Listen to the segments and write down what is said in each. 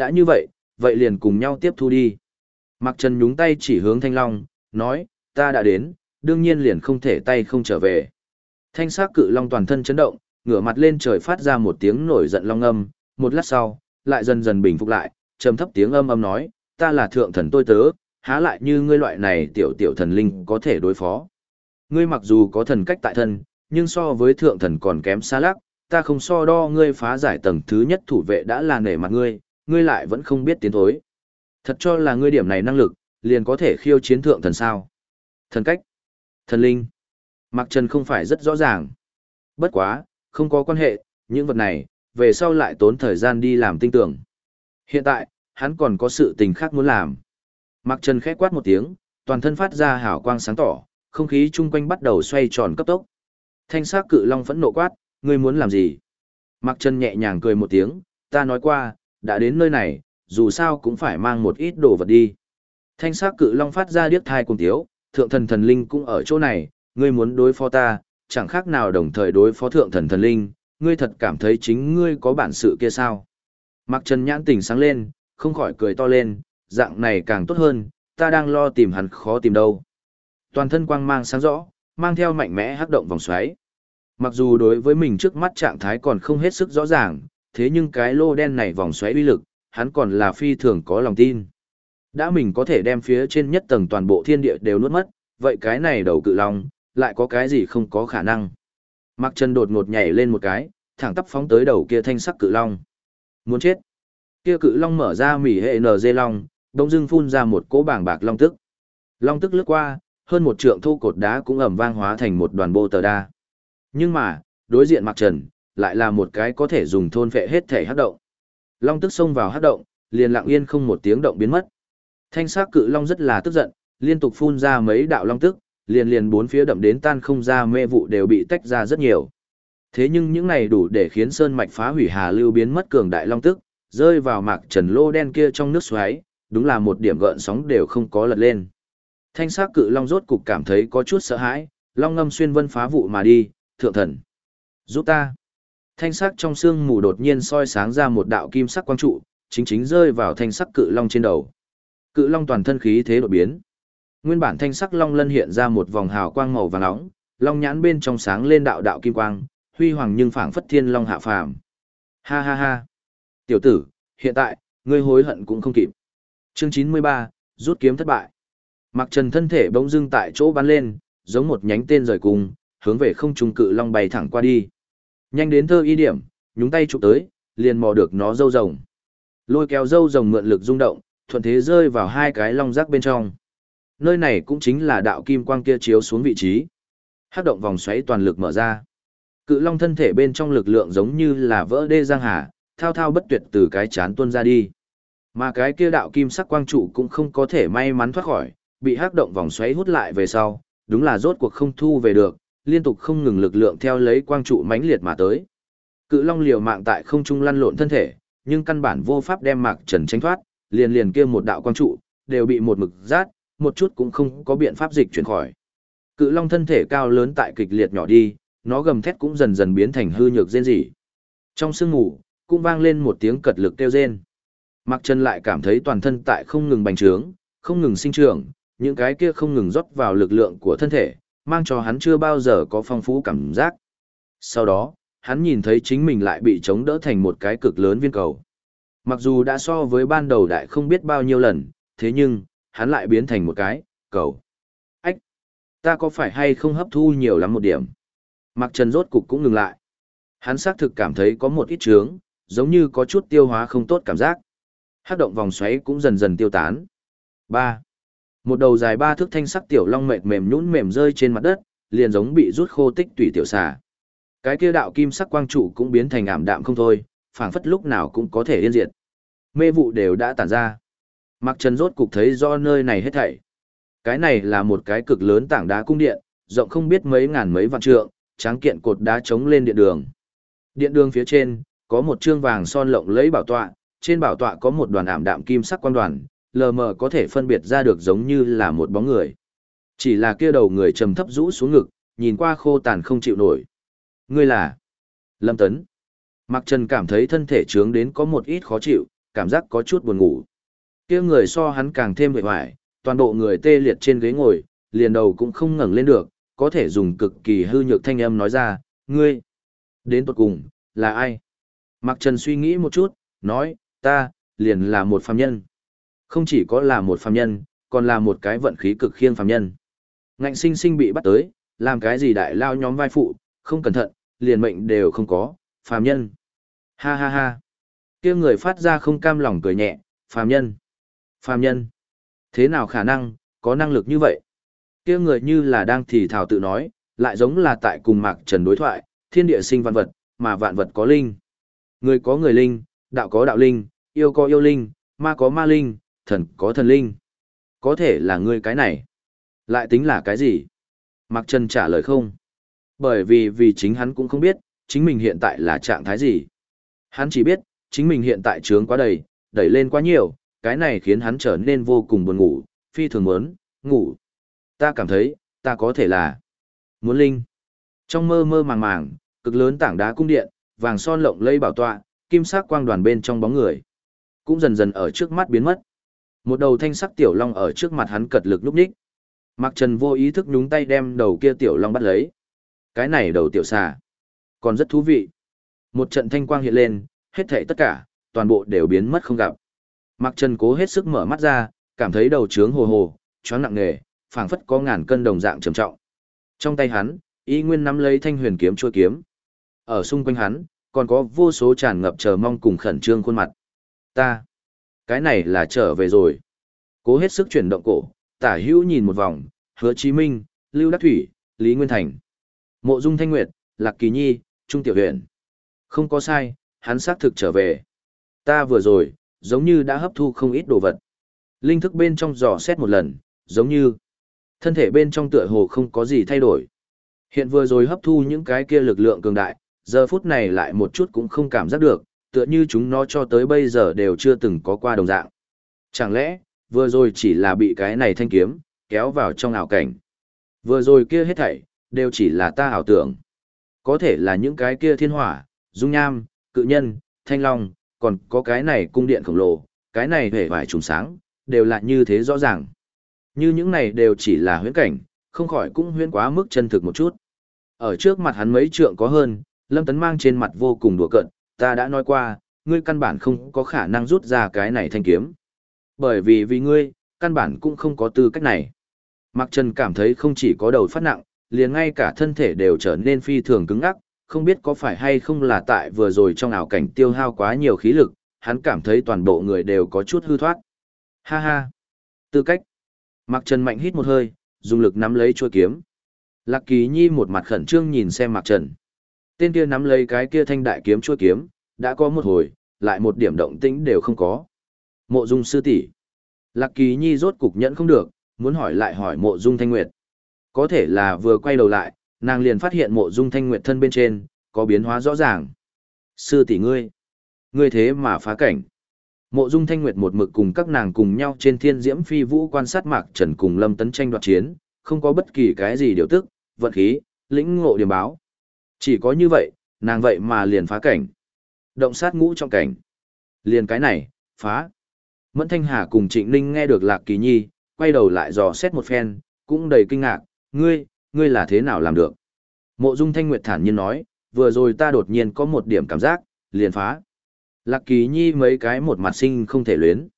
đã như vậy, vậy liền cùng nhau tiếp thu đi. Mạc Trần nhúng tay chỉ hướng Thanh Long, nói, ta đã đến, đương nhiên liền không thể tay không trở về. Thanh sắc cự long toàn thân chấn động, ngửa mặt lên trời phát ra một tiếng nổi giận long âm, một lát sau, lại dần dần bình phục lại, trầm thấp tiếng âm âm nói, ta là thượng thần tôi tớ, há lại như ngươi loại này tiểu tiểu thần linh có thể đối phó. Ngươi mặc dù có thần cách tại thân, nhưng so với thượng thần còn kém xa lắc, ta không so đo ngươi phá giải tầng thứ nhất thủ vệ đã là nể mặt ngươi, ngươi lại vẫn không biết tiến thối. Thật cho là ngươi điểm này năng lực, liền có thể khiêu chiến thượng thần sao. Thần cách, thần linh. Mạc Trần không phải rất rõ ràng. Bất quá, không có quan hệ, những vật này, về sau lại tốn thời gian đi làm tinh tưởng. Hiện tại, hắn còn có sự tình khác muốn làm. Mạc Trần khẽ quát một tiếng, toàn thân phát ra hào quang sáng tỏ, không khí chung quanh bắt đầu xoay tròn cấp tốc. Thanh sắc cự long phẫn nộ quát, ngươi muốn làm gì? Mạc Trần nhẹ nhàng cười một tiếng, ta nói qua, đã đến nơi này, dù sao cũng phải mang một ít đồ vật đi. Thanh sắc cự long phát ra điếc thai cùng tiếu, thượng thần thần linh cũng ở chỗ này, ngươi muốn đối phó ta, chẳng khác nào đồng thời đối phó thượng thần thần linh, ngươi thật cảm thấy chính ngươi có bản sự kia sao? Mặc Trần nhãn tỉnh sáng lên, không khỏi cười to lên, dạng này càng tốt hơn, ta đang lo tìm hắn khó tìm đâu. Toàn thân quang mang sáng rõ, mang theo mạnh mẽ hắc động vòng xoáy. Mặc dù đối với mình trước mắt trạng thái còn không hết sức rõ ràng, thế nhưng cái lô đen này vòng xoáy uy lực, hắn còn là phi thường có lòng tin. Đã mình có thể đem phía trên nhất tầng toàn bộ thiên địa đều nuốt mất, vậy cái này đầu cự long, lại có cái gì không có khả năng. Mặc Trần đột ngột nhảy lên một cái, thẳng tắp phóng tới đầu kia thanh sắc cự long. Muốn chết. Kia cự long mở ra mỉ hệ nở dê long, đông dưng phun ra một cỗ bảng bạc long tức. Long tức lướt qua, hơn một trượng thu cột đá cũng ẩm vang hóa thành một đoàn bô tờ đa. Nhưng mà, đối diện mặc trần, lại là một cái có thể dùng thôn vệ hết thể hắc động. Long tức xông vào hắc động, liền lặng yên không một tiếng động biến mất. Thanh sắc cự long rất là tức giận, liên tục phun ra mấy đạo long tức, liền liền bốn phía đậm đến tan không ra mê vụ đều bị tách ra rất nhiều. Thế nhưng những này đủ để khiến sơn mạch phá hủy hà lưu biến mất cường đại long tức, rơi vào mạc trần lô đen kia trong nước xoáy, đúng là một điểm gợn sóng đều không có lật lên. Thanh sắc cự long rốt cục cảm thấy có chút sợ hãi, long ngâm xuyên vân phá vụ mà đi, thượng thần. Giúp ta. Thanh sắc trong xương mù đột nhiên soi sáng ra một đạo kim sắc quang trụ, chính chính rơi vào thanh sắc cự long trên đầu. Cự long toàn thân khí thế đột biến. Nguyên bản thanh sắc long lân hiện ra một vòng hào quang màu vàng nóng, long nhãn bên trong sáng lên đạo đạo kim quang, huy hoàng nhưng phảng phất thiên long hạ phàm. Ha ha ha. Tiểu tử, hiện tại, ngươi hối hận cũng không kịp. Chương 93, rút kiếm thất bại. Mặc Trần thân thể bỗng dưng tại chỗ bắn lên, giống một nhánh tên rời cùng, hướng về không trung cự long bay thẳng qua đi. Nhanh đến thơ y điểm, nhúng tay chụp tới, liền mò được nó dâu rồng. Lôi kéo dâu rồng mượn lực rung động, thuận thế rơi vào hai cái long rác bên trong. Nơi này cũng chính là đạo kim quang kia chiếu xuống vị trí. Hát động vòng xoáy toàn lực mở ra. Cự long thân thể bên trong lực lượng giống như là vỡ đê giang hà, thao thao bất tuyệt từ cái chán tuôn ra đi. Mà cái kia đạo kim sắc quang trụ cũng không có thể may mắn thoát khỏi, bị hắc động vòng xoáy hút lại về sau, đúng là rốt cuộc không thu về được, liên tục không ngừng lực lượng theo lấy quang trụ mãnh liệt mà tới. Cự long liều mạng tại không trung lăn lộn thân thể, nhưng căn bản vô pháp đem Mạc Trần tránh thoát, liền liền kia một đạo quang trụ đều bị một mực rát, một chút cũng không có biện pháp dịch chuyển khỏi. Cự long thân thể cao lớn tại kịch liệt nhỏ đi, nó gầm thét cũng dần dần biến thành hư nhược rên rỉ. Trong sương ngủ, cũng vang lên một tiếng cật lực kêu rên. Mạc Trần lại cảm thấy toàn thân tại không ngừng bành trướng, không ngừng sinh trưởng, những cái kia không ngừng rót vào lực lượng của thân thể, mang cho hắn chưa bao giờ có phong phú cảm giác. Sau đó, hắn nhìn thấy chính mình lại bị chống đỡ thành một cái cực lớn viên cầu. Mặc dù đã so với ban đầu đại không biết bao nhiêu lần, thế nhưng, hắn lại biến thành một cái, cầu. Ách! Ta có phải hay không hấp thu nhiều lắm một điểm? Mặc trần rốt cục cũng ngừng lại. Hắn xác thực cảm thấy có một ít trướng, giống như có chút tiêu hóa không tốt cảm giác. Hát động vòng xoáy cũng dần dần tiêu tán. 3. Một đầu dài ba thước thanh sắc tiểu long mệt mềm nhũn mềm rơi trên mặt đất, liền giống bị rút khô tích tủy tiểu xà. Cái kia đạo kim sắc quang trụ cũng biến thành ảm đạm không thôi, phảng phất lúc nào cũng có thể yên diệt. Mê vụ đều đã tản ra. Mặc Trần rốt cục thấy do nơi này hết thảy. Cái này là một cái cực lớn tảng đá cung điện, rộng không biết mấy ngàn mấy vạn trượng, tráng kiện cột đá chống lên điện đường. Điện đường phía trên, có một trương vàng son lộng lẫy bảo tọa, trên bảo tọa có một đoàn ảm đạm kim sắc quan đoàn, lờ mờ có thể phân biệt ra được giống như là một bóng người. Chỉ là kia đầu người trầm thấp rũ xuống ngực, nhìn qua khô tàn không chịu nổi. Ngươi là Lâm Tấn. Mạc Trần cảm thấy thân thể trướng đến có một ít khó chịu, cảm giác có chút buồn ngủ. Kia người so hắn càng thêm vệ vải, toàn bộ người tê liệt trên ghế ngồi, liền đầu cũng không ngẩng lên được, có thể dùng cực kỳ hư nhược thanh âm nói ra, ngươi, đến tuột cùng, là ai? Mạc Trần suy nghĩ một chút, nói, ta, liền là một phàm nhân. Không chỉ có là một phàm nhân, còn là một cái vận khí cực khiêng phàm nhân. Ngạnh sinh sinh bị bắt tới, làm cái gì đại lao nhóm vai phụ, không cẩn thận, liền mệnh đều không có, phàm nhân. Ha ha ha. kia người phát ra không cam lòng cười nhẹ, phàm nhân. Phàm nhân. Thế nào khả năng, có năng lực như vậy? kia người như là đang thì thảo tự nói, lại giống là tại cùng Mạc Trần đối thoại, thiên địa sinh vạn vật, mà vạn vật có linh. Người có người linh, đạo có đạo linh, yêu có yêu linh, ma có ma linh, thần có thần linh. Có thể là ngươi cái này. Lại tính là cái gì? Mạc Trần trả lời không. Bởi vì vì chính hắn cũng không biết, chính mình hiện tại là trạng thái gì. Hắn chỉ biết, chính mình hiện tại trướng quá đầy, đẩy lên quá nhiều, cái này khiến hắn trở nên vô cùng buồn ngủ, phi thường muốn, ngủ. Ta cảm thấy, ta có thể là muốn linh. Trong mơ mơ màng màng, cực lớn tảng đá cung điện, vàng son lộng lẫy bảo tọa, kim sắc quang đoàn bên trong bóng người, cũng dần dần ở trước mắt biến mất. Một đầu thanh sắc tiểu long ở trước mặt hắn cật lực lúc ních. Mạc Trần vô ý thức nhúng tay đem đầu kia tiểu long bắt lấy. Cái này đầu tiểu xà, còn rất thú vị. Một trận thanh quang hiện lên, hết thảy tất cả, toàn bộ đều biến mất không gặp. Mạc Trần cố hết sức mở mắt ra, cảm thấy đầu trướng hồ hồ, choáng nặng nề, phảng phất có ngàn cân đồng dạng trầm trọng. Trong tay hắn, y nguyên nắm lấy thanh huyền kiếm chuôi kiếm. Ở xung quanh hắn, còn có vô số tràn ngập chờ mong cùng khẩn trương khuôn mặt. Ta, cái này là trở về rồi. Cố hết sức chuyển động cổ, tả hữu nhìn một vòng, hứa chí minh, lưu đắc thủy, lý nguyên thành. Mộ dung thanh nguyệt, lạc kỳ nhi, trung tiểu huyện. Không có sai, hắn xác thực trở về. Ta vừa rồi, giống như đã hấp thu không ít đồ vật. Linh thức bên trong dò xét một lần, giống như thân thể bên trong tựa hồ không có gì thay đổi. Hiện vừa rồi hấp thu những cái kia lực lượng cường đại, giờ phút này lại một chút cũng không cảm giác được, tựa như chúng nó cho tới bây giờ đều chưa từng có qua đồng dạng. Chẳng lẽ, vừa rồi chỉ là bị cái này thanh kiếm, kéo vào trong ảo cảnh. Vừa rồi kia hết thảy, đều chỉ là ta ảo tưởng. Có thể là những cái kia thiên hỏa, dung nham, cự nhân, thanh long, còn có cái này cung điện khổng lồ, cái này hề vải trùng sáng, đều là như thế rõ ràng. Như những này đều chỉ là huyễn cảnh, không khỏi cũng huyễn quá mức chân thực một chút. Ở trước mặt hắn mấy trượng có hơn, Lâm Tấn mang trên mặt vô cùng đùa cận, ta đã nói qua, ngươi căn bản không có khả năng rút ra cái này thanh kiếm. Bởi vì vì ngươi, căn bản cũng không có tư cách này. Mạc Trần cảm thấy không chỉ có đầu phát nặng, liền ngay cả thân thể đều trở nên phi thường cứng ngắc, không biết có phải hay không là tại vừa rồi trong ảo cảnh tiêu hao quá nhiều khí lực, hắn cảm thấy toàn bộ người đều có chút hư thoát. Ha ha! Tư cách! Mạc Trần mạnh hít một hơi, dùng lực nắm lấy chuôi kiếm. Lạc Kỳ Nhi một mặt khẩn trương nhìn xem Mạc Trần. Tên kia nắm lấy cái kia thanh đại kiếm chuôi kiếm, đã có một hồi, lại một điểm động tĩnh đều không có. Mộ Dung sư tỷ. Lạc Kỳ Nhi rốt cục nhẫn không được, muốn hỏi lại hỏi Mộ Dung Thanh Nguyệt. Có thể là vừa quay đầu lại, nàng liền phát hiện Mộ Dung Thanh Nguyệt thân bên trên có biến hóa rõ ràng. Sư tỷ ngươi, ngươi thế mà phá cảnh. Mộ Dung Thanh Nguyệt một mực cùng các nàng cùng nhau trên Thiên Diễm Phi Vũ quan sát Mạc Trần cùng Lâm Tấn tranh đoạt chiến, không có bất kỳ cái gì điều tức, vận khí, lĩnh ngộ điểm báo. Chỉ có như vậy, nàng vậy mà liền phá cảnh. Động sát ngũ trong cảnh. Liền cái này, phá. Mẫn Thanh Hà cùng Trịnh Ninh nghe được Lạc Kỳ Nhi, quay đầu lại dò xét một phen, cũng đầy kinh ngạc, ngươi, ngươi là thế nào làm được? Mộ Dung Thanh Nguyệt thản nhiên nói, vừa rồi ta đột nhiên có một điểm cảm giác, liền phá. Lạc Kỳ Nhi mấy cái một mặt sinh không thể luyến.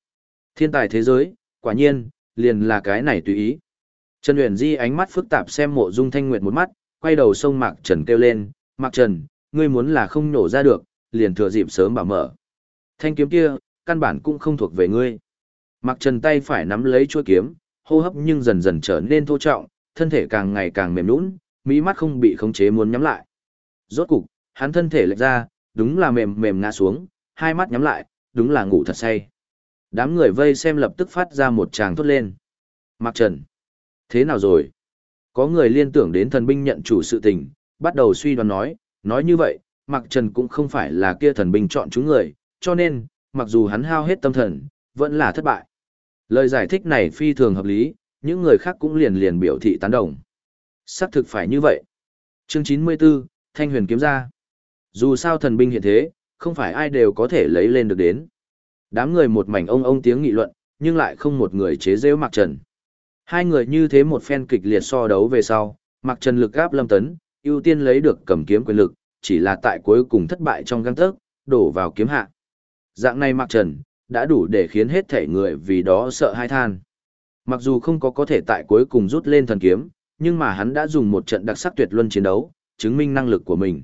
Thiên tài thế giới, quả nhiên, liền là cái này tùy ý. Trần Huyền Di ánh mắt phức tạp xem Mộ Dung Thanh Nguyệt một mắt, quay đầu sông Mạc Trần kêu lên, Mạc Trần, ngươi muốn là không nổ ra được, liền thừa dịp sớm bảo mở. Thanh kiếm kia, căn bản cũng không thuộc về ngươi. Mạc Trần tay phải nắm lấy chuôi kiếm, hô hấp nhưng dần dần trở nên thô trọng, thân thể càng ngày càng mềm nhũn, mỹ mắt không bị khống chế muốn nhắm lại. Rốt cục, hắn thân thể lệch ra, đúng là mềm mềm ngã xuống, hai mắt nhắm lại, đúng là ngủ thật say. Đám người vây xem lập tức phát ra một tràng thốt lên. Mạc Trần, thế nào rồi? Có người liên tưởng đến thần binh nhận chủ sự tình, bắt đầu suy đoán nói, nói như vậy, Mạc Trần cũng không phải là kia thần binh chọn chúng người, cho nên, mặc dù hắn hao hết tâm thần, vẫn là thất bại. Lời giải thích này phi thường hợp lý, những người khác cũng liền liền biểu thị tán đồng. Xác thực phải như vậy. Chương 94, Thanh huyền kiếm ra. Dù sao thần binh hiện thế, không phải ai đều có thể lấy lên được đến. Đám người một mảnh ông ông tiếng nghị luận, nhưng lại không một người chế giễu Mạc Trần. Hai người như thế một phen kịch liệt so đấu về sau, Mạc Trần lực gáp Lâm Tấn, ưu tiên lấy được cầm kiếm quyền lực, chỉ là tại cuối cùng thất bại trong găng tớc, đổ vào kiếm hạ. Dạng này Mạc Trần, đã đủ để khiến hết thể người vì đó sợ hai than. Mặc dù không có có thể tại cuối cùng rút lên thần kiếm, nhưng mà hắn đã dùng một trận đặc sắc tuyệt luân chiến đấu, chứng minh năng lực của mình.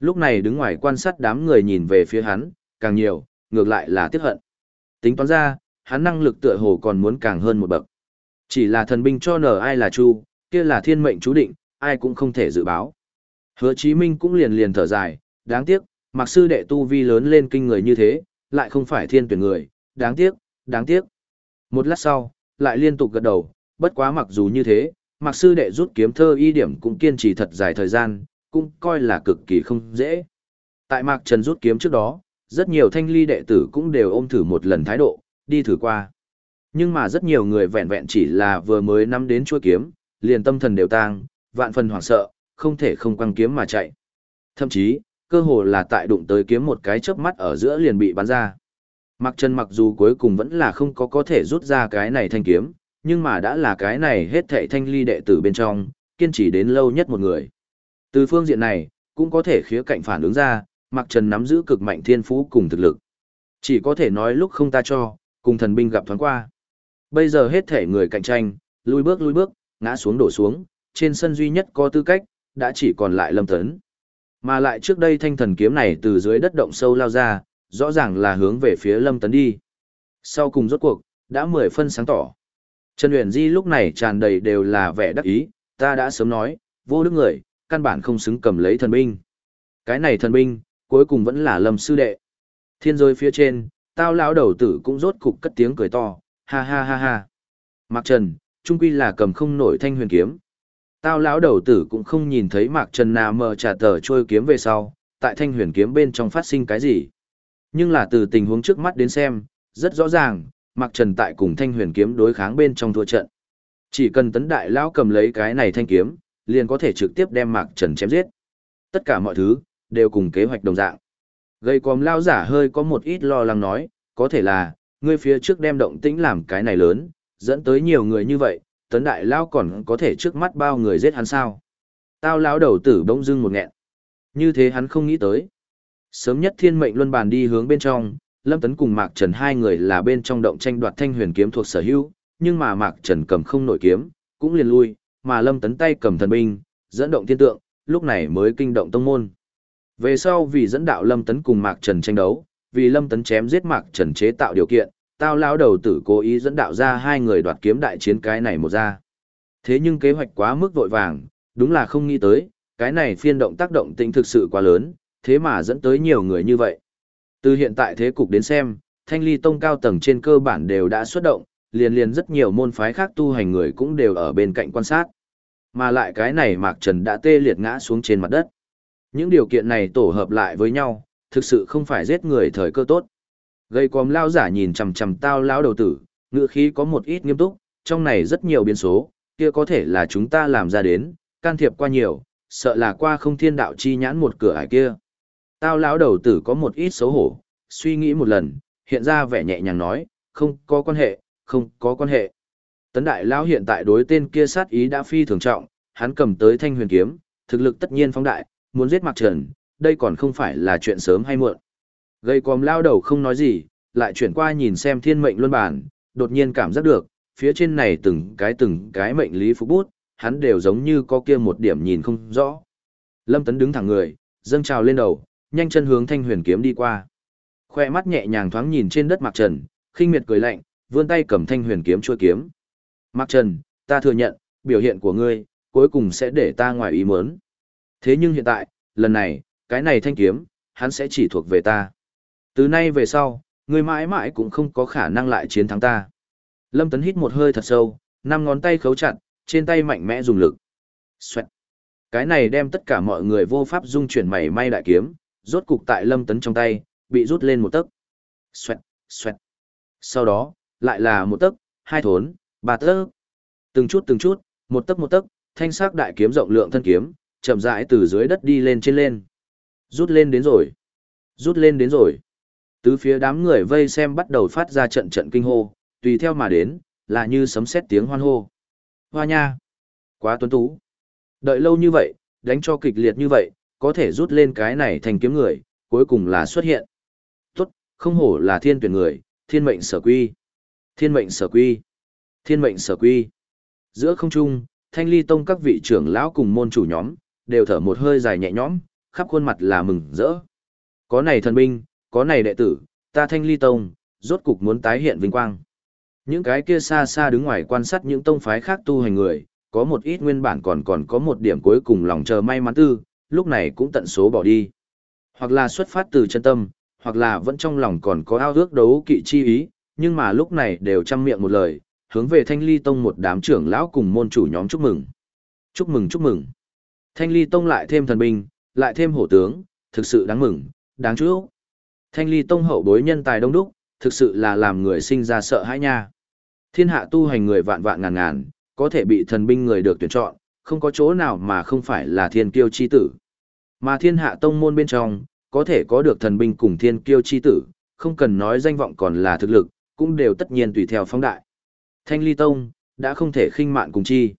Lúc này đứng ngoài quan sát đám người nhìn về phía hắn, càng nhiều, ngược lại là tiếc hận. Tính toán ra, hắn năng lực tựa hồ còn muốn càng hơn một bậc. Chỉ là thần binh cho nở ai là chu, kia là thiên mệnh chú định, ai cũng không thể dự báo. Hứa Chí Minh cũng liền liền thở dài, đáng tiếc, mặc sư đệ tu vi lớn lên kinh người như thế, lại không phải thiên tuyển người, đáng tiếc, đáng tiếc. Một lát sau, lại liên tục gật đầu, bất quá mặc dù như thế, mặc sư đệ rút kiếm thơ y điểm cũng kiên trì thật dài thời gian, cũng coi là cực kỳ không dễ. Tại Mạc Trần rút kiếm trước đó, rất nhiều thanh ly đệ tử cũng đều ôm thử một lần thái độ, đi thử qua. Nhưng mà rất nhiều người vẹn vẹn chỉ là vừa mới nắm đến chuôi kiếm, liền tâm thần đều tang, vạn phần hoảng sợ, không thể không quăng kiếm mà chạy. Thậm chí, cơ hồ là tại đụng tới kiếm một cái chớp mắt ở giữa liền bị bắn ra. Mặc chân mặc dù cuối cùng vẫn là không có có thể rút ra cái này thanh kiếm, nhưng mà đã là cái này hết thảy thanh ly đệ tử bên trong, kiên trì đến lâu nhất một người. Từ phương diện này, cũng có thể khía cạnh phản ứng ra, Mặc Trần nắm giữ cực mạnh thiên phú cùng thực lực. Chỉ có thể nói lúc không ta cho, cùng thần binh gặp thoáng qua. Bây giờ hết thể người cạnh tranh, lui bước lui bước, ngã xuống đổ xuống, trên sân duy nhất có tư cách, đã chỉ còn lại Lâm Tấn. Mà lại trước đây thanh thần kiếm này từ dưới đất động sâu lao ra, rõ ràng là hướng về phía Lâm Tấn đi. Sau cùng rốt cuộc, đã mười phân sáng tỏ. Trần Huyền Di lúc này tràn đầy đều là vẻ đắc ý, ta đã sớm nói, vô đức người, căn bản không xứng cầm lấy thần binh. Cái này thần binh, cuối cùng vẫn là Lâm sư đệ. Thiên giới phía trên, tao lão đầu tử cũng rốt cục cất tiếng cười to, ha ha ha ha. Mạc Trần, trung quy là cầm không nổi thanh huyền kiếm. Tao lão đầu tử cũng không nhìn thấy Mạc Trần nào mờ trả tờ trôi kiếm về sau, tại thanh huyền kiếm bên trong phát sinh cái gì. Nhưng là từ tình huống trước mắt đến xem, rất rõ ràng, Mạc Trần tại cùng thanh huyền kiếm đối kháng bên trong thua trận. Chỉ cần tấn đại lão cầm lấy cái này thanh kiếm, liền có thể trực tiếp đem Mạc Trần chém giết. Tất cả mọi thứ, đều cùng kế hoạch đồng dạng. Gây còm lao giả hơi có một ít lo lắng nói, có thể là, ngươi phía trước đem động tĩnh làm cái này lớn, dẫn tới nhiều người như vậy, tấn đại lao còn có thể trước mắt bao người giết hắn sao. Tao lão đầu tử bỗng dưng một nghẹn. Như thế hắn không nghĩ tới. Sớm nhất thiên mệnh luân bàn đi hướng bên trong, Lâm Tấn cùng Mạc Trần hai người là bên trong động tranh đoạt thanh huyền kiếm thuộc sở hữu, nhưng mà Mạc Trần cầm không nổi kiếm, cũng liền lui, mà Lâm Tấn tay cầm thần binh, dẫn động thiên tượng, lúc này mới kinh động tông môn. Về sau vì dẫn đạo Lâm Tấn cùng Mạc Trần tranh đấu, vì Lâm Tấn chém giết Mạc Trần chế tạo điều kiện, tao lão đầu tử cố ý dẫn đạo ra hai người đoạt kiếm đại chiến cái này một ra. Thế nhưng kế hoạch quá mức vội vàng, đúng là không nghĩ tới, cái này phiên động tác động tính thực sự quá lớn, thế mà dẫn tới nhiều người như vậy. Từ hiện tại thế cục đến xem, thanh ly tông cao tầng trên cơ bản đều đã xuất động, liền liền rất nhiều môn phái khác tu hành người cũng đều ở bên cạnh quan sát. Mà lại cái này Mạc Trần đã tê liệt ngã xuống trên mặt đất. Những điều kiện này tổ hợp lại với nhau, thực sự không phải giết người thời cơ tốt. Gây còm lao giả nhìn chằm chằm tao lão đầu tử, ngựa khí có một ít nghiêm túc, trong này rất nhiều biến số, kia có thể là chúng ta làm ra đến, can thiệp qua nhiều, sợ là qua không thiên đạo chi nhãn một cửa ải kia. Tao lão đầu tử có một ít xấu hổ, suy nghĩ một lần, hiện ra vẻ nhẹ nhàng nói, không có quan hệ, không có quan hệ. Tấn đại lão hiện tại đối tên kia sát ý đã phi thường trọng, hắn cầm tới thanh huyền kiếm, thực lực tất nhiên phóng đại, muốn giết Mạc Trần, đây còn không phải là chuyện sớm hay muộn. Gây còm lao đầu không nói gì, lại chuyển qua nhìn xem thiên mệnh luân bản, đột nhiên cảm giác được, phía trên này từng cái từng cái mệnh lý phục bút, hắn đều giống như có kia một điểm nhìn không rõ. Lâm Tấn đứng thẳng người, dâng trào lên đầu, nhanh chân hướng thanh huyền kiếm đi qua. Khoe mắt nhẹ nhàng thoáng nhìn trên đất Mạc Trần, khinh miệt cười lạnh, vươn tay cầm thanh huyền kiếm chua kiếm. Mạc Trần, ta thừa nhận, biểu hiện của ngươi, cuối cùng sẽ để ta ngoài ý muốn. Thế nhưng hiện tại, lần này, cái này thanh kiếm, hắn sẽ chỉ thuộc về ta. Từ nay về sau, ngươi mãi mãi cũng không có khả năng lại chiến thắng ta. Lâm Tấn hít một hơi thật sâu, năm ngón tay khấu chặt, trên tay mạnh mẽ dùng lực. Xoẹt. Cái này đem tất cả mọi người vô pháp dung chuyển mảy may đại kiếm, rốt cục tại Lâm Tấn trong tay, bị rút lên một tấc. Xoẹt, xoẹt. Sau đó, lại là một tấc, hai thốn, ba tấc. Từng chút từng chút, một tấc một tấc, thanh sắc đại kiếm rộng lượng thân kiếm, chậm rãi từ dưới đất đi lên trên lên. Rút lên đến rồi. Rút lên đến rồi. Tứ phía đám người vây xem bắt đầu phát ra trận trận kinh hô, tùy theo mà đến, là như sấm sét tiếng hoan hô. Hoa nha! Quá tuấn tú! Đợi lâu như vậy, đánh cho kịch liệt như vậy, có thể rút lên cái này thành kiếm người, cuối cùng là xuất hiện. Tốt, không hổ là thiên tuyển người, thiên mệnh sở quy. Thiên mệnh sở quy. Thiên mệnh sở quy. Giữa không trung, thanh ly tông các vị trưởng lão cùng môn chủ nhóm, đều thở một hơi dài nhẹ nhõm, khắp khuôn mặt là mừng rỡ. Có này thần binh, có này đệ tử, ta thanh ly tông, rốt cục muốn tái hiện vinh quang. Những cái kia xa xa đứng ngoài quan sát những tông phái khác tu hành người, có một ít nguyên bản còn còn có một điểm cuối cùng lòng chờ may mắn tư, lúc này cũng tận số bỏ đi. Hoặc là xuất phát từ chân tâm, hoặc là vẫn trong lòng còn có ao ước đấu kỵ chi ý, nhưng mà lúc này đều chăm miệng một lời, hướng về Thanh Ly Tông một đám trưởng lão cùng môn chủ nhóm chúc mừng. Chúc mừng chúc mừng. Thanh Ly Tông lại thêm thần binh, lại thêm hổ tướng, thực sự đáng mừng, đáng chú. Thanh Ly Tông hậu bối nhân tài đông đúc, thực sự là làm người sinh ra sợ hãi nha. Thiên hạ tu hành người vạn vạn ngàn ngàn, có thể bị thần binh người được tuyển chọn, không có chỗ nào mà không phải là thiên kiêu chi tử. Mà thiên hạ tông môn bên trong, có thể có được thần binh cùng thiên kiêu chi tử, không cần nói danh vọng còn là thực lực, cũng đều tất nhiên tùy theo phong đại. Thanh ly tông, đã không thể khinh mạn cùng chi.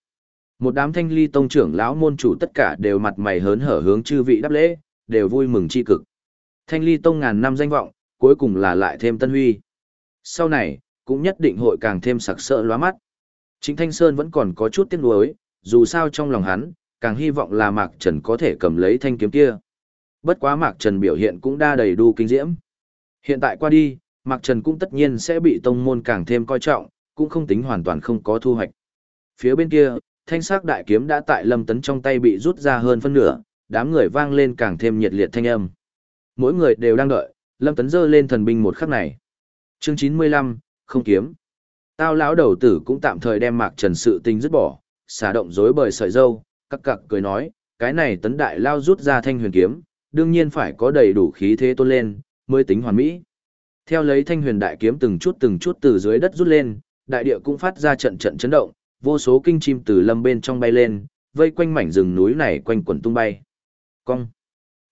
Một đám thanh ly tông trưởng lão môn chủ tất cả đều mặt mày hớn hở hướng chư vị đáp lễ, đều vui mừng chi cực. Thanh ly tông ngàn năm danh vọng, cuối cùng là lại thêm tân huy. Sau này, cũng nhất định hội càng thêm sặc sỡ lóa mắt. Chính Thanh Sơn vẫn còn có chút tiếc nuối, dù sao trong lòng hắn, càng hy vọng là Mạc Trần có thể cầm lấy thanh kiếm kia. Bất quá Mạc Trần biểu hiện cũng đa đầy đủ kinh diễm. Hiện tại qua đi, Mạc Trần cũng tất nhiên sẽ bị tông môn càng thêm coi trọng, cũng không tính hoàn toàn không có thu hoạch. Phía bên kia, thanh sắc đại kiếm đã tại Lâm Tấn trong tay bị rút ra hơn phân nửa, đám người vang lên càng thêm nhiệt liệt thanh âm. Mỗi người đều đang đợi, Lâm Tấn giơ lên thần binh một khắc này. Chương 95, không kiếm. Tao lão đầu tử cũng tạm thời đem Mạc Trần sự tình dứt bỏ, xả động rối bời sợi dâu, cặc cặc cười nói, cái này tấn đại lao rút ra thanh huyền kiếm, đương nhiên phải có đầy đủ khí thế tôn lên, mới tính hoàn mỹ. Theo lấy thanh huyền đại kiếm từng chút từng chút từ dưới đất rút lên, đại địa cũng phát ra trận trận chấn động, vô số kinh chim từ lâm bên trong bay lên, vây quanh mảnh rừng núi này quanh quẩn tung bay. Cong.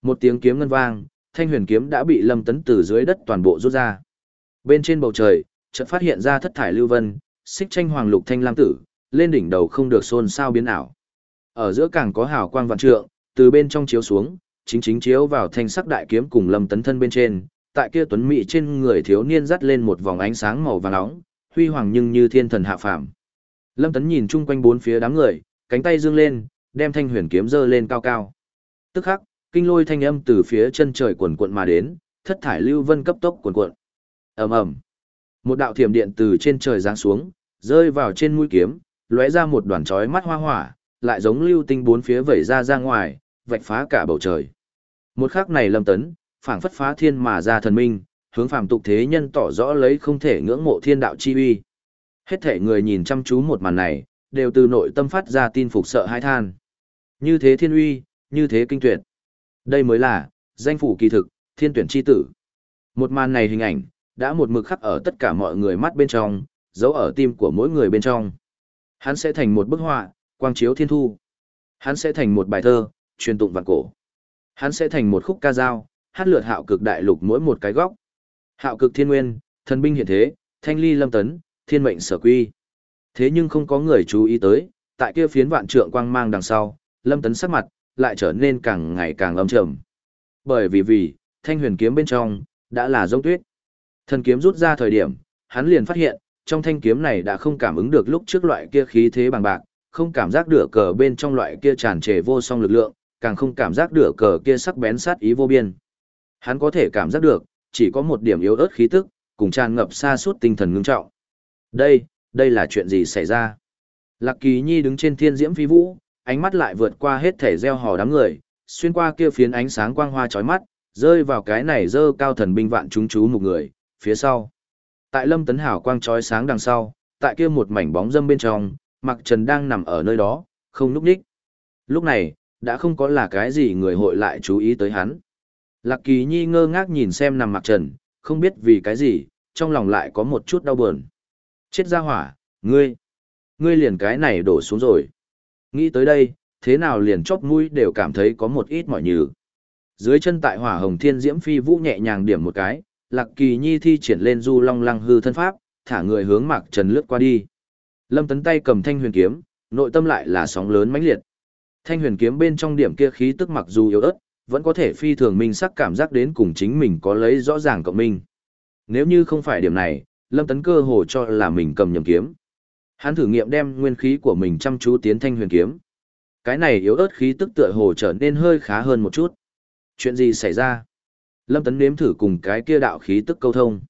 Một tiếng kiếm ngân vang, thanh huyền kiếm đã bị lâm tấn từ dưới đất toàn bộ rút ra. Bên trên bầu trời, chợt phát hiện ra thất thải lưu vân, xích tranh hoàng lục thanh lam tử, lên đỉnh đầu không được xôn xao biến ảo. Ở giữa càng có hào quang vạn trượng, từ bên trong chiếu xuống, chính chính chiếu vào thanh sắc đại kiếm cùng lâm tấn thân bên trên, tại kia tuấn mỹ trên người thiếu niên dắt lên một vòng ánh sáng màu vàng nóng, huy hoàng nhưng như thiên thần hạ phàm. Lâm Tấn nhìn chung quanh bốn phía đám người, cánh tay dương lên, đem thanh huyền kiếm giơ lên cao cao. Tức khắc, kinh lôi thanh âm từ phía chân trời quần cuộn mà đến, thất thải lưu vân cấp tốc quần cuộn. Ầm ầm. Một đạo thiểm điện từ trên trời giáng xuống, rơi vào trên mũi kiếm, lóe ra một đoàn chói mắt hoa hỏa, lại giống lưu tinh bốn phía vẩy ra ra ngoài, vạch phá cả bầu trời. Một khắc này Lâm Tấn, phảng phất phá thiên mà ra thần minh, hướng phàm tục thế nhân tỏ rõ lấy không thể ngưỡng mộ thiên đạo chi uy. Hết thể người nhìn chăm chú một màn này, đều từ nội tâm phát ra tin phục sợ hãi than. Như thế thiên uy, như thế kinh tuyệt. Đây mới là, danh phủ kỳ thực, thiên tuyển chi tử. Một màn này hình ảnh, đã một mực khắc ở tất cả mọi người mắt bên trong, giấu ở tim của mỗi người bên trong. Hắn sẽ thành một bức họa, quang chiếu thiên thu. Hắn sẽ thành một bài thơ, truyền tụng vạn cổ. Hắn sẽ thành một khúc ca dao, hát lượt hạo cực đại lục mỗi một cái góc. Hạo cực thiên nguyên, thần binh hiện thế, thanh ly lâm tấn, thiên mệnh sở quy. Thế nhưng không có người chú ý tới, tại kia phiến vạn trượng quang mang đằng sau, lâm tấn sắc mặt, lại trở nên càng ngày càng âm trầm. Bởi vì vì, thanh huyền kiếm bên trong, đã là giống tuyết. Thần kiếm rút ra thời điểm, hắn liền phát hiện, trong thanh kiếm này đã không cảm ứng được lúc trước loại kia khí thế bằng bạc, không cảm giác được cờ bên trong loại kia tràn trề vô song lực lượng, càng không cảm giác được cờ kia sắc bén sát ý vô biên. Hắn có thể cảm giác được, chỉ có một điểm yếu ớt khí tức, cùng tràn ngập xa suốt tinh thần ngưng trọng. Đây, đây là chuyện gì xảy ra? Lạc Kỳ Nhi đứng trên thiên diễm phi vũ, ánh mắt lại vượt qua hết thể gieo hò đám người, xuyên qua kia phiến ánh sáng quang hoa chói mắt, rơi vào cái này dơ cao thần binh vạn chúng chú một người, phía sau. Tại Lâm Tấn Hảo quang chói sáng đằng sau, tại kia một mảnh bóng dâm bên trong, Mặc Trần đang nằm ở nơi đó, không núp đích. Lúc này, đã không có là cái gì người hội lại chú ý tới hắn. Lạc Kỳ Nhi ngơ ngác nhìn xem nằm Mặc Trần, không biết vì cái gì, trong lòng lại có một chút đau buồn. Chết ra hỏa, ngươi, ngươi liền cái này đổ xuống rồi. Nghĩ tới đây, thế nào liền chóp mũi đều cảm thấy có một ít mỏi nhừ. Dưới chân tại hỏa hồng thiên diễm phi vũ nhẹ nhàng điểm một cái, Lạc Kỳ Nhi thi triển lên du long lăng hư thân pháp, thả người hướng Mạc Trần lướt qua đi. Lâm Tấn tay cầm thanh huyền kiếm, nội tâm lại là sóng lớn mãnh liệt. Thanh huyền kiếm bên trong điểm kia khí tức mặc dù yếu ớt, vẫn có thể phi thường minh sắc cảm giác đến cùng chính mình có lấy rõ ràng cộng minh. Nếu như không phải điểm này, Lâm Tấn cơ hồ cho là mình cầm nhầm kiếm. Hắn thử nghiệm đem nguyên khí của mình chăm chú tiến thanh huyền kiếm. Cái này yếu ớt khí tức tựa hồ trở nên hơi khá hơn một chút. Chuyện gì xảy ra? Lâm Tấn nếm thử cùng cái kia đạo khí tức câu thông.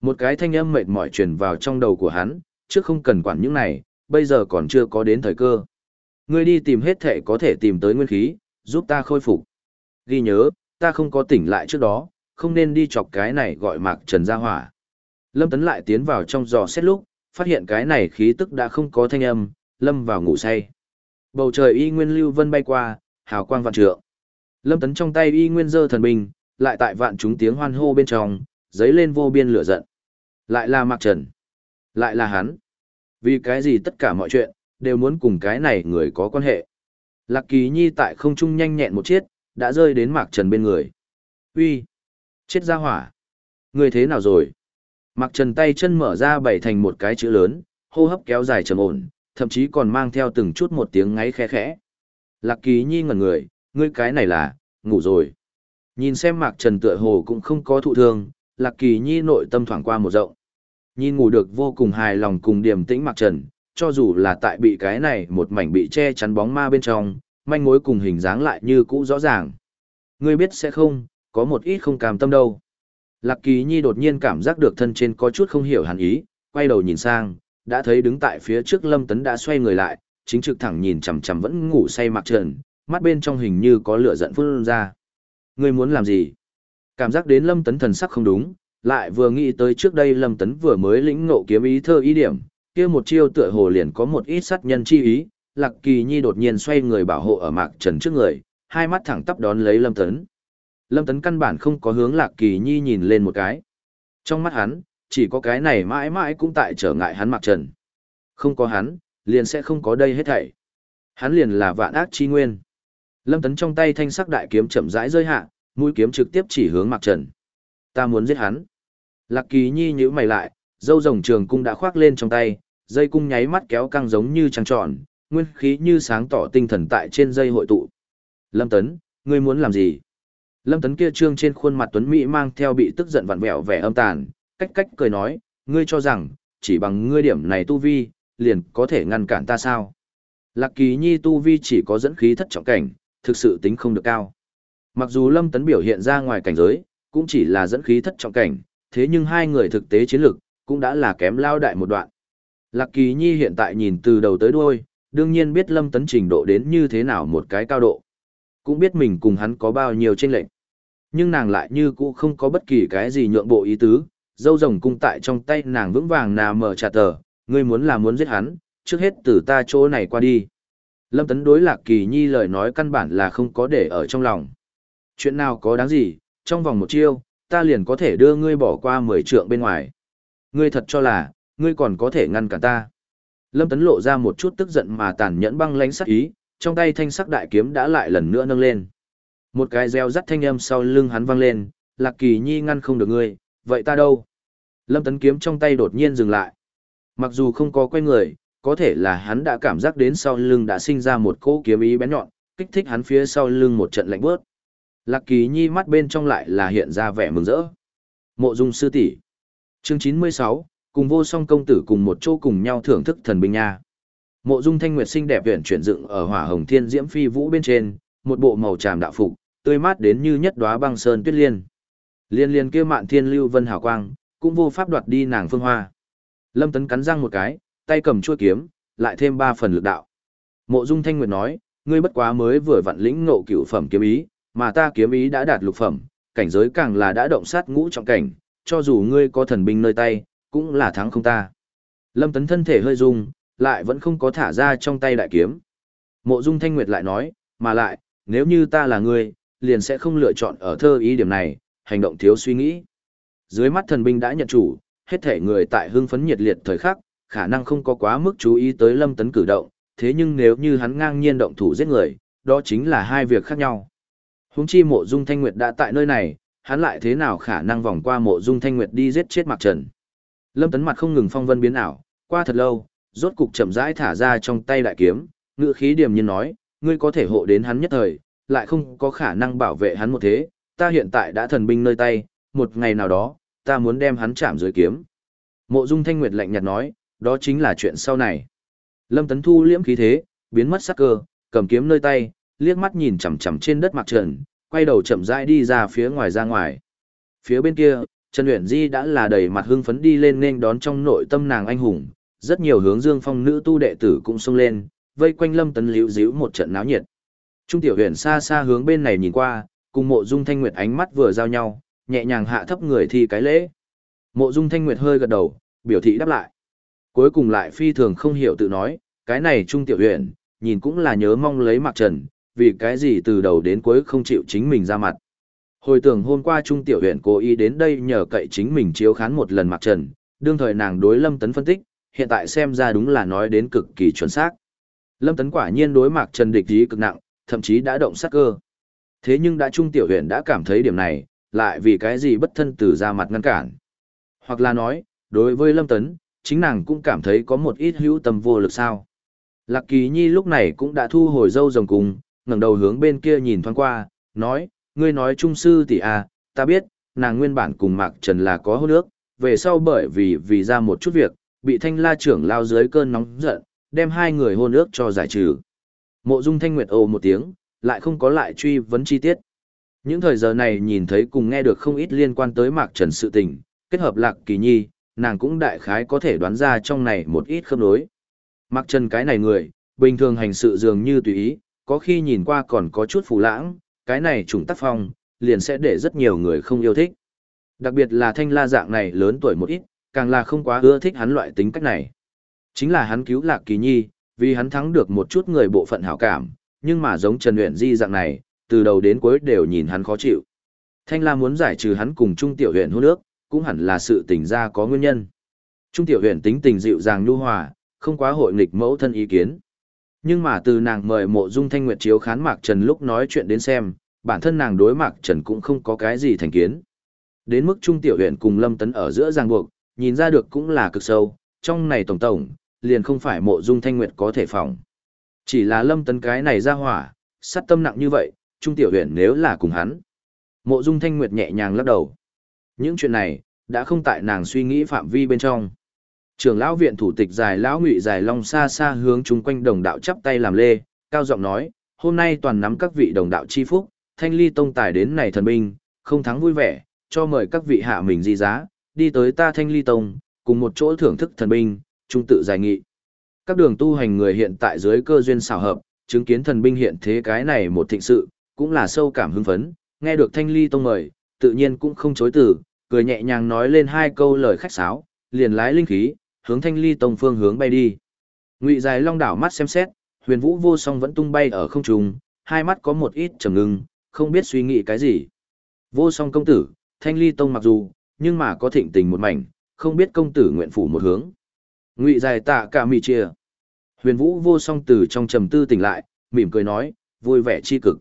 Một cái thanh âm mệt mỏi truyền vào trong đầu của hắn, trước không cần quản những này, bây giờ còn chưa có đến thời cơ. Ngươi đi tìm hết thệ có thể tìm tới nguyên khí, giúp ta khôi phục. Ghi nhớ, ta không có tỉnh lại trước đó, không nên đi chọc cái này gọi mạc trần gia hỏa. Lâm Tấn lại tiến vào trong giò xét lúc, phát hiện cái này khí tức đã không có thanh âm, lâm vào ngủ say. Bầu trời y nguyên lưu vân bay qua, hào quang vạn trượng. Lâm Tấn trong tay y nguyên dơ thần binh, lại tại vạn chúng tiếng hoan hô bên trong, giấy lên vô biên lửa giận. Lại là Mạc Trần. Lại là hắn. Vì cái gì tất cả mọi chuyện, đều muốn cùng cái này người có quan hệ. Lạc Kỳ Nhi tại không trung nhanh nhẹn một chiếc, đã rơi đến Mạc Trần bên người. Uy, Chết ra hỏa! Người thế nào rồi? Mạc Trần tay chân mở ra bảy thành một cái chữ lớn, hô hấp kéo dài trầm ổn, thậm chí còn mang theo từng chút một tiếng ngáy khẽ khẽ. Lạc Kỳ Nhi ngẩn người, ngươi cái này là, ngủ rồi. Nhìn xem Mạc Trần tựa hồ cũng không có thụ thương, Lạc Kỳ Nhi nội tâm thoảng qua một rộng. Nhìn ngủ được vô cùng hài lòng cùng điềm tĩnh Mạc Trần, cho dù là tại bị cái này một mảnh bị che chắn bóng ma bên trong, manh mối cùng hình dáng lại như cũ rõ ràng. Ngươi biết sẽ không, có một ít không cam tâm đâu. Lạc Kỳ Nhi đột nhiên cảm giác được thân trên có chút không hiểu hẳn ý, quay đầu nhìn sang, đã thấy đứng tại phía trước Lâm Tấn đã xoay người lại, chính trực thẳng nhìn chằm chằm vẫn ngủ say Mạc Trần, mắt bên trong hình như có lửa giận phun ra. Ngươi muốn làm gì? Cảm giác đến Lâm Tấn thần sắc không đúng, lại vừa nghĩ tới trước đây Lâm Tấn vừa mới lĩnh ngộ kiếm ý thơ ý điểm, kia một chiêu tựa hồ liền có một ít sát nhân chi ý, Lạc Kỳ Nhi đột nhiên xoay người bảo hộ ở Mạc Trần trước người, hai mắt thẳng tắp đón lấy Lâm Tấn. Lâm Tấn căn bản không có hướng Lạc Kỳ Nhi nhìn lên một cái. Trong mắt hắn, chỉ có cái này mãi mãi cũng tại trở ngại hắn Mạc Trần. Không có hắn, liền sẽ không có đây hết thảy. Hắn liền là vạn ác chi nguyên. Lâm Tấn trong tay thanh sắc đại kiếm chậm rãi rơi hạ, mũi kiếm trực tiếp chỉ hướng Mạc Trần. Ta muốn giết hắn. Lạc Kỳ Nhi nhíu mày lại, dâu rồng trường cung đã khoác lên trong tay, dây cung nháy mắt kéo căng giống như trăng tròn, nguyên khí như sáng tỏ tinh thần tại trên dây hội tụ. Lâm Tấn, ngươi muốn làm gì? Lâm Tấn kia trương trên khuôn mặt Tuấn Mỹ mang theo bị tức giận vặn vẹo vẻ âm tàn, cách cách cười nói, ngươi cho rằng, chỉ bằng ngươi điểm này tu vi, liền có thể ngăn cản ta sao? Lạc Kỳ Nhi tu vi chỉ có dẫn khí thất trọng cảnh, thực sự tính không được cao. Mặc dù Lâm Tấn biểu hiện ra ngoài cảnh giới, cũng chỉ là dẫn khí thất trọng cảnh, thế nhưng hai người thực tế chiến lực, cũng đã là kém lao đại một đoạn. Lạc Kỳ Nhi hiện tại nhìn từ đầu tới đuôi, đương nhiên biết Lâm Tấn trình độ đến như thế nào một cái cao độ. Cũng biết mình cùng hắn có bao nhiêu chênh lệch. Nhưng nàng lại như cũ không có bất kỳ cái gì nhượng bộ ý tứ, dâu rồng cung tại trong tay nàng vững vàng nà mở trà tờ, ngươi muốn là muốn giết hắn, trước hết từ ta chỗ này qua đi. Lâm Tấn đối Lạc Kỳ Nhi lời nói căn bản là không có để ở trong lòng. Chuyện nào có đáng gì, trong vòng một chiêu, ta liền có thể đưa ngươi bỏ qua mười trượng bên ngoài. Ngươi thật cho là, ngươi còn có thể ngăn cản ta. Lâm Tấn lộ ra một chút tức giận mà tàn nhẫn băng lánh sắc ý, trong tay thanh sắc đại kiếm đã lại lần nữa nâng lên. Một cái reo rắt thanh âm sau lưng hắn vang lên, Lạc Kỳ Nhi ngăn không được ngươi, vậy ta đâu? Lâm Tấn kiếm trong tay đột nhiên dừng lại. Mặc dù không có quay người, có thể là hắn đã cảm giác đến sau lưng đã sinh ra một cỗ kiếm ý bén nhọn, kích thích hắn phía sau lưng một trận lạnh bớt. Lạc Kỳ Nhi mắt bên trong lại là hiện ra vẻ mừng rỡ. Mộ Dung sư tỷ. Chương 96, cùng vô song công tử cùng một chỗ cùng nhau thưởng thức thần binh nha. Mộ Dung Thanh Nguyệt xinh đẹp huyền chuyển dựng ở Hỏa Hồng Thiên Diễm Phi Vũ bên trên, một bộ màu tràm đạo phục, tươi mát đến như nhất đóa băng sơn tuyết liên. Liên liên kia mạn thiên lưu vân hào quang, cũng vô pháp đoạt đi nàng phương hoa. Lâm Tấn cắn răng một cái, tay cầm chuôi kiếm, lại thêm ba phần lực đạo. Mộ Dung Thanh Nguyệt nói, ngươi bất quá mới vừa vặn lĩnh ngộ cửu phẩm kiếm ý, mà ta kiếm ý đã đạt lục phẩm, cảnh giới càng là đã động sát ngũ trọng cảnh, cho dù ngươi có thần binh nơi tay, cũng là thắng không ta. Lâm Tấn thân thể hơi rung, lại vẫn không có thả ra trong tay đại kiếm. Mộ Dung Thanh Nguyệt lại nói, mà lại, nếu như ta là ngươi, liền sẽ không lựa chọn ở thơ ý điểm này, hành động thiếu suy nghĩ. Dưới mắt thần binh đã nhận chủ, hết thể người tại hưng phấn nhiệt liệt thời khắc, khả năng không có quá mức chú ý tới Lâm Tấn cử động, thế nhưng nếu như hắn ngang nhiên động thủ giết người, đó chính là hai việc khác nhau. Huống chi mộ dung thanh nguyệt đã tại nơi này, hắn lại thế nào khả năng vòng qua mộ dung thanh nguyệt đi giết chết Mạc Trần. Lâm Tấn mặt không ngừng phong vân biến ảo, qua thật lâu, rốt cục chậm rãi thả ra trong tay đại kiếm, ngựa khí điềm nhiên nói, ngươi có thể hộ đến hắn nhất thời, lại không có khả năng bảo vệ hắn một thế, ta hiện tại đã thần binh nơi tay, một ngày nào đó, ta muốn đem hắn chạm dưới kiếm. Mộ Dung Thanh Nguyệt lạnh nhạt nói, đó chính là chuyện sau này. Lâm Tấn Thu liễm khí thế, biến mất sắc cơ, cầm kiếm nơi tay, liếc mắt nhìn chằm chằm trên đất mặt Trần, quay đầu chậm rãi đi ra phía ngoài ra ngoài. Phía bên kia, Trần Uyển Di đã là đầy mặt hưng phấn đi lên nên đón trong nội tâm nàng anh hùng, rất nhiều hướng Dương Phong nữ tu đệ tử cũng xông lên, vây quanh Lâm Tấn liễu díu một trận náo nhiệt. Trung tiểu huyền xa xa hướng bên này nhìn qua, cùng Mộ Dung Thanh Nguyệt ánh mắt vừa giao nhau, nhẹ nhàng hạ thấp người thi cái lễ. Mộ Dung Thanh Nguyệt hơi gật đầu, biểu thị đáp lại. Cuối cùng lại phi thường không hiểu tự nói, cái này Trung tiểu huyền, nhìn cũng là nhớ mong lấy mặc Trần, vì cái gì từ đầu đến cuối không chịu chính mình ra mặt. Hồi tưởng hôm qua Trung Tiểu Huyền cố ý đến đây nhờ cậy chính mình chiếu khán một lần mặc Trần, đương thời nàng đối Lâm Tấn phân tích, hiện tại xem ra đúng là nói đến cực kỳ chuẩn xác. Lâm Tấn quả nhiên đối Mạc Trần địch ý cực nặng, thậm chí đã động sát cơ. Thế nhưng đã Trung Tiểu huyện đã cảm thấy điểm này, lại vì cái gì bất thân từ ra mặt ngăn cản. Hoặc là nói, đối với Lâm Tấn, chính nàng cũng cảm thấy có một ít hữu tâm vô lực sao. Lạc Kỳ Nhi lúc này cũng đã thu hồi dâu rồng cùng, ngẩng đầu hướng bên kia nhìn thoáng qua, nói, ngươi nói trung sư tỷ à, ta biết, nàng nguyên bản cùng Mạc Trần là có hôn ước, về sau bởi vì vì ra một chút việc, bị thanh la trưởng lao dưới cơn nóng giận, đem hai người hôn ước cho giải trừ. Mộ dung thanh nguyệt ồ một tiếng, lại không có lại truy vấn chi tiết. Những thời giờ này nhìn thấy cùng nghe được không ít liên quan tới Mạc Trần sự tình, kết hợp lạc kỳ nhi, nàng cũng đại khái có thể đoán ra trong này một ít khớp nối. Mạc Trần cái này người, bình thường hành sự dường như tùy ý, có khi nhìn qua còn có chút phù lãng, cái này trùng tác phong, liền sẽ để rất nhiều người không yêu thích. Đặc biệt là thanh la dạng này lớn tuổi một ít, càng là không quá ưa thích hắn loại tính cách này. Chính là hắn cứu lạc kỳ nhi, vì hắn thắng được một chút người bộ phận hảo cảm, nhưng mà giống Trần Uyển Di dạng này, từ đầu đến cuối đều nhìn hắn khó chịu. Thanh la muốn giải trừ hắn cùng Trung Tiểu Huyền hôn nước, cũng hẳn là sự tình ra có nguyên nhân. Trung Tiểu Huyền tính tình dịu dàng nhu hòa, không quá hội nghịch mẫu thân ý kiến. Nhưng mà từ nàng mời mộ dung thanh nguyệt chiếu khán Mạc Trần lúc nói chuyện đến xem, bản thân nàng đối Mạc Trần cũng không có cái gì thành kiến. Đến mức Trung Tiểu Huyền cùng Lâm Tấn ở giữa giang buộc, nhìn ra được cũng là cực sâu, trong này tổng tổng, liền không phải mộ dung thanh nguyệt có thể phòng. Chỉ là Lâm Tấn cái này ra hỏa, sát tâm nặng như vậy, Trung Tiểu huyện nếu là cùng hắn. Mộ dung thanh nguyệt nhẹ nhàng lắc đầu. Những chuyện này, đã không tại nàng suy nghĩ phạm vi bên trong. Trưởng lão viện thủ tịch dài lão ngụy dài long xa xa hướng chung quanh đồng đạo chắp tay làm lê, cao giọng nói, hôm nay toàn nắm các vị đồng đạo chi phúc, thanh ly tông tài đến này thần binh, không thắng vui vẻ, cho mời các vị hạ mình di giá, đi tới ta thanh ly tông, cùng một chỗ thưởng thức thần binh, trung tự giải nghị. Các đường tu hành người hiện tại dưới cơ duyên xảo hợp, chứng kiến thần binh hiện thế cái này một thịnh sự, cũng là sâu cảm hứng phấn, nghe được thanh ly tông mời, tự nhiên cũng không chối từ, cười nhẹ nhàng nói lên hai câu lời khách sáo, liền lái linh khí, hướng thanh ly tông phương hướng bay đi. Ngụy dài long đảo mắt xem xét, huyền vũ vô song vẫn tung bay ở không trung, hai mắt có một ít trầm ngưng, không biết suy nghĩ cái gì. Vô song công tử, thanh ly tông mặc dù, nhưng mà có thịnh tình một mảnh, không biết công tử nguyện phủ một hướng. Ngụy dài tạ cả mì chia. Huyền vũ vô song từ trong trầm tư tỉnh lại, mỉm cười nói, vui vẻ chi cực.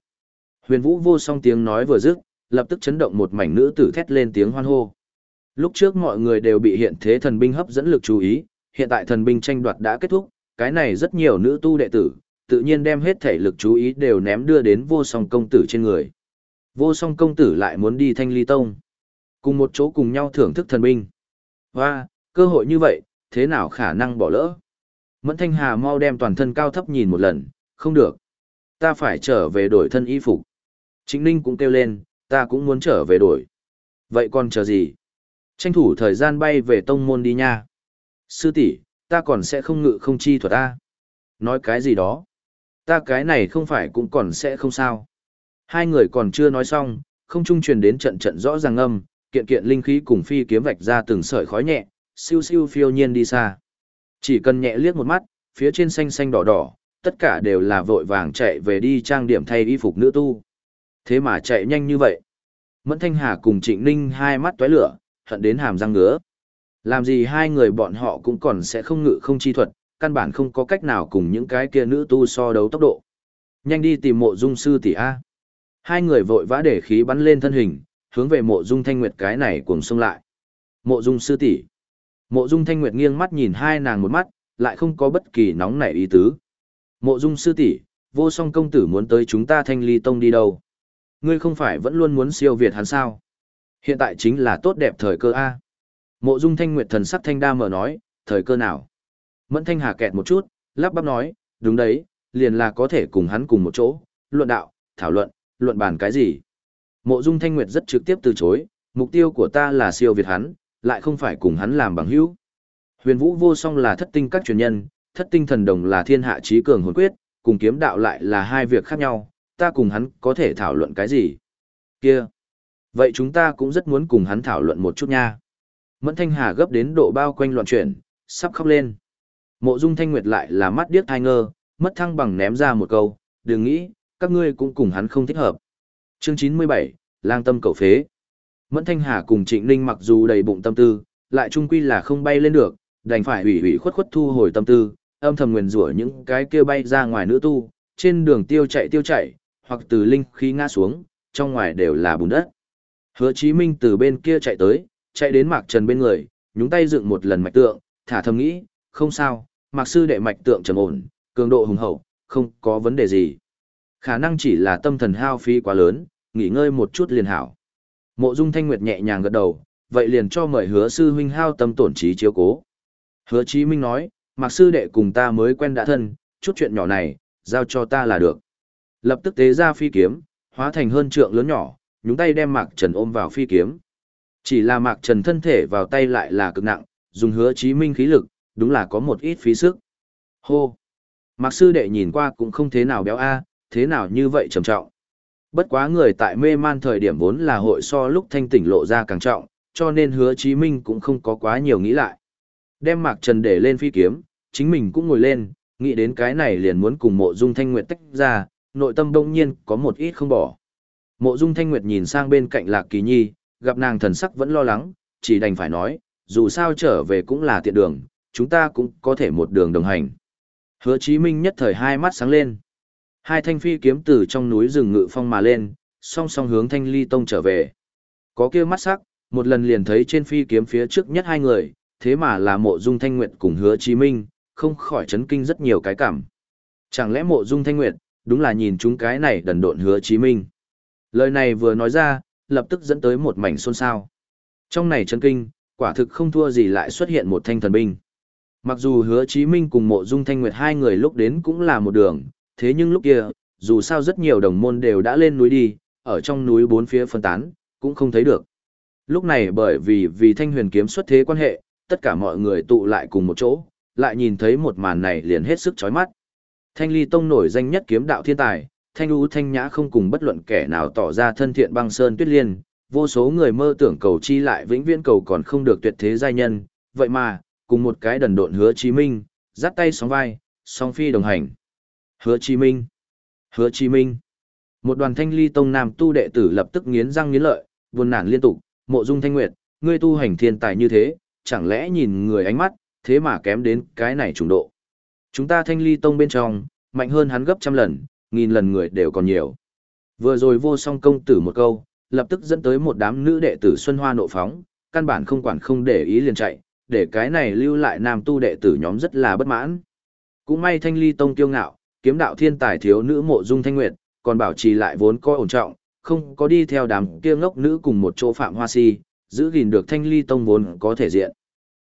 Huyền vũ vô song tiếng nói vừa dứt, lập tức chấn động một mảnh nữ tử thét lên tiếng hoan hô. Lúc trước mọi người đều bị hiện thế thần binh hấp dẫn lực chú ý, hiện tại thần binh tranh đoạt đã kết thúc, cái này rất nhiều nữ tu đệ tử, tự nhiên đem hết thể lực chú ý đều ném đưa đến vô song công tử trên người. Vô song công tử lại muốn đi thanh ly tông. Cùng một chỗ cùng nhau thưởng thức thần binh. Và, cơ hội như vậy, thế nào khả năng bỏ lỡ? Mẫn thanh hà mau đem toàn thân cao thấp nhìn một lần, không được. Ta phải trở về đổi thân y phục. Chính ninh cũng kêu lên, ta cũng muốn trở về đổi. Vậy còn chờ gì? Tranh thủ thời gian bay về tông môn đi nha. Sư tỷ, ta còn sẽ không ngự không chi thuật ta. Nói cái gì đó. Ta cái này không phải cũng còn sẽ không sao. Hai người còn chưa nói xong, không trung truyền đến trận trận rõ ràng âm, kiện kiện linh khí cùng phi kiếm vạch ra từng sợi khói nhẹ, siêu siêu phiêu nhiên đi xa. Chỉ cần nhẹ liếc một mắt, phía trên xanh xanh đỏ đỏ, tất cả đều là vội vàng chạy về đi trang điểm thay y phục nữ tu. Thế mà chạy nhanh như vậy. Mẫn Thanh Hà cùng Trịnh Ninh hai mắt tóe lửa, hận đến hàm răng ngứa. Làm gì hai người bọn họ cũng còn sẽ không ngự không chi thuật, căn bản không có cách nào cùng những cái kia nữ tu so đấu tốc độ. Nhanh đi tìm mộ dung sư tỷ A. Hai người vội vã để khí bắn lên thân hình, hướng về mộ dung thanh nguyệt cái này cuồng xông lại. Mộ dung sư tỷ Mộ dung thanh nguyệt nghiêng mắt nhìn hai nàng một mắt, lại không có bất kỳ nóng nảy ý tứ. Mộ dung sư tỷ vô song công tử muốn tới chúng ta thanh ly tông đi đâu? Ngươi không phải vẫn luôn muốn siêu việt hắn sao? Hiện tại chính là tốt đẹp thời cơ A. Mộ dung thanh nguyệt thần sắc thanh đa mở nói, thời cơ nào? Mẫn thanh hà kẹt một chút, lắp bắp nói, đúng đấy, liền là có thể cùng hắn cùng một chỗ, luận đạo, thảo luận, luận bàn cái gì? Mộ dung thanh nguyệt rất trực tiếp từ chối, mục tiêu của ta là siêu việt hắn, lại không phải cùng hắn làm bằng hữu. Huyền vũ vô song là thất tinh các truyền nhân, thất tinh thần đồng là thiên hạ trí cường hồn quyết, cùng kiếm đạo lại là hai việc khác nhau, ta cùng hắn có thể thảo luận cái gì? Kia! Vậy chúng ta cũng rất muốn cùng hắn thảo luận một chút nha. Mẫn Thanh Hà gấp đến độ bao quanh loạn chuyển, sắp khóc lên. Mộ Dung Thanh Nguyệt lại là mắt điếc thai ngơ, mất thăng bằng ném ra một câu, đừng nghĩ, các ngươi cũng cùng hắn không thích hợp. Chương 97, Lang Tâm Cầu Phế. Mẫn Thanh Hà cùng Trịnh Ninh mặc dù đầy bụng tâm tư, lại chung quy là không bay lên được, đành phải ủy ủy khuất khuất thu hồi tâm tư, âm thầm nguyền rủa những cái kia bay ra ngoài nữ tu, trên đường tiêu chạy tiêu chạy, hoặc từ linh khí ngã xuống, trong ngoài đều là bùn đất. Hứa Chí Minh từ bên kia chạy tới, chạy đến Mạc Trần bên người, nhúng tay dựng một lần mạch tượng, thả thầm nghĩ, không sao, Mạc sư đệ mạch tượng trầm ổn, cường độ hùng hậu, không có vấn đề gì. Khả năng chỉ là tâm thần hao phí quá lớn, nghỉ ngơi một chút liền hảo. Mộ Dung Thanh Nguyệt nhẹ nhàng gật đầu, vậy liền cho mời Hứa sư huynh hao tâm tổn trí chiếu cố. Hứa Chí Minh nói, Mạc sư đệ cùng ta mới quen đã thân, chút chuyện nhỏ này, giao cho ta là được. Lập tức tế ra phi kiếm, hóa thành hơn trượng lớn nhỏ, nhúng tay đem Mạc Trần ôm vào phi kiếm. Chỉ là Mạc Trần thân thể vào tay lại là cực nặng, dùng hứa chí minh khí lực, đúng là có một ít phí sức. Hô! Mạc sư đệ nhìn qua cũng không thế nào béo a, thế nào như vậy trầm trọng. Bất quá người tại mê man thời điểm vốn là hội so lúc thanh tỉnh lộ ra càng trọng, cho nên hứa chí minh cũng không có quá nhiều nghĩ lại. Đem Mạc Trần để lên phi kiếm, chính mình cũng ngồi lên, nghĩ đến cái này liền muốn cùng mộ dung thanh nguyệt tách ra, nội tâm đông nhiên có một ít không bỏ. Mộ dung thanh nguyệt nhìn sang bên cạnh lạc kỳ nhi, gặp nàng thần sắc vẫn lo lắng, chỉ đành phải nói, dù sao trở về cũng là tiện đường, chúng ta cũng có thể một đường đồng hành. Hứa Chí Minh nhất thời hai mắt sáng lên. Hai thanh phi kiếm từ trong núi rừng ngự phong mà lên, song song hướng thanh ly tông trở về. Có kia mắt sắc, một lần liền thấy trên phi kiếm phía trước nhất hai người, thế mà là mộ dung thanh nguyệt cùng hứa Chí Minh, không khỏi chấn kinh rất nhiều cái cảm. Chẳng lẽ mộ dung thanh nguyệt, đúng là nhìn chúng cái này đần độn hứa Chí Minh. Lời này vừa nói ra, lập tức dẫn tới một mảnh xôn xao. Trong này chấn kinh, quả thực không thua gì lại xuất hiện một thanh thần binh. Mặc dù hứa Chí Minh cùng mộ dung thanh nguyệt hai người lúc đến cũng là một đường, thế nhưng lúc kia, dù sao rất nhiều đồng môn đều đã lên núi đi, ở trong núi bốn phía phân tán, cũng không thấy được. Lúc này bởi vì vì thanh huyền kiếm xuất thế quan hệ, tất cả mọi người tụ lại cùng một chỗ, lại nhìn thấy một màn này liền hết sức chói mắt. Thanh ly tông nổi danh nhất kiếm đạo thiên tài, thanh ú thanh nhã không cùng bất luận kẻ nào tỏ ra thân thiện băng sơn tuyết liên, vô số người mơ tưởng cầu chi lại vĩnh viễn cầu còn không được tuyệt thế giai nhân, vậy mà, cùng một cái đần độn hứa chí minh, dắt tay sóng vai, song phi đồng hành. Hứa chí minh, hứa chí minh. Một đoàn thanh ly tông nam tu đệ tử lập tức nghiến răng nghiến lợi, buồn nản liên tục, mộ dung thanh nguyệt, ngươi tu hành thiên tài như thế, chẳng lẽ nhìn người ánh mắt, thế mà kém đến cái này trùng độ. Chúng ta thanh ly tông bên trong, mạnh hơn hắn gấp trăm lần, nghìn lần người đều còn nhiều. Vừa rồi vô song công tử một câu, lập tức dẫn tới một đám nữ đệ tử Xuân Hoa nộ phóng, căn bản không quản không để ý liền chạy, để cái này lưu lại nam tu đệ tử nhóm rất là bất mãn. Cũng may thanh ly tông kiêu ngạo, kiếm đạo thiên tài thiếu nữ mộ dung thanh nguyệt, còn bảo trì lại vốn coi ổn trọng, không có đi theo đám kia ngốc nữ cùng một chỗ phạm hoa si, giữ gìn được thanh ly tông vốn có thể diện.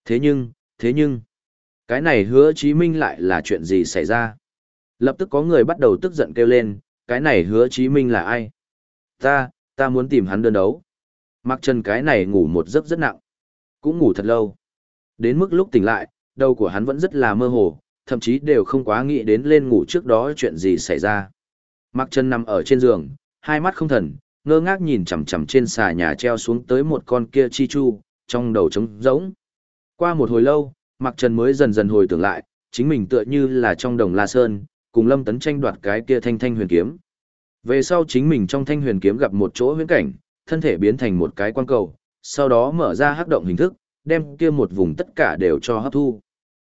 Thế nhưng, thế nhưng, cái này hứa chí minh lại là chuyện gì xảy ra? Lập tức có người bắt đầu tức giận kêu lên, cái này hứa chí minh là ai? Ta, ta muốn tìm hắn đơn đấu. Mặc chân cái này ngủ một giấc rất nặng. Cũng ngủ thật lâu. Đến mức lúc tỉnh lại, đầu của hắn vẫn rất là mơ hồ, thậm chí đều không quá nghĩ đến lên ngủ trước đó chuyện gì xảy ra. Mặc chân nằm ở trên giường, hai mắt không thần, ngơ ngác nhìn chằm chằm trên xà nhà treo xuống tới một con kia chi chu, trong đầu trống rỗng. Qua một hồi lâu, Mặc Trần mới dần dần hồi tưởng lại, chính mình tựa như là trong đồng La Sơn, cùng Lâm Tấn tranh đoạt cái kia thanh thanh huyền kiếm. Về sau chính mình trong thanh huyền kiếm gặp một chỗ huyễn cảnh, thân thể biến thành một cái quan cầu, sau đó mở ra hắc động hình thức, đem kia một vùng tất cả đều cho hấp thu.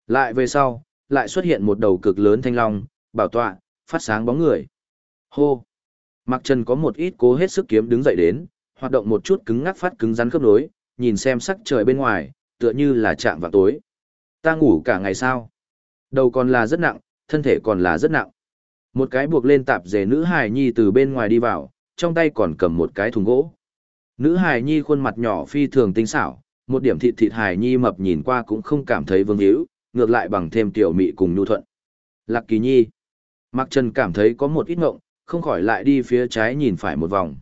Lại về sau, lại xuất hiện một đầu cực lớn thanh long, bảo tọa, phát sáng bóng người. Hô! Mặc Trần có một ít cố hết sức kiếm đứng dậy đến, hoạt động một chút cứng ngắc phát cứng rắn khớp nối, nhìn xem sắc trời bên ngoài, tựa như là chạm vào tối. Ta ngủ cả ngày sao? Đầu còn là rất nặng, thân thể còn là rất nặng. Một cái buộc lên tạp dề nữ hài nhi từ bên ngoài đi vào, trong tay còn cầm một cái thùng gỗ. Nữ hài nhi khuôn mặt nhỏ phi thường tinh xảo, một điểm thịt thịt hài nhi mập nhìn qua cũng không cảm thấy vương hữu, ngược lại bằng thêm tiểu mị cùng nhu thuận. Lạc kỳ nhi. Mạc Trần cảm thấy có một ít ngộng, không khỏi lại đi phía trái nhìn phải một vòng.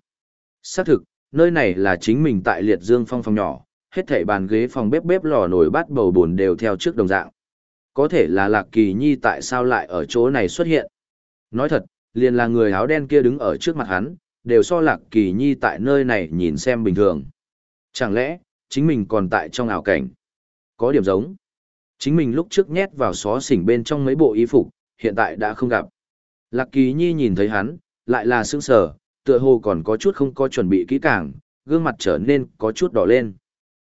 Xác thực, nơi này là chính mình tại liệt dương phong phòng nhỏ, hết thảy bàn ghế phòng bếp bếp lò nồi bát bầu buồn đều theo trước đồng dạng. Có thể là Lạc Kỳ Nhi tại sao lại ở chỗ này xuất hiện. Nói thật, liền là người áo đen kia đứng ở trước mặt hắn, đều so Lạc Kỳ Nhi tại nơi này nhìn xem bình thường. Chẳng lẽ, chính mình còn tại trong ảo cảnh? Có điểm giống. Chính mình lúc trước nhét vào xó xỉnh bên trong mấy bộ y phục, hiện tại đã không gặp. Lạc Kỳ Nhi nhìn thấy hắn, lại là sững sờ, tựa hồ còn có chút không có chuẩn bị kỹ càng, gương mặt trở nên có chút đỏ lên.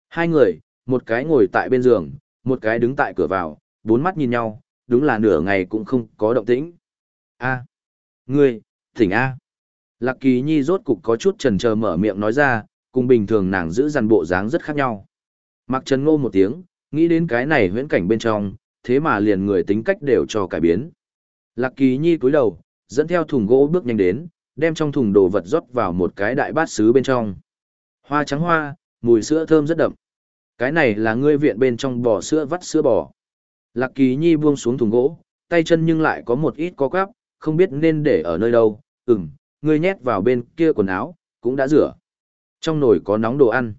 Hai người, một cái ngồi tại bên giường, một cái đứng tại cửa vào, bốn mắt nhìn nhau, đúng là nửa ngày cũng không có động tĩnh. A, ngươi, thỉnh A. Lạc Kỳ Nhi rốt cục có chút chần chờ mở miệng nói ra, cùng bình thường nàng giữ dằn bộ dáng rất khác nhau. Mặc Trần Ngô một tiếng, nghĩ đến cái này huyễn cảnh bên trong, thế mà liền người tính cách đều cho cải biến. Lạc Kỳ Nhi cúi đầu, dẫn theo thùng gỗ bước nhanh đến, đem trong thùng đồ vật rót vào một cái đại bát sứ bên trong. Hoa trắng hoa, mùi sữa thơm rất đậm. Cái này là ngươi viện bên trong bò sữa vắt sữa bò. Lạc Kỳ Nhi buông xuống thùng gỗ, tay chân nhưng lại có một ít có quắp, không biết nên để ở nơi đâu. Ừm, ngươi nhét vào bên kia quần áo, cũng đã rửa. Trong nồi có nóng đồ ăn.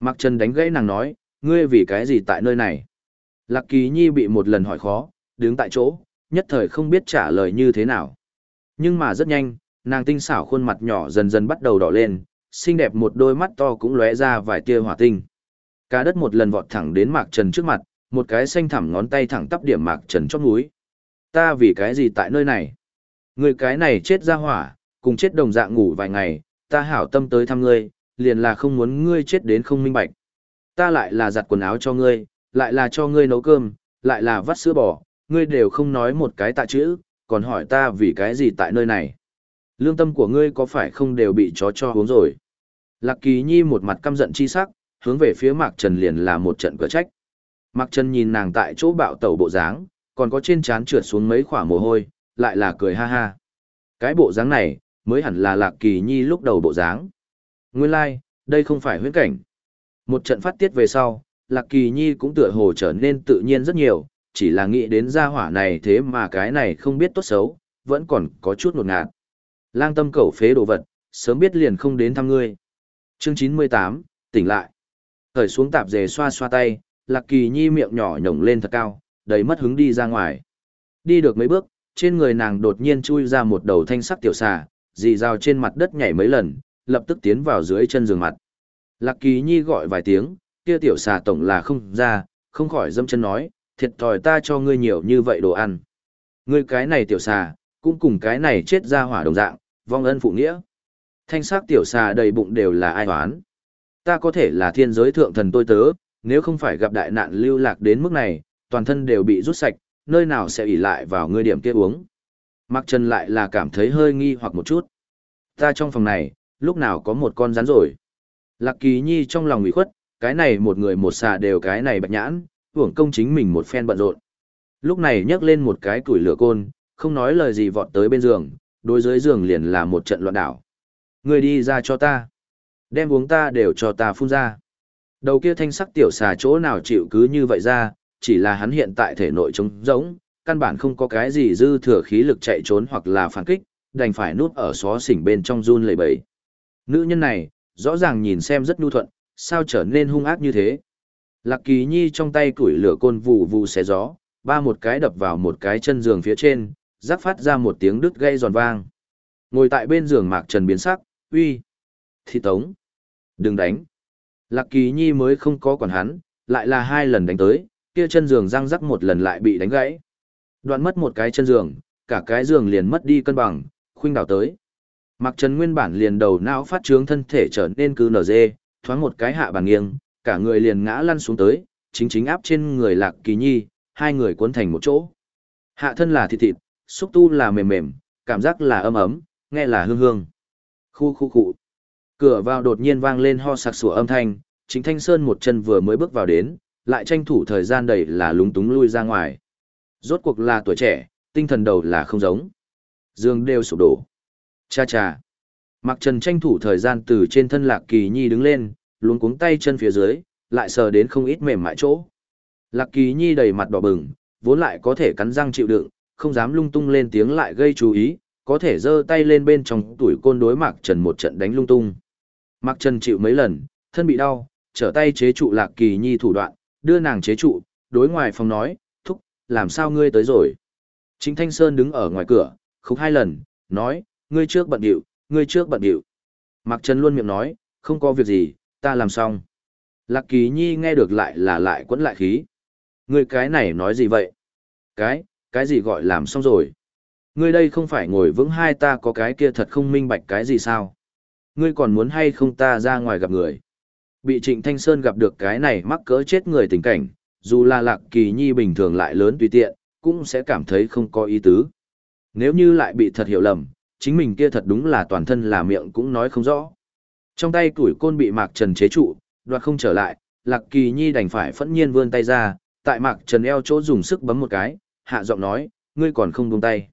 Mặc Trần đánh gãy nàng nói, ngươi vì cái gì tại nơi này? Lạc Kỳ Nhi bị một lần hỏi khó, đứng tại chỗ, nhất thời không biết trả lời như thế nào. Nhưng mà rất nhanh, nàng tinh xảo khuôn mặt nhỏ dần dần bắt đầu đỏ lên, xinh đẹp một đôi mắt to cũng lóe ra vài tia hỏa tinh. Cả đất một lần vọt thẳng đến Mạc Trần trước mặt, một cái xanh thẳm ngón tay thẳng tắp điểm Mạc Trần chót núi. Ta vì cái gì tại nơi này? Người cái này chết ra hỏa, cùng chết đồng dạng ngủ vài ngày, ta hảo tâm tới thăm ngươi, liền là không muốn ngươi chết đến không minh bạch. Ta lại là giặt quần áo cho ngươi, lại là cho ngươi nấu cơm, lại là vắt sữa bò, ngươi đều không nói một cái tạ chữ, còn hỏi ta vì cái gì tại nơi này. Lương tâm của ngươi có phải không đều bị chó cho uống rồi? Lạc Kỳ Nhi một mặt căm giận chi sắc, hướng về phía Mạc Trần liền là một trận cửa trách. Mạc Trần nhìn nàng tại chỗ bạo tẩu bộ dáng, còn có trên trán trượt xuống mấy khỏa mồ hôi, lại là cười ha ha. Cái bộ dáng này, mới hẳn là Lạc Kỳ Nhi lúc đầu bộ dáng. Nguyên lai, like, đây không phải huyễn cảnh. Một trận phát tiết về sau, Lạc Kỳ Nhi cũng tựa hồ trở nên tự nhiên rất nhiều, chỉ là nghĩ đến gia hỏa này thế mà cái này không biết tốt xấu, vẫn còn có chút ngột ngạt. Lang tâm cẩu phế đồ vật, sớm biết liền không đến thăm ngươi. Chương 98, tỉnh lại. Thời xuống tạp dề xoa xoa tay, Lạc Kỳ Nhi miệng nhỏ nhổng lên thật cao, đầy mất hứng đi ra ngoài. Đi được mấy bước, trên người nàng đột nhiên chui ra một đầu thanh sắc tiểu xà, dì rào trên mặt đất nhảy mấy lần, lập tức tiến vào dưới chân giường mặt. Lạc Kỳ Nhi gọi vài tiếng, kia tiểu xà tổng là không ra, không khỏi dâm chân nói, thiệt thòi ta cho ngươi nhiều như vậy đồ ăn. Ngươi cái này tiểu xà, cũng cùng cái này chết ra hỏa đồng dạng, vong ân phụ nghĩa. Thanh sắc tiểu xà đầy bụng đều là ai hoán. Ta có thể là thiên giới thượng thần tôi tớ, nếu không phải gặp đại nạn lưu lạc đến mức này, toàn thân đều bị rút sạch, nơi nào sẽ ỉ lại vào ngươi điểm kia uống. Mặc Trần lại là cảm thấy hơi nghi hoặc một chút. Ta trong phòng này, lúc nào có một con rắn rồi. Lạc Kỳ Nhi trong lòng ủy khuất, cái này một người một xà đều cái này bạch nhãn, hưởng công chính mình một phen bận rộn. Lúc này nhấc lên một cái củi lửa côn, không nói lời gì vọt tới bên giường, đối dưới giường liền là một trận loạn đảo. Người đi ra cho ta. Đem uống ta đều cho ta phun ra. Đầu kia thanh sắc tiểu xà chỗ nào chịu cứ như vậy ra, chỉ là hắn hiện tại thể nội trống rỗng, căn bản không có cái gì dư thừa khí lực chạy trốn hoặc là phản kích, đành phải núp ở xó xỉnh bên trong run lẩy bẩy. Nữ nhân này, rõ ràng nhìn xem rất nhu thuận, sao trở nên hung ác như thế. Lạc Kỳ Nhi trong tay củi lửa côn vù vù xé gió, ba một cái đập vào một cái chân giường phía trên, rắc phát ra một tiếng đứt gây giòn vang. Ngồi tại bên giường Mạc Trần biến sắc, uy, thị tống, đừng đánh. Lạc Kỳ Nhi mới không có còn hắn, lại là hai lần đánh tới, kia chân giường răng rắc một lần lại bị đánh gãy. Đoạn mất một cái chân giường, cả cái giường liền mất đi cân bằng, khuynh đảo tới. Mạc Trần nguyên bản liền đầu não phát trướng thân thể trở nên cứ nở dê, thoáng một cái hạ bàn nghiêng, cả người liền ngã lăn xuống tới, chính chính áp trên người Lạc Kỳ Nhi, hai người cuốn thành một chỗ. Hạ thân là thịt thịt, xúc tu là mềm mềm, cảm giác là ấm ấm, nghe là hương hương. Khu khu khu. Cửa vào đột nhiên vang lên ho sặc sủa âm thanh, chính Thanh Sơn một chân vừa mới bước vào đến, lại tranh thủ thời gian đầy là lúng túng lui ra ngoài. Rốt cuộc là tuổi trẻ, tinh thần đầu là không giống. Dương đều sụp đổ. Cha cha. Mặc trần tranh thủ thời gian từ trên thân lạc kỳ nhi đứng lên, luống cuống tay chân phía dưới, lại sờ đến không ít mềm mại chỗ. Lạc kỳ nhi đầy mặt đỏ bừng, vốn lại có thể cắn răng chịu đựng, không dám lung tung lên tiếng lại gây chú ý, có thể giơ tay lên bên trong tuổi côn đối Mạc Trần một trận đánh lung tung. Mạc Trần chịu mấy lần, thân bị đau, trở tay chế trụ Lạc Kỳ Nhi thủ đoạn, đưa nàng chế trụ, đối ngoài phòng nói, thúc, làm sao ngươi tới rồi? Chính Thanh Sơn đứng ở ngoài cửa, khúc hai lần, nói, ngươi trước bận điệu, ngươi trước bận điệu. Mạc Trần luôn miệng nói, không có việc gì, ta làm xong. Lạc Kỳ Nhi nghe được lại là lại quẫn lại khí. Ngươi cái này nói gì vậy? Cái, cái gì gọi làm xong rồi? Ngươi đây không phải ngồi vững hai ta có cái kia thật không minh bạch cái gì sao? Ngươi còn muốn hay không ta ra ngoài gặp người? Bị Trịnh Thanh Sơn gặp được cái này mắc cỡ chết người tình cảnh, dù là lạc kỳ nhi bình thường lại lớn tùy tiện, cũng sẽ cảm thấy không có ý tứ. Nếu như lại bị thật hiểu lầm, chính mình kia thật đúng là toàn thân là miệng cũng nói không rõ. Trong tay tuổi côn bị Mạc Trần chế trụ, đoạt không trở lại, Lạc Kỳ Nhi đành phải phẫn nhiên vươn tay ra, tại Mạc Trần eo chỗ dùng sức bấm một cái, hạ giọng nói, ngươi còn không buông tay.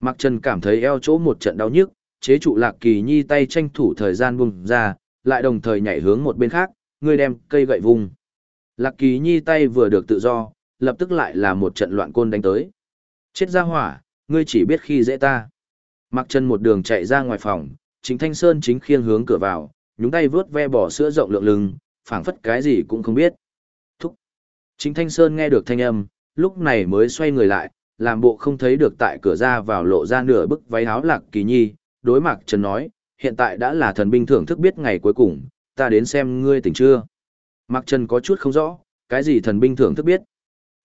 Mạc Trần cảm thấy eo chỗ một trận đau nhức, chế trụ Lạc Kỳ Nhi tay tranh thủ thời gian buông ra, lại đồng thời nhảy hướng một bên khác, ngươi đem cây gậy vùng. Lạc Kỳ Nhi tay vừa được tự do, lập tức lại là một trận loạn côn đánh tới. Chết ra hỏa, ngươi chỉ biết khi dễ ta. Mạc Trần một đường chạy ra ngoài phòng, Chính Thanh Sơn chính khiêng hướng cửa vào, nhúng tay vướt ve bỏ sữa rộng lượng lưng, phảng phất cái gì cũng không biết. Thúc. Chính Thanh Sơn nghe được thanh âm, lúc này mới xoay người lại, làm bộ không thấy được tại cửa ra vào lộ ra nửa bức váy áo lạc kỳ nhi, đối mặt Trần nói, hiện tại đã là thần binh thưởng thức biết ngày cuối cùng, ta đến xem ngươi tỉnh chưa. Mạc Trần có chút không rõ, cái gì thần binh thưởng thức biết.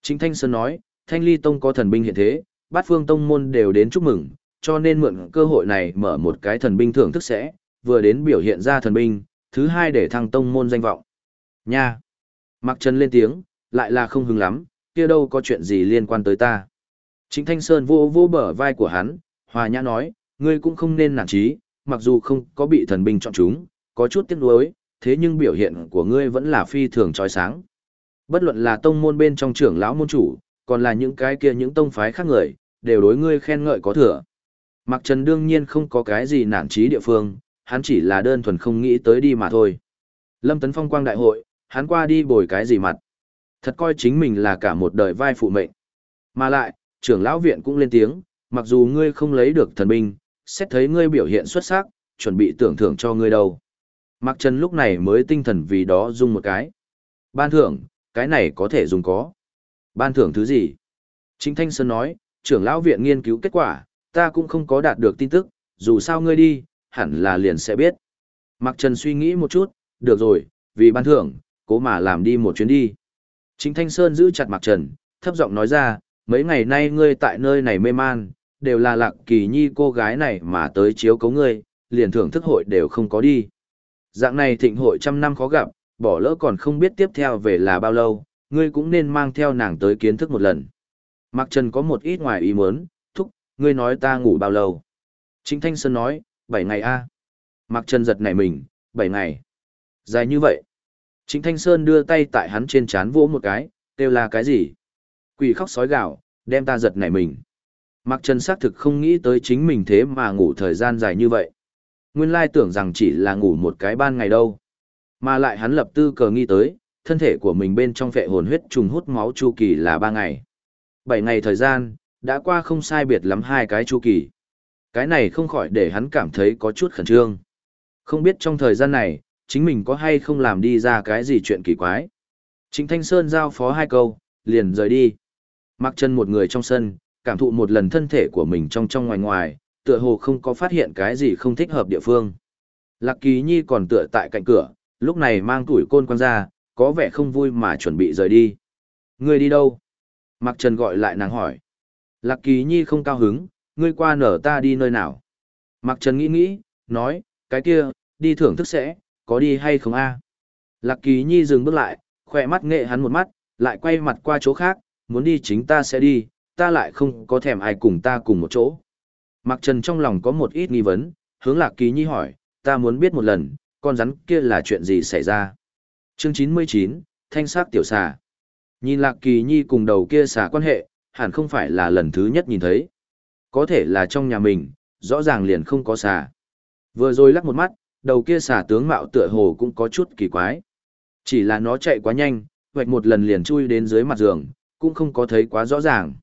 Chính Thanh Sơn nói, Thanh Ly Tông có thần binh hiện thế, bát phương tông môn đều đến chúc mừng, cho nên mượn cơ hội này mở một cái thần binh thưởng thức sẽ, vừa đến biểu hiện ra thần binh, thứ hai để thăng tông môn danh vọng. Nha! mặc Trần lên tiếng, lại là không hứng lắm, kia đâu có chuyện gì liên quan tới ta. Chính Thanh Sơn vô vô bờ vai của hắn, hòa nhã nói, ngươi cũng không nên nản trí, mặc dù không có bị thần binh chọn chúng, có chút tiếc nuối, thế nhưng biểu hiện của ngươi vẫn là phi thường trói sáng. Bất luận là tông môn bên trong trưởng lão môn chủ, còn là những cái kia những tông phái khác người, đều đối ngươi khen ngợi có thừa. Mạc Trần đương nhiên không có cái gì nản trí địa phương, hắn chỉ là đơn thuần không nghĩ tới đi mà thôi. Lâm Tấn Phong quang đại hội, hắn qua đi bồi cái gì mặt. Thật coi chính mình là cả một đời vai phụ mệnh. Mà lại, trưởng lão viện cũng lên tiếng, mặc dù ngươi không lấy được thần binh, xét thấy ngươi biểu hiện xuất sắc, chuẩn bị tưởng thưởng cho ngươi đâu. Mạc Trần lúc này mới tinh thần vì đó dùng một cái. Ban thưởng, cái này có thể dùng có. Ban thưởng thứ gì? Chính Thanh Sơn nói, trưởng lão viện nghiên cứu kết quả, ta cũng không có đạt được tin tức, dù sao ngươi đi, hẳn là liền sẽ biết. Mạc Trần suy nghĩ một chút, được rồi, vì ban thưởng, cố mà làm đi một chuyến đi. Chính Thanh Sơn giữ chặt Mạc Trần, thấp giọng nói ra, mấy ngày nay ngươi tại nơi này mê man, đều là lạc kỳ nhi cô gái này mà tới chiếu cấu ngươi, liền thưởng thức hội đều không có đi. Dạng này thịnh hội trăm năm khó gặp, bỏ lỡ còn không biết tiếp theo về là bao lâu, ngươi cũng nên mang theo nàng tới kiến thức một lần. Mạc Trần có một ít ngoài ý muốn, ngươi nói ta ngủ bao lâu. Trịnh Thanh Sơn nói, bảy ngày a. Mạc Trần giật nảy mình, bảy ngày. Dài như vậy. Trịnh Thanh Sơn đưa tay tại hắn trên chán vỗ một cái, kêu là cái gì? Quỷ khóc sói gạo, đem ta giật nảy mình. Mạc Trần xác thực không nghĩ tới chính mình thế mà ngủ thời gian dài như vậy. Nguyên lai tưởng rằng chỉ là ngủ một cái ban ngày đâu. Mà lại hắn lập tư cờ nghi tới, thân thể của mình bên trong vệ hồn huyết trùng hút máu chu kỳ là ba ngày. Bảy ngày thời gian, đã qua không sai biệt lắm hai cái chu kỳ. Cái này không khỏi để hắn cảm thấy có chút khẩn trương. Không biết trong thời gian này, chính mình có hay không làm đi ra cái gì chuyện kỳ quái. Trịnh Thanh Sơn giao phó hai câu, liền rời đi. Mặc chân một người trong sân, cảm thụ một lần thân thể của mình trong trong ngoài ngoài, tựa hồ không có phát hiện cái gì không thích hợp địa phương. Lạc Kỳ Nhi còn tựa tại cạnh cửa, lúc này mang tuổi côn quan ra, có vẻ không vui mà chuẩn bị rời đi. Người đi đâu? Mặc Trần gọi lại nàng hỏi. Lạc Kỳ Nhi không cao hứng, ngươi qua nở ta đi nơi nào? Mặc Trần nghĩ nghĩ, nói, cái kia, đi thưởng thức sẽ, có đi hay không a? Lạc Kỳ Nhi dừng bước lại, khỏe mắt nghệ hắn một mắt, lại quay mặt qua chỗ khác, muốn đi chính ta sẽ đi, ta lại không có thèm ai cùng ta cùng một chỗ. Mặc Trần trong lòng có một ít nghi vấn, hướng Lạc Kỳ Nhi hỏi, ta muốn biết một lần, con rắn kia là chuyện gì xảy ra? Chương 99, Thanh sát tiểu xà. Nhìn Lạc Kỳ Nhi cùng đầu kia xà quan hệ, hẳn không phải là lần thứ nhất nhìn thấy. Có thể là trong nhà mình, rõ ràng liền không có xà. Vừa rồi lắc một mắt, đầu kia xà tướng mạo tựa hồ cũng có chút kỳ quái. Chỉ là nó chạy quá nhanh, vạch một lần liền chui đến dưới mặt giường, cũng không có thấy quá rõ ràng.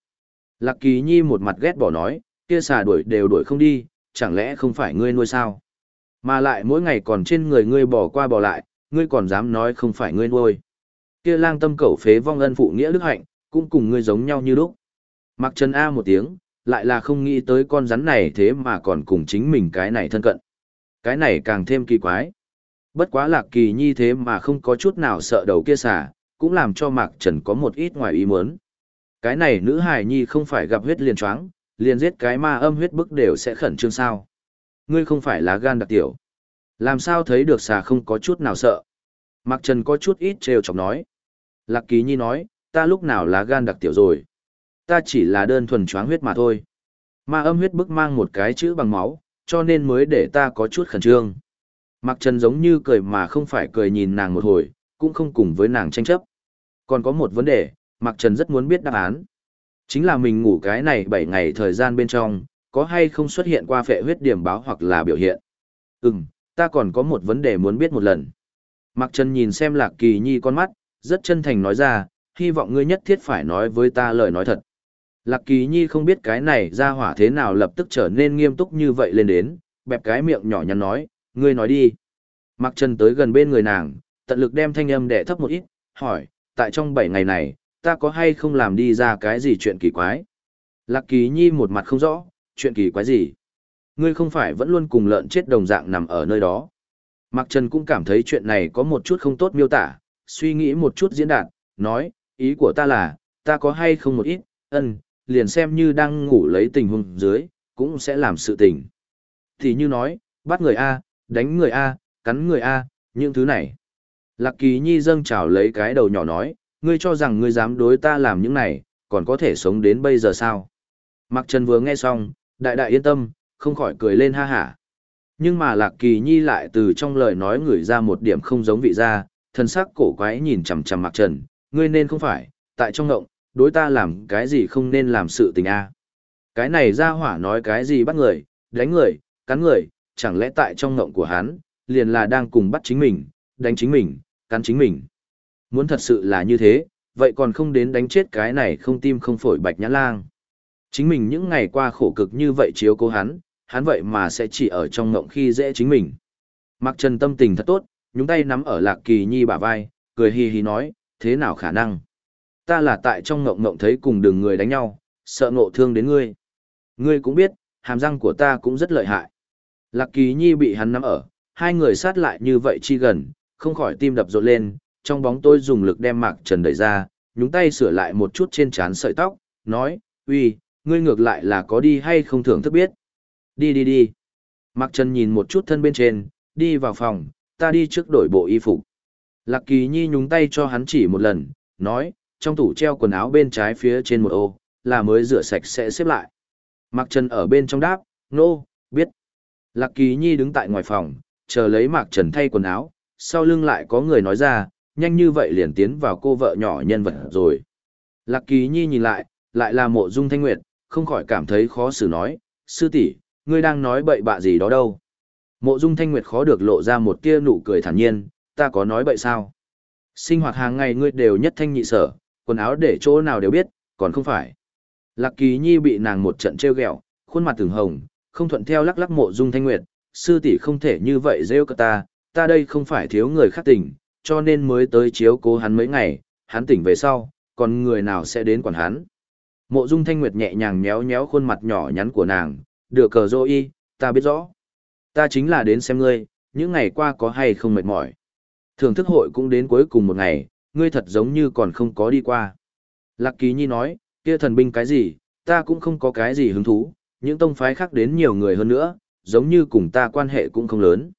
Lạc Kỳ Nhi một mặt ghét bỏ nói, kia xà đuổi đều đuổi không đi, chẳng lẽ không phải ngươi nuôi sao? Mà lại mỗi ngày còn trên người ngươi bỏ qua bỏ lại, ngươi còn dám nói không phải ngươi nuôi. Kia lang tâm cẩu phế vong ân phụ nghĩa đức hạnh, cũng cùng ngươi giống nhau như lúc. Mặc Trần A một tiếng, lại là không nghĩ tới con rắn này thế mà còn cùng chính mình cái này thân cận. Cái này càng thêm kỳ quái. Bất quá lạc kỳ nhi thế mà không có chút nào sợ đầu kia xả, cũng làm cho Mạc Trần có một ít ngoài ý muốn. Cái này nữ hài nhi không phải gặp huyết liền choáng, liền giết cái ma âm huyết bức đều sẽ khẩn trương sao. Ngươi không phải là gan đặc tiểu. Làm sao thấy được xà không có chút nào sợ. Mạc Trần có chút ít trêu chọc nói. Lạc Kỳ Nhi nói, ta lúc nào là gan đặc tiểu rồi. Ta chỉ là đơn thuần choáng huyết mà thôi. Ma âm huyết bức mang một cái chữ bằng máu, cho nên mới để ta có chút khẩn trương. Mạc Trần giống như cười mà không phải cười nhìn nàng một hồi, cũng không cùng với nàng tranh chấp. Còn có một vấn đề, Mạc Trần rất muốn biết đáp án. Chính là mình ngủ cái này 7 ngày thời gian bên trong, có hay không xuất hiện qua phệ huyết điểm báo hoặc là biểu hiện. Ừm, ta còn có một vấn đề muốn biết một lần. Mạc Trần nhìn xem Lạc Kỳ Nhi con mắt, rất chân thành nói ra, hy vọng ngươi nhất thiết phải nói với ta lời nói thật. Lạc Kỳ Nhi không biết cái này ra hỏa thế nào lập tức trở nên nghiêm túc như vậy lên đến, bẹp cái miệng nhỏ nhắn nói, ngươi nói đi. Mạc Trần tới gần bên người nàng, tận lực đem thanh âm đẻ thấp một ít, hỏi, tại trong 7 ngày này, ta có hay không làm đi ra cái gì chuyện kỳ quái? Lạc Kỳ Nhi một mặt không rõ, chuyện kỳ quái gì? Ngươi không phải vẫn luôn cùng lợn chết đồng dạng nằm ở nơi đó. Mạc Trần cũng cảm thấy chuyện này có một chút không tốt miêu tả, suy nghĩ một chút diễn đạt, nói, ý của ta là, ta có hay không một ít, ân, liền xem như đang ngủ lấy tình huống dưới, cũng sẽ làm sự tình. Thì như nói, bắt người A, đánh người A, cắn người A, những thứ này. Lạc Kỳ Nhi dâng trào lấy cái đầu nhỏ nói, ngươi cho rằng ngươi dám đối ta làm những này, còn có thể sống đến bây giờ sao? Mạc Trần vừa nghe xong, đại đại yên tâm, không khỏi cười lên ha hả. Nhưng mà Lạc Kỳ Nhi lại từ trong lời nói ngửi ra một điểm không giống vị ra, thân sắc cổ quái nhìn chằm chằm Mạc Trần, ngươi nên không phải, tại trong ngộng, đối ta làm cái gì không nên làm sự tình a Cái này ra hỏa nói cái gì bắt người, đánh người, cắn người, chẳng lẽ tại trong ngộng của hắn, liền là đang cùng bắt chính mình, đánh chính mình, cắn chính mình. Muốn thật sự là như thế, vậy còn không đến đánh chết cái này không tim không phổi bạch nhã lang. Chính mình những ngày qua khổ cực như vậy chiếu cố hắn, hắn vậy mà sẽ chỉ ở trong ngộng khi dễ chính mình. Mặc trần tâm tình thật tốt, nhúng tay nắm ở lạc kỳ nhi bả vai, cười hi hi nói, thế nào khả năng? Ta là tại trong ngộng ngộng thấy cùng đường người đánh nhau, sợ ngộ thương đến ngươi. Ngươi cũng biết, hàm răng của ta cũng rất lợi hại. Lạc kỳ nhi bị hắn nắm ở, hai người sát lại như vậy chi gần, không khỏi tim đập rộn lên, trong bóng tôi dùng lực đem Mạc Trần đẩy ra, nhúng tay sửa lại một chút trên trán sợi tóc, nói, uy, ngươi ngược lại là có đi hay không thưởng thức biết. Đi đi đi. Mạc Trần nhìn một chút thân bên trên, đi vào phòng, ta đi trước đổi bộ y phục. Lạc Kỳ Nhi nhúng tay cho hắn chỉ một lần, nói, trong tủ treo quần áo bên trái phía trên một ô, là mới rửa sạch sẽ xếp lại. Mạc Trần ở bên trong đáp, nô, no, biết. Lạc Kỳ Nhi đứng tại ngoài phòng, chờ lấy Mạc Trần thay quần áo, sau lưng lại có người nói ra, nhanh như vậy liền tiến vào cô vợ nhỏ nhân vật rồi. Lạc Kỳ Nhi nhìn lại, lại là mộ dung thanh nguyệt, không khỏi cảm thấy khó xử nói, sư tỷ, ngươi đang nói bậy bạ gì đó đâu. Mộ dung thanh nguyệt khó được lộ ra một tia nụ cười thản nhiên, ta có nói bậy sao? Sinh hoạt hàng ngày ngươi đều nhất thanh nhị sở, quần áo để chỗ nào đều biết, còn không phải. Lạc Kỳ Nhi bị nàng một trận trêu ghẹo, khuôn mặt từng hồng, không thuận theo lắc lắc mộ dung thanh nguyệt, sư tỷ không thể như vậy rêu cả ta, ta đây không phải thiếu người khác tỉnh, cho nên mới tới chiếu cố hắn mấy ngày, hắn tỉnh về sau, còn người nào sẽ đến quản hắn. Mộ Dung Thanh Nguyệt nhẹ nhàng méo méo khuôn mặt nhỏ nhắn của nàng, được cờ dô y, ta biết rõ. Ta chính là đến xem ngươi, những ngày qua có hay không mệt mỏi. Thưởng thức hội cũng đến cuối cùng một ngày, ngươi thật giống như còn không có đi qua. Lạc Kỳ Nhi nói, kia thần binh cái gì, ta cũng không có cái gì hứng thú, những tông phái khác đến nhiều người hơn nữa, giống như cùng ta quan hệ cũng không lớn.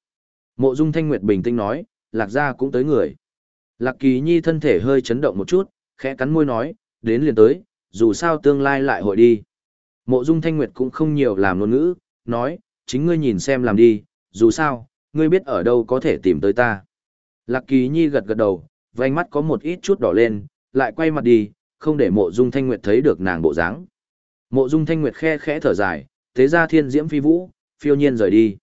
Mộ Dung Thanh Nguyệt bình tĩnh nói, Lạc gia cũng tới người. Lạc Kỳ Nhi thân thể hơi chấn động một chút, khẽ cắn môi nói, đến liền tới, dù sao tương lai lại hội đi. Mộ Dung Thanh Nguyệt cũng không nhiều làm ngôn ngữ, nói, chính ngươi nhìn xem làm đi, dù sao, ngươi biết ở đâu có thể tìm tới ta. Lạc Kỳ Nhi gật gật đầu, vành mắt có một ít chút đỏ lên, lại quay mặt đi, không để mộ dung thanh nguyệt thấy được nàng bộ dáng. Mộ dung thanh nguyệt khe khẽ thở dài, thế ra thiên diễm phi vũ, phiêu nhiên rời đi.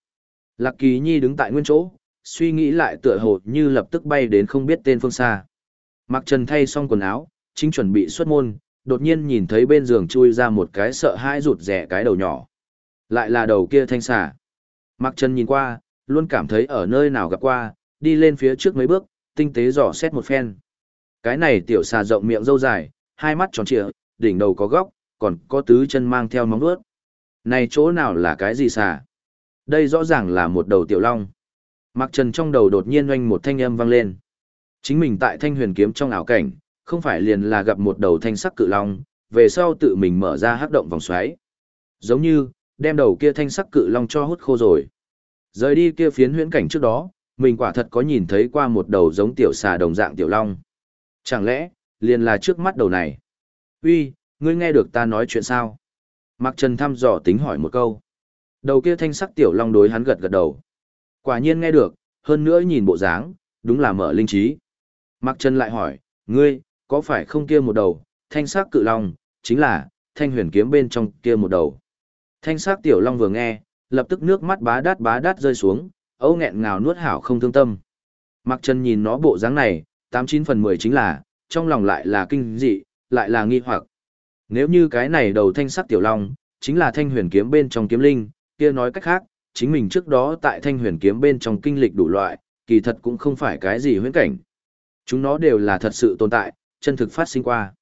Lạc Kỳ Nhi đứng tại nguyên chỗ, suy nghĩ lại tựa hồ như lập tức bay đến không biết tên phương xa. Mặc trần thay xong quần áo, chính chuẩn bị xuất môn, đột nhiên nhìn thấy bên giường chui ra một cái sợ hãi rụt rẻ cái đầu nhỏ. Lại là đầu kia thanh xà. Mặc trần nhìn qua, luôn cảm thấy ở nơi nào gặp qua, đi lên phía trước mấy bước, tinh tế dò xét một phen. Cái này tiểu xà rộng miệng râu dài, hai mắt tròn trịa, đỉnh đầu có góc, còn có tứ chân mang theo móng vuốt. Này chỗ nào là cái gì xà? Đây rõ ràng là một đầu tiểu long. Mặc trần trong đầu đột nhiên oanh một thanh âm vang lên. Chính mình tại thanh huyền kiếm trong ảo cảnh, không phải liền là gặp một đầu thanh sắc cự long, về sau tự mình mở ra hắc động vòng xoáy. Giống như, đem đầu kia thanh sắc cự long cho hút khô rồi. Rời đi kia phiến huyễn cảnh trước đó, mình quả thật có nhìn thấy qua một đầu giống tiểu xà đồng dạng tiểu long. Chẳng lẽ, liền là trước mắt đầu này? Uy, ngươi nghe được ta nói chuyện sao? Mạc Trần thăm dò tính hỏi một câu. Đầu kia thanh sắc tiểu long đối hắn gật gật đầu. Quả nhiên nghe được, hơn nữa nhìn bộ dáng, đúng là mở linh trí. Mạc Trần lại hỏi, ngươi, có phải không kia một đầu, thanh sắc cự long, chính là, thanh huyền kiếm bên trong kia một đầu. Thanh sắc tiểu long vừa nghe, lập tức nước mắt bá đát bá đát rơi xuống, âu nghẹn ngào nuốt hảo không thương tâm. mặc Trần nhìn nó bộ dáng này, tám chín phần mười chính là, trong lòng lại là kinh dị, lại là nghi hoặc. Nếu như cái này đầu thanh sắc tiểu long, chính là thanh huyền kiếm bên trong kiếm linh, kia nói cách khác, chính mình trước đó tại thanh huyền kiếm bên trong kinh lịch đủ loại, kỳ thật cũng không phải cái gì huyễn cảnh. Chúng nó đều là thật sự tồn tại, chân thực phát sinh qua.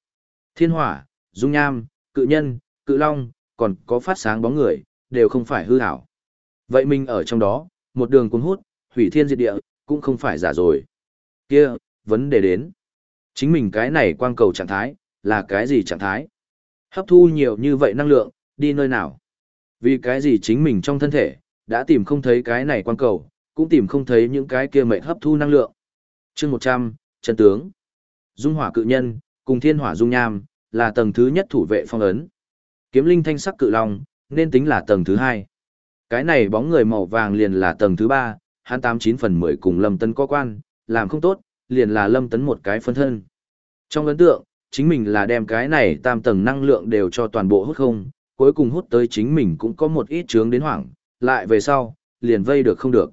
Thiên hỏa, dung nham, cự nhân, cự long, còn có phát sáng bóng người, đều không phải hư ảo. Vậy mình ở trong đó, một đường cuốn hút, hủy thiên diệt địa, cũng không phải giả rồi. Kia, vấn đề đến. Chính mình cái này quang cầu trạng thái, là cái gì trạng thái? Hấp thu nhiều như vậy năng lượng, đi nơi nào? Vì cái gì chính mình trong thân thể, đã tìm không thấy cái này quang cầu, cũng tìm không thấy những cái kia mệnh hấp thu năng lượng. chương 100, chân tướng. Dung hỏa cự nhân, cùng thiên hỏa dung nham, là tầng thứ nhất thủ vệ phong ấn. Kiếm linh thanh sắc cự long, nên tính là tầng thứ hai. Cái này bóng người màu vàng liền là tầng thứ ba, hắn tám chín phần mười cùng lâm tấn có quan, làm không tốt, liền là lâm tấn một cái phân thân. Trong ấn tượng, chính mình là đem cái này tam tầng năng lượng đều cho toàn bộ hút không, cuối cùng hút tới chính mình cũng có một ít chướng đến hoảng, lại về sau, liền vây được không được.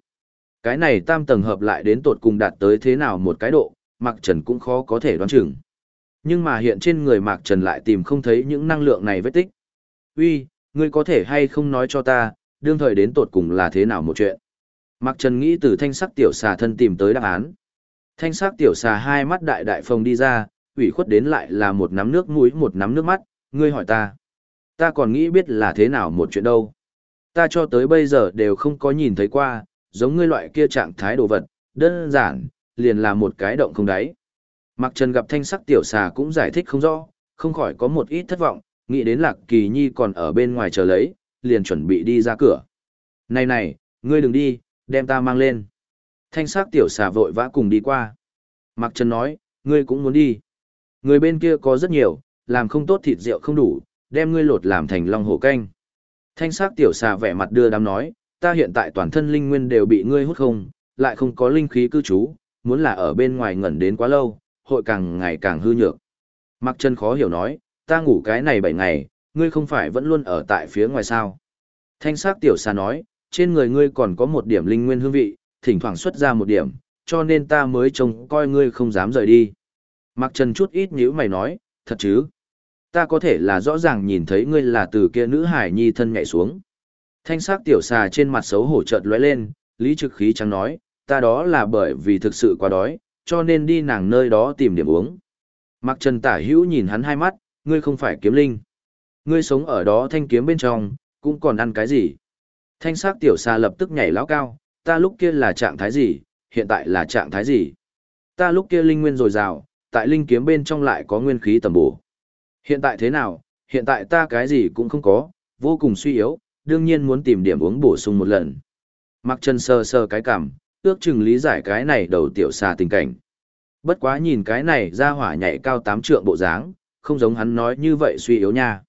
Cái này tam tầng hợp lại đến tột cùng đạt tới thế nào một cái độ, Mạc Trần cũng khó có thể đoán chừng. Nhưng mà hiện trên người Mạc Trần lại tìm không thấy những năng lượng này vết tích. Uy, ngươi có thể hay không nói cho ta, đương thời đến tột cùng là thế nào một chuyện. Mạc Trần nghĩ từ thanh sắc tiểu xà thân tìm tới đáp án. Thanh sắc tiểu xà hai mắt đại đại phồng đi ra, ủy khuất đến lại là một nắm nước mũi một nắm nước mắt, ngươi hỏi ta. Ta còn nghĩ biết là thế nào một chuyện đâu. Ta cho tới bây giờ đều không có nhìn thấy qua, giống ngươi loại kia trạng thái đồ vật, đơn giản, liền là một cái động không đáy. Mạc Trần gặp thanh sắc tiểu xà cũng giải thích không rõ, không khỏi có một ít thất vọng, nghĩ đến Lạc Kỳ Nhi còn ở bên ngoài chờ lấy, liền chuẩn bị đi ra cửa. Này này, ngươi đừng đi, đem ta mang lên. Thanh sắc tiểu xà vội vã cùng đi qua. Mạc Trần nói, ngươi cũng muốn đi. Người bên kia có rất nhiều, làm không tốt thịt rượu không đủ, đem ngươi lột làm thành long hổ canh. Thanh sắc tiểu xà vẻ mặt đưa đám nói, ta hiện tại toàn thân linh nguyên đều bị ngươi hút không, lại không có linh khí cư trú, muốn là ở bên ngoài ngẩn đến quá lâu, hội càng ngày càng hư nhược. Mạc Trần khó hiểu nói, ta ngủ cái này 7 ngày, ngươi không phải vẫn luôn ở tại phía ngoài sao. Thanh sắc tiểu xà nói, trên người ngươi còn có một điểm linh nguyên hương vị, thỉnh thoảng xuất ra một điểm, cho nên ta mới trông coi ngươi không dám rời đi. Mặc Trần chút ít nhữ mày nói, thật chứ? Ta có thể là rõ ràng nhìn thấy ngươi là từ kia nữ hải nhi thân nhảy xuống. Thanh sắc tiểu xà trên mặt xấu hổ chợt lóe lên, lý trực khí trắng nói, ta đó là bởi vì thực sự quá đói, cho nên đi nàng nơi đó tìm điểm uống. Mặc Trần tả hữu nhìn hắn hai mắt, ngươi không phải kiếm linh. Ngươi sống ở đó thanh kiếm bên trong, cũng còn ăn cái gì? Thanh sắc tiểu xà lập tức nhảy lão cao, ta lúc kia là trạng thái gì, hiện tại là trạng thái gì? Ta lúc kia linh nguyên dồi dào, tại linh kiếm bên trong lại có nguyên khí tầm bổ. Hiện tại thế nào, hiện tại ta cái gì cũng không có, vô cùng suy yếu, đương nhiên muốn tìm điểm uống bổ sung một lần. Mặc chân sơ sơ cái cảm, ước chừng lý giải cái này đầu tiểu xà tình cảnh. Bất quá nhìn cái này ra hỏa nhảy cao tám trượng bộ dáng, không giống hắn nói như vậy suy yếu nha.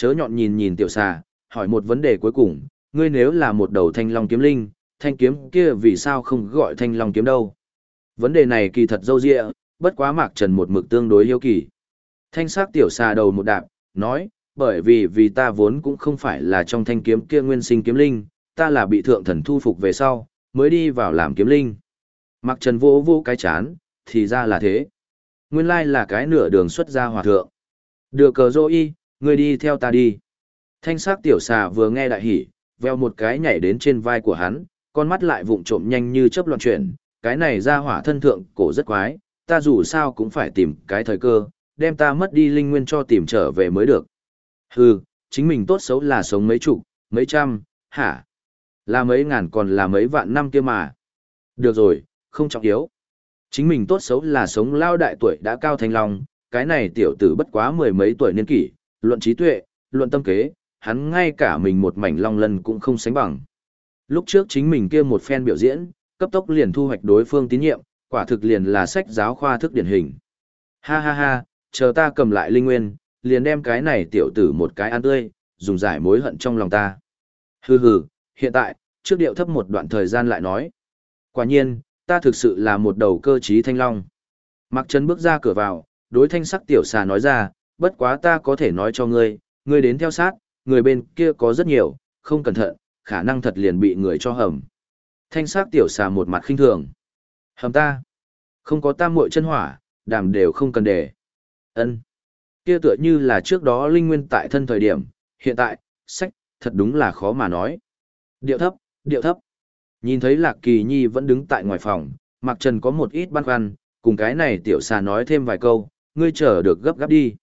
Chớ nhọn nhìn nhìn tiểu xà, hỏi một vấn đề cuối cùng, ngươi nếu là một đầu thanh long kiếm linh, thanh kiếm kia vì sao không gọi thanh long kiếm đâu. Vấn đề này kỳ thật dâu dịa, bất quá Mạc Trần một mực tương đối hiếu kỳ. Thanh sắc tiểu xà đầu một đạp, nói, bởi vì vì ta vốn cũng không phải là trong thanh kiếm kia nguyên sinh kiếm linh, ta là bị thượng thần thu phục về sau, mới đi vào làm kiếm linh. Mạc Trần vô vô cái chán, thì ra là thế. Nguyên lai là cái nửa đường xuất ra hòa thượng. Được cờ dô y, ngươi đi theo ta đi. Thanh sắc tiểu xà vừa nghe đại hỉ, veo một cái nhảy đến trên vai của hắn, con mắt lại vụng trộm nhanh như chớp loạn chuyển, cái này ra hỏa thân thượng cổ rất quái, ta dù sao cũng phải tìm cái thời cơ, đem ta mất đi linh nguyên cho tìm trở về mới được. Hừ, chính mình tốt xấu là sống mấy chục, mấy trăm, hả? Là mấy ngàn còn là mấy vạn năm kia mà. Được rồi, không trọng yếu. Chính mình tốt xấu là sống lao đại tuổi đã cao thành lòng, cái này tiểu tử bất quá mười mấy tuổi niên kỷ, luận trí tuệ, luận tâm kế, hắn ngay cả mình một mảnh long lân cũng không sánh bằng. Lúc trước chính mình kia một phen biểu diễn, cấp tốc liền thu hoạch đối phương tín nhiệm, quả thực liền là sách giáo khoa thức điển hình. Ha ha ha, chờ ta cầm lại linh nguyên, liền đem cái này tiểu tử một cái ăn tươi, dùng giải mối hận trong lòng ta. Hừ hừ, hiện tại, trước điệu thấp một đoạn thời gian lại nói. Quả nhiên, ta thực sự là một đầu cơ trí thanh long. Mặc Trấn bước ra cửa vào, đối thanh sắc tiểu xà nói ra, bất quá ta có thể nói cho ngươi, ngươi đến theo sát, người bên kia có rất nhiều, không cẩn thận, khả năng thật liền bị người cho hầm. Thanh sắc tiểu xà một mặt khinh thường. Hầm ta. Không có tam muội chân hỏa, đàm đều không cần để. ân Kia tựa như là trước đó linh nguyên tại thân thời điểm, hiện tại, sách, thật đúng là khó mà nói. Điệu thấp, điệu thấp. Nhìn thấy Lạc Kỳ Nhi vẫn đứng tại ngoài phòng, Mạc Trần có một ít băn khoăn, cùng cái này tiểu xà nói thêm vài câu, ngươi chờ được gấp gáp đi.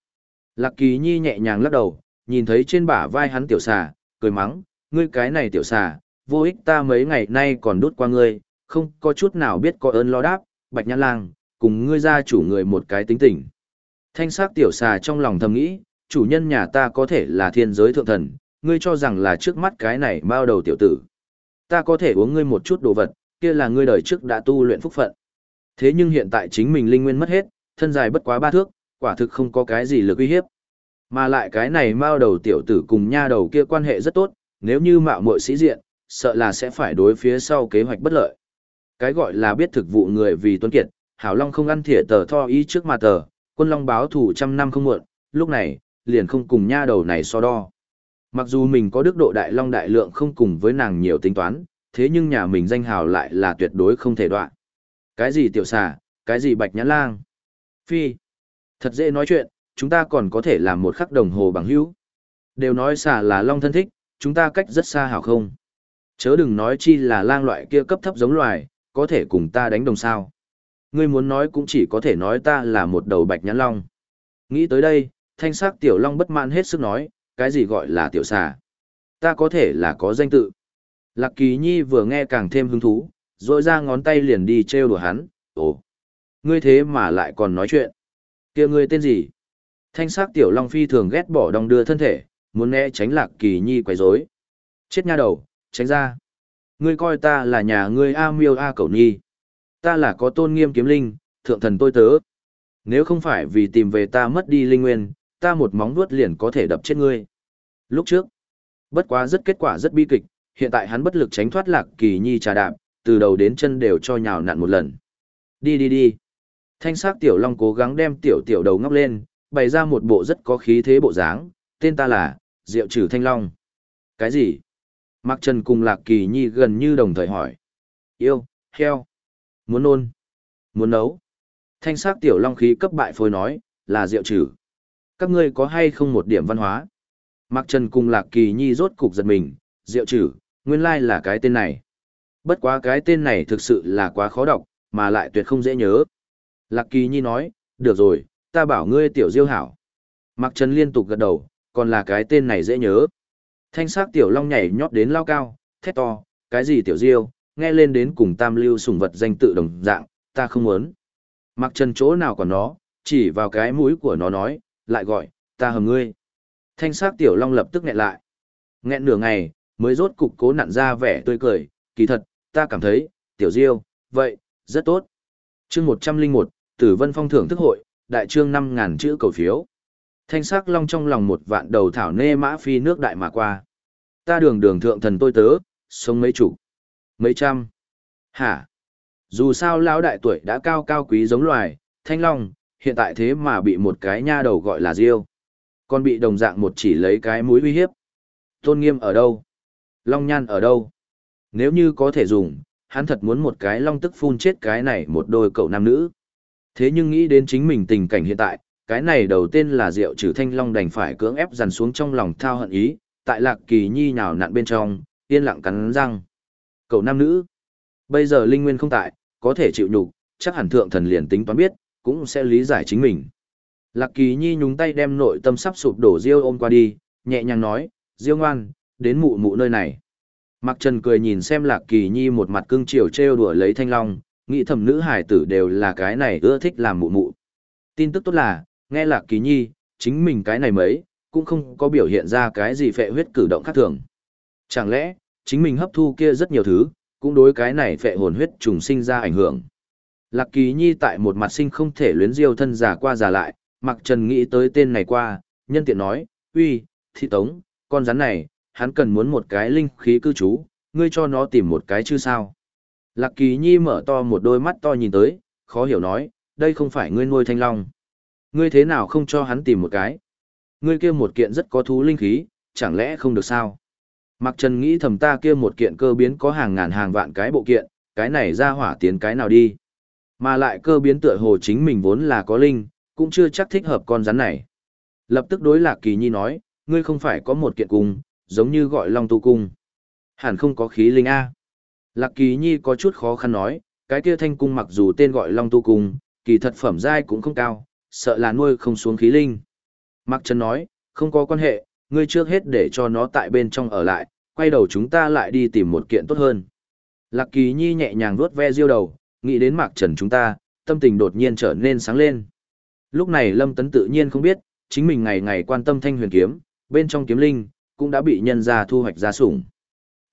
Lạc Kỳ Nhi nhẹ nhàng lắc đầu, nhìn thấy trên bả vai hắn tiểu xà, cười mắng, ngươi cái này tiểu xà, vô ích ta mấy ngày nay còn đút qua ngươi, không có chút nào biết có ơn lo đáp, bạch nhãn lang, cùng ngươi ra chủ người một cái tính tình. Thanh sắc tiểu xà trong lòng thầm nghĩ, chủ nhân nhà ta có thể là thiên giới thượng thần, ngươi cho rằng là trước mắt cái này bao đầu tiểu tử. Ta có thể uống ngươi một chút đồ vật, kia là ngươi đời trước đã tu luyện phúc phận. Thế nhưng hiện tại chính mình linh nguyên mất hết, thân dài bất quá ba thước, quả thực không có cái gì lực uy hiếp. Mà lại cái này mao đầu tiểu tử cùng nha đầu kia quan hệ rất tốt, nếu như mạo muội sĩ diện, sợ là sẽ phải đối phía sau kế hoạch bất lợi. Cái gọi là biết thực vụ người vì tuấn kiệt, Hảo Long không ăn thỉa tờ tho ý trước mà tờ, quân Long báo thủ trăm năm không muộn, lúc này, liền không cùng nha đầu này so đo. Mặc dù mình có đức độ đại long đại lượng không cùng với nàng nhiều tính toán, thế nhưng nhà mình danh hào lại là tuyệt đối không thể đoạn. Cái gì tiểu xà, cái gì bạch nhãn lang. Phi. Thật dễ nói chuyện, chúng ta còn có thể làm một khắc đồng hồ bằng hữu. Đều nói xà là long thân thích, chúng ta cách rất xa hảo không. Chớ đừng nói chi là lang loại kia cấp thấp giống loài, có thể cùng ta đánh đồng sao. Ngươi muốn nói cũng chỉ có thể nói ta là một đầu bạch nhãn long. Nghĩ tới đây, thanh sắc tiểu long bất mãn hết sức nói, cái gì gọi là tiểu xà. Ta có thể là có danh tự. Lạc kỳ nhi vừa nghe càng thêm hứng thú, rồi ra ngón tay liền đi trêu đùa hắn, ồ, ngươi thế mà lại còn nói chuyện kia ngươi tên gì? Thanh sắc tiểu long phi thường ghét bỏ đong đưa thân thể, muốn né tránh lạc kỳ nhi quấy rối. Chết nha đầu, tránh ra. Ngươi coi ta là nhà ngươi A miêu A cầu nhi. Ta là có tôn nghiêm kiếm linh, thượng thần tôi tớ. Nếu không phải vì tìm về ta mất đi linh nguyên, ta một móng vuốt liền có thể đập chết ngươi. Lúc trước, bất quá rất kết quả rất bi kịch, hiện tại hắn bất lực tránh thoát lạc kỳ nhi trà đạp, từ đầu đến chân đều cho nhào nặn một lần. Đi đi đi. Thanh sắc tiểu long cố gắng đem tiểu tiểu đầu ngóc lên, bày ra một bộ rất có khí thế bộ dáng, tên ta là, Diệu trừ thanh long. Cái gì? Mạc Trần cùng Lạc Kỳ Nhi gần như đồng thời hỏi. Yêu, heo. Muốn nôn. Muốn nấu. Thanh sắc tiểu long khí cấp bại phôi nói, là Diệu trừ. Các ngươi có hay không một điểm văn hóa? Mạc Trần cùng Lạc Kỳ Nhi rốt cục giật mình, Diệu trừ, nguyên lai là cái tên này. Bất quá cái tên này thực sự là quá khó đọc, mà lại tuyệt không dễ nhớ. Lạc Kỳ Nhi nói, được rồi, ta bảo ngươi tiểu diêu hảo. Mạc Trần liên tục gật đầu, còn là cái tên này dễ nhớ. Thanh sắc tiểu long nhảy nhót đến lao cao, thét to, cái gì tiểu diêu, nghe lên đến cùng tam lưu sùng vật danh tự đồng dạng, ta không muốn. Mạc Trần chỗ nào còn nó, chỉ vào cái mũi của nó nói, lại gọi, ta hầm ngươi. Thanh sắc tiểu long lập tức nghẹn lại. Nghẹn nửa ngày, mới rốt cục cố nặn ra vẻ tươi cười, kỳ thật, ta cảm thấy, tiểu diêu, vậy, rất tốt. chương 101, Tử Vân Phong thưởng thức hội, đại trương 5.000 chữ cầu phiếu. Thanh sắc long trong lòng một vạn đầu thảo nê mã phi nước đại mà qua. Ta đường đường thượng thần tôi tớ, sống mấy chủ. Mấy trăm. Hả? Dù sao lão đại tuổi đã cao cao quý giống loài, thanh long, hiện tại thế mà bị một cái nha đầu gọi là Diêu. Còn bị đồng dạng một chỉ lấy cái mũi uy hiếp. Tôn nghiêm ở đâu? Long nhan ở đâu? Nếu như có thể dùng, hắn thật muốn một cái long tức phun chết cái này một đôi cậu nam nữ. Thế nhưng nghĩ đến chính mình tình cảnh hiện tại, cái này đầu tiên là Diệu trừ thanh long đành phải cưỡng ép dằn xuống trong lòng thao hận ý, tại lạc kỳ nhi nhào nặn bên trong, yên lặng cắn răng. Cậu nam nữ. Bây giờ linh nguyên không tại, có thể chịu nhục, chắc hẳn thượng thần liền tính toán biết, cũng sẽ lý giải chính mình. Lạc kỳ nhi nhúng tay đem nội tâm sắp sụp đổ Diêu ôm qua đi, nhẹ nhàng nói, Diêu ngoan, đến mụ mụ nơi này. Mặc Trần cười nhìn xem Lạc Kỳ Nhi một mặt cưng chiều trêu đùa lấy thanh long, nghĩ thầm nữ hải tử đều là cái này ưa thích làm mụ mụ. Tin tức tốt là, nghe Lạc Kỳ Nhi, chính mình cái này mấy, cũng không có biểu hiện ra cái gì phệ huyết cử động khác thường. Chẳng lẽ, chính mình hấp thu kia rất nhiều thứ, cũng đối cái này phệ hồn huyết trùng sinh ra ảnh hưởng. Lạc Kỳ Nhi tại một mặt sinh không thể luyến diêu thân giả qua giả lại, Mặc Trần nghĩ tới tên này qua, nhân tiện nói, uy, thị tống, con rắn này, hắn cần muốn một cái linh khí cư trú, ngươi cho nó tìm một cái chứ sao. Lạc Kỳ Nhi mở to một đôi mắt to nhìn tới, khó hiểu nói, đây không phải ngươi nuôi thanh long. Ngươi thế nào không cho hắn tìm một cái? Ngươi kia một kiện rất có thú linh khí, chẳng lẽ không được sao? Mặc Trần nghĩ thầm ta kia một kiện cơ biến có hàng ngàn hàng vạn cái bộ kiện, cái này ra hỏa tiến cái nào đi. Mà lại cơ biến tựa hồ chính mình vốn là có linh, cũng chưa chắc thích hợp con rắn này. Lập tức đối Lạc Kỳ Nhi nói, ngươi không phải có một kiện cung, giống như gọi Long Tu Cung. Hẳn không có khí linh A. Lạc Kỳ Nhi có chút khó khăn nói, cái kia thanh cung mặc dù tên gọi Long Tu Cung, kỳ thật phẩm giai cũng không cao, sợ là nuôi không xuống khí linh. Mạc Trần nói, không có quan hệ, ngươi trước hết để cho nó tại bên trong ở lại, quay đầu chúng ta lại đi tìm một kiện tốt hơn. Lạc Kỳ Nhi nhẹ nhàng vuốt ve diêu đầu, nghĩ đến Mạc Trần chúng ta, tâm tình đột nhiên trở nên sáng lên. Lúc này Lâm Tấn tự nhiên không biết, chính mình ngày ngày quan tâm thanh huyền kiếm, bên trong kiếm linh, cũng đã bị nhân gia thu hoạch ra sủng.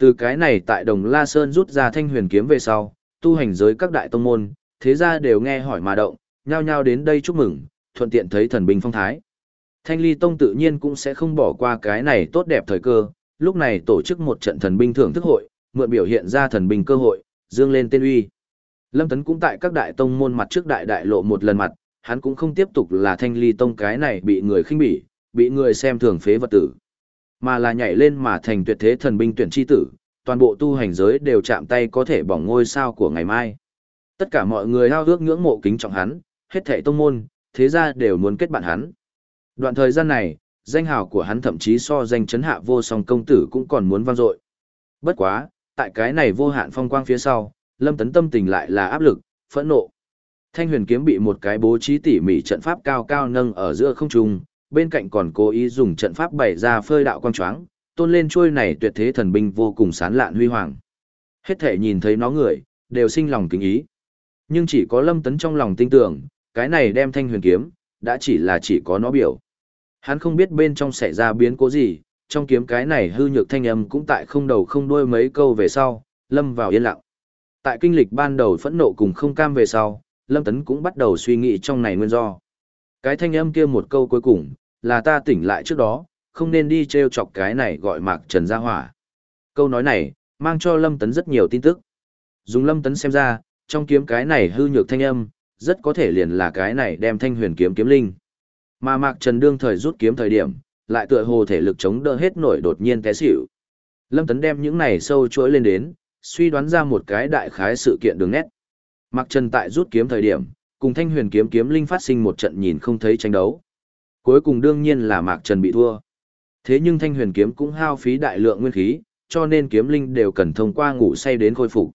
Từ cái này tại Đồng La Sơn rút ra thanh huyền kiếm về sau, tu hành giới các đại tông môn, thế ra đều nghe hỏi mà động, nhao nhao đến đây chúc mừng, thuận tiện thấy thần binh phong thái. Thanh Ly Tông tự nhiên cũng sẽ không bỏ qua cái này tốt đẹp thời cơ, lúc này tổ chức một trận thần binh thưởng thức hội, mượn biểu hiện ra thần binh cơ hội, dương lên tên uy. Lâm Tấn cũng tại các đại tông môn mặt trước đại đại lộ một lần mặt, hắn cũng không tiếp tục là Thanh Ly Tông cái này bị người khinh bỉ, bị người xem thường phế vật tử mà là nhảy lên mà thành tuyệt thế thần binh tuyển chi tử, toàn bộ tu hành giới đều chạm tay có thể bỏng ngôi sao của ngày mai. Tất cả mọi người hao ước ngưỡng mộ kính trọng hắn, hết thảy tông môn, thế gia đều muốn kết bạn hắn. Đoạn thời gian này, danh hào của hắn thậm chí so danh chấn hạ vô song công tử cũng còn muốn vang dội. Bất quá, tại cái này vô hạn phong quang phía sau, Lâm Tấn tâm tình lại là áp lực, phẫn nộ. Thanh huyền kiếm bị một cái bố trí tỉ mỉ trận pháp cao cao nâng ở giữa không trung, bên cạnh còn cố ý dùng trận pháp bày ra phơi đạo quang choáng, tôn lên trôi này tuyệt thế thần binh vô cùng sán lạn huy hoàng. Hết thể nhìn thấy nó người, đều sinh lòng kính ý. Nhưng chỉ có lâm tấn trong lòng tin tưởng, cái này đem thanh huyền kiếm, đã chỉ là chỉ có nó biểu. Hắn không biết bên trong xảy ra biến cố gì, trong kiếm cái này hư nhược thanh âm cũng tại không đầu không đuôi mấy câu về sau, lâm vào yên lặng. Tại kinh lịch ban đầu phẫn nộ cùng không cam về sau, lâm tấn cũng bắt đầu suy nghĩ trong này nguyên do. Cái thanh âm kia một câu cuối cùng, là ta tỉnh lại trước đó, không nên đi treo chọc cái này gọi Mạc Trần gia hỏa. Câu nói này, mang cho Lâm Tấn rất nhiều tin tức. Dùng Lâm Tấn xem ra, trong kiếm cái này hư nhược thanh âm, rất có thể liền là cái này đem thanh huyền kiếm kiếm linh. Mà Mạc Trần đương thời rút kiếm thời điểm, lại tựa hồ thể lực chống đỡ hết nổi đột nhiên té xỉu. Lâm Tấn đem những này sâu chuỗi lên đến, suy đoán ra một cái đại khái sự kiện đường nét. Mạc Trần tại rút kiếm thời điểm, cùng thanh huyền kiếm kiếm linh phát sinh một trận nhìn không thấy tranh đấu. Cuối cùng đương nhiên là Mạc Trần bị thua. Thế nhưng thanh huyền kiếm cũng hao phí đại lượng nguyên khí, cho nên kiếm linh đều cần thông qua ngủ say đến khôi phục.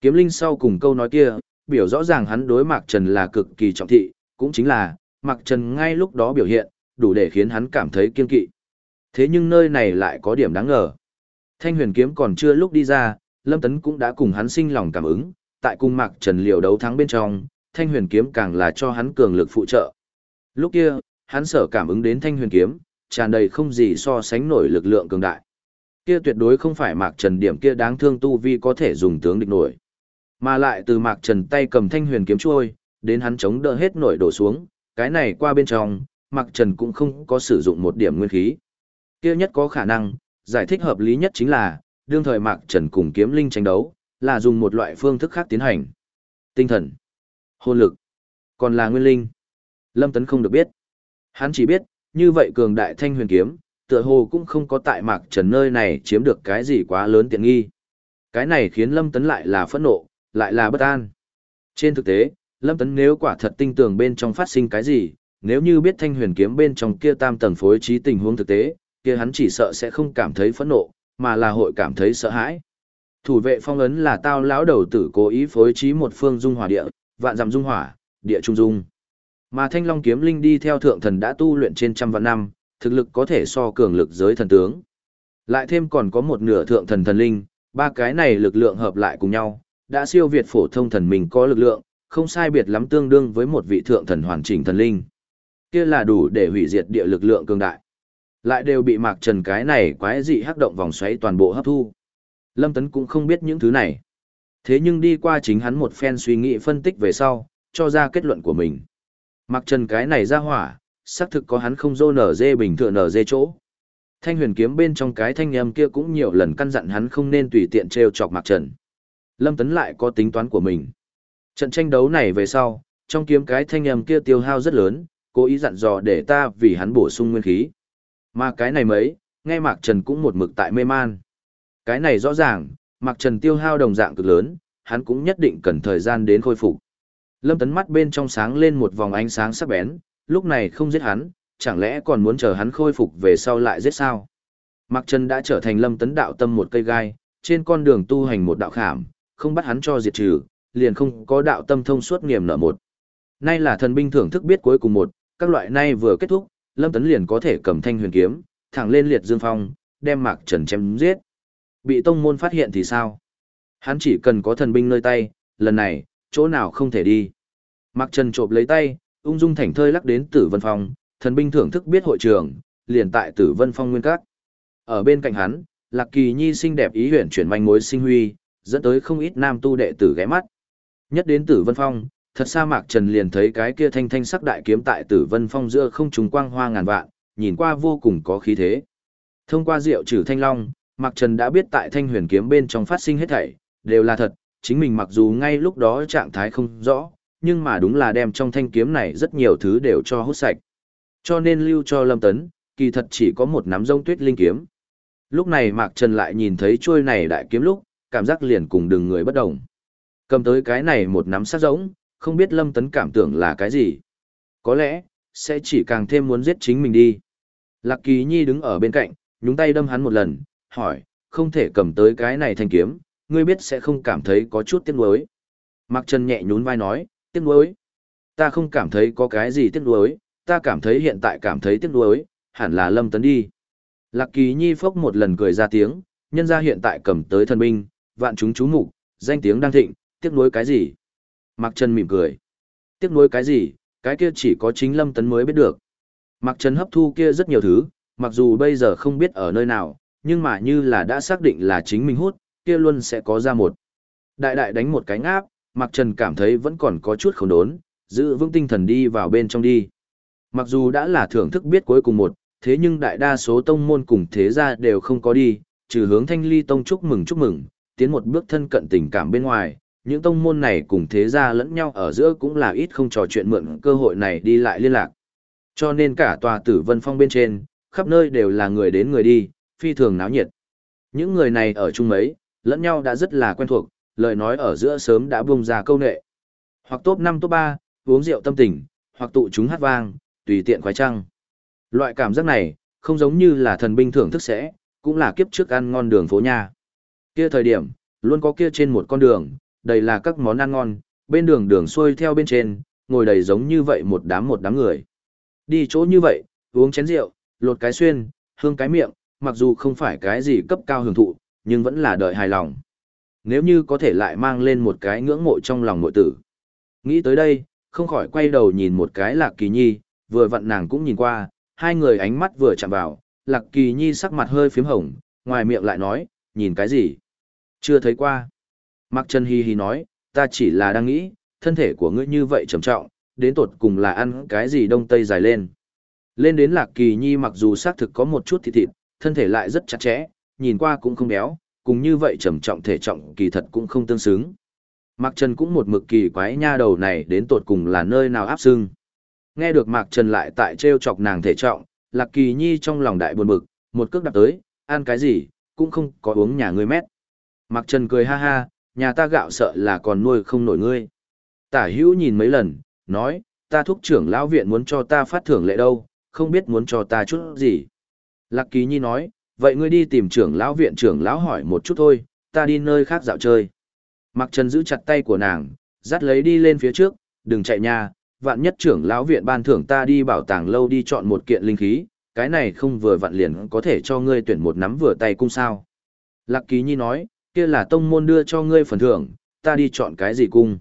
Kiếm linh sau cùng câu nói kia, biểu rõ ràng hắn đối Mạc Trần là cực kỳ trọng thị, cũng chính là, Mạc Trần ngay lúc đó biểu hiện, đủ để khiến hắn cảm thấy kiên kỵ. Thế nhưng nơi này lại có điểm đáng ngờ. Thanh huyền kiếm còn chưa lúc đi ra, Lâm Tấn cũng đã cùng hắn sinh lòng cảm ứng, tại cung Mạc Trần liều đấu thắng bên trong, thanh huyền kiếm càng là cho hắn cường lực phụ trợ. Lúc kia, hắn sở cảm ứng đến thanh huyền kiếm, tràn đầy không gì so sánh nổi lực lượng cường đại. Kia tuyệt đối không phải Mạc Trần điểm kia đáng thương tu vi có thể dùng tướng địch nổi. Mà lại từ Mạc Trần tay cầm thanh huyền kiếm trôi, đến hắn chống đỡ hết nổi đổ xuống, cái này qua bên trong, Mạc Trần cũng không có sử dụng một điểm nguyên khí. Kia nhất có khả năng, giải thích hợp lý nhất chính là, đương thời Mạc Trần cùng kiếm linh tranh đấu, là dùng một loại phương thức khác tiến hành. Tinh thần, hồn lực, còn là nguyên linh. Lâm Tấn không được biết. Hắn chỉ biết, như vậy cường đại thanh huyền kiếm, tựa hồ cũng không có tại mạc trần nơi này chiếm được cái gì quá lớn tiện nghi. Cái này khiến Lâm Tấn lại là phẫn nộ, lại là bất an. Trên thực tế, Lâm Tấn nếu quả thật tinh tường bên trong phát sinh cái gì, nếu như biết thanh huyền kiếm bên trong kia tam tầng phối trí tình huống thực tế, kia hắn chỉ sợ sẽ không cảm thấy phẫn nộ, mà là hội cảm thấy sợ hãi. Thủ vệ phong ấn là tao lão đầu tử cố ý phối trí một phương dung hỏa địa, vạn dặm dung hỏa, địa trung dung. Mà Thanh Long kiếm linh đi theo thượng thần đã tu luyện trên trăm vạn năm, thực lực có thể so cường lực giới thần tướng. Lại thêm còn có một nửa thượng thần thần linh, ba cái này lực lượng hợp lại cùng nhau, đã siêu việt phổ thông thần mình có lực lượng, không sai biệt lắm tương đương với một vị thượng thần hoàn chỉnh thần linh. Kia là đủ để hủy diệt địa lực lượng cường đại. Lại đều bị Mạc Trần cái này quái dị hắc động vòng xoáy toàn bộ hấp thu. Lâm Tấn cũng không biết những thứ này. Thế nhưng đi qua chính hắn một phen suy nghĩ phân tích về sau, cho ra kết luận của mình mặc Trần cái này ra hỏa, xác thực có hắn không dô nở dê bình thường nở dê chỗ. Thanh huyền kiếm bên trong cái thanh âm kia cũng nhiều lần căn dặn hắn không nên tùy tiện trêu chọc Mặc Trần. Lâm Tấn lại có tính toán của mình. Trận tranh đấu này về sau, trong kiếm cái thanh âm kia tiêu hao rất lớn, cố ý dặn dò để ta vì hắn bổ sung nguyên khí. Mà cái này mấy, nghe Mạc Trần cũng một mực tại mê man. Cái này rõ ràng, Mạc Trần tiêu hao đồng dạng cực lớn, hắn cũng nhất định cần thời gian đến khôi phục. Lâm Tấn mắt bên trong sáng lên một vòng ánh sáng sắc bén, lúc này không giết hắn, chẳng lẽ còn muốn chờ hắn khôi phục về sau lại giết sao? Mạc Trần đã trở thành Lâm Tấn đạo tâm một cây gai, trên con đường tu hành một đạo khảm, không bắt hắn cho diệt trừ, liền không có đạo tâm thông suốt niềm nợ một. Nay là thần binh thưởng thức biết cuối cùng một, các loại nay vừa kết thúc, Lâm Tấn liền có thể cầm thanh huyền kiếm, thẳng lên liệt dương phong, đem Mạc Trần chém giết. Bị tông môn phát hiện thì sao? Hắn chỉ cần có thần binh nơi tay, lần này, chỗ nào không thể đi. Mạc Trần trộm lấy tay, ung dung thảnh thơi lắc đến Tử Vân Phong, thần binh thưởng thức biết hội trường, liền tại Tử Vân Phong nguyên các. Ở bên cạnh hắn, Lạc Kỳ Nhi xinh đẹp ý huyền chuyển manh mối sinh huy, dẫn tới không ít nam tu đệ tử ghé mắt. Nhất đến Tử Vân Phong, thật xa Mạc Trần liền thấy cái kia thanh thanh sắc đại kiếm tại Tử Vân Phong giữa không trùng quang hoa ngàn vạn, nhìn qua vô cùng có khí thế. Thông qua rượu trừ thanh long, Mạc Trần đã biết tại thanh huyền kiếm bên trong phát sinh hết thảy, đều là thật, chính mình mặc dù ngay lúc đó trạng thái không rõ, nhưng mà đúng là đem trong thanh kiếm này rất nhiều thứ đều cho hút sạch. Cho nên lưu cho Lâm Tấn, kỳ thật chỉ có một nắm rông tuyết linh kiếm. Lúc này Mạc Trần lại nhìn thấy chuôi này đại kiếm lúc, cảm giác liền cùng đừng người bất động. Cầm tới cái này một nắm sát giống, không biết Lâm Tấn cảm tưởng là cái gì. Có lẽ, sẽ chỉ càng thêm muốn giết chính mình đi. Lạc Kỳ Nhi đứng ở bên cạnh, nhúng tay đâm hắn một lần, hỏi, không thể cầm tới cái này thanh kiếm, ngươi biết sẽ không cảm thấy có chút tiếc nuối. Mạc Trần nhẹ nhún vai nói, tiếc nuối. Ta không cảm thấy có cái gì tiếc nuối, ta cảm thấy hiện tại cảm thấy tiếc nuối, hẳn là Lâm Tấn đi. Lạc Kỳ Nhi phốc một lần cười ra tiếng, nhân ra hiện tại cầm tới thần binh, vạn chúng chú mục, danh tiếng đang thịnh, tiếc nuối cái gì? Mạc Trần mỉm cười. Tiếc nuối cái gì, cái kia chỉ có chính Lâm Tấn mới biết được. Mạc Trần hấp thu kia rất nhiều thứ, mặc dù bây giờ không biết ở nơi nào, nhưng mà như là đã xác định là chính mình hút, kia luôn sẽ có ra một. Đại đại đánh một cái ngáp, Mạc Trần cảm thấy vẫn còn có chút không đốn, giữ vững tinh thần đi vào bên trong đi. Mặc dù đã là thưởng thức biết cuối cùng một, thế nhưng đại đa số tông môn cùng thế gia đều không có đi, trừ hướng thanh ly tông chúc mừng chúc mừng, tiến một bước thân cận tình cảm bên ngoài, những tông môn này cùng thế gia lẫn nhau ở giữa cũng là ít không trò chuyện mượn cơ hội này đi lại liên lạc. Cho nên cả tòa tử vân phong bên trên, khắp nơi đều là người đến người đi, phi thường náo nhiệt. Những người này ở chung mấy, lẫn nhau đã rất là quen thuộc, lời nói ở giữa sớm đã bung ra câu nệ. Hoặc top 5 top 3, uống rượu tâm tình, hoặc tụ chúng hát vang, tùy tiện khoái trăng. Loại cảm giác này, không giống như là thần binh thưởng thức sẽ, cũng là kiếp trước ăn ngon đường phố nhà. Kia thời điểm, luôn có kia trên một con đường, đầy là các món ăn ngon, bên đường đường xuôi theo bên trên, ngồi đầy giống như vậy một đám một đám người. Đi chỗ như vậy, uống chén rượu, lột cái xuyên, hương cái miệng, mặc dù không phải cái gì cấp cao hưởng thụ, nhưng vẫn là đợi hài lòng. Nếu như có thể lại mang lên một cái ngưỡng mộ trong lòng nội tử. Nghĩ tới đây, không khỏi quay đầu nhìn một cái lạc kỳ nhi, vừa vặn nàng cũng nhìn qua, hai người ánh mắt vừa chạm vào, lạc kỳ nhi sắc mặt hơi phím hồng, ngoài miệng lại nói, nhìn cái gì? Chưa thấy qua. Mạc Trần Hi Hi nói, ta chỉ là đang nghĩ, thân thể của ngươi như vậy trầm trọng, đến tột cùng là ăn cái gì đông tây dài lên. Lên đến Lạc Kỳ Nhi mặc dù xác thực có một chút thịt thịt, thân thể lại rất chặt chẽ, nhìn qua cũng không béo, cùng như vậy trầm trọng thể trọng kỳ thật cũng không tương xứng. Mạc Trần cũng một mực kỳ quái nha đầu này đến tột cùng là nơi nào áp sưng. Nghe được Mạc Trần lại tại trêu chọc nàng thể trọng, Lạc Kỳ Nhi trong lòng đại buồn bực, một cước đạp tới, ăn cái gì, cũng không có uống nhà ngươi mét. Mạc Trần cười ha ha, nhà ta gạo sợ là còn nuôi không nổi ngươi. Tả hữu nhìn mấy lần, nói, ta thúc trưởng lão viện muốn cho ta phát thưởng lệ đâu, không biết muốn cho ta chút gì. Lạc Kỳ Nhi nói, vậy ngươi đi tìm trưởng lão viện trưởng lão hỏi một chút thôi, ta đi nơi khác dạo chơi. mặc Trần giữ chặt tay của nàng, dắt lấy đi lên phía trước, đừng chạy nha, vạn nhất trưởng lão viện ban thưởng ta đi bảo tàng lâu đi chọn một kiện linh khí, cái này không vừa vặn liền có thể cho ngươi tuyển một nắm vừa tay cung sao. Lạc ký Nhi nói, kia là tông môn đưa cho ngươi phần thưởng, ta đi chọn cái gì cung.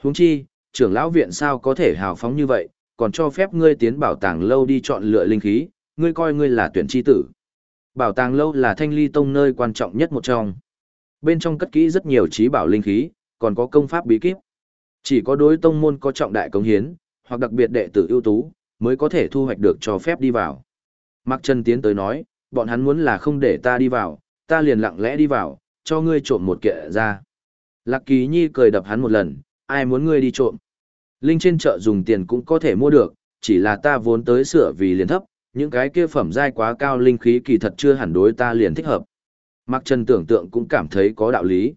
Huống chi, trưởng lão viện sao có thể hào phóng như vậy, còn cho phép ngươi tiến bảo tàng lâu đi chọn lựa linh khí, ngươi coi ngươi là tuyển chi tử. Bảo tàng lâu là thanh ly tông nơi quan trọng nhất một trong. Bên trong cất kỹ rất nhiều trí bảo linh khí, còn có công pháp bí kíp. Chỉ có đối tông môn có trọng đại công hiến, hoặc đặc biệt đệ tử ưu tú, mới có thể thu hoạch được cho phép đi vào. Mạc Trần tiến tới nói, bọn hắn muốn là không để ta đi vào, ta liền lặng lẽ đi vào, cho ngươi trộm một kệ ra. Lạc Kỳ Nhi cười đập hắn một lần, ai muốn ngươi đi trộm. Linh trên chợ dùng tiền cũng có thể mua được, chỉ là ta vốn tới sửa vì liền thấp, những cái kia phẩm giai quá cao linh khí kỳ thật chưa hẳn đối ta liền thích hợp. Mạc Trần tưởng tượng cũng cảm thấy có đạo lý.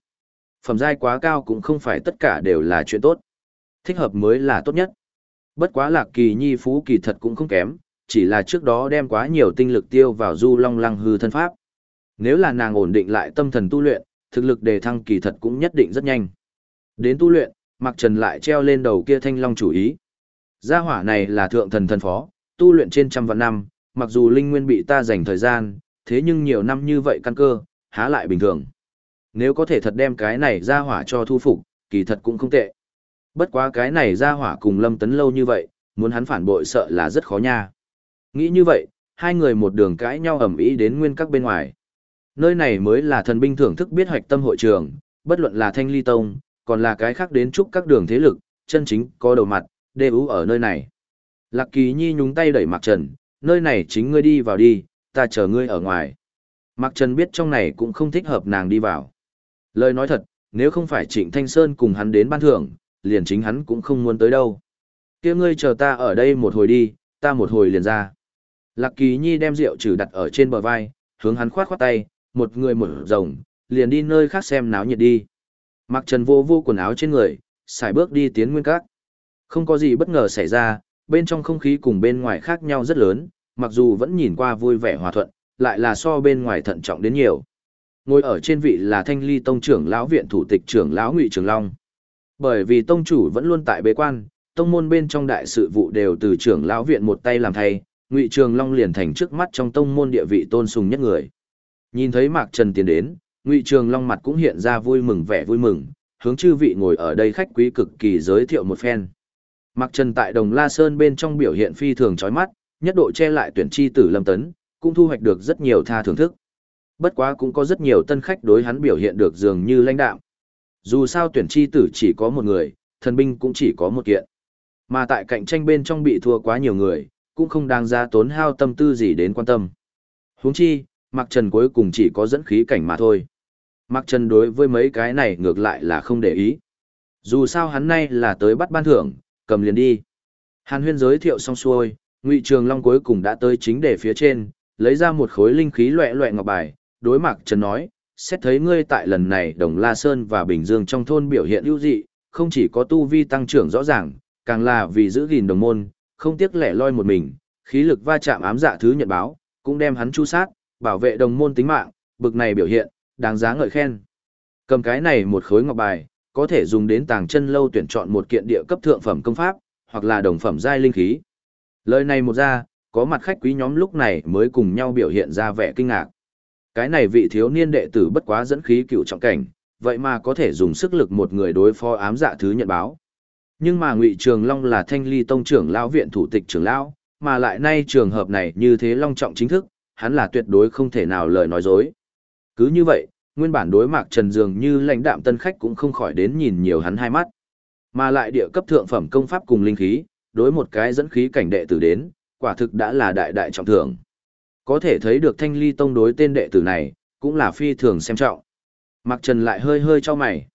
Phẩm giai quá cao cũng không phải tất cả đều là chuyện tốt. Thích hợp mới là tốt nhất. Bất quá lạc kỳ nhi phú kỳ thật cũng không kém, chỉ là trước đó đem quá nhiều tinh lực tiêu vào du long lăng hư thân pháp. Nếu là nàng ổn định lại tâm thần tu luyện, thực lực đề thăng kỳ thật cũng nhất định rất nhanh. Đến tu luyện, Mạc Trần lại treo lên đầu kia thanh long chủ ý. Gia hỏa này là thượng thần thần phó, tu luyện trên trăm vạn năm, mặc dù linh nguyên bị ta dành thời gian, thế nhưng nhiều năm như vậy căn cơ, há lại bình thường. Nếu có thể thật đem cái này ra hỏa cho thu phục, kỳ thật cũng không tệ. Bất quá cái này ra hỏa cùng lâm tấn lâu như vậy, muốn hắn phản bội sợ là rất khó nha. Nghĩ như vậy, hai người một đường cãi nhau ầm ĩ đến nguyên các bên ngoài. Nơi này mới là thần binh thưởng thức biết hoạch tâm hội trường, bất luận là thanh ly tông, còn là cái khác đến chúc các đường thế lực, chân chính có đầu mặt, đều ở nơi này. Lạc kỳ nhi nhúng tay đẩy Mạc trần, nơi này chính ngươi đi vào đi, ta chờ ngươi ở ngoài. Mạc Trần biết trong này cũng không thích hợp nàng đi vào. Lời nói thật, nếu không phải Trịnh Thanh Sơn cùng hắn đến ban thưởng, liền chính hắn cũng không muốn tới đâu. kia ngươi chờ ta ở đây một hồi đi, ta một hồi liền ra. Lạc Kỳ Nhi đem rượu trừ đặt ở trên bờ vai, hướng hắn khoát khoát tay, một người một rồng, liền đi nơi khác xem náo nhiệt đi. Mạc Trần vô vô quần áo trên người, xài bước đi tiến nguyên các. Không có gì bất ngờ xảy ra, bên trong không khí cùng bên ngoài khác nhau rất lớn, mặc dù vẫn nhìn qua vui vẻ hòa thuận, lại là so bên ngoài thận trọng đến nhiều. Ngồi ở trên vị là Thanh Ly tông trưởng lão viện thủ tịch trưởng lão Ngụy Trường Long. Bởi vì tông chủ vẫn luôn tại bế quan, tông môn bên trong đại sự vụ đều từ trưởng lão viện một tay làm thay, Ngụy Trường Long liền thành trước mắt trong tông môn địa vị tôn sùng nhất người. Nhìn thấy Mạc Trần tiến đến, Ngụy Trường Long mặt cũng hiện ra vui mừng vẻ vui mừng, hướng chư vị ngồi ở đây khách quý cực kỳ giới thiệu một phen. Mạc Trần tại Đồng La Sơn bên trong biểu hiện phi thường chói mắt, nhất độ che lại tuyển chi tử Lâm Tấn, cũng thu hoạch được rất nhiều tha thưởng thức. Bất quá cũng có rất nhiều tân khách đối hắn biểu hiện được dường như lãnh đạm. Dù sao tuyển chi tử chỉ có một người, thần binh cũng chỉ có một kiện. Mà tại cạnh tranh bên trong bị thua quá nhiều người, cũng không đáng ra tốn hao tâm tư gì đến quan tâm. Huống chi, Mạc Trần cuối cùng chỉ có dẫn khí cảnh mà thôi. Mạc Trần đối với mấy cái này ngược lại là không để ý. Dù sao hắn nay là tới bắt ban thưởng, cầm liền đi. Hàn huyên giới thiệu xong xuôi, Ngụy Trường Long cuối cùng đã tới chính đề phía trên, lấy ra một khối linh khí loẹ loẹ ngọc bài, đối mặt Trần nói, xét thấy ngươi tại lần này Đồng La Sơn và Bình Dương trong thôn biểu hiện ưu dị, không chỉ có tu vi tăng trưởng rõ ràng, càng là vì giữ gìn đồng môn, không tiếc lẻ loi một mình, khí lực va chạm ám dạ thứ nhận báo, cũng đem hắn chu sát, bảo vệ đồng môn tính mạng, bực này biểu hiện, đáng giá ngợi khen. Cầm cái này một khối ngọc bài, có thể dùng đến tàng chân lâu tuyển chọn một kiện địa cấp thượng phẩm công pháp, hoặc là đồng phẩm giai linh khí. Lời này một ra, có mặt khách quý nhóm lúc này mới cùng nhau biểu hiện ra vẻ kinh ngạc. Cái này vị thiếu niên đệ tử bất quá dẫn khí cựu trọng cảnh, vậy mà có thể dùng sức lực một người đối phó ám dạ thứ nhận báo. Nhưng mà Ngụy Trường Long là Thanh Ly tông trưởng lão viện thủ tịch trưởng lão, mà lại nay trường hợp này như thế long trọng chính thức, hắn là tuyệt đối không thể nào lời nói dối. Cứ như vậy, nguyên bản đối mạc Trần dường như lãnh đạm tân khách cũng không khỏi đến nhìn nhiều hắn hai mắt. Mà lại địa cấp thượng phẩm công pháp cùng linh khí, đối một cái dẫn khí cảnh đệ tử đến, quả thực đã là đại đại trọng thưởng. Có thể thấy được thanh ly tông đối tên đệ tử này, cũng là phi thường xem trọng. Mạc Trần lại hơi hơi cho mày.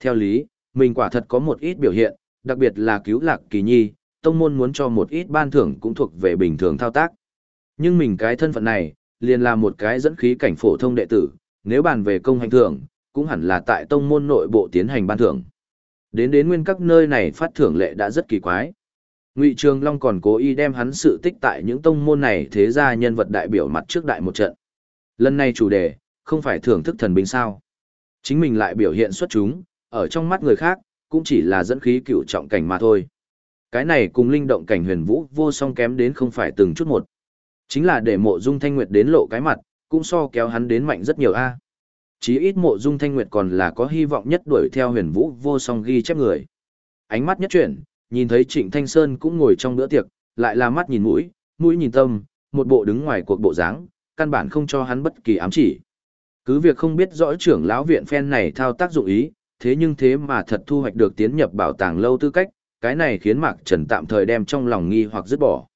Theo lý, mình quả thật có một ít biểu hiện, đặc biệt là cứu lạc kỳ nhi, tông môn muốn cho một ít ban thưởng cũng thuộc về bình thường thao tác. Nhưng mình cái thân phận này, liền là một cái dẫn khí cảnh phổ thông đệ tử, nếu bàn về công hành thưởng, cũng hẳn là tại tông môn nội bộ tiến hành ban thưởng. Đến đến nguyên các nơi này phát thưởng lệ đã rất kỳ quái. Ngụy Trường Long còn cố ý đem hắn sự tích tại những tông môn này thế ra nhân vật đại biểu mặt trước đại một trận. Lần này chủ đề, không phải thưởng thức thần binh sao. Chính mình lại biểu hiện xuất chúng, ở trong mắt người khác, cũng chỉ là dẫn khí cựu trọng cảnh mà thôi. Cái này cùng linh động cảnh huyền vũ vô song kém đến không phải từng chút một. Chính là để mộ dung thanh nguyệt đến lộ cái mặt, cũng so kéo hắn đến mạnh rất nhiều a. Chí ít mộ dung thanh nguyệt còn là có hy vọng nhất đuổi theo huyền vũ vô song ghi chép người. Ánh mắt nhất chuyển, nhìn thấy Trịnh Thanh Sơn cũng ngồi trong bữa tiệc, lại là mắt nhìn mũi, mũi nhìn tâm, một bộ đứng ngoài cuộc bộ dáng, căn bản không cho hắn bất kỳ ám chỉ. Cứ việc không biết rõ trưởng lão viện phen này thao tác dụng ý, thế nhưng thế mà thật thu hoạch được tiến nhập bảo tàng lâu tư cách, cái này khiến Mạc Trần tạm thời đem trong lòng nghi hoặc dứt bỏ.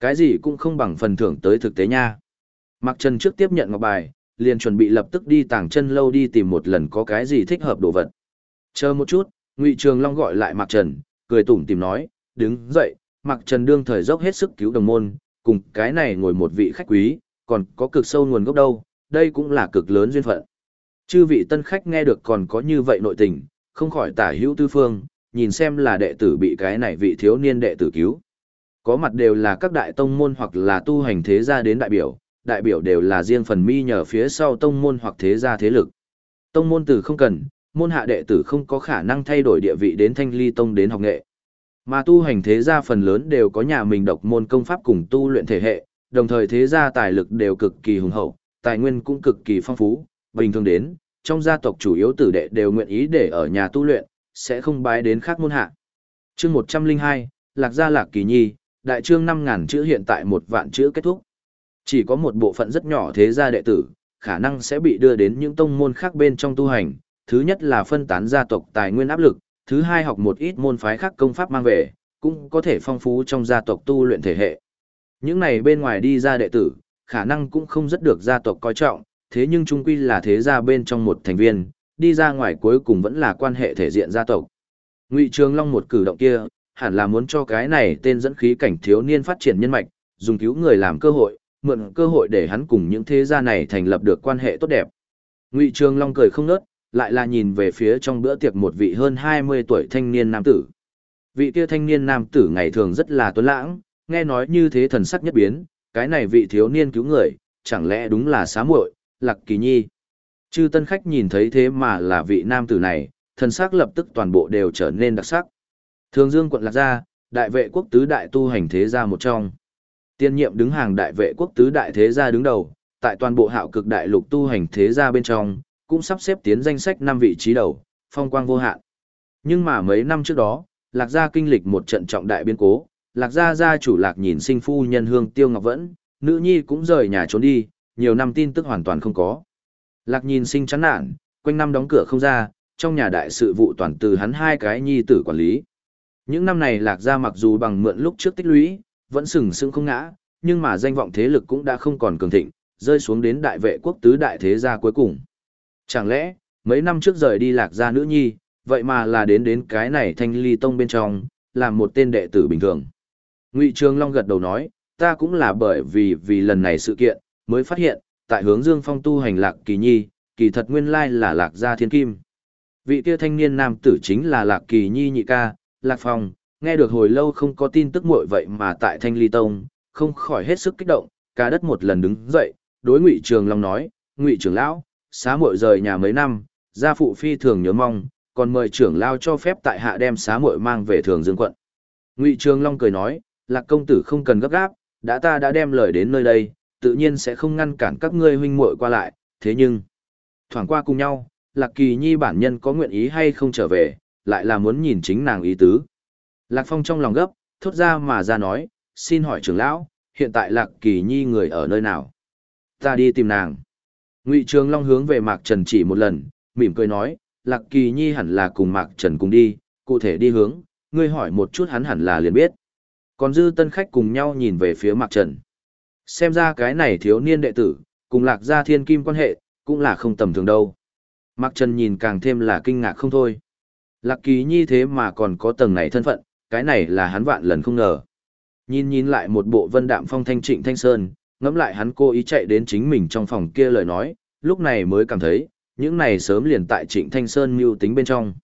Cái gì cũng không bằng phần thưởng tới thực tế nha. Mạc Trần trước tiếp nhận ngọc bài, liền chuẩn bị lập tức đi tàng chân lâu đi tìm một lần có cái gì thích hợp đồ vật. Chờ một chút, Ngụy Trường Long gọi lại Mạc Trần, cười tủm tìm nói, đứng dậy, Mạc Trần đương thời dốc hết sức cứu đồng môn, cùng cái này ngồi một vị khách quý, còn có cực sâu nguồn gốc đâu, đây cũng là cực lớn duyên phận. Chư vị tân khách nghe được còn có như vậy nội tình, không khỏi tả hữu tư phương, nhìn xem là đệ tử bị cái này vị thiếu niên đệ tử cứu. Có mặt đều là các đại tông môn hoặc là tu hành thế gia đến đại biểu, đại biểu đều là riêng phần mi nhờ phía sau tông môn hoặc thế gia thế lực. Tông môn tử không cần, môn hạ đệ tử không có khả năng thay đổi địa vị đến thanh ly tông đến học nghệ. Mà tu hành thế gia phần lớn đều có nhà mình độc môn công pháp cùng tu luyện thể hệ, đồng thời thế gia tài lực đều cực kỳ hùng hậu, tài nguyên cũng cực kỳ phong phú, bình thường đến, trong gia tộc chủ yếu tử đệ đều nguyện ý để ở nhà tu luyện, sẽ không bái đến khác môn hạ. Chương 102, Lạc gia Lạc Kỳ Nhi, đại chương 5000 chữ hiện tại một vạn chữ kết thúc. Chỉ có một bộ phận rất nhỏ thế gia đệ tử, khả năng sẽ bị đưa đến những tông môn khác bên trong tu hành, thứ nhất là phân tán gia tộc tài nguyên áp lực, thứ hai học một ít môn phái khác công pháp mang về, cũng có thể phong phú trong gia tộc tu luyện thể hệ. Những này bên ngoài đi ra đệ tử, khả năng cũng không rất được gia tộc coi trọng, thế nhưng trung quy là thế gia bên trong một thành viên, đi ra ngoài cuối cùng vẫn là quan hệ thể diện gia tộc. Ngụy Trường Long một cử động kia, hẳn là muốn cho cái này tên dẫn khí cảnh thiếu niên phát triển nhân mạch, dùng cứu người làm cơ hội, mượn cơ hội để hắn cùng những thế gia này thành lập được quan hệ tốt đẹp. Ngụy Trường Long cười không nớt, lại là nhìn về phía trong bữa tiệc một vị hơn 20 tuổi thanh niên nam tử. Vị kia thanh niên nam tử ngày thường rất là tuấn lãng, nghe nói như thế thần sắc nhất biến, cái này vị thiếu niên cứu người, chẳng lẽ đúng là xá muội, Lạc Kỳ Nhi. Chư tân khách nhìn thấy thế mà là vị nam tử này, thần sắc lập tức toàn bộ đều trở nên đặc sắc. Thường Dương quận Lạc Gia, đại vệ quốc tứ đại tu hành thế gia một trong. Tiên nhiệm đứng hàng đại vệ quốc tứ đại thế gia đứng đầu, tại toàn bộ hạo cực đại lục tu hành thế gia bên trong, cũng sắp xếp tiến danh sách năm vị trí đầu, phong quang vô hạn. Nhưng mà mấy năm trước đó, Lạc Gia kinh lịch một trận trọng đại biến cố, Lạc Gia gia chủ Lạc nhìn sinh phu nhân hương tiêu ngọc vẫn, nữ nhi cũng rời nhà trốn đi, nhiều năm tin tức hoàn toàn không có. Lạc nhìn sinh chán nản, quanh năm đóng cửa không ra, trong nhà đại sự vụ toàn từ hắn hai cái nhi tử quản lý. Những năm này Lạc Gia mặc dù bằng mượn lúc trước tích lũy, vẫn sừng sững không ngã, nhưng mà danh vọng thế lực cũng đã không còn cường thịnh, rơi xuống đến đại vệ quốc tứ đại thế gia cuối cùng. Chẳng lẽ, mấy năm trước rời đi lạc gia nữ nhi, vậy mà là đến đến cái này thanh ly tông bên trong, làm một tên đệ tử bình thường. Ngụy Trường Long gật đầu nói, ta cũng là bởi vì vì lần này sự kiện, mới phát hiện, tại hướng dương phong tu hành lạc kỳ nhi, kỳ thật nguyên lai là lạc gia thiên kim. Vị kia thanh niên nam tử chính là lạc kỳ nhi nhị ca, lạc phong, nghe được hồi lâu không có tin tức muội vậy mà tại thanh ly tông, không khỏi hết sức kích động, cả đất một lần đứng dậy, đối Ngụy Trường Long nói, Ngụy trưởng lão, xá muội rời nhà mấy năm, gia phụ phi thường nhớ mong, còn mời trưởng lao cho phép tại hạ đem xá muội mang về thường dương quận. Ngụy Trường Long cười nói, lạc công tử không cần gấp gáp, đã ta đã đem lời đến nơi đây, tự nhiên sẽ không ngăn cản các ngươi huynh muội qua lại, thế nhưng, thoảng qua cùng nhau, lạc kỳ nhi bản nhân có nguyện ý hay không trở về, lại là muốn nhìn chính nàng ý tứ. Lạc Phong trong lòng gấp, thốt ra mà ra nói, xin hỏi trưởng lão, hiện tại lạc kỳ nhi người ở nơi nào? Ta đi tìm nàng. Ngụy Trường Long hướng về Mạc Trần chỉ một lần, mỉm cười nói, Lạc Kỳ Nhi hẳn là cùng Mạc Trần cùng đi, cụ thể đi hướng, ngươi hỏi một chút hắn hẳn là liền biết. Còn dư tân khách cùng nhau nhìn về phía Mạc Trần. Xem ra cái này thiếu niên đệ tử, cùng Lạc Gia Thiên Kim quan hệ, cũng là không tầm thường đâu. Mạc Trần nhìn càng thêm là kinh ngạc không thôi. Lạc Kỳ Nhi thế mà còn có tầng này thân phận, cái này là hắn vạn lần không ngờ. Nhìn nhìn lại một bộ vân đạm phong thanh trịnh thanh sơn, ngẫm lại hắn cố ý chạy đến chính mình trong phòng kia lời nói, lúc này mới cảm thấy, những này sớm liền tại trịnh thanh sơn mưu tính bên trong.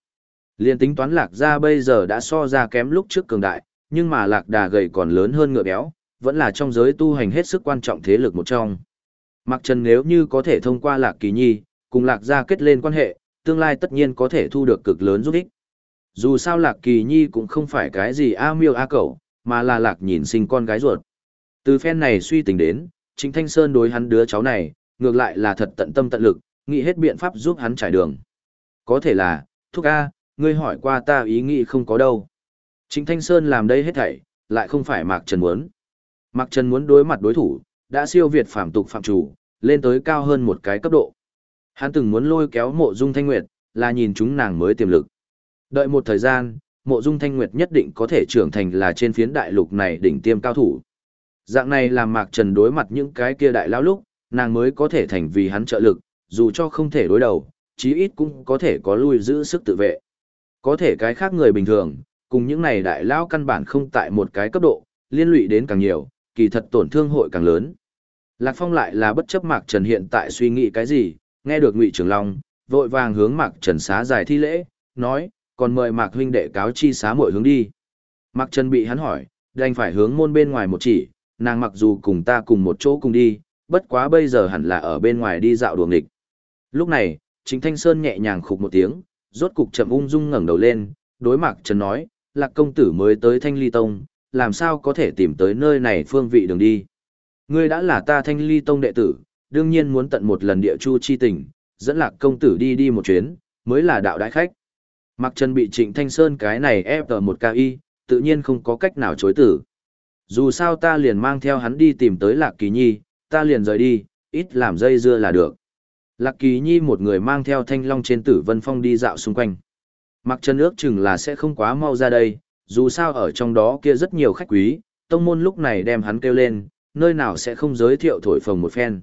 Liền tính toán lạc ra bây giờ đã so ra kém lúc trước cường đại, nhưng mà lạc đà gầy còn lớn hơn ngựa béo, vẫn là trong giới tu hành hết sức quan trọng thế lực một trong. Mặc Trần nếu như có thể thông qua lạc kỳ nhi, cùng lạc gia kết lên quan hệ, tương lai tất nhiên có thể thu được cực lớn giúp ích. Dù sao lạc kỳ nhi cũng không phải cái gì a miêu a cẩu, mà là lạc nhìn sinh con gái ruột. Từ phen này suy tính đến, chính Thanh Sơn đối hắn đứa cháu này, ngược lại là thật tận tâm tận lực, nghĩ hết biện pháp giúp hắn trải đường. Có thể là, thúc A, ngươi hỏi qua ta ý nghĩ không có đâu. Chính Thanh Sơn làm đây hết thảy, lại không phải Mạc Trần muốn. Mạc Trần muốn đối mặt đối thủ, đã siêu việt phạm tục phạm chủ, lên tới cao hơn một cái cấp độ. Hắn từng muốn lôi kéo mộ dung thanh nguyệt, là nhìn chúng nàng mới tiềm lực. Đợi một thời gian, mộ dung thanh nguyệt nhất định có thể trưởng thành là trên phiến đại lục này đỉnh tiêm cao thủ. Dạng này làm Mạc Trần đối mặt những cái kia đại lão lúc, nàng mới có thể thành vì hắn trợ lực, dù cho không thể đối đầu, chí ít cũng có thể có lui giữ sức tự vệ. Có thể cái khác người bình thường, cùng những này đại lão căn bản không tại một cái cấp độ, liên lụy đến càng nhiều, kỳ thật tổn thương hội càng lớn. Lạc Phong lại là bất chấp Mạc Trần hiện tại suy nghĩ cái gì, nghe được Ngụy Trường Long, vội vàng hướng Mạc Trần xá dài thi lễ, nói, còn mời Mạc huynh đệ cáo chi xá mọi hướng đi. Mạc Trần bị hắn hỏi, đành phải hướng môn bên ngoài một chỉ, nàng mặc dù cùng ta cùng một chỗ cùng đi, bất quá bây giờ hẳn là ở bên ngoài đi dạo đường địch. Lúc này, Chính Thanh Sơn nhẹ nhàng khục một tiếng, rốt cục chậm ung dung ngẩng đầu lên, đối Mạc Trần nói, Lạc công tử mới tới Thanh Ly Tông, làm sao có thể tìm tới nơi này phương vị đường đi. Ngươi đã là ta Thanh Ly Tông đệ tử, đương nhiên muốn tận một lần địa chu chi tình, dẫn Lạc công tử đi đi một chuyến, mới là đạo đại khách. Mạc Trần bị Trịnh Thanh Sơn cái này ép ở một KI, tự nhiên không có cách nào chối tử. Dù sao ta liền mang theo hắn đi tìm tới Lạc Kỳ Nhi, ta liền rời đi, ít làm dây dưa là được. Lạc Kỳ Nhi một người mang theo thanh long trên tử vân phong đi dạo xung quanh. Mặc Trần ước chừng là sẽ không quá mau ra đây, dù sao ở trong đó kia rất nhiều khách quý, tông môn lúc này đem hắn kêu lên, nơi nào sẽ không giới thiệu thổi phồng một phen.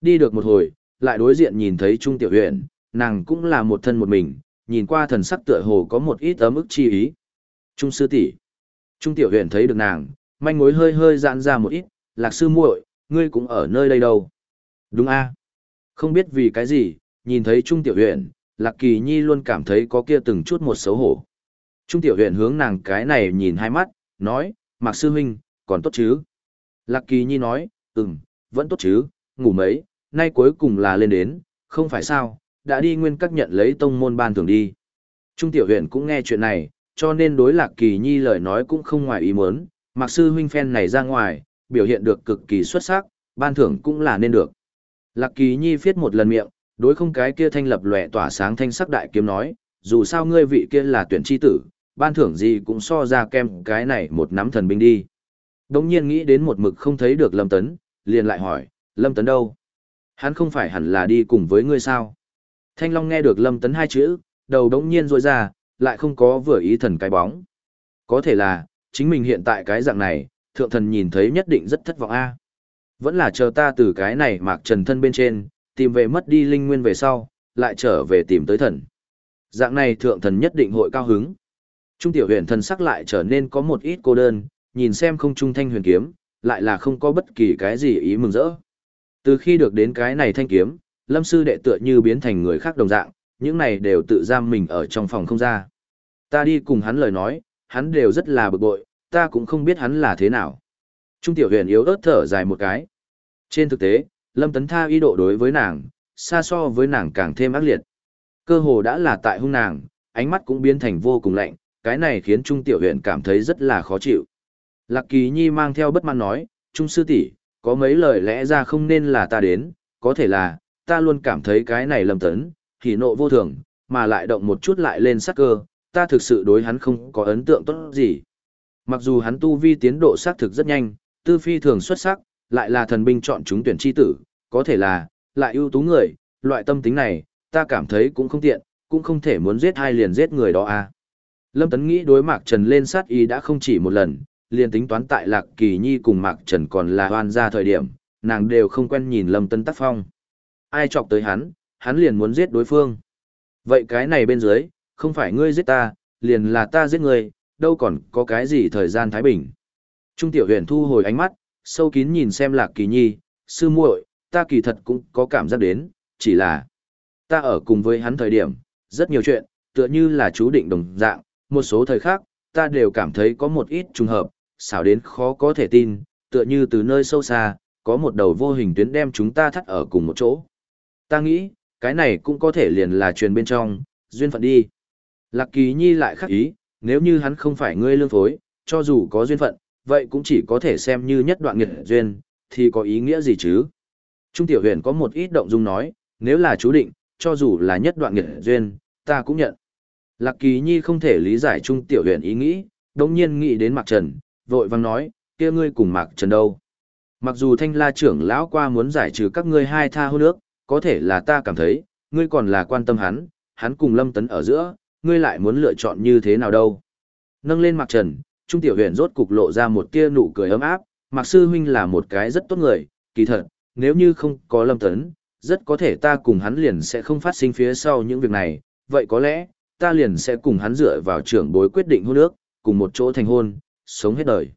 Đi được một hồi, lại đối diện nhìn thấy Trung Tiểu Huyền, nàng cũng là một thân một mình, nhìn qua thần sắc tựa hồ có một ít ấm ức chi ý. Trung sư tỷ, Trung Tiểu Huyền thấy được nàng, manh mối hơi hơi giãn ra một ít, lạc sư muội, ngươi cũng ở nơi đây đâu. Đúng a Không biết vì cái gì, nhìn thấy Trung Tiểu Huyền, Lạc Kỳ Nhi luôn cảm thấy có kia từng chút một xấu hổ. Trung Tiểu Huyền hướng nàng cái này nhìn hai mắt, nói, Mạc Sư Huynh, còn tốt chứ? Lạc Kỳ Nhi nói, ừm, vẫn tốt chứ, ngủ mấy, nay cuối cùng là lên đến, không phải sao, đã đi nguyên các nhận lấy tông môn ban thường đi. Trung Tiểu huyện cũng nghe chuyện này, cho nên đối Lạc Kỳ Nhi lời nói cũng không ngoài ý muốn, Mặc sư huynh phen này ra ngoài, biểu hiện được cực kỳ xuất sắc, ban thưởng cũng là nên được. Lạc Kỳ Nhi viết một lần miệng, đối không cái kia thanh lập lòe tỏa sáng thanh sắc đại kiếm nói, dù sao ngươi vị kia là tuyển chi tử, ban thưởng gì cũng so ra kem cái này một nắm thần binh đi. Đống nhiên nghĩ đến một mực không thấy được Lâm Tấn, liền lại hỏi, Lâm Tấn đâu? Hắn không phải hẳn là đi cùng với ngươi sao? Thanh Long nghe được Lâm Tấn hai chữ, đầu đống nhiên rôi ra, lại không có vừa ý thần cái bóng. Có thể là, chính mình hiện tại cái dạng này, thượng thần nhìn thấy nhất định rất thất vọng a. Vẫn là chờ ta từ cái này mạc trần thân bên trên, tìm về mất đi linh nguyên về sau, lại trở về tìm tới thần. Dạng này thượng thần nhất định hội cao hứng. Trung tiểu huyền thần sắc lại trở nên có một ít cô đơn, nhìn xem không trung thanh huyền kiếm, lại là không có bất kỳ cái gì ý mừng rỡ. Từ khi được đến cái này thanh kiếm, lâm sư đệ tựa như biến thành người khác đồng dạng, những này đều tự giam mình ở trong phòng không ra. Ta đi cùng hắn lời nói, hắn đều rất là bực bội, ta cũng không biết hắn là thế nào. Trung tiểu huyền yếu ớt thở dài một cái. Trên thực tế, Lâm Tấn Tha ý độ đối với nàng, xa so với nàng càng thêm ác liệt. Cơ hồ đã là tại hung nàng, ánh mắt cũng biến thành vô cùng lạnh, cái này khiến Trung tiểu huyền cảm thấy rất là khó chịu. Lạc Kỳ Nhi mang theo bất mãn nói, Trung sư tỷ, có mấy lời lẽ ra không nên là ta đến, có thể là, ta luôn cảm thấy cái này Lâm Tấn, hỉ nộ vô thường, mà lại động một chút lại lên sắc cơ, ta thực sự đối hắn không có ấn tượng tốt gì. Mặc dù hắn tu vi tiến độ xác thực rất nhanh, tư phi thường xuất sắc, lại là thần binh chọn chúng tuyển chi tử, có thể là, lại ưu tú người, loại tâm tính này, ta cảm thấy cũng không tiện, cũng không thể muốn giết hai liền giết người đó à. Lâm Tấn nghĩ đối Mạc Trần lên sát ý đã không chỉ một lần, liền tính toán tại Lạc Kỳ Nhi cùng Mạc Trần còn là hoan ra thời điểm, nàng đều không quen nhìn Lâm Tấn tác phong. Ai chọc tới hắn, hắn liền muốn giết đối phương. Vậy cái này bên dưới, không phải ngươi giết ta, liền là ta giết ngươi, đâu còn có cái gì thời gian thái bình. Trung tiểu huyền thu hồi ánh mắt, sâu kín nhìn xem lạc kỳ nhi, sư muội, ta kỳ thật cũng có cảm giác đến, chỉ là ta ở cùng với hắn thời điểm, rất nhiều chuyện, tựa như là chú định đồng dạng, một số thời khác, ta đều cảm thấy có một ít trùng hợp, xảo đến khó có thể tin, tựa như từ nơi sâu xa, có một đầu vô hình tuyến đem chúng ta thắt ở cùng một chỗ. Ta nghĩ, cái này cũng có thể liền là truyền bên trong, duyên phận đi. Lạc Kỳ Nhi lại khắc ý, nếu như hắn không phải ngươi lương phối, cho dù có duyên phận, vậy cũng chỉ có thể xem như nhất đoạn nghiệt duyên, thì có ý nghĩa gì chứ? Trung tiểu huyền có một ít động dung nói, nếu là chú định, cho dù là nhất đoạn nghiệt duyên, ta cũng nhận. Lạc Kỳ Nhi không thể lý giải Trung tiểu huyền ý nghĩ, đồng nhiên nghĩ đến Mạc Trần, vội vang nói, kia ngươi cùng Mạc Trần đâu? Mặc dù thanh la trưởng lão qua muốn giải trừ các ngươi hai tha hôn nước, có thể là ta cảm thấy, ngươi còn là quan tâm hắn, hắn cùng lâm tấn ở giữa, ngươi lại muốn lựa chọn như thế nào đâu. Nâng lên Mạc Trần, Trung Tiểu Huyền rốt cục lộ ra một tia nụ cười ấm áp, Mạc Sư Huynh là một cái rất tốt người, kỳ thật, nếu như không có lâm tấn, rất có thể ta cùng hắn liền sẽ không phát sinh phía sau những việc này, vậy có lẽ, ta liền sẽ cùng hắn dựa vào trưởng bối quyết định hôn ước, cùng một chỗ thành hôn, sống hết đời.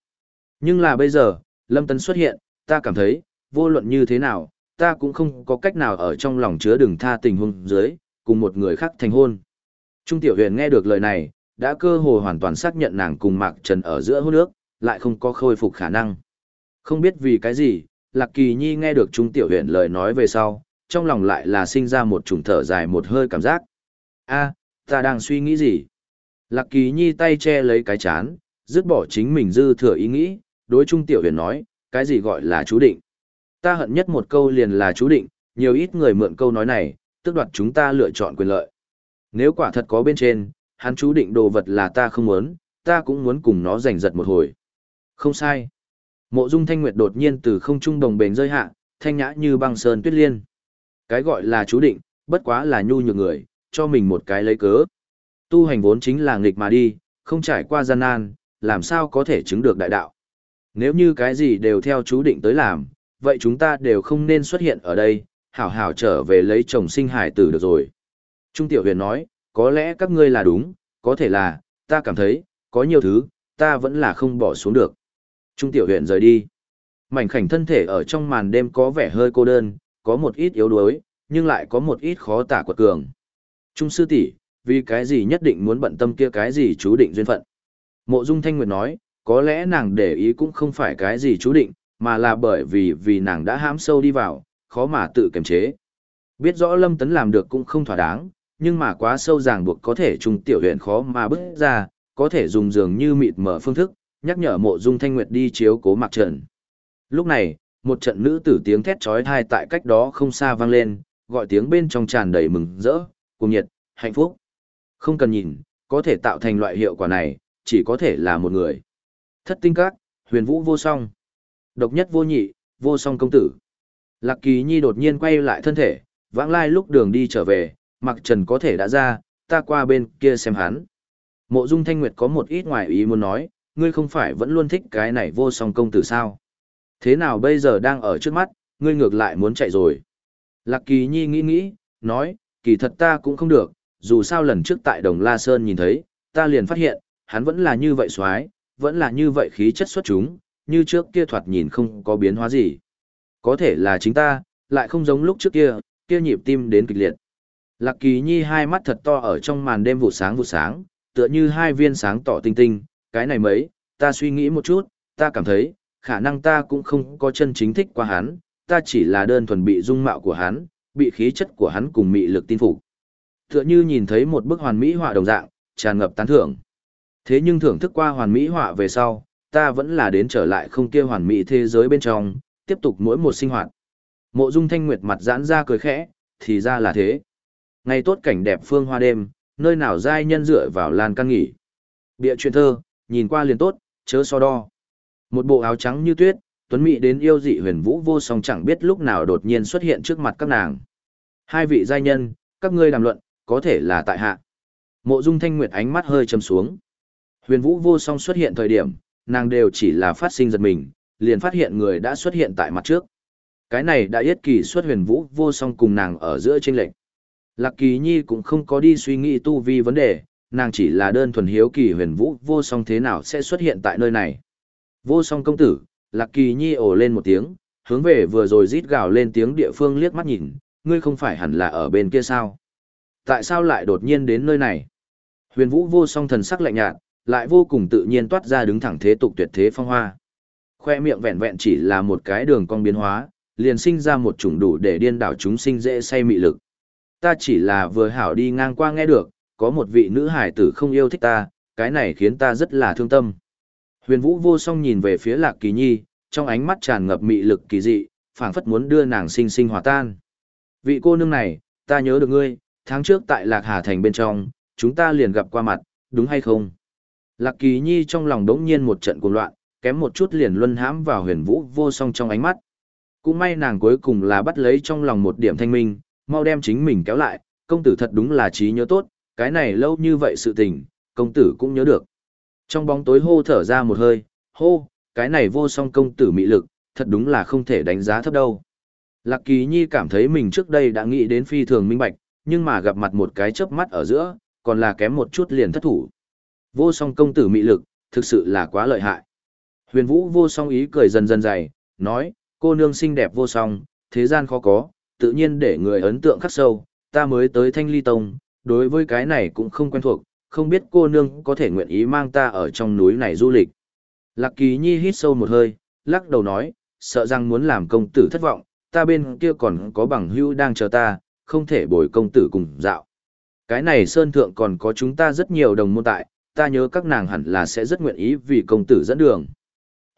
Nhưng là bây giờ, Lâm Tấn xuất hiện, ta cảm thấy, vô luận như thế nào, ta cũng không có cách nào ở trong lòng chứa đừng tha tình hôn dưới, cùng một người khác thành hôn. Trung Tiểu Huyền nghe được lời này, đã cơ hồ hoàn toàn xác nhận nàng cùng Mạc Trần ở giữa hôn nước, lại không có khôi phục khả năng. Không biết vì cái gì, Lạc Kỳ Nhi nghe được Trung Tiểu Huyền lời nói về sau, trong lòng lại là sinh ra một trùng thở dài một hơi cảm giác. a ta đang suy nghĩ gì? Lạc Kỳ Nhi tay che lấy cái chán, dứt bỏ chính mình dư thừa ý nghĩ, đối Trung Tiểu Huyền nói, cái gì gọi là chú định? Ta hận nhất một câu liền là chú định, nhiều ít người mượn câu nói này, tức đoạt chúng ta lựa chọn quyền lợi. Nếu quả thật có bên trên, hắn chú định đồ vật là ta không muốn, ta cũng muốn cùng nó giành giật một hồi. Không sai. Mộ Dung Thanh Nguyệt đột nhiên từ không trung đồng bền rơi hạ, thanh nhã như băng sơn tuyết liên. Cái gọi là chú định, bất quá là nhu nhược người, cho mình một cái lấy cớ. Tu hành vốn chính là nghịch mà đi, không trải qua gian nan, làm sao có thể chứng được đại đạo. Nếu như cái gì đều theo chú định tới làm, vậy chúng ta đều không nên xuất hiện ở đây, hảo hảo trở về lấy chồng sinh hải tử được rồi. Trung Tiểu Huyền nói, có lẽ các ngươi là đúng, có thể là, ta cảm thấy, có nhiều thứ, ta vẫn là không bỏ xuống được. Trung Tiểu Huyền rời đi. Mảnh khảnh thân thể ở trong màn đêm có vẻ hơi cô đơn, có một ít yếu đuối, nhưng lại có một ít khó tả quật cường. Trung sư tỷ, vì cái gì nhất định muốn bận tâm kia cái gì chú định duyên phận. Mộ Dung Thanh Nguyệt nói, có lẽ nàng để ý cũng không phải cái gì chú định, mà là bởi vì vì nàng đã hãm sâu đi vào, khó mà tự kiềm chế. Biết rõ Lâm Tấn làm được cũng không thỏa đáng, nhưng mà quá sâu ràng buộc có thể trùng tiểu huyện khó mà bước ra, có thể dùng dường như mịt mở phương thức, nhắc nhở mộ dung thanh nguyệt đi chiếu cố mặc trận. Lúc này, một trận nữ tử tiếng thét trói thai tại cách đó không xa vang lên, gọi tiếng bên trong tràn đầy mừng rỡ, cùng nhiệt, hạnh phúc. Không cần nhìn, có thể tạo thành loại hiệu quả này, chỉ có thể là một người. Thất tinh các, huyền vũ vô song. Độc nhất vô nhị, vô song công tử. Lạc kỳ nhi đột nhiên quay lại thân thể, vãng lai lúc đường đi trở về, mặc trần có thể đã ra, ta qua bên kia xem hắn. Mộ dung thanh nguyệt có một ít ngoài ý muốn nói, ngươi không phải vẫn luôn thích cái này vô song công tử sao. Thế nào bây giờ đang ở trước mắt, ngươi ngược lại muốn chạy rồi. Lạc kỳ nhi nghĩ nghĩ, nói, kỳ thật ta cũng không được, dù sao lần trước tại Đồng La Sơn nhìn thấy, ta liền phát hiện, hắn vẫn là như vậy xoái, vẫn là như vậy khí chất xuất chúng, như trước kia thoạt nhìn không có biến hóa gì. Có thể là chính ta, lại không giống lúc trước kia, kia nhịp tim đến kịch liệt. Lạc Kỳ Nhi hai mắt thật to ở trong màn đêm vụ sáng vụ sáng, tựa như hai viên sáng tỏ tinh tinh, cái này mấy, ta suy nghĩ một chút, ta cảm thấy, khả năng ta cũng không có chân chính thích qua hắn, ta chỉ là đơn thuần bị dung mạo của hắn, bị khí chất của hắn cùng mị lực tin phục. Tựa như nhìn thấy một bức hoàn mỹ họa đồng dạng, tràn ngập tán thưởng. Thế nhưng thưởng thức qua hoàn mỹ họa về sau, ta vẫn là đến trở lại không kia hoàn mỹ thế giới bên trong, tiếp tục mỗi một sinh hoạt. Mộ Dung Thanh Nguyệt mặt giãn ra cười khẽ, thì ra là thế. Ngày tốt cảnh đẹp phương hoa đêm, nơi nào giai nhân dựa vào lan căn nghỉ. Bịa chuyện thơ, nhìn qua liền tốt, chớ so đo. Một bộ áo trắng như tuyết, tuấn mỹ đến yêu dị huyền vũ vô song chẳng biết lúc nào đột nhiên xuất hiện trước mặt các nàng. Hai vị giai nhân, các ngươi đàm luận, có thể là tại hạ. Mộ Dung Thanh Nguyệt ánh mắt hơi trầm xuống. Huyền Vũ vô song xuất hiện thời điểm, nàng đều chỉ là phát sinh giật mình, liền phát hiện người đã xuất hiện tại mặt trước. Cái này đã yết kỳ xuất huyền vũ vô song cùng nàng ở giữa trên lệnh. Lạc Kỳ Nhi cũng không có đi suy nghĩ tu vi vấn đề, nàng chỉ là đơn thuần hiếu kỳ huyền vũ vô song thế nào sẽ xuất hiện tại nơi này. Vô song công tử, Lạc Kỳ Nhi ồ lên một tiếng, hướng về vừa rồi rít gào lên tiếng địa phương liếc mắt nhìn, ngươi không phải hẳn là ở bên kia sao? Tại sao lại đột nhiên đến nơi này? Huyền vũ vô song thần sắc lạnh nhạt, lại vô cùng tự nhiên toát ra đứng thẳng thế tục tuyệt thế phong hoa. Khoe miệng vẹn vẹn chỉ là một cái đường cong biến hóa, liền sinh ra một chủng đủ để điên đảo chúng sinh dễ say mị lực. Ta chỉ là vừa hảo đi ngang qua nghe được, có một vị nữ hải tử không yêu thích ta, cái này khiến ta rất là thương tâm. Huyền Vũ vô song nhìn về phía Lạc Kỳ Nhi, trong ánh mắt tràn ngập mị lực kỳ dị, phảng phất muốn đưa nàng sinh sinh hòa tan. Vị cô nương này, ta nhớ được ngươi, tháng trước tại Lạc Hà Thành bên trong, chúng ta liền gặp qua mặt, đúng hay không? Lạc Kỳ Nhi trong lòng đống nhiên một trận cuồng loạn, kém một chút liền luân hãm vào huyền vũ vô song trong ánh mắt. Cũng may nàng cuối cùng là bắt lấy trong lòng một điểm thanh minh, mau đem chính mình kéo lại, công tử thật đúng là trí nhớ tốt, cái này lâu như vậy sự tình, công tử cũng nhớ được. Trong bóng tối hô thở ra một hơi, hô, cái này vô song công tử mị lực, thật đúng là không thể đánh giá thấp đâu. Lạc Kỳ Nhi cảm thấy mình trước đây đã nghĩ đến phi thường minh bạch, nhưng mà gặp mặt một cái chớp mắt ở giữa, còn là kém một chút liền thất thủ. Vô song công tử mị lực, thực sự là quá lợi hại. Huyền Vũ vô song ý cười dần dần dày, nói, cô nương xinh đẹp vô song, thế gian khó có, tự nhiên để người ấn tượng khắc sâu, ta mới tới Thanh Ly Tông, đối với cái này cũng không quen thuộc, không biết cô nương có thể nguyện ý mang ta ở trong núi này du lịch. Lạc Kỳ Nhi hít sâu một hơi, lắc đầu nói, sợ rằng muốn làm công tử thất vọng, ta bên kia còn có bằng hữu đang chờ ta, không thể bồi công tử cùng dạo. Cái này sơn thượng còn có chúng ta rất nhiều đồng môn tại, ta nhớ các nàng hẳn là sẽ rất nguyện ý vì công tử dẫn đường.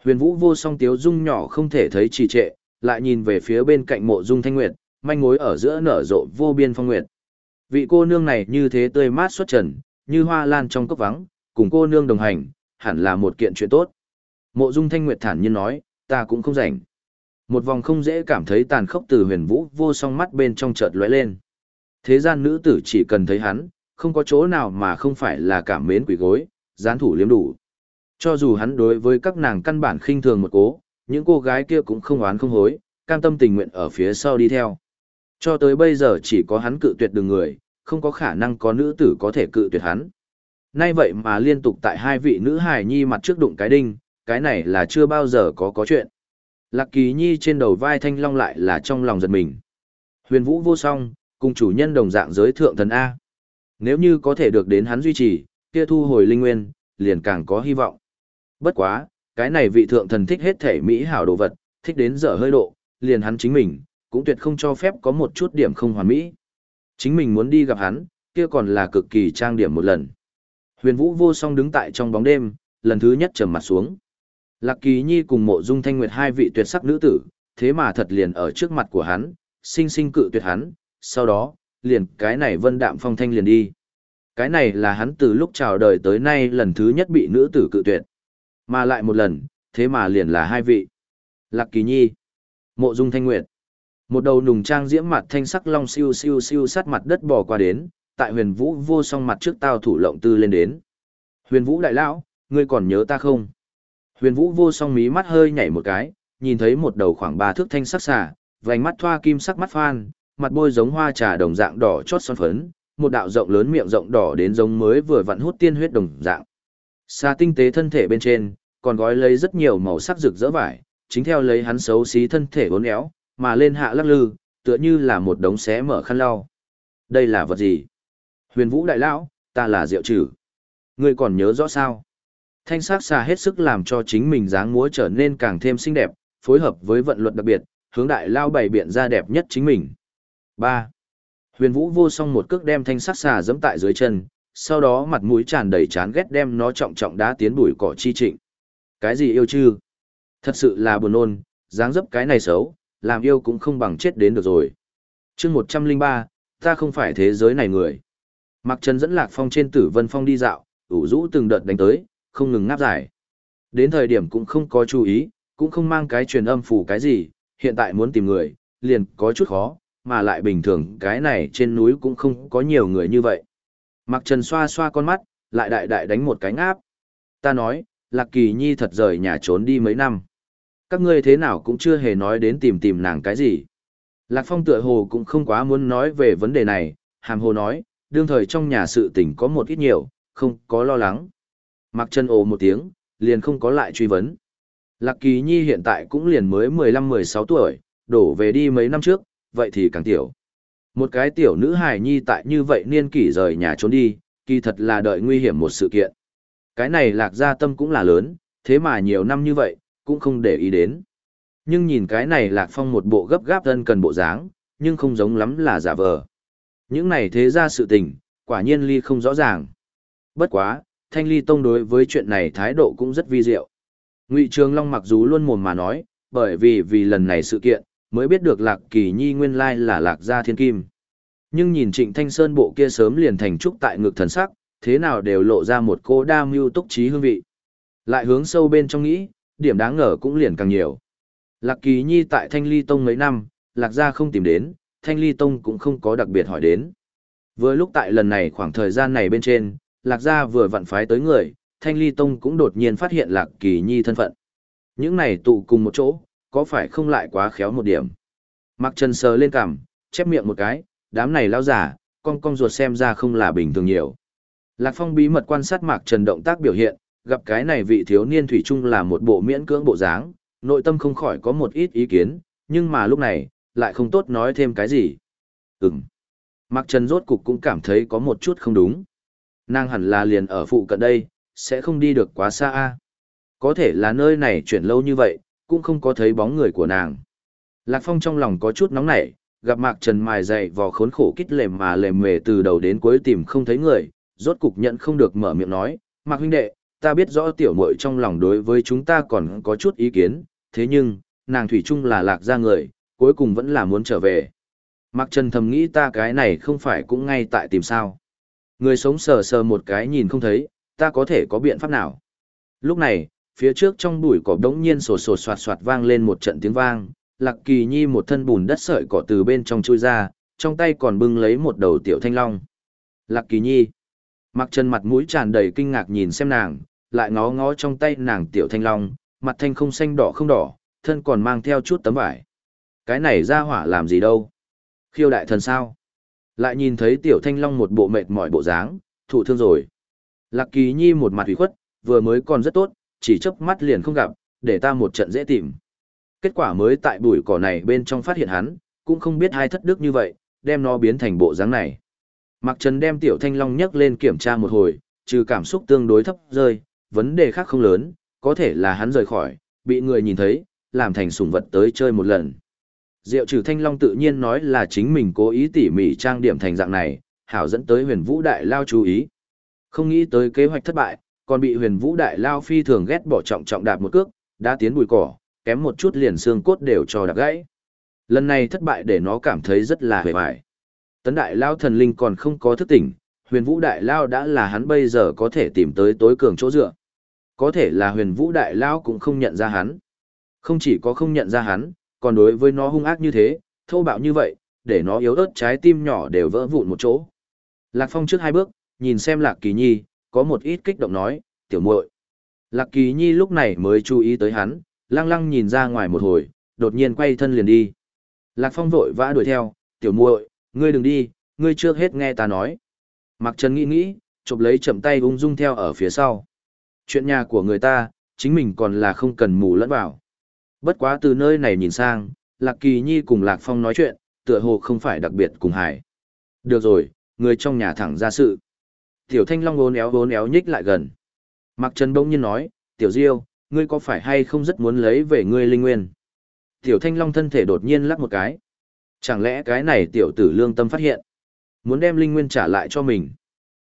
Huyền Vũ vô song tiếu dung nhỏ không thể thấy trì trệ, lại nhìn về phía bên cạnh mộ dung thanh nguyệt, manh mối ở giữa nở rộ vô biên phong nguyệt. Vị cô nương này như thế tươi mát xuất trần, như hoa lan trong cốc vắng, cùng cô nương đồng hành, hẳn là một kiện chuyện tốt. Mộ dung thanh nguyệt thản nhiên nói, ta cũng không rảnh. Một vòng không dễ cảm thấy tàn khốc từ huyền vũ vô song mắt bên trong chợt lóe lên. Thế gian nữ tử chỉ cần thấy hắn, không có chỗ nào mà không phải là cảm mến quỷ gối, gián thủ liếm đủ. Cho dù hắn đối với các nàng căn bản khinh thường một cố, những cô gái kia cũng không oán không hối, cam tâm tình nguyện ở phía sau đi theo. Cho tới bây giờ chỉ có hắn cự tuyệt đường người, không có khả năng có nữ tử có thể cự tuyệt hắn. Nay vậy mà liên tục tại hai vị nữ hài nhi mặt trước đụng cái đinh, cái này là chưa bao giờ có có chuyện. Lạc kỳ nhi trên đầu vai thanh long lại là trong lòng giật mình. Huyền vũ vô song, cùng chủ nhân đồng dạng giới thượng thần A. Nếu như có thể được đến hắn duy trì, kia thu hồi linh nguyên, liền càng có hy vọng. Bất quá, cái này vị thượng thần thích hết thể mỹ hảo đồ vật, thích đến dở hơi độ, liền hắn chính mình, cũng tuyệt không cho phép có một chút điểm không hoàn mỹ. Chính mình muốn đi gặp hắn, kia còn là cực kỳ trang điểm một lần. Huyền Vũ vô song đứng tại trong bóng đêm, lần thứ nhất trầm mặt xuống. Lạc Kỳ Nhi cùng mộ dung thanh nguyệt hai vị tuyệt sắc nữ tử, thế mà thật liền ở trước mặt của hắn, sinh sinh cự tuyệt hắn, sau đó, liền cái này vân đạm phong thanh liền đi. Cái này là hắn từ lúc chào đời tới nay lần thứ nhất bị nữ tử cự tuyệt. Mà lại một lần, thế mà liền là hai vị. Lạc Kỳ Nhi, Mộ Dung Thanh Nguyệt. Một đầu nùng trang diễm mặt thanh sắc long siêu siêu siêu sát mặt đất bò qua đến, tại huyền vũ vô song mặt trước tao thủ lộng tư lên đến. Huyền vũ đại lão, ngươi còn nhớ ta không? Huyền vũ vô song mí mắt hơi nhảy một cái, nhìn thấy một đầu khoảng ba thước thanh sắc xà, vành mắt thoa kim sắc mắt phan, mặt bôi giống hoa trà đồng dạng đỏ chót son phấn, một đạo rộng lớn miệng rộng đỏ đến giống mới vừa vặn hút tiên huyết đồng dạng. xa tinh tế thân thể bên trên, còn gói lấy rất nhiều màu sắc rực rỡ vải, chính theo lấy hắn xấu xí thân thể uốn éo, mà lên hạ lắc lư, tựa như là một đống xé mở khăn lau. Đây là vật gì? Huyền Vũ đại lão, ta là Diệu Trử. Ngươi còn nhớ rõ sao? Thanh sắc xà hết sức làm cho chính mình dáng múa trở nên càng thêm xinh đẹp, phối hợp với vận luật đặc biệt, hướng đại lao bày biện ra đẹp nhất chính mình. Ba. Huyền Vũ vô song một cước đem thanh sắc xà giẫm tại dưới chân, sau đó mặt mũi tràn đầy chán ghét đem nó trọng trọng đá tiến bụi cỏ chi trịnh. Cái gì yêu chứ? Thật sự là buồn nôn, dáng dấp cái này xấu, làm yêu cũng không bằng chết đến được rồi. chương 103, ta không phải thế giới này người. Mặc Trần dẫn Lạc Phong trên tử vân phong đi dạo, ủ rũ từng đợt đánh tới, không ngừng ngáp giải. Đến thời điểm cũng không có chú ý, cũng không mang cái truyền âm phủ cái gì, hiện tại muốn tìm người, liền có chút khó, mà lại bình thường cái này trên núi cũng không có nhiều người như vậy. Mặc Trần xoa xoa con mắt, lại đại đại đánh một cái ngáp. Ta nói, Lạc Kỳ Nhi thật rời nhà trốn đi mấy năm. Các ngươi thế nào cũng chưa hề nói đến tìm tìm nàng cái gì. Lạc Phong tựa hồ cũng không quá muốn nói về vấn đề này, hàm hồ nói, đương thời trong nhà sự tình có một ít nhiều, không có lo lắng. Mặc chân ồ một tiếng, liền không có lại truy vấn. Lạc Kỳ Nhi hiện tại cũng liền mới 15-16 tuổi, đổ về đi mấy năm trước, vậy thì càng tiểu. Một cái tiểu nữ hài nhi tại như vậy niên kỷ rời nhà trốn đi, kỳ thật là đợi nguy hiểm một sự kiện. Cái này lạc gia tâm cũng là lớn, thế mà nhiều năm như vậy, cũng không để ý đến. Nhưng nhìn cái này lạc phong một bộ gấp gáp thân cần bộ dáng, nhưng không giống lắm là giả vờ. Những này thế ra sự tình, quả nhiên ly không rõ ràng. Bất quá, thanh ly tông đối với chuyện này thái độ cũng rất vi diệu. Ngụy Trường Long mặc dù luôn mồm mà nói, bởi vì vì lần này sự kiện, mới biết được Lạc Kỳ Nhi nguyên lai là Lạc Gia Thiên Kim. Nhưng nhìn Trịnh Thanh Sơn bộ kia sớm liền thành trúc tại ngực thần sắc, thế nào đều lộ ra một cô đa mưu túc trí hương vị. Lại hướng sâu bên trong nghĩ, điểm đáng ngờ cũng liền càng nhiều. Lạc Kỳ Nhi tại Thanh Ly Tông mấy năm, Lạc Gia không tìm đến, Thanh Ly Tông cũng không có đặc biệt hỏi đến. Vừa lúc tại lần này khoảng thời gian này bên trên, Lạc Gia vừa vặn phái tới người, Thanh Ly Tông cũng đột nhiên phát hiện Lạc Kỳ Nhi thân phận. Những này tụ cùng một chỗ, có phải không lại quá khéo một điểm. Mặc Trần sờ lên cằm, chép miệng một cái, đám này lao giả, con con ruột xem ra không là bình thường nhiều. Lạc Phong bí mật quan sát Mạc Trần động tác biểu hiện, gặp cái này vị thiếu niên thủy chung là một bộ miễn cưỡng bộ dáng, nội tâm không khỏi có một ít ý kiến, nhưng mà lúc này, lại không tốt nói thêm cái gì. Ừm. Mạc Trần rốt cục cũng cảm thấy có một chút không đúng. Nàng hẳn là liền ở phụ cận đây, sẽ không đi được quá xa a. Có thể là nơi này chuyển lâu như vậy, cũng không có thấy bóng người của nàng. Lạc Phong trong lòng có chút nóng nảy, gặp Mạc Trần mài dày vò khốn khổ kít lềm mà lềm mề từ đầu đến cuối tìm không thấy người, rốt cục nhận không được mở miệng nói, Mạc huynh đệ, ta biết rõ tiểu muội trong lòng đối với chúng ta còn có chút ý kiến, thế nhưng, nàng Thủy chung là lạc ra người, cuối cùng vẫn là muốn trở về. Mạc Trần thầm nghĩ ta cái này không phải cũng ngay tại tìm sao. Người sống sờ sờ một cái nhìn không thấy, ta có thể có biện pháp nào. Lúc này, phía trước trong bụi cỏ đống nhiên sổ sổ soạt soạt vang lên một trận tiếng vang, Lạc Kỳ Nhi một thân bùn đất sợi cỏ từ bên trong chui ra, trong tay còn bưng lấy một đầu tiểu thanh long. Lạc Kỳ Nhi. Mặc chân mặt mũi tràn đầy kinh ngạc nhìn xem nàng, lại ngó ngó trong tay nàng tiểu thanh long, mặt thanh không xanh đỏ không đỏ, thân còn mang theo chút tấm vải. Cái này ra hỏa làm gì đâu? Khiêu đại thần sao? Lại nhìn thấy tiểu thanh long một bộ mệt mỏi bộ dáng, thụ thương rồi. Lạc Kỳ Nhi một mặt ủy khuất, vừa mới còn rất tốt, chỉ chớp mắt liền không gặp, để ta một trận dễ tìm. Kết quả mới tại bụi cỏ này bên trong phát hiện hắn, cũng không biết hai thất đức như vậy, đem nó biến thành bộ dáng này. Mạc Trần đem tiểu thanh long nhấc lên kiểm tra một hồi, trừ cảm xúc tương đối thấp rơi, vấn đề khác không lớn, có thể là hắn rời khỏi, bị người nhìn thấy, làm thành sủng vật tới chơi một lần. Diệu trừ thanh long tự nhiên nói là chính mình cố ý tỉ mỉ trang điểm thành dạng này, hảo dẫn tới huyền vũ đại lao chú ý. Không nghĩ tới kế hoạch thất bại, còn bị huyền vũ đại lao phi thường ghét bỏ trọng trọng đạp một cước, đã tiến bụi cỏ, kém một chút liền xương cốt đều cho đạp gãy. Lần này thất bại để nó cảm thấy rất là hề bại. Tấn đại lao thần linh còn không có thức tỉnh, huyền vũ đại lao đã là hắn bây giờ có thể tìm tới tối cường chỗ dựa. Có thể là huyền vũ đại lao cũng không nhận ra hắn. Không chỉ có không nhận ra hắn, còn đối với nó hung ác như thế, thô bạo như vậy, để nó yếu ớt trái tim nhỏ đều vỡ vụn một chỗ. Lạc Phong trước hai bước, nhìn xem Lạc Kỳ Nhi, có một ít kích động nói, tiểu muội. Lạc Kỳ Nhi lúc này mới chú ý tới hắn, lăng lăng nhìn ra ngoài một hồi, đột nhiên quay thân liền đi. Lạc Phong vội vã đuổi theo, tiểu muội, ngươi đừng đi, ngươi trước hết nghe ta nói. Mặc Trần nghĩ nghĩ, chụp lấy chậm tay ung dung theo ở phía sau. Chuyện nhà của người ta, chính mình còn là không cần mù lẫn vào. Bất quá từ nơi này nhìn sang, Lạc Kỳ Nhi cùng Lạc Phong nói chuyện, tựa hồ không phải đặc biệt cùng hải. Được rồi, người trong nhà thẳng ra sự. Tiểu Thanh Long uốn éo uốn éo nhích lại gần. Mặc Trần bỗng nhiên nói, Tiểu Diêu, ngươi có phải hay không rất muốn lấy về ngươi linh nguyên? Tiểu Thanh Long thân thể đột nhiên lắc một cái. Chẳng lẽ cái này tiểu tử lương tâm phát hiện? Muốn đem linh nguyên trả lại cho mình.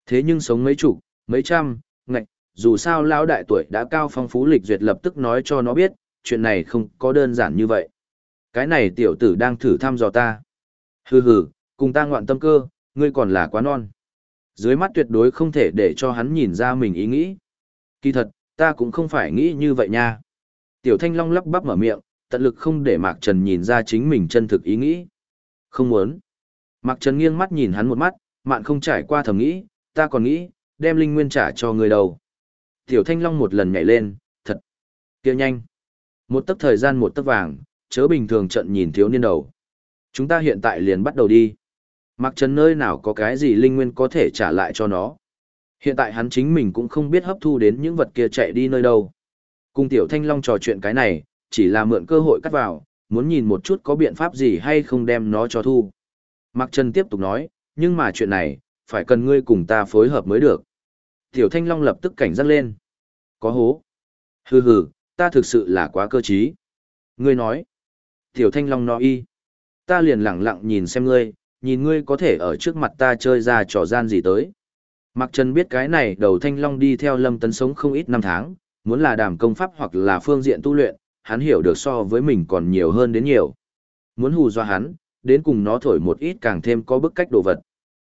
Thế nhưng sống mấy chục, mấy trăm, ngạch, dù sao lão đại tuổi đã cao phong phú lịch duyệt lập tức nói cho nó biết, chuyện này không có đơn giản như vậy. Cái này tiểu tử đang thử thăm dò ta. Hừ hừ, cùng ta ngoạn tâm cơ, ngươi còn là quá non. Dưới mắt tuyệt đối không thể để cho hắn nhìn ra mình ý nghĩ. Kỳ thật, ta cũng không phải nghĩ như vậy nha. Tiểu Thanh Long lắp bắp mở miệng, tận lực không để Mạc Trần nhìn ra chính mình chân thực ý nghĩ. Không muốn. Mạc Trần nghiêng mắt nhìn hắn một mắt, mạn không trải qua thầm nghĩ, ta còn nghĩ, đem linh nguyên trả cho người đầu. Tiểu Thanh Long một lần nhảy lên, thật. kia nhanh. Một tấc thời gian một tấc vàng, chớ bình thường trận nhìn thiếu niên đầu. Chúng ta hiện tại liền bắt đầu đi. Mạc Trần nơi nào có cái gì linh nguyên có thể trả lại cho nó. Hiện tại hắn chính mình cũng không biết hấp thu đến những vật kia chạy đi nơi đâu. Cùng Tiểu Thanh Long trò chuyện cái này, chỉ là mượn cơ hội cắt vào, muốn nhìn một chút có biện pháp gì hay không đem nó cho thu. Mạc Trần tiếp tục nói, nhưng mà chuyện này, phải cần ngươi cùng ta phối hợp mới được. Tiểu Thanh Long lập tức cảnh giác lên. Có hố. Hừ hừ, ta thực sự là quá cơ trí. Ngươi nói. Tiểu Thanh Long nói y. Ta liền lặng lặng nhìn xem ngươi, nhìn ngươi có thể ở trước mặt ta chơi ra trò gian gì tới. Mạc Trần biết cái này đầu Thanh Long đi theo Lâm Tấn sống không ít năm tháng, muốn là đàm công pháp hoặc là phương diện tu luyện, hắn hiểu được so với mình còn nhiều hơn đến nhiều. Muốn hù dọa hắn, đến cùng nó thổi một ít càng thêm có bức cách đồ vật.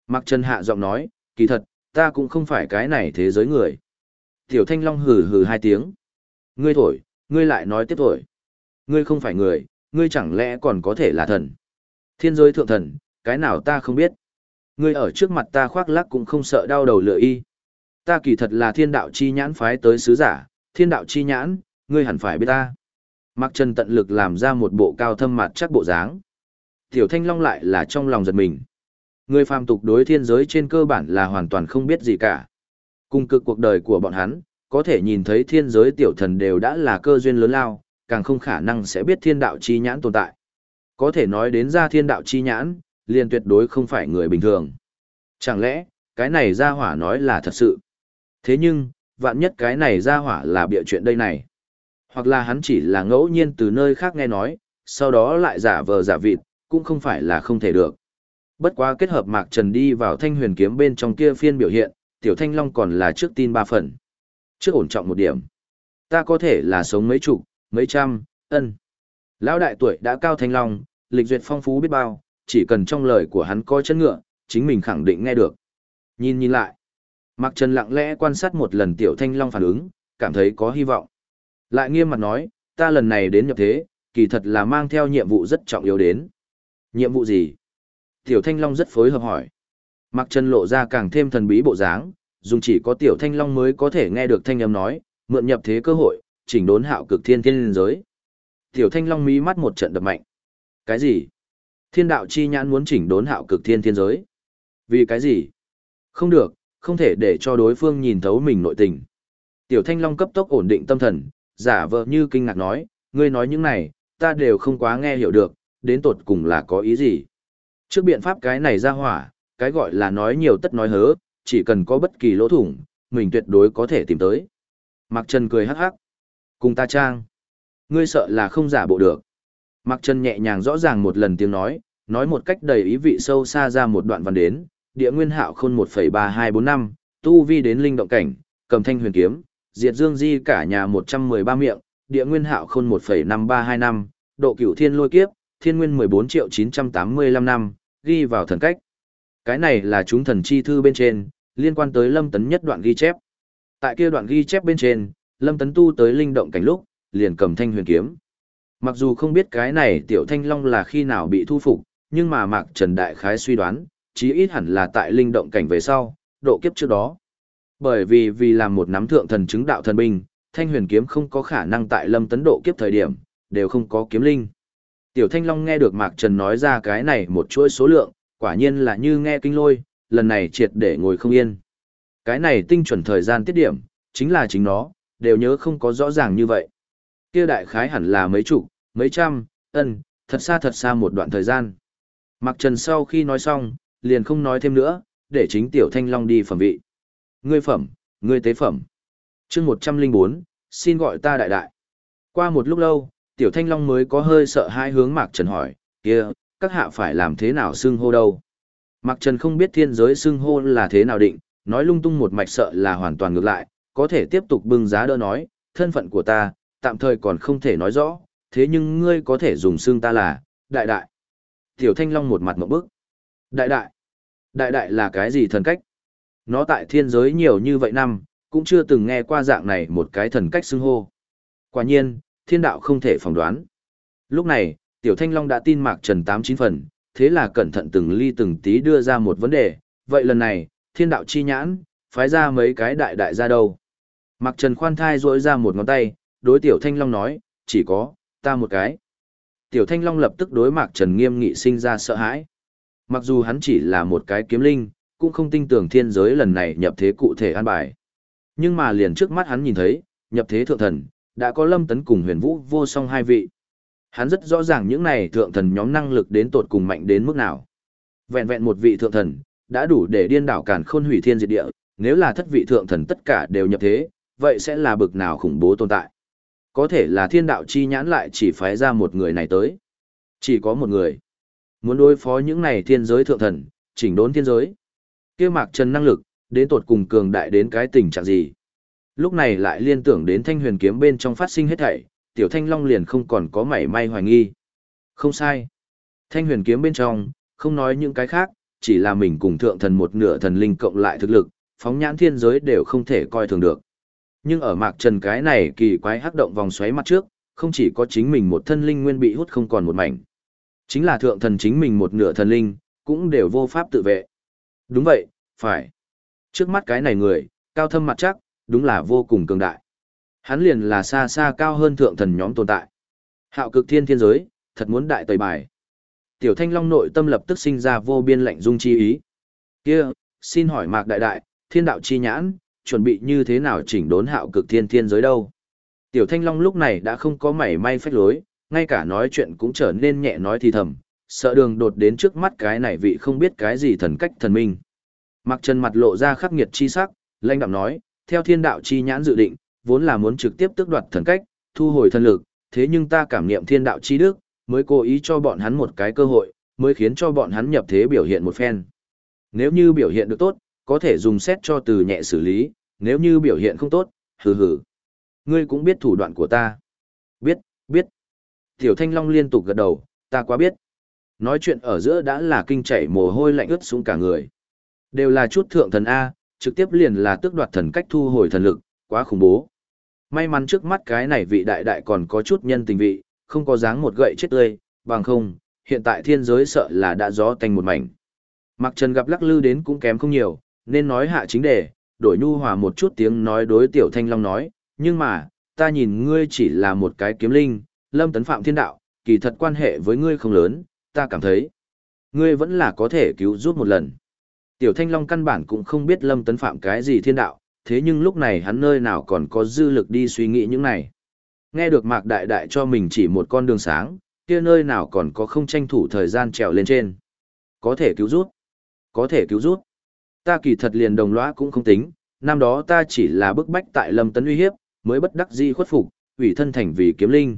Mạc Trần hạ giọng nói, kỳ thật, ta cũng không phải cái này thế giới người. Tiểu Thanh Long hừ hừ hai tiếng. Ngươi thổi, ngươi lại nói tiếp thổi. Ngươi không phải người, ngươi chẳng lẽ còn có thể là thần. Thiên giới thượng thần, cái nào ta không biết. Ngươi ở trước mặt ta khoác lác cũng không sợ đau đầu lựa y. Ta kỳ thật là thiên đạo chi nhãn phái tới sứ giả, thiên đạo chi nhãn, ngươi hẳn phải biết ta. Mạc Trần tận lực làm ra một bộ cao thâm mặt chắc bộ dáng. Tiểu Thanh Long lại là trong lòng giật mình. Người phàm tục đối thiên giới trên cơ bản là hoàn toàn không biết gì cả. Cùng cực cuộc đời của bọn hắn, có thể nhìn thấy thiên giới tiểu thần đều đã là cơ duyên lớn lao, càng không khả năng sẽ biết thiên đạo chi nhãn tồn tại. Có thể nói đến ra thiên đạo chi nhãn, liền tuyệt đối không phải người bình thường. Chẳng lẽ, cái này ra hỏa nói là thật sự. Thế nhưng, vạn nhất cái này ra hỏa là bịa chuyện đây này. Hoặc là hắn chỉ là ngẫu nhiên từ nơi khác nghe nói, sau đó lại giả vờ giả vịt, cũng không phải là không thể được. Bất quá kết hợp Mạc Trần đi vào thanh huyền kiếm bên trong kia phiên biểu hiện, Tiểu Thanh Long còn là trước tin ba phần. Trước ổn trọng một điểm. Ta có thể là sống mấy chục, mấy trăm, ân. Lão đại tuổi đã cao Thanh Long, lịch duyệt phong phú biết bao, chỉ cần trong lời của hắn coi chân ngựa, chính mình khẳng định nghe được. Nhìn nhìn lại. Mạc Trần lặng lẽ quan sát một lần Tiểu Thanh Long phản ứng, cảm thấy có hy vọng. Lại nghiêm mặt nói, ta lần này đến nhập thế, kỳ thật là mang theo nhiệm vụ rất trọng yếu đến. Nhiệm vụ gì? Tiểu Thanh Long rất phối hợp hỏi. Mặc Trần lộ ra càng thêm thần bí bộ dáng, dùng chỉ có Tiểu Thanh Long mới có thể nghe được thanh âm nói, mượn nhập thế cơ hội, chỉnh đốn hạo cực thiên thiên giới. Tiểu Thanh Long mí mắt một trận đập mạnh. Cái gì? Thiên đạo chi nhãn muốn chỉnh đốn hạo cực thiên thiên giới. Vì cái gì? Không được, không thể để cho đối phương nhìn thấu mình nội tình. Tiểu Thanh Long cấp tốc ổn định tâm thần, giả vờ như kinh ngạc nói, ngươi nói những này, ta đều không quá nghe hiểu được, đến tột cùng là có ý gì. Trước biện pháp cái này ra hỏa, cái gọi là nói nhiều tất nói hớ, chỉ cần có bất kỳ lỗ thủng, mình tuyệt đối có thể tìm tới. Mạc Trần cười hắc hắc. Cùng ta trang. Ngươi sợ là không giả bộ được. Mạc Trần nhẹ nhàng rõ ràng một lần tiếng nói, nói một cách đầy ý vị sâu xa ra một đoạn văn đến, địa nguyên hạo khôn 1,3245, tu vi đến linh động cảnh, cầm thanh huyền kiếm, diệt dương di cả nhà 113 miệng, địa nguyên hạo khôn 1,5325, độ cửu thiên lôi kiếp, thiên nguyên 14 triệu 985 năm, ghi vào thần cách. Cái này là chúng thần chi thư bên trên, liên quan tới lâm tấn nhất đoạn ghi chép. Tại kia đoạn ghi chép bên trên, lâm tấn tu tới linh động cảnh lúc, liền cầm thanh huyền kiếm. Mặc dù không biết cái này tiểu thanh long là khi nào bị thu phục, nhưng mà Mạc Trần Đại Khái suy đoán, chí ít hẳn là tại linh động cảnh về sau, độ kiếp trước đó. Bởi vì vì làm một nắm thượng thần chứng đạo thần binh, thanh huyền kiếm không có khả năng tại lâm tấn độ kiếp thời điểm, đều không có kiếm linh. Tiểu Thanh Long nghe được Mạc Trần nói ra cái này một chuỗi số lượng, quả nhiên là như nghe kinh lôi, lần này triệt để ngồi không yên. Cái này tinh chuẩn thời gian tiết điểm, chính là chính nó, đều nhớ không có rõ ràng như vậy. Kia đại khái hẳn là mấy chục, mấy trăm, ân, thật xa thật xa một đoạn thời gian. Mạc Trần sau khi nói xong, liền không nói thêm nữa, để chính Tiểu Thanh Long đi phẩm vị. Ngươi phẩm, ngươi tế phẩm. chương 104, xin gọi ta đại đại. Qua một lúc lâu, Tiểu Thanh Long mới có hơi sợ hai hướng Mạc Trần hỏi, kia, các hạ phải làm thế nào xưng hô đâu? Mạc Trần không biết thiên giới xưng hô là thế nào định, nói lung tung một mạch sợ là hoàn toàn ngược lại, có thể tiếp tục bưng giá đỡ nói, thân phận của ta, tạm thời còn không thể nói rõ, thế nhưng ngươi có thể dùng xưng ta là, đại đại. Tiểu Thanh Long một mặt một bức. Đại đại. Đại đại là cái gì thần cách? Nó tại thiên giới nhiều như vậy năm, cũng chưa từng nghe qua dạng này một cái thần cách xưng hô. Quả nhiên, thiên đạo không thể phỏng đoán. Lúc này, Tiểu Thanh Long đã tin Mạc Trần tám chín phần, thế là cẩn thận từng ly từng tí đưa ra một vấn đề, vậy lần này, thiên đạo chi nhãn, phái ra mấy cái đại đại ra đâu. Mạc Trần khoan thai rỗi ra một ngón tay, đối Tiểu Thanh Long nói, chỉ có, ta một cái. Tiểu Thanh Long lập tức đối Mạc Trần nghiêm nghị sinh ra sợ hãi. Mặc dù hắn chỉ là một cái kiếm linh, cũng không tin tưởng thiên giới lần này nhập thế cụ thể an bài. Nhưng mà liền trước mắt hắn nhìn thấy, nhập thế thượng thần, đã có lâm tấn cùng huyền vũ vô song hai vị. Hắn rất rõ ràng những này thượng thần nhóm năng lực đến tột cùng mạnh đến mức nào. Vẹn vẹn một vị thượng thần, đã đủ để điên đảo càn khôn hủy thiên diệt địa, nếu là thất vị thượng thần tất cả đều nhập thế, vậy sẽ là bực nào khủng bố tồn tại. Có thể là thiên đạo chi nhãn lại chỉ phái ra một người này tới. Chỉ có một người. Muốn đối phó những này thiên giới thượng thần, chỉnh đốn thiên giới. kia mạc trần năng lực, đến tột cùng cường đại đến cái tình trạng gì. Lúc này lại liên tưởng đến thanh huyền kiếm bên trong phát sinh hết thảy, tiểu thanh long liền không còn có mảy may hoài nghi. Không sai. Thanh huyền kiếm bên trong, không nói những cái khác, chỉ là mình cùng thượng thần một nửa thần linh cộng lại thực lực, phóng nhãn thiên giới đều không thể coi thường được. Nhưng ở mạc trần cái này kỳ quái hắc động vòng xoáy mặt trước, không chỉ có chính mình một thân linh nguyên bị hút không còn một mảnh. Chính là thượng thần chính mình một nửa thần linh, cũng đều vô pháp tự vệ. Đúng vậy, phải. Trước mắt cái này người, cao thâm mặt chắc, đúng là vô cùng cường đại. Hắn liền là xa xa cao hơn thượng thần nhóm tồn tại. Hạo cực thiên thiên giới, thật muốn đại tẩy bài. Tiểu thanh long nội tâm lập tức sinh ra vô biên lạnh dung chi ý. kia xin hỏi mạc đại đại, thiên đạo chi nhãn, chuẩn bị như thế nào chỉnh đốn hạo cực thiên thiên giới đâu? Tiểu thanh long lúc này đã không có mảy may phách lối, ngay cả nói chuyện cũng trở nên nhẹ nói thì thầm, sợ đường đột đến trước mắt cái này vị không biết cái gì thần cách thần minh. Mặc chân mặt lộ ra khắc nghiệt chi sắc, lãnh đạm nói, theo thiên đạo chi nhãn dự định, vốn là muốn trực tiếp tước đoạt thần cách, thu hồi thần lực, thế nhưng ta cảm nghiệm thiên đạo chi đức, mới cố ý cho bọn hắn một cái cơ hội, mới khiến cho bọn hắn nhập thế biểu hiện một phen. Nếu như biểu hiện được tốt, có thể dùng xét cho từ nhẹ xử lý, nếu như biểu hiện không tốt, hừ hừ. Ngươi cũng biết thủ đoạn của ta. Biết, biết. Tiểu Thanh Long liên tục gật đầu, ta quá biết. Nói chuyện ở giữa đã là kinh chảy mồ hôi lạnh ướt xuống cả người. Đều là chút thượng thần A, trực tiếp liền là tước đoạt thần cách thu hồi thần lực, quá khủng bố. May mắn trước mắt cái này vị đại đại còn có chút nhân tình vị, không có dáng một gậy chết tươi, bằng không, hiện tại thiên giới sợ là đã gió tanh một mảnh. Mặc Trần gặp lắc lư đến cũng kém không nhiều, nên nói hạ chính đề, đổi nhu hòa một chút tiếng nói đối tiểu thanh long nói, nhưng mà, ta nhìn ngươi chỉ là một cái kiếm linh, lâm tấn phạm thiên đạo, kỳ thật quan hệ với ngươi không lớn, ta cảm thấy, ngươi vẫn là có thể cứu giúp một lần. Tiểu thanh long căn bản cũng không biết lâm tấn phạm cái gì thiên đạo, thế nhưng lúc này hắn nơi nào còn có dư lực đi suy nghĩ những này. Nghe được mạc đại đại cho mình chỉ một con đường sáng, kia nơi nào còn có không tranh thủ thời gian trèo lên trên. Có thể cứu rút. Có thể cứu rút. Ta kỳ thật liền đồng lõa cũng không tính, năm đó ta chỉ là bức bách tại Lâm Tấn uy hiếp, mới bất đắc dĩ khuất phục, ủy thân thành vì kiếm linh.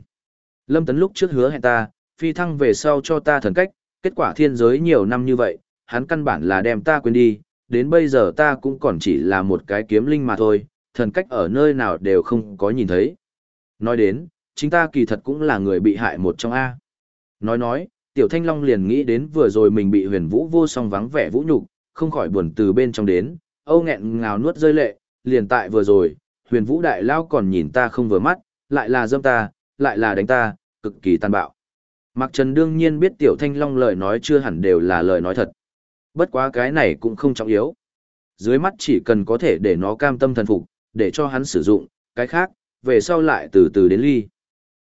Lâm Tấn lúc trước hứa hẹn ta, phi thăng về sau cho ta thần cách, kết quả thiên giới nhiều năm như vậy, hắn căn bản là đem ta quên đi, đến bây giờ ta cũng còn chỉ là một cái kiếm linh mà thôi, thần cách ở nơi nào đều không có nhìn thấy. Nói đến, chính ta kỳ thật cũng là người bị hại một trong A. Nói nói, Tiểu Thanh Long liền nghĩ đến vừa rồi mình bị huyền vũ vô song vắng vẻ vũ nhục, không khỏi buồn từ bên trong đến, âu nghẹn ngào nuốt rơi lệ, liền tại vừa rồi, huyền vũ đại lao còn nhìn ta không vừa mắt, lại là dâm ta, lại là đánh ta, cực kỳ tàn bạo. Mạc Trần đương nhiên biết Tiểu Thanh Long lời nói chưa hẳn đều là lời nói thật. Bất quá cái này cũng không trọng yếu. Dưới mắt chỉ cần có thể để nó cam tâm thần phục, để cho hắn sử dụng, cái khác, về sau lại từ từ đến ly.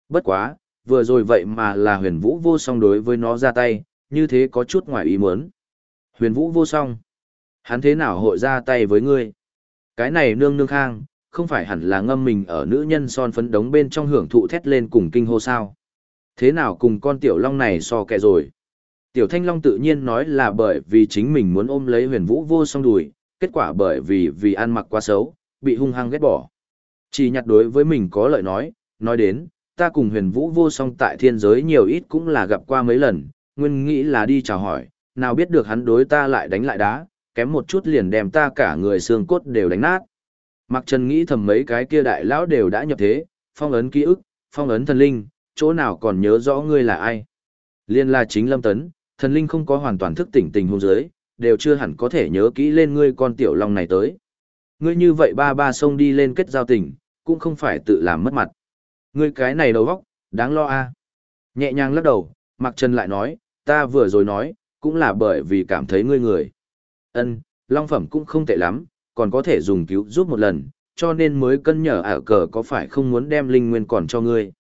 Bất quá, vừa rồi vậy mà là huyền vũ vô song đối với nó ra tay, như thế có chút ngoài ý muốn. Huyền vũ vô song. Hắn thế nào hội ra tay với ngươi? Cái này nương nương khang, không phải hẳn là ngâm mình ở nữ nhân son phấn đống bên trong hưởng thụ thét lên cùng kinh hô sao? Thế nào cùng con tiểu long này so kẹ rồi? Tiểu thanh long tự nhiên nói là bởi vì chính mình muốn ôm lấy huyền vũ vô song đùi, kết quả bởi vì vì ăn mặc quá xấu, bị hung hăng ghét bỏ. Chỉ nhặt đối với mình có lợi nói, nói đến, ta cùng huyền vũ vô song tại thiên giới nhiều ít cũng là gặp qua mấy lần, nguyên nghĩ là đi chào hỏi, nào biết được hắn đối ta lại đánh lại đá, kém một chút liền đem ta cả người xương cốt đều đánh nát. Mặc Trần nghĩ thầm mấy cái kia đại lão đều đã nhập thế, phong ấn ký ức, phong ấn thần linh, chỗ nào còn nhớ rõ ngươi là ai. Liên là chính lâm tấn, thần linh không có hoàn toàn thức tỉnh tình hôn giới, đều chưa hẳn có thể nhớ kỹ lên ngươi con tiểu long này tới. Ngươi như vậy ba ba sông đi lên kết giao tình, cũng không phải tự làm mất mặt. Ngươi cái này đầu óc, đáng lo a. Nhẹ nhàng lắc đầu, Mạc Trần lại nói, ta vừa rồi nói, cũng là bởi vì cảm thấy ngươi người. Ân, long phẩm cũng không tệ lắm, còn có thể dùng cứu giúp một lần, cho nên mới cân nhở ả cờ có phải không muốn đem linh nguyên còn cho ngươi.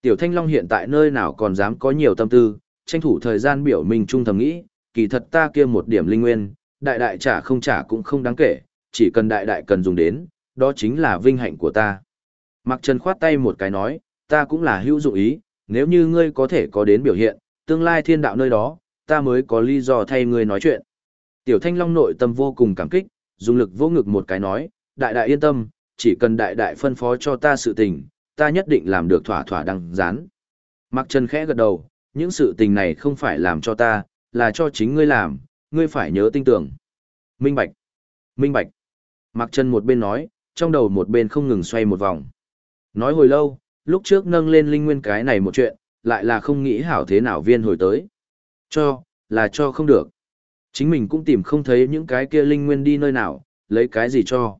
Tiểu Thanh Long hiện tại nơi nào còn dám có nhiều tâm tư, tranh thủ thời gian biểu mình trung thầm nghĩ, kỳ thật ta kia một điểm linh nguyên, đại đại trả không trả cũng không đáng kể, chỉ cần đại đại cần dùng đến, đó chính là vinh hạnh của ta. Mặc Trần khoát tay một cái nói, ta cũng là hữu dụng ý, nếu như ngươi có thể có đến biểu hiện, tương lai thiên đạo nơi đó, ta mới có lý do thay ngươi nói chuyện. Tiểu Thanh Long nội tâm vô cùng cảm kích, dùng lực vô ngực một cái nói, đại đại yên tâm, chỉ cần đại đại phân phó cho ta sự tình, ta nhất định làm được thỏa thỏa đăng rán. Mạc Trần khẽ gật đầu, những sự tình này không phải làm cho ta, là cho chính ngươi làm, ngươi phải nhớ tinh tưởng. Minh Bạch. Minh Bạch. Mạc Trần một bên nói, trong đầu một bên không ngừng xoay một vòng. Nói hồi lâu, lúc trước nâng lên linh nguyên cái này một chuyện, lại là không nghĩ hảo thế nào viên hồi tới. Cho, là cho không được. Chính mình cũng tìm không thấy những cái kia linh nguyên đi nơi nào, lấy cái gì cho.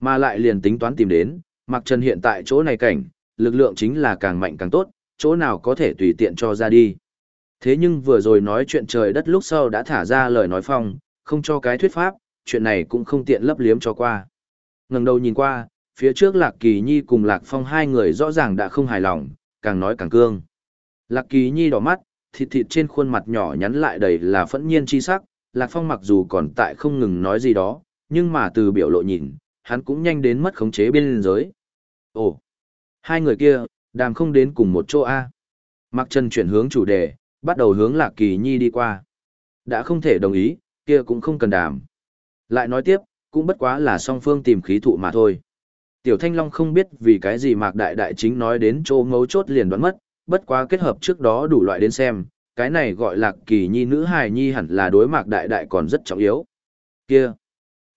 Mà lại liền tính toán tìm đến, Mạc Trần hiện tại chỗ này cảnh, lực lượng chính là càng mạnh càng tốt, chỗ nào có thể tùy tiện cho ra đi. Thế nhưng vừa rồi nói chuyện trời đất lúc sau đã thả ra lời nói phong, không cho cái thuyết pháp, chuyện này cũng không tiện lấp liếm cho qua. ngẩng đầu nhìn qua, phía trước Lạc Kỳ Nhi cùng Lạc Phong hai người rõ ràng đã không hài lòng, càng nói càng cương. Lạc Kỳ Nhi đỏ mắt, thịt thịt trên khuôn mặt nhỏ nhắn lại đầy là phẫn nhiên chi sắc, Lạc Phong mặc dù còn tại không ngừng nói gì đó, nhưng mà từ biểu lộ nhìn, hắn cũng nhanh đến mất khống chế biên giới. Ồ, hai người kia, đàm không đến cùng một chỗ A. Mặc Trần chuyển hướng chủ đề, bắt đầu hướng Lạc Kỳ Nhi đi qua. Đã không thể đồng ý, kia cũng không cần đàm. Lại nói tiếp, cũng bất quá là song phương tìm khí thụ mà thôi. Tiểu Thanh Long không biết vì cái gì Mạc Đại Đại chính nói đến chỗ ngấu chốt liền đoán mất, bất quá kết hợp trước đó đủ loại đến xem, cái này gọi là kỳ nhi nữ hài nhi hẳn là đối Mạc Đại Đại còn rất trọng yếu. Kia!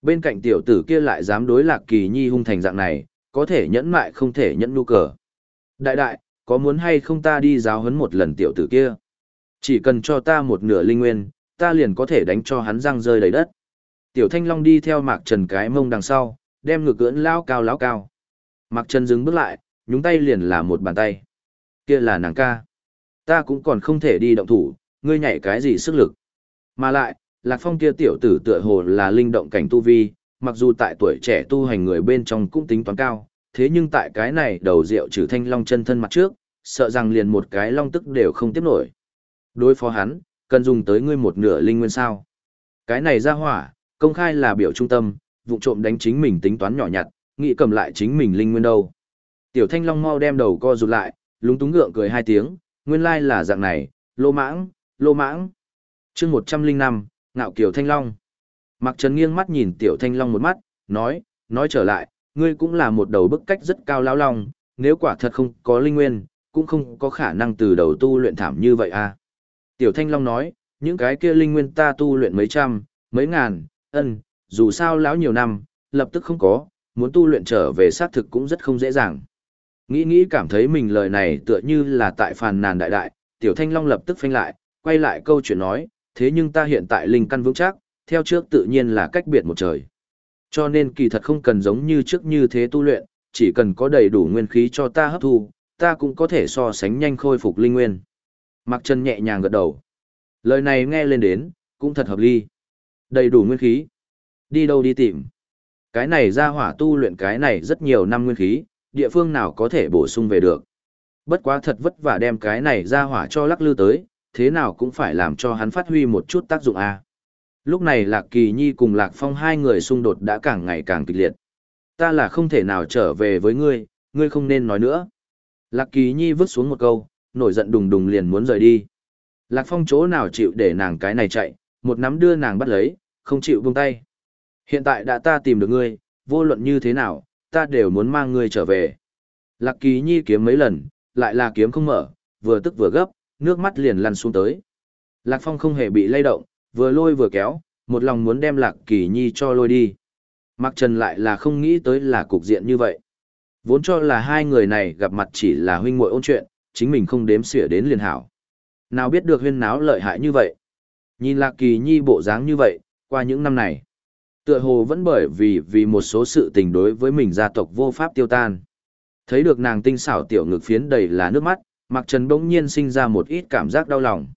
Bên cạnh tiểu tử kia lại dám đối lạc kỳ nhi hung thành dạng này, có thể nhẫn mại không thể nhẫn nu cờ. Đại đại, có muốn hay không ta đi giáo huấn một lần tiểu tử kia? Chỉ cần cho ta một nửa linh nguyên, ta liền có thể đánh cho hắn răng rơi đầy đất. Tiểu Thanh Long đi theo Mạc Trần cái mông đằng sau, đem ngực cưỡn lao cao lão cao. Mạc Trần dừng bước lại, nhúng tay liền là một bàn tay. Kia là nàng ca. Ta cũng còn không thể đi động thủ, ngươi nhảy cái gì sức lực. Mà lại, Lạc Phong kia tiểu tử tựa hồ là linh động cảnh tu vi, mặc dù tại tuổi trẻ tu hành người bên trong cũng tính toán cao, thế nhưng tại cái này đầu rượu trừ thanh long chân thân mặt trước, sợ rằng liền một cái long tức đều không tiếp nổi. Đối phó hắn, cần dùng tới ngươi một nửa linh nguyên sao. Cái này ra hỏa, công khai là biểu trung tâm, vụ trộm đánh chính mình tính toán nhỏ nhặt, nghĩ cầm lại chính mình linh nguyên đâu. Tiểu thanh long mau đem đầu co rụt lại, lúng túng ngượng cười hai tiếng, nguyên lai là dạng này, lô mãng, lô mãng. chương 105, ngạo kiều thanh long. Mặc trần nghiêng mắt nhìn tiểu thanh long một mắt, nói, nói trở lại, ngươi cũng là một đầu bức cách rất cao lao long, nếu quả thật không có linh nguyên, cũng không có khả năng từ đầu tu luyện thảm như vậy à. Tiểu thanh long nói, những cái kia linh nguyên ta tu luyện mấy trăm, mấy ngàn, ân, dù sao lão nhiều năm, lập tức không có, muốn tu luyện trở về xác thực cũng rất không dễ dàng. Nghĩ nghĩ cảm thấy mình lời này tựa như là tại phàn nàn đại đại, tiểu thanh long lập tức phanh lại, quay lại câu chuyện nói, thế nhưng ta hiện tại linh căn vững chắc, theo trước tự nhiên là cách biệt một trời. Cho nên kỳ thật không cần giống như trước như thế tu luyện, chỉ cần có đầy đủ nguyên khí cho ta hấp thu, ta cũng có thể so sánh nhanh khôi phục linh nguyên. Mặc chân nhẹ nhàng gật đầu. Lời này nghe lên đến, cũng thật hợp lý. Đầy đủ nguyên khí. Đi đâu đi tìm. Cái này ra hỏa tu luyện cái này rất nhiều năm nguyên khí, địa phương nào có thể bổ sung về được. Bất quá thật vất vả đem cái này ra hỏa cho lắc lư tới, thế nào cũng phải làm cho hắn phát huy một chút tác dụng a. Lúc này Lạc Kỳ Nhi cùng Lạc Phong hai người xung đột đã càng ngày càng kịch liệt. Ta là không thể nào trở về với ngươi, ngươi không nên nói nữa. Lạc Kỳ Nhi vứt xuống một câu, nổi giận đùng đùng liền muốn rời đi. Lạc Phong chỗ nào chịu để nàng cái này chạy, một nắm đưa nàng bắt lấy, không chịu buông tay. Hiện tại đã ta tìm được ngươi, vô luận như thế nào, ta đều muốn mang ngươi trở về. Lạc Kỳ Nhi kiếm mấy lần, lại là kiếm không mở, vừa tức vừa gấp, nước mắt liền lăn xuống tới. Lạc Phong không hề bị lay động, vừa lôi vừa kéo, một lòng muốn đem Lạc Kỳ Nhi cho lôi đi. Mặc Trần lại là không nghĩ tới là cục diện như vậy. Vốn cho là hai người này gặp mặt chỉ là huynh muội ôn chuyện, chính mình không đếm xỉa đến liền hảo. Nào biết được huyên náo lợi hại như vậy. Nhìn Lạc Kỳ Nhi bộ dáng như vậy, qua những năm này. Tựa hồ vẫn bởi vì vì một số sự tình đối với mình gia tộc vô pháp tiêu tan. Thấy được nàng tinh xảo tiểu ngực phiến đầy là nước mắt, Mạc Trần bỗng nhiên sinh ra một ít cảm giác đau lòng.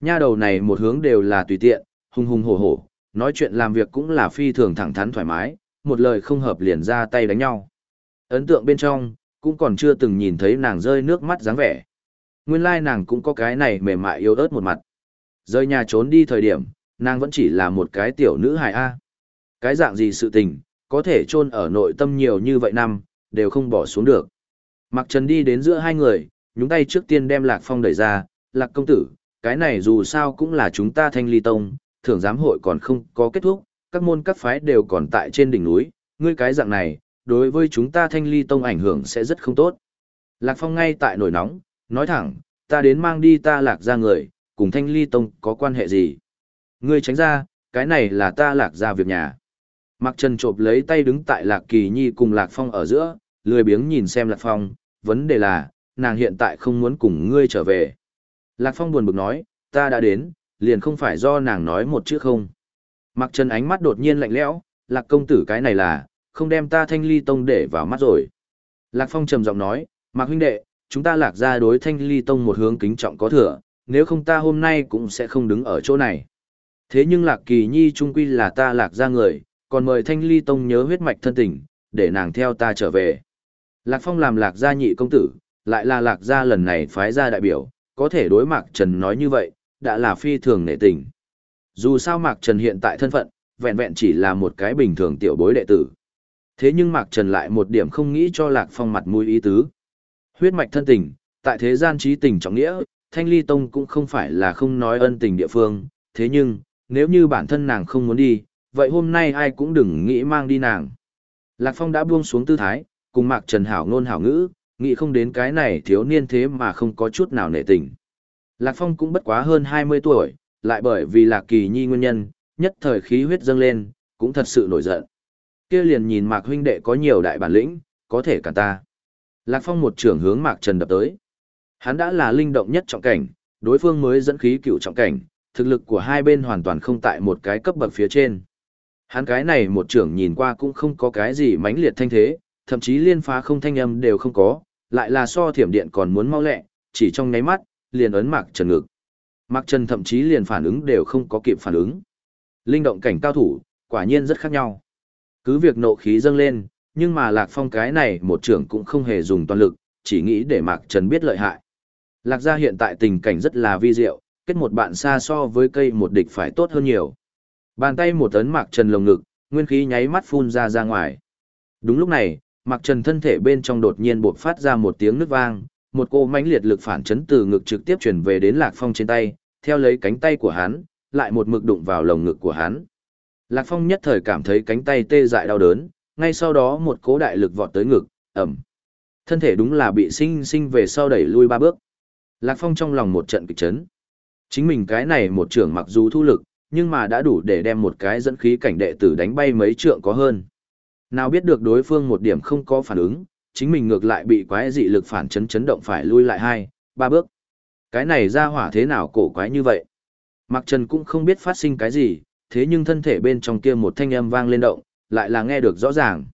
Nha đầu này một hướng đều là tùy tiện, hung hung hổ hổ, nói chuyện làm việc cũng là phi thường thẳng thắn thoải mái, một lời không hợp liền ra tay đánh nhau. Ấn tượng bên trong, cũng còn chưa từng nhìn thấy nàng rơi nước mắt dáng vẻ. Nguyên lai nàng cũng có cái này mềm mại yếu ớt một mặt. Rời nhà trốn đi thời điểm, nàng vẫn chỉ là một cái tiểu nữ hài A. Cái dạng gì sự tình, có thể chôn ở nội tâm nhiều như vậy năm, đều không bỏ xuống được. Mặc Trần đi đến giữa hai người, nhúng tay trước tiên đem Lạc Phong đẩy ra, Lạc công tử, cái này dù sao cũng là chúng ta thanh ly tông, thưởng giám hội còn không có kết thúc, các môn các phái đều còn tại trên đỉnh núi, ngươi cái dạng này, đối với chúng ta thanh ly tông ảnh hưởng sẽ rất không tốt. Lạc Phong ngay tại nổi nóng, nói thẳng, ta đến mang đi ta lạc ra người, cùng thanh ly tông có quan hệ gì. Ngươi tránh ra, cái này là ta lạc ra việc nhà. Mạc Trần chộp lấy tay đứng tại lạc kỳ nhi cùng lạc phong ở giữa, lười biếng nhìn xem lạc phong, vấn đề là, nàng hiện tại không muốn cùng ngươi trở về. Lạc phong buồn bực nói, ta đã đến, liền không phải do nàng nói một chữ không. Mạc Trần ánh mắt đột nhiên lạnh lẽo, lạc công tử cái này là, không đem ta thanh ly tông để vào mắt rồi. Lạc phong trầm giọng nói, Mạc huynh đệ, chúng ta lạc ra đối thanh ly tông một hướng kính trọng có thừa, nếu không ta hôm nay cũng sẽ không đứng ở chỗ này. Thế nhưng lạc kỳ nhi trung quy là ta lạc ra người, còn mời thanh ly tông nhớ huyết mạch thân tình, để nàng theo ta trở về. Lạc phong làm lạc gia nhị công tử, lại là lạc gia lần này phái ra đại biểu, có thể đối mạc trần nói như vậy, đã là phi thường nể tình. Dù sao mạc trần hiện tại thân phận, vẹn vẹn chỉ là một cái bình thường tiểu bối đệ tử. Thế nhưng mạc trần lại một điểm không nghĩ cho lạc phong mặt mũi ý tứ. Huyết mạch thân tình, tại thế gian trí tình trọng nghĩa, Thanh Ly Tông cũng không phải là không nói ân tình địa phương, thế nhưng, nếu như bản thân nàng không muốn đi, vậy hôm nay ai cũng đừng nghĩ mang đi nàng. Lạc Phong đã buông xuống tư thái, cùng Mạc Trần Hảo ngôn hảo ngữ, nghĩ không đến cái này thiếu niên thế mà không có chút nào nể tình. Lạc Phong cũng bất quá hơn 20 tuổi, lại bởi vì Lạc Kỳ Nhi nguyên nhân, nhất thời khí huyết dâng lên, cũng thật sự nổi giận. Kia liền nhìn Mạc huynh đệ có nhiều đại bản lĩnh, có thể cả ta. Lạc Phong một trưởng hướng Mạc Trần đập tới. Hắn đã là linh động nhất trọng cảnh, đối phương mới dẫn khí cựu trọng cảnh, thực lực của hai bên hoàn toàn không tại một cái cấp bậc phía trên. Hắn cái này một trưởng nhìn qua cũng không có cái gì mãnh liệt thanh thế, thậm chí liên phá không thanh âm đều không có, lại là so thiểm điện còn muốn mau lẹ, chỉ trong nháy mắt, liền ấn Mạc Trần ngực. Mạc Trần thậm chí liền phản ứng đều không có kịp phản ứng. Linh động cảnh cao thủ, quả nhiên rất khác nhau. Cứ việc nộ khí dâng lên, nhưng mà Lạc Phong cái này một trưởng cũng không hề dùng toàn lực, chỉ nghĩ để Mạc Trần biết lợi hại. Lạc gia hiện tại tình cảnh rất là vi diệu, kết một bạn xa so với cây một địch phải tốt hơn nhiều. Bàn tay một tấn Mạc Trần lồng ngực, nguyên khí nháy mắt phun ra ra ngoài. Đúng lúc này, Mạc Trần thân thể bên trong đột nhiên bộc phát ra một tiếng nước vang, một cô mãnh liệt lực phản chấn từ ngực trực tiếp chuyển về đến Lạc Phong trên tay, theo lấy cánh tay của hắn, lại một mực đụng vào lồng ngực của hắn. Lạc Phong nhất thời cảm thấy cánh tay tê dại đau đớn, ngay sau đó một cố đại lực vọt tới ngực, ẩm. Thân thể đúng là bị sinh sinh về sau đẩy lui ba bước. Lạc Phong trong lòng một trận kịch chấn. Chính mình cái này một trưởng mặc dù thu lực, nhưng mà đã đủ để đem một cái dẫn khí cảnh đệ tử đánh bay mấy trượng có hơn. Nào biết được đối phương một điểm không có phản ứng, chính mình ngược lại bị quái dị lực phản chấn chấn động phải lui lại hai, ba bước. Cái này ra hỏa thế nào cổ quái như vậy? Mặc Trần cũng không biết phát sinh cái gì, thế nhưng thân thể bên trong kia một thanh âm vang lên động, lại là nghe được rõ ràng.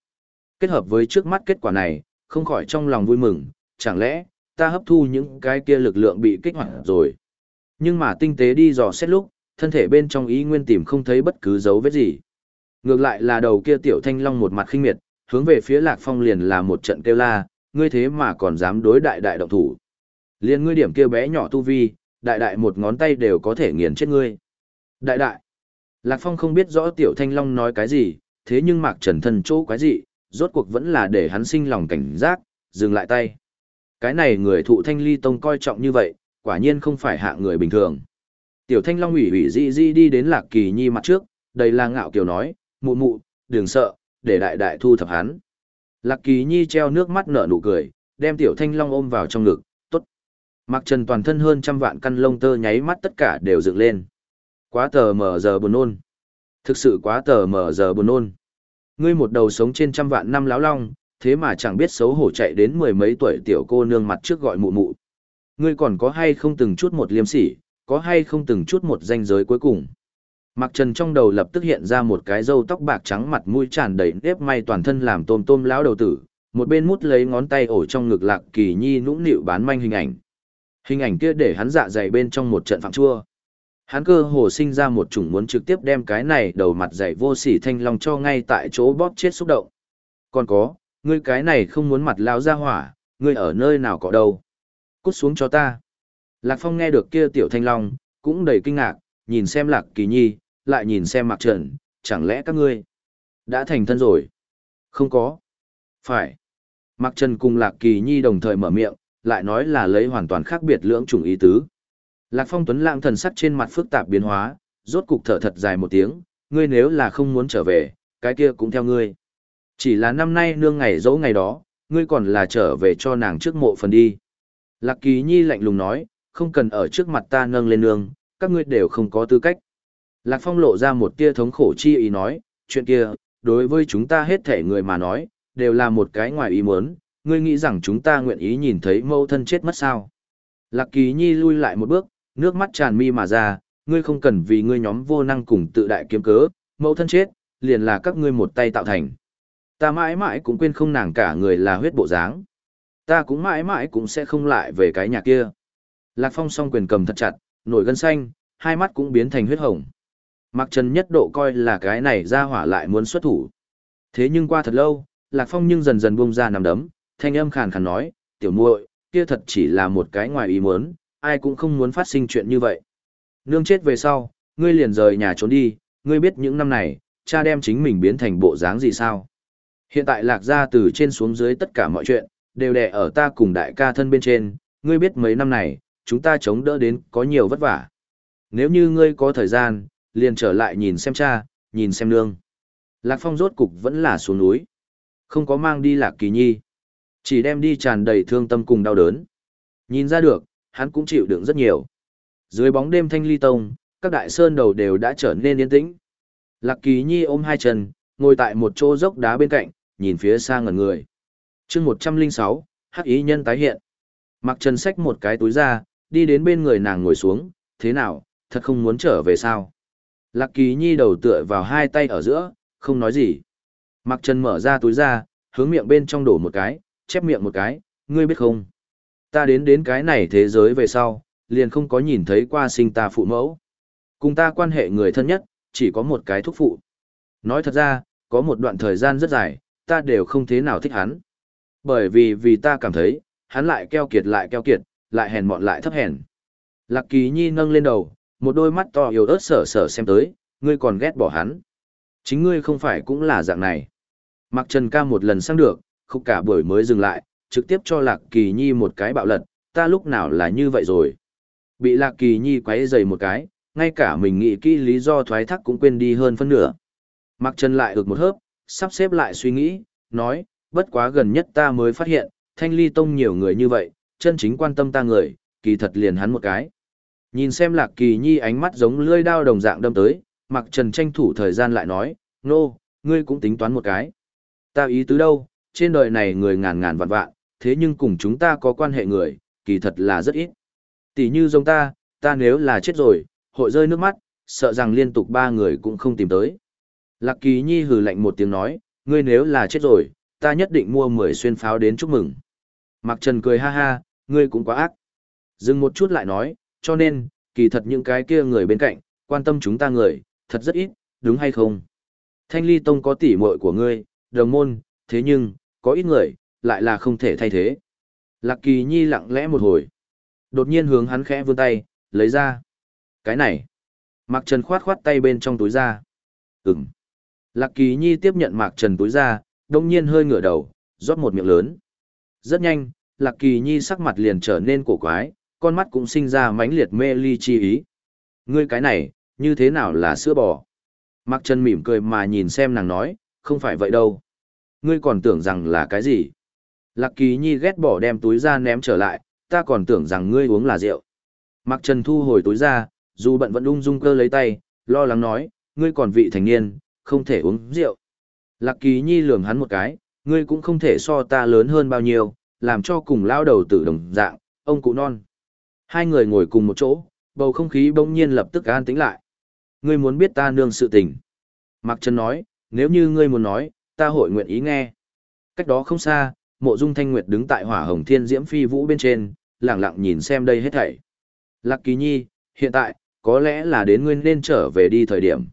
Kết hợp với trước mắt kết quả này, không khỏi trong lòng vui mừng, chẳng lẽ, ta hấp thu những cái kia lực lượng bị kích hoạt rồi. Nhưng mà tinh tế đi dò xét lúc, thân thể bên trong ý nguyên tìm không thấy bất cứ dấu vết gì. Ngược lại là đầu kia tiểu thanh long một mặt khinh miệt, hướng về phía lạc phong liền là một trận kêu la, ngươi thế mà còn dám đối đại đại động thủ. Liên ngươi điểm kia bé nhỏ tu vi, đại đại một ngón tay đều có thể nghiền chết ngươi. Đại đại. Lạc phong không biết rõ tiểu thanh long nói cái gì, thế nhưng mạc trần thân chỗ quái gì, rốt cuộc vẫn là để hắn sinh lòng cảnh giác, dừng lại tay. Cái này người thụ thanh ly tông coi trọng như vậy, quả nhiên không phải hạ người bình thường. Tiểu thanh long ủy ủy di di đi đến lạc kỳ nhi mặt trước, đầy là ngạo kiều nói, mụ mụ, đừng sợ, để đại đại thu thập hắn. Lạc kỳ nhi treo nước mắt nở nụ cười, đem tiểu thanh long ôm vào trong ngực, tốt. Mặc trần toàn thân hơn trăm vạn căn lông tơ nháy mắt tất cả đều dựng lên. Quá tờ mờ giờ buồn nôn. Thực sự quá tờ mờ giờ buồn nôn. Ngươi một đầu sống trên trăm vạn năm láo long, thế mà chẳng biết xấu hổ chạy đến mười mấy tuổi tiểu cô nương mặt trước gọi mụ mụ. Ngươi còn có hay không từng chút một liêm sỉ, có hay không từng chút một danh giới cuối cùng. Mặc trần trong đầu lập tức hiện ra một cái râu tóc bạc trắng mặt mũi tràn đầy nếp may toàn thân làm tôm tôm lão đầu tử, một bên mút lấy ngón tay ổ trong ngực lạc kỳ nhi nũng nịu bán manh hình ảnh. Hình ảnh kia để hắn dạ dày bên trong một trận phạm chua. Hắn cơ hồ sinh ra một chủng muốn trực tiếp đem cái này đầu mặt dày vô sỉ thanh long cho ngay tại chỗ bóp chết xúc động. Còn có, ngươi cái này không muốn mặt lao ra hỏa, ngươi ở nơi nào có đâu. Cút xuống cho ta. Lạc Phong nghe được kia tiểu thanh long, cũng đầy kinh ngạc, nhìn xem Lạc Kỳ Nhi, lại nhìn xem Mạc Trần, chẳng lẽ các ngươi đã thành thân rồi? Không có. Phải. Mạc Trần cùng Lạc Kỳ Nhi đồng thời mở miệng, lại nói là lấy hoàn toàn khác biệt lưỡng chủng ý tứ. Lạc Phong Tuấn lãng thần sắc trên mặt phức tạp biến hóa, rốt cục thở thật dài một tiếng, ngươi nếu là không muốn trở về, cái kia cũng theo ngươi. Chỉ là năm nay nương ngày dỗ ngày đó, ngươi còn là trở về cho nàng trước mộ phần đi. Lạc Kỳ Nhi lạnh lùng nói, không cần ở trước mặt ta nâng lên nương, các ngươi đều không có tư cách. Lạc Phong lộ ra một tia thống khổ chi ý nói, chuyện kia, đối với chúng ta hết thể người mà nói, đều là một cái ngoài ý muốn, ngươi nghĩ rằng chúng ta nguyện ý nhìn thấy mâu thân chết mất sao. Lạc Kỳ Nhi lui lại một bước, nước mắt tràn mi mà ra, ngươi không cần vì ngươi nhóm vô năng cùng tự đại kiếm cớ, mâu thân chết, liền là các ngươi một tay tạo thành. Ta mãi mãi cũng quên không nàng cả người là huyết bộ dáng. Ta cũng mãi mãi cũng sẽ không lại về cái nhà kia. Lạc Phong song quyền cầm thật chặt, nổi gân xanh, hai mắt cũng biến thành huyết hồng. Mặc Trần nhất độ coi là cái này ra hỏa lại muốn xuất thủ. Thế nhưng qua thật lâu, Lạc Phong nhưng dần dần buông ra nằm đấm, thanh âm khàn khàn nói, tiểu muội, kia thật chỉ là một cái ngoài ý muốn, ai cũng không muốn phát sinh chuyện như vậy. Nương chết về sau, ngươi liền rời nhà trốn đi, ngươi biết những năm này, cha đem chính mình biến thành bộ dáng gì sao? Hiện tại lạc ra từ trên xuống dưới tất cả mọi chuyện, đều đè ở ta cùng đại ca thân bên trên, ngươi biết mấy năm này, chúng ta chống đỡ đến có nhiều vất vả. Nếu như ngươi có thời gian, liền trở lại nhìn xem cha, nhìn xem nương. Lạc Phong rốt cục vẫn là xuống núi. Không có mang đi Lạc Kỳ Nhi. Chỉ đem đi tràn đầy thương tâm cùng đau đớn. Nhìn ra được, hắn cũng chịu đựng rất nhiều. Dưới bóng đêm thanh ly tông, các đại sơn đầu đều đã trở nên yên tĩnh. Lạc Kỳ Nhi ôm hai chân, ngồi tại một chỗ dốc đá bên cạnh, nhìn phía xa ngẩn người. chương 106, hắc ý nhân tái hiện. Mặc trần sách một cái túi ra, đi đến bên người nàng ngồi xuống, thế nào, thật không muốn trở về sao. Lạc Kỳ Nhi đầu tựa vào hai tay ở giữa, không nói gì. Mặc trần mở ra túi ra, hướng miệng bên trong đổ một cái, chép miệng một cái, ngươi biết không? Ta đến đến cái này thế giới về sau, liền không có nhìn thấy qua sinh ta phụ mẫu. Cùng ta quan hệ người thân nhất, chỉ có một cái thúc phụ. Nói thật ra, có một đoạn thời gian rất dài, ta đều không thế nào thích hắn. Bởi vì vì ta cảm thấy, hắn lại keo kiệt lại keo kiệt, lại hèn mọn lại thấp hèn. Lạc Kỳ Nhi nâng lên đầu, một đôi mắt to yếu ớt sở sở xem tới, ngươi còn ghét bỏ hắn. Chính ngươi không phải cũng là dạng này. Mặc Trần ca một lần sang được, khúc cả buổi mới dừng lại, trực tiếp cho Lạc Kỳ Nhi một cái bạo lật, ta lúc nào là như vậy rồi. Bị Lạc Kỳ Nhi quấy dày một cái, ngay cả mình nghĩ kỹ lý do thoái thác cũng quên đi hơn phân nửa. Mặc Trần lại ực một hớp, sắp xếp lại suy nghĩ, nói, bất quá gần nhất ta mới phát hiện, thanh ly tông nhiều người như vậy, chân chính quan tâm ta người, kỳ thật liền hắn một cái. Nhìn xem Lạc Kỳ Nhi ánh mắt giống lưỡi đao đồng dạng đâm tới, Mặc Trần tranh thủ thời gian lại nói, nô, no, ngươi cũng tính toán một cái. Ta ý tứ đâu, trên đời này người ngàn ngàn vạn vạn, thế nhưng cùng chúng ta có quan hệ người, kỳ thật là rất ít. Tỷ như giống ta, ta nếu là chết rồi, hội rơi nước mắt, sợ rằng liên tục ba người cũng không tìm tới. Lạc Kỳ Nhi hừ lạnh một tiếng nói, ngươi nếu là chết rồi, ta nhất định mua 10 xuyên pháo đến chúc mừng. Mạc Trần cười ha ha, ngươi cũng quá ác. Dừng một chút lại nói, cho nên, kỳ thật những cái kia người bên cạnh, quan tâm chúng ta người, thật rất ít, đúng hay không? Thanh ly tông có tỉ muội của ngươi, đồng môn, thế nhưng, có ít người, lại là không thể thay thế. Lạc Kỳ Nhi lặng lẽ một hồi. Đột nhiên hướng hắn khẽ vươn tay, lấy ra. Cái này. Mạc Trần khoát khoát tay bên trong túi ra. Ừm. Lạc Kỳ Nhi tiếp nhận Mạc Trần túi ra, đông nhiên hơi ngửa đầu, rót một miệng lớn. Rất nhanh, Lạc Kỳ Nhi sắc mặt liền trở nên cổ quái, con mắt cũng sinh ra mãnh liệt mê ly chi ý. Ngươi cái này, như thế nào là sữa bò? Mặc Trần mỉm cười mà nhìn xem nàng nói, không phải vậy đâu. Ngươi còn tưởng rằng là cái gì? Lạc Kỳ Nhi ghét bỏ đem túi ra ném trở lại, ta còn tưởng rằng ngươi uống là rượu. Mặc Trần thu hồi túi ra, dù bận vẫn ung dung cơ lấy tay, lo lắng nói, ngươi còn vị thành niên, không thể uống rượu. Lạc Kỳ Nhi lườm hắn một cái, ngươi cũng không thể so ta lớn hơn bao nhiêu, làm cho cùng lao đầu tử đồng dạng, ông cụ non. Hai người ngồi cùng một chỗ, bầu không khí bỗng nhiên lập tức an tĩnh lại. Ngươi muốn biết ta nương sự tình. Mạc Trần nói, nếu như ngươi muốn nói, ta hội nguyện ý nghe. Cách đó không xa, mộ dung thanh nguyệt đứng tại hỏa hồng thiên diễm phi vũ bên trên, lặng lặng nhìn xem đây hết thảy. Lạc Kỳ Nhi, hiện tại, có lẽ là đến nguyên nên trở về đi thời điểm.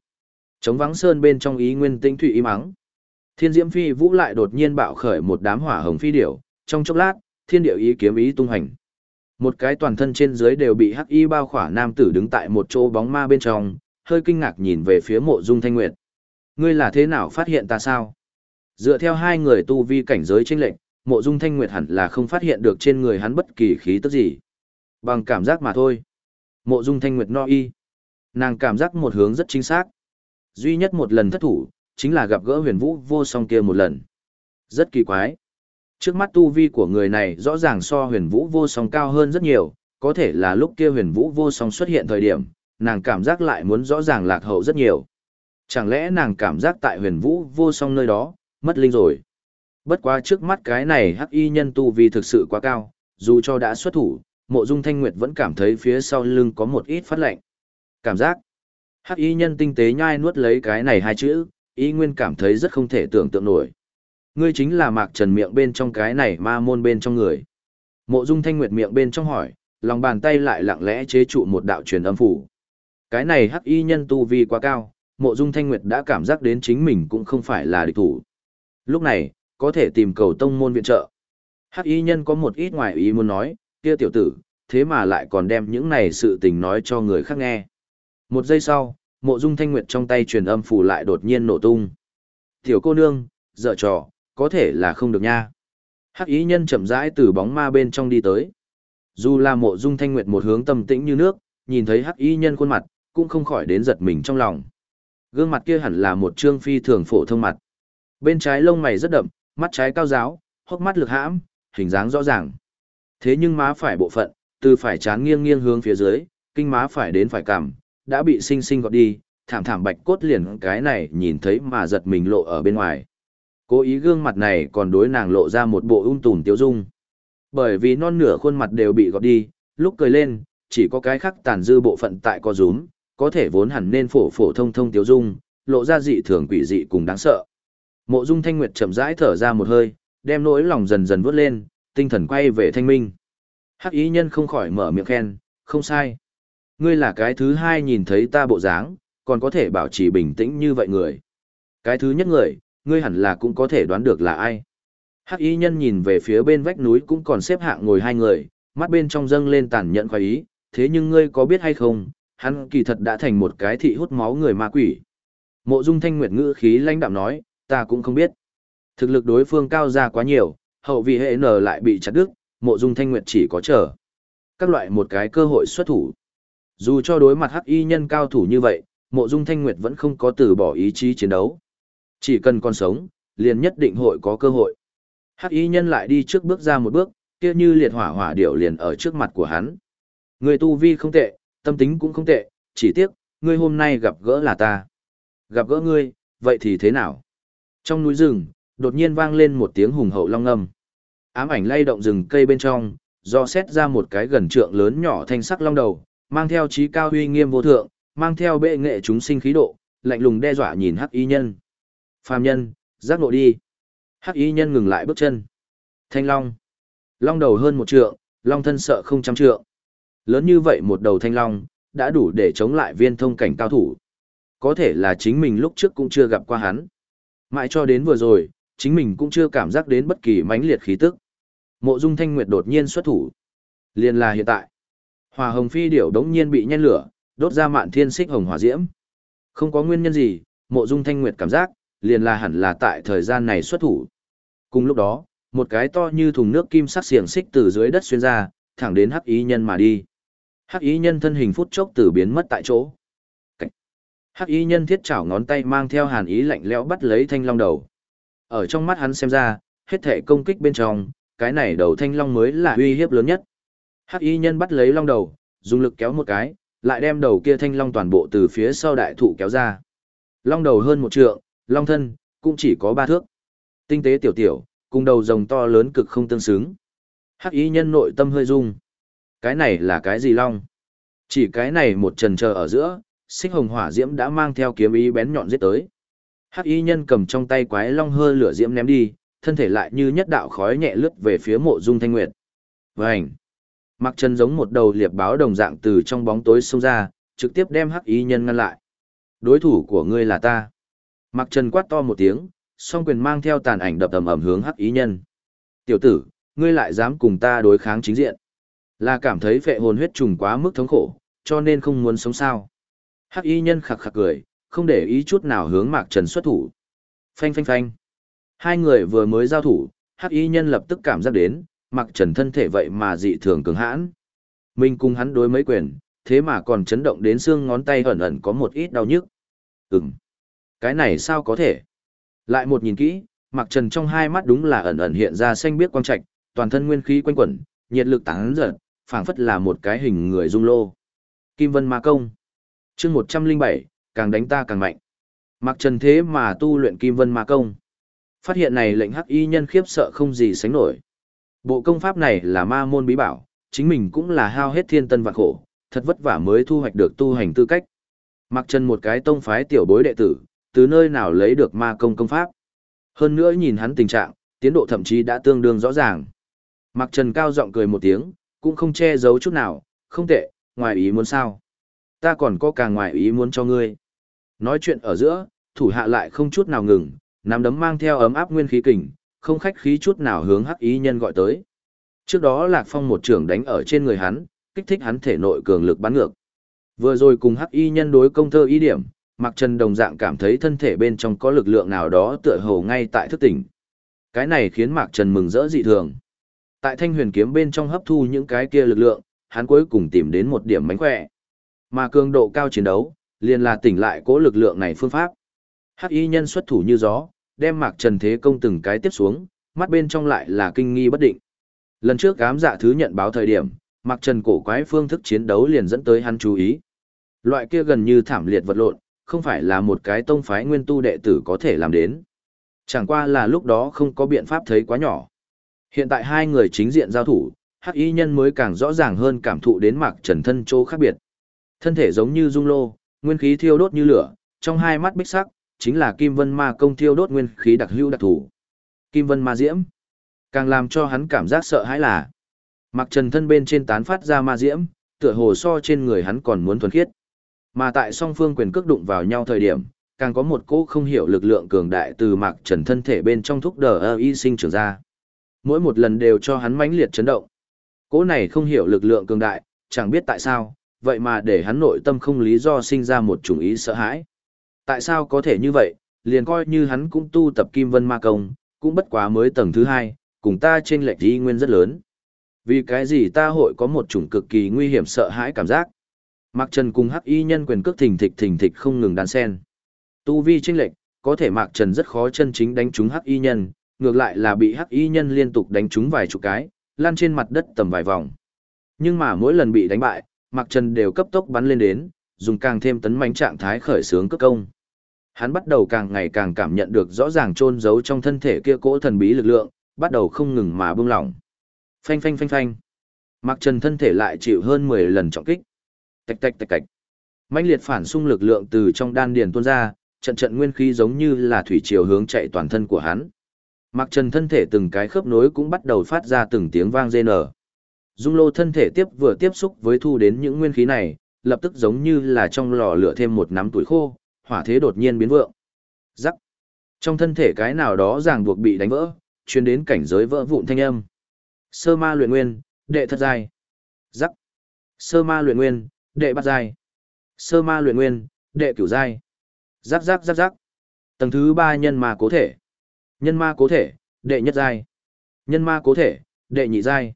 Trống vắng sơn bên trong ý nguyên tĩnh thủy im mắng Thiên diễm phi vũ lại đột nhiên bạo khởi một đám hỏa hồng phi điểu, trong chốc lát, thiên điệu ý kiếm ý tung hành. Một cái toàn thân trên dưới đều bị hắc y bao khỏa nam tử đứng tại một chỗ bóng ma bên trong, hơi kinh ngạc nhìn về phía mộ dung thanh nguyệt. Ngươi là thế nào phát hiện ta sao? Dựa theo hai người tu vi cảnh giới chênh lệnh, mộ dung thanh nguyệt hẳn là không phát hiện được trên người hắn bất kỳ khí tức gì. Bằng cảm giác mà thôi. Mộ dung thanh nguyệt no y. Nàng cảm giác một hướng rất chính xác. Duy nhất một lần thất thủ, chính là gặp gỡ huyền vũ vô song kia một lần. Rất kỳ quái. Trước mắt tu vi của người này rõ ràng so huyền vũ vô song cao hơn rất nhiều, có thể là lúc kia huyền vũ vô song xuất hiện thời điểm, nàng cảm giác lại muốn rõ ràng lạc hậu rất nhiều. Chẳng lẽ nàng cảm giác tại huyền vũ vô song nơi đó, mất linh rồi. Bất quá trước mắt cái này hắc y nhân tu vi thực sự quá cao, dù cho đã xuất thủ, mộ dung thanh nguyệt vẫn cảm thấy phía sau lưng có một ít phát lạnh. Cảm giác, hắc y nhân tinh tế nhai nuốt lấy cái này hai chữ, y nguyên cảm thấy rất không thể tưởng tượng nổi. Ngươi chính là mạc trần miệng bên trong cái này ma môn bên trong người. Mộ dung thanh nguyệt miệng bên trong hỏi, lòng bàn tay lại lặng lẽ chế trụ một đạo truyền âm phủ. Cái này hắc y nhân tu vi quá cao, mộ dung thanh nguyệt đã cảm giác đến chính mình cũng không phải là địch thủ. Lúc này, có thể tìm cầu tông môn viện trợ. Hắc y nhân có một ít ngoài ý muốn nói, kia tiểu tử, thế mà lại còn đem những này sự tình nói cho người khác nghe. Một giây sau, mộ dung thanh nguyệt trong tay truyền âm phủ lại đột nhiên nổ tung. Tiểu cô nương, dở trò, có thể là không được nha. Hắc ý nhân chậm rãi từ bóng ma bên trong đi tới. Dù là mộ dung thanh nguyệt một hướng tâm tĩnh như nước, nhìn thấy hắc y nhân khuôn mặt, cũng không khỏi đến giật mình trong lòng. Gương mặt kia hẳn là một trương phi thường phổ thông mặt. Bên trái lông mày rất đậm, mắt trái cao giáo, hốc mắt lực hãm, hình dáng rõ ràng. Thế nhưng má phải bộ phận, từ phải chán nghiêng nghiêng hướng phía dưới, kinh má phải đến phải cằm, đã bị sinh sinh gọt đi, thảm thảm bạch cốt liền cái này nhìn thấy mà giật mình lộ ở bên ngoài. Cố ý gương mặt này còn đối nàng lộ ra một bộ ung tùm tiêu dung. Bởi vì non nửa khuôn mặt đều bị gọt đi, lúc cười lên, chỉ có cái khắc tàn dư bộ phận tại co rúm, có thể vốn hẳn nên phổ phổ thông thông tiêu dung, lộ ra dị thường quỷ dị cùng đáng sợ. Mộ Dung Thanh Nguyệt chậm rãi thở ra một hơi, đem nỗi lòng dần dần vút lên, tinh thần quay về thanh minh. Hắc ý nhân không khỏi mở miệng khen, không sai. Ngươi là cái thứ hai nhìn thấy ta bộ dáng, còn có thể bảo trì bình tĩnh như vậy người. Cái thứ nhất người, ngươi hẳn là cũng có thể đoán được là ai. Hắc y nhân nhìn về phía bên vách núi cũng còn xếp hạng ngồi hai người, mắt bên trong dâng lên tàn nhẫn khoái ý, thế nhưng ngươi có biết hay không, hắn kỳ thật đã thành một cái thị hút máu người ma quỷ. Mộ dung thanh nguyệt ngữ khí lãnh đạm nói, ta cũng không biết. Thực lực đối phương cao ra quá nhiều, hậu vị hệ nở lại bị chặt đứt, mộ dung thanh nguyệt chỉ có chờ. Các loại một cái cơ hội xuất thủ. Dù cho đối mặt hắc y nhân cao thủ như vậy, mộ dung thanh nguyệt vẫn không có từ bỏ ý chí chiến đấu. Chỉ cần còn sống, liền nhất định hội có cơ hội. Hắc y nhân lại đi trước bước ra một bước, kia như liệt hỏa hỏa điệu liền ở trước mặt của hắn. Người tu vi không tệ, tâm tính cũng không tệ, chỉ tiếc, ngươi hôm nay gặp gỡ là ta. Gặp gỡ ngươi, vậy thì thế nào? Trong núi rừng, đột nhiên vang lên một tiếng hùng hậu long âm. Ám ảnh lay động rừng cây bên trong, do xét ra một cái gần trượng lớn nhỏ thanh sắc long đầu, mang theo trí cao uy nghiêm vô thượng, mang theo bệ nghệ chúng sinh khí độ, lạnh lùng đe dọa nhìn hắc y nhân. Phàm nhân, giác ngộ đi. Hắc y nhân ngừng lại bước chân. Thanh long. Long đầu hơn một trượng, long thân sợ không trăm trượng. Lớn như vậy một đầu thanh long, đã đủ để chống lại viên thông cảnh cao thủ. Có thể là chính mình lúc trước cũng chưa gặp qua hắn. Mãi cho đến vừa rồi, chính mình cũng chưa cảm giác đến bất kỳ mãnh liệt khí tức. Mộ Dung Thanh Nguyệt đột nhiên xuất thủ. Liên là hiện tại. Hỏa Hồng Phi điểu đống nhiên bị nhen lửa, đốt ra mạn thiên xích hồng hỏa diễm. Không có nguyên nhân gì, Mộ Dung Thanh Nguyệt cảm giác, liền là hẳn là tại thời gian này xuất thủ. Cùng lúc đó, một cái to như thùng nước kim sắc xiềng xích từ dưới đất xuyên ra, thẳng đến hắc ý nhân mà đi. Hắc ý nhân thân hình phút chốc từ biến mất tại chỗ. Hắc ý nhân thiết chảo ngón tay mang theo hàn ý lạnh lẽo bắt lấy thanh long đầu. Ở trong mắt hắn xem ra, hết thể công kích bên trong, cái này đầu thanh long mới là uy hiếp lớn nhất. Hắc ý nhân bắt lấy long đầu, dùng lực kéo một cái, lại đem đầu kia thanh long toàn bộ từ phía sau đại thụ kéo ra. Long đầu hơn một trượng, long thân, cũng chỉ có ba thước. Tinh tế tiểu tiểu, cùng đầu rồng to lớn cực không tương xứng. Hắc ý nhân nội tâm hơi rung. Cái này là cái gì long? Chỉ cái này một trần chờ ở giữa, xích hồng hỏa diễm đã mang theo kiếm ý bén nhọn giết tới. Hắc y nhân cầm trong tay quái long hơ lửa diễm ném đi, thân thể lại như nhất đạo khói nhẹ lướt về phía mộ dung thanh nguyệt. Vành! Mặc chân giống một đầu liệp báo đồng dạng từ trong bóng tối xông ra, trực tiếp đem hắc y nhân ngăn lại. Đối thủ của ngươi là ta. Mặc trần quát to một tiếng, song quyền mang theo tàn ảnh đập ầm ẩm hướng hắc ý nhân. Tiểu tử, ngươi lại dám cùng ta đối kháng chính diện. Là cảm thấy phệ hồn huyết trùng quá mức thống khổ, cho nên không muốn sống sao. Hắc y nhân khặc khặc cười, không để ý chút nào hướng Mạc Trần xuất thủ. Phanh phanh phanh. Hai người vừa mới giao thủ, Hắc y nhân lập tức cảm giác đến, Mạc Trần thân thể vậy mà dị thường cứng hãn. Mình cùng hắn đối mấy quyền, thế mà còn chấn động đến xương ngón tay ẩn ẩn có một ít đau nhức. Ừm. Cái này sao có thể? Lại một nhìn kỹ, Mạc Trần trong hai mắt đúng là ẩn ẩn hiện ra xanh biếc quang trạch, toàn thân nguyên khí quanh quẩn, nhiệt lực tán giật, phảng phất là một cái hình người dung lô. Kim Vân Ma Công. Chương 107, càng đánh ta càng mạnh. Mạc Trần thế mà tu luyện Kim Vân Ma Công. Phát hiện này lệnh hắc y nhân khiếp sợ không gì sánh nổi. Bộ công pháp này là ma môn bí bảo, chính mình cũng là hao hết thiên tân vạn khổ, thật vất vả mới thu hoạch được tu hành tư cách. Mạc Trần một cái tông phái tiểu bối đệ tử, từ nơi nào lấy được ma công công pháp. Hơn nữa nhìn hắn tình trạng, tiến độ thậm chí đã tương đương rõ ràng. Mạc Trần cao giọng cười một tiếng, cũng không che giấu chút nào, không tệ, ngoài ý muốn sao. Ta còn có càng ngoài ý muốn cho ngươi. Nói chuyện ở giữa, thủ hạ lại không chút nào ngừng, nắm đấm mang theo ấm áp nguyên khí kình, không khách khí chút nào hướng hắc ý nhân gọi tới. Trước đó Lạc Phong một trường đánh ở trên người hắn, kích thích hắn thể nội cường lực bắn ngược. Vừa rồi cùng hắc y nhân đối công thơ ý điểm, Mạc Trần đồng dạng cảm thấy thân thể bên trong có lực lượng nào đó tựa hồ ngay tại thức tỉnh. Cái này khiến Mạc Trần mừng rỡ dị thường. Tại thanh huyền kiếm bên trong hấp thu những cái kia lực lượng, hắn cuối cùng tìm đến một điểm mánh khỏe. Mà cường độ cao chiến đấu, liền là tỉnh lại cố lực lượng này phương pháp. Hắc y nhân xuất thủ như gió, đem Mạc Trần thế công từng cái tiếp xuống, mắt bên trong lại là kinh nghi bất định. Lần trước ám dạ thứ nhận báo thời điểm, Mạc Trần cổ quái phương thức chiến đấu liền dẫn tới hắn chú ý. Loại kia gần như thảm liệt vật lộn, không phải là một cái tông phái nguyên tu đệ tử có thể làm đến. Chẳng qua là lúc đó không có biện pháp thấy quá nhỏ. Hiện tại hai người chính diện giao thủ, hắc y nhân mới càng rõ ràng hơn cảm thụ đến mạc trần thân chỗ khác biệt. Thân thể giống như dung lô, nguyên khí thiêu đốt như lửa, trong hai mắt bích sắc, chính là kim vân ma công thiêu đốt nguyên khí đặc hữu đặc thủ. Kim vân ma diễm, càng làm cho hắn cảm giác sợ hãi là Mạc Trần thân bên trên tán phát ra ma diễm, tựa hồ so trên người hắn còn muốn thuần khiết. Mà tại song phương quyền cước đụng vào nhau thời điểm, càng có một cỗ không hiểu lực lượng cường đại từ Mạc Trần thân thể bên trong thúc đờ y sinh trưởng ra. Mỗi một lần đều cho hắn mãnh liệt chấn động. Cỗ này không hiểu lực lượng cường đại, chẳng biết tại sao, vậy mà để hắn nội tâm không lý do sinh ra một chủng ý sợ hãi. Tại sao có thể như vậy, liền coi như hắn cũng tu tập kim vân ma công, cũng bất quá mới tầng thứ hai, cùng ta trên lệch đi nguyên rất lớn. Vì cái gì ta hội có một chủng cực kỳ nguy hiểm sợ hãi cảm giác. Mạc Trần cùng Hắc Y nhân quyền cước thình thịch thình thịch không ngừng đan sen. Tu vi chênh lệch, có thể Mạc Trần rất khó chân chính đánh trúng Hắc Y nhân, ngược lại là bị Hắc Y nhân liên tục đánh trúng vài chục cái, lan trên mặt đất tầm vài vòng. Nhưng mà mỗi lần bị đánh bại, Mạc Trần đều cấp tốc bắn lên đến, dùng càng thêm tấn mãnh trạng thái khởi sướng cước công. Hắn bắt đầu càng ngày càng cảm nhận được rõ ràng trôn giấu trong thân thể kia cỗ thần bí lực lượng, bắt đầu không ngừng mà bung lỏng. Phanh phanh phanh phanh. Mạc Trần thân thể lại chịu hơn 10 lần trọng kích. Tạch tạch tạch tạch. Mãnh liệt phản xung lực lượng từ trong đan điền tuôn ra, trận trận nguyên khí giống như là thủy triều hướng chạy toàn thân của hắn. Mạc Trần thân thể từng cái khớp nối cũng bắt đầu phát ra từng tiếng vang rên ở. Dung lô thân thể tiếp vừa tiếp xúc với thu đến những nguyên khí này, lập tức giống như là trong lò lửa thêm một nắm tuổi khô, hỏa thế đột nhiên biến vượng. Rắc. Trong thân thể cái nào đó ràng buộc bị đánh vỡ, truyền đến cảnh giới vỡ vụn thanh âm. Sơ ma luyện nguyên, đệ thật dài Rắc. Sơ ma luyện nguyên, đệ bát giai. Sơ ma luyện nguyên, đệ cửu giai. giáp giáp giáp giáp Tầng thứ ba nhân ma cố thể. Nhân ma cố thể, đệ nhất giai. Nhân ma cố thể, đệ nhị giai.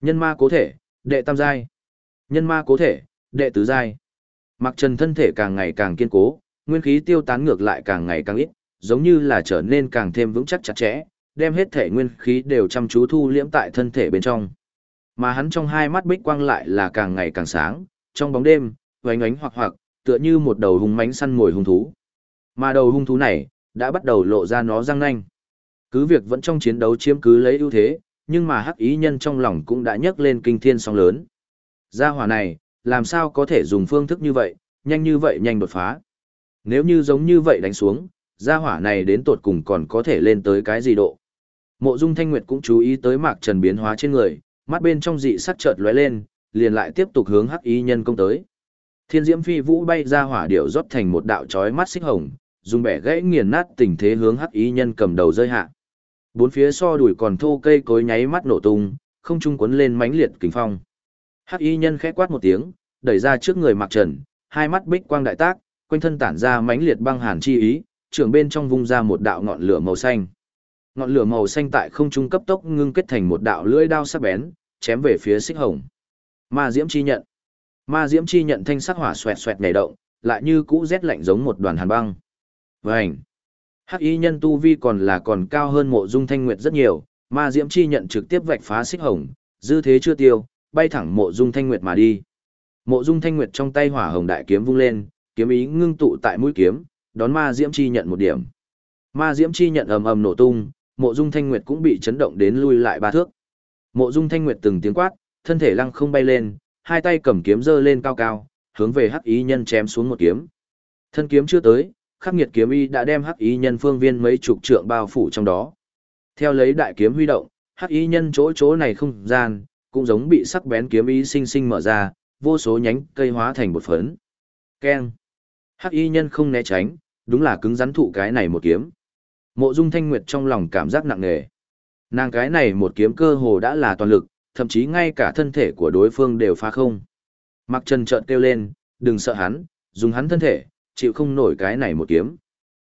Nhân ma cố thể, đệ tam giai. Nhân ma cố thể, đệ tứ giai. Mặc Trần thân thể càng ngày càng kiên cố, nguyên khí tiêu tán ngược lại càng ngày càng ít, giống như là trở nên càng thêm vững chắc chặt chẽ, đem hết thể nguyên khí đều chăm chú thu liễm tại thân thể bên trong. Mà hắn trong hai mắt bích quang lại là càng ngày càng sáng, trong bóng đêm, vánh ánh hoặc hoặc, tựa như một đầu hung mãnh săn mồi hung thú. Mà đầu hung thú này, đã bắt đầu lộ ra nó răng nanh. Cứ việc vẫn trong chiến đấu chiếm cứ lấy ưu thế, nhưng mà hắc ý nhân trong lòng cũng đã nhấc lên kinh thiên sóng lớn. Gia hỏa này, làm sao có thể dùng phương thức như vậy, nhanh như vậy nhanh đột phá. Nếu như giống như vậy đánh xuống, gia hỏa này đến tột cùng còn có thể lên tới cái gì độ. Mộ Dung Thanh Nguyệt cũng chú ý tới Mạc Trần biến hóa trên người, mắt bên trong dị sắc chợt lóe lên, liền lại tiếp tục hướng Hắc Y nhân công tới. Thiên Diễm Phi Vũ bay ra hỏa điệu rót thành một đạo chói mắt xích hồng, dùng bẻ gãy nghiền nát tình thế hướng Hắc Y nhân cầm đầu rơi hạ. Bốn phía so đuổi còn thô cây cối nháy mắt nổ tung, không trung cuốn lên mãnh liệt kình phong. Hắc y nhân khẽ quát một tiếng, đẩy ra trước người Mạc Trần, hai mắt bích quang đại tác, quanh thân tản ra mãnh liệt băng hàn chi ý, trường bên trong vung ra một đạo ngọn lửa màu xanh. Ngọn lửa màu xanh tại không trung cấp tốc ngưng kết thành một đạo lưỡi đao sắc bén, chém về phía Xích Hồng. Ma Diễm chi nhận. Ma Diễm chi nhận thanh sắc hỏa xoẹt xoẹt nhảy động, lại như cũ rét lạnh giống một đoàn hàn băng. Vành. Hắc y nhân tu vi còn là còn cao hơn mộ dung thanh nguyệt rất nhiều, ma diễm chi nhận trực tiếp vạch phá xích hồng, dư thế chưa tiêu, bay thẳng mộ dung thanh nguyệt mà đi. Mộ dung thanh nguyệt trong tay hỏa hồng đại kiếm vung lên, kiếm ý ngưng tụ tại mũi kiếm, đón ma diễm chi nhận một điểm. Ma diễm chi nhận ầm ầm nổ tung, mộ dung thanh nguyệt cũng bị chấn động đến lui lại ba thước. Mộ dung thanh nguyệt từng tiếng quát, thân thể lăng không bay lên, hai tay cầm kiếm giơ lên cao cao, hướng về hắc ý nhân chém xuống một kiếm. Thân kiếm chưa tới, khắc nghiệt kiếm y đã đem hắc ý nhân phương viên mấy chục trượng bao phủ trong đó. Theo lấy đại kiếm huy động, hắc ý nhân chỗ chỗ này không gian, cũng giống bị sắc bén kiếm ý sinh sinh mở ra, vô số nhánh cây hóa thành một phấn. Keng. Hắc y nhân không né tránh, đúng là cứng rắn thụ cái này một kiếm. Mộ Dung Thanh Nguyệt trong lòng cảm giác nặng nề. Nàng cái này một kiếm cơ hồ đã là toàn lực, thậm chí ngay cả thân thể của đối phương đều phá không. Mặc Trần trợn kêu lên, đừng sợ hắn, dùng hắn thân thể, chịu không nổi cái này một kiếm.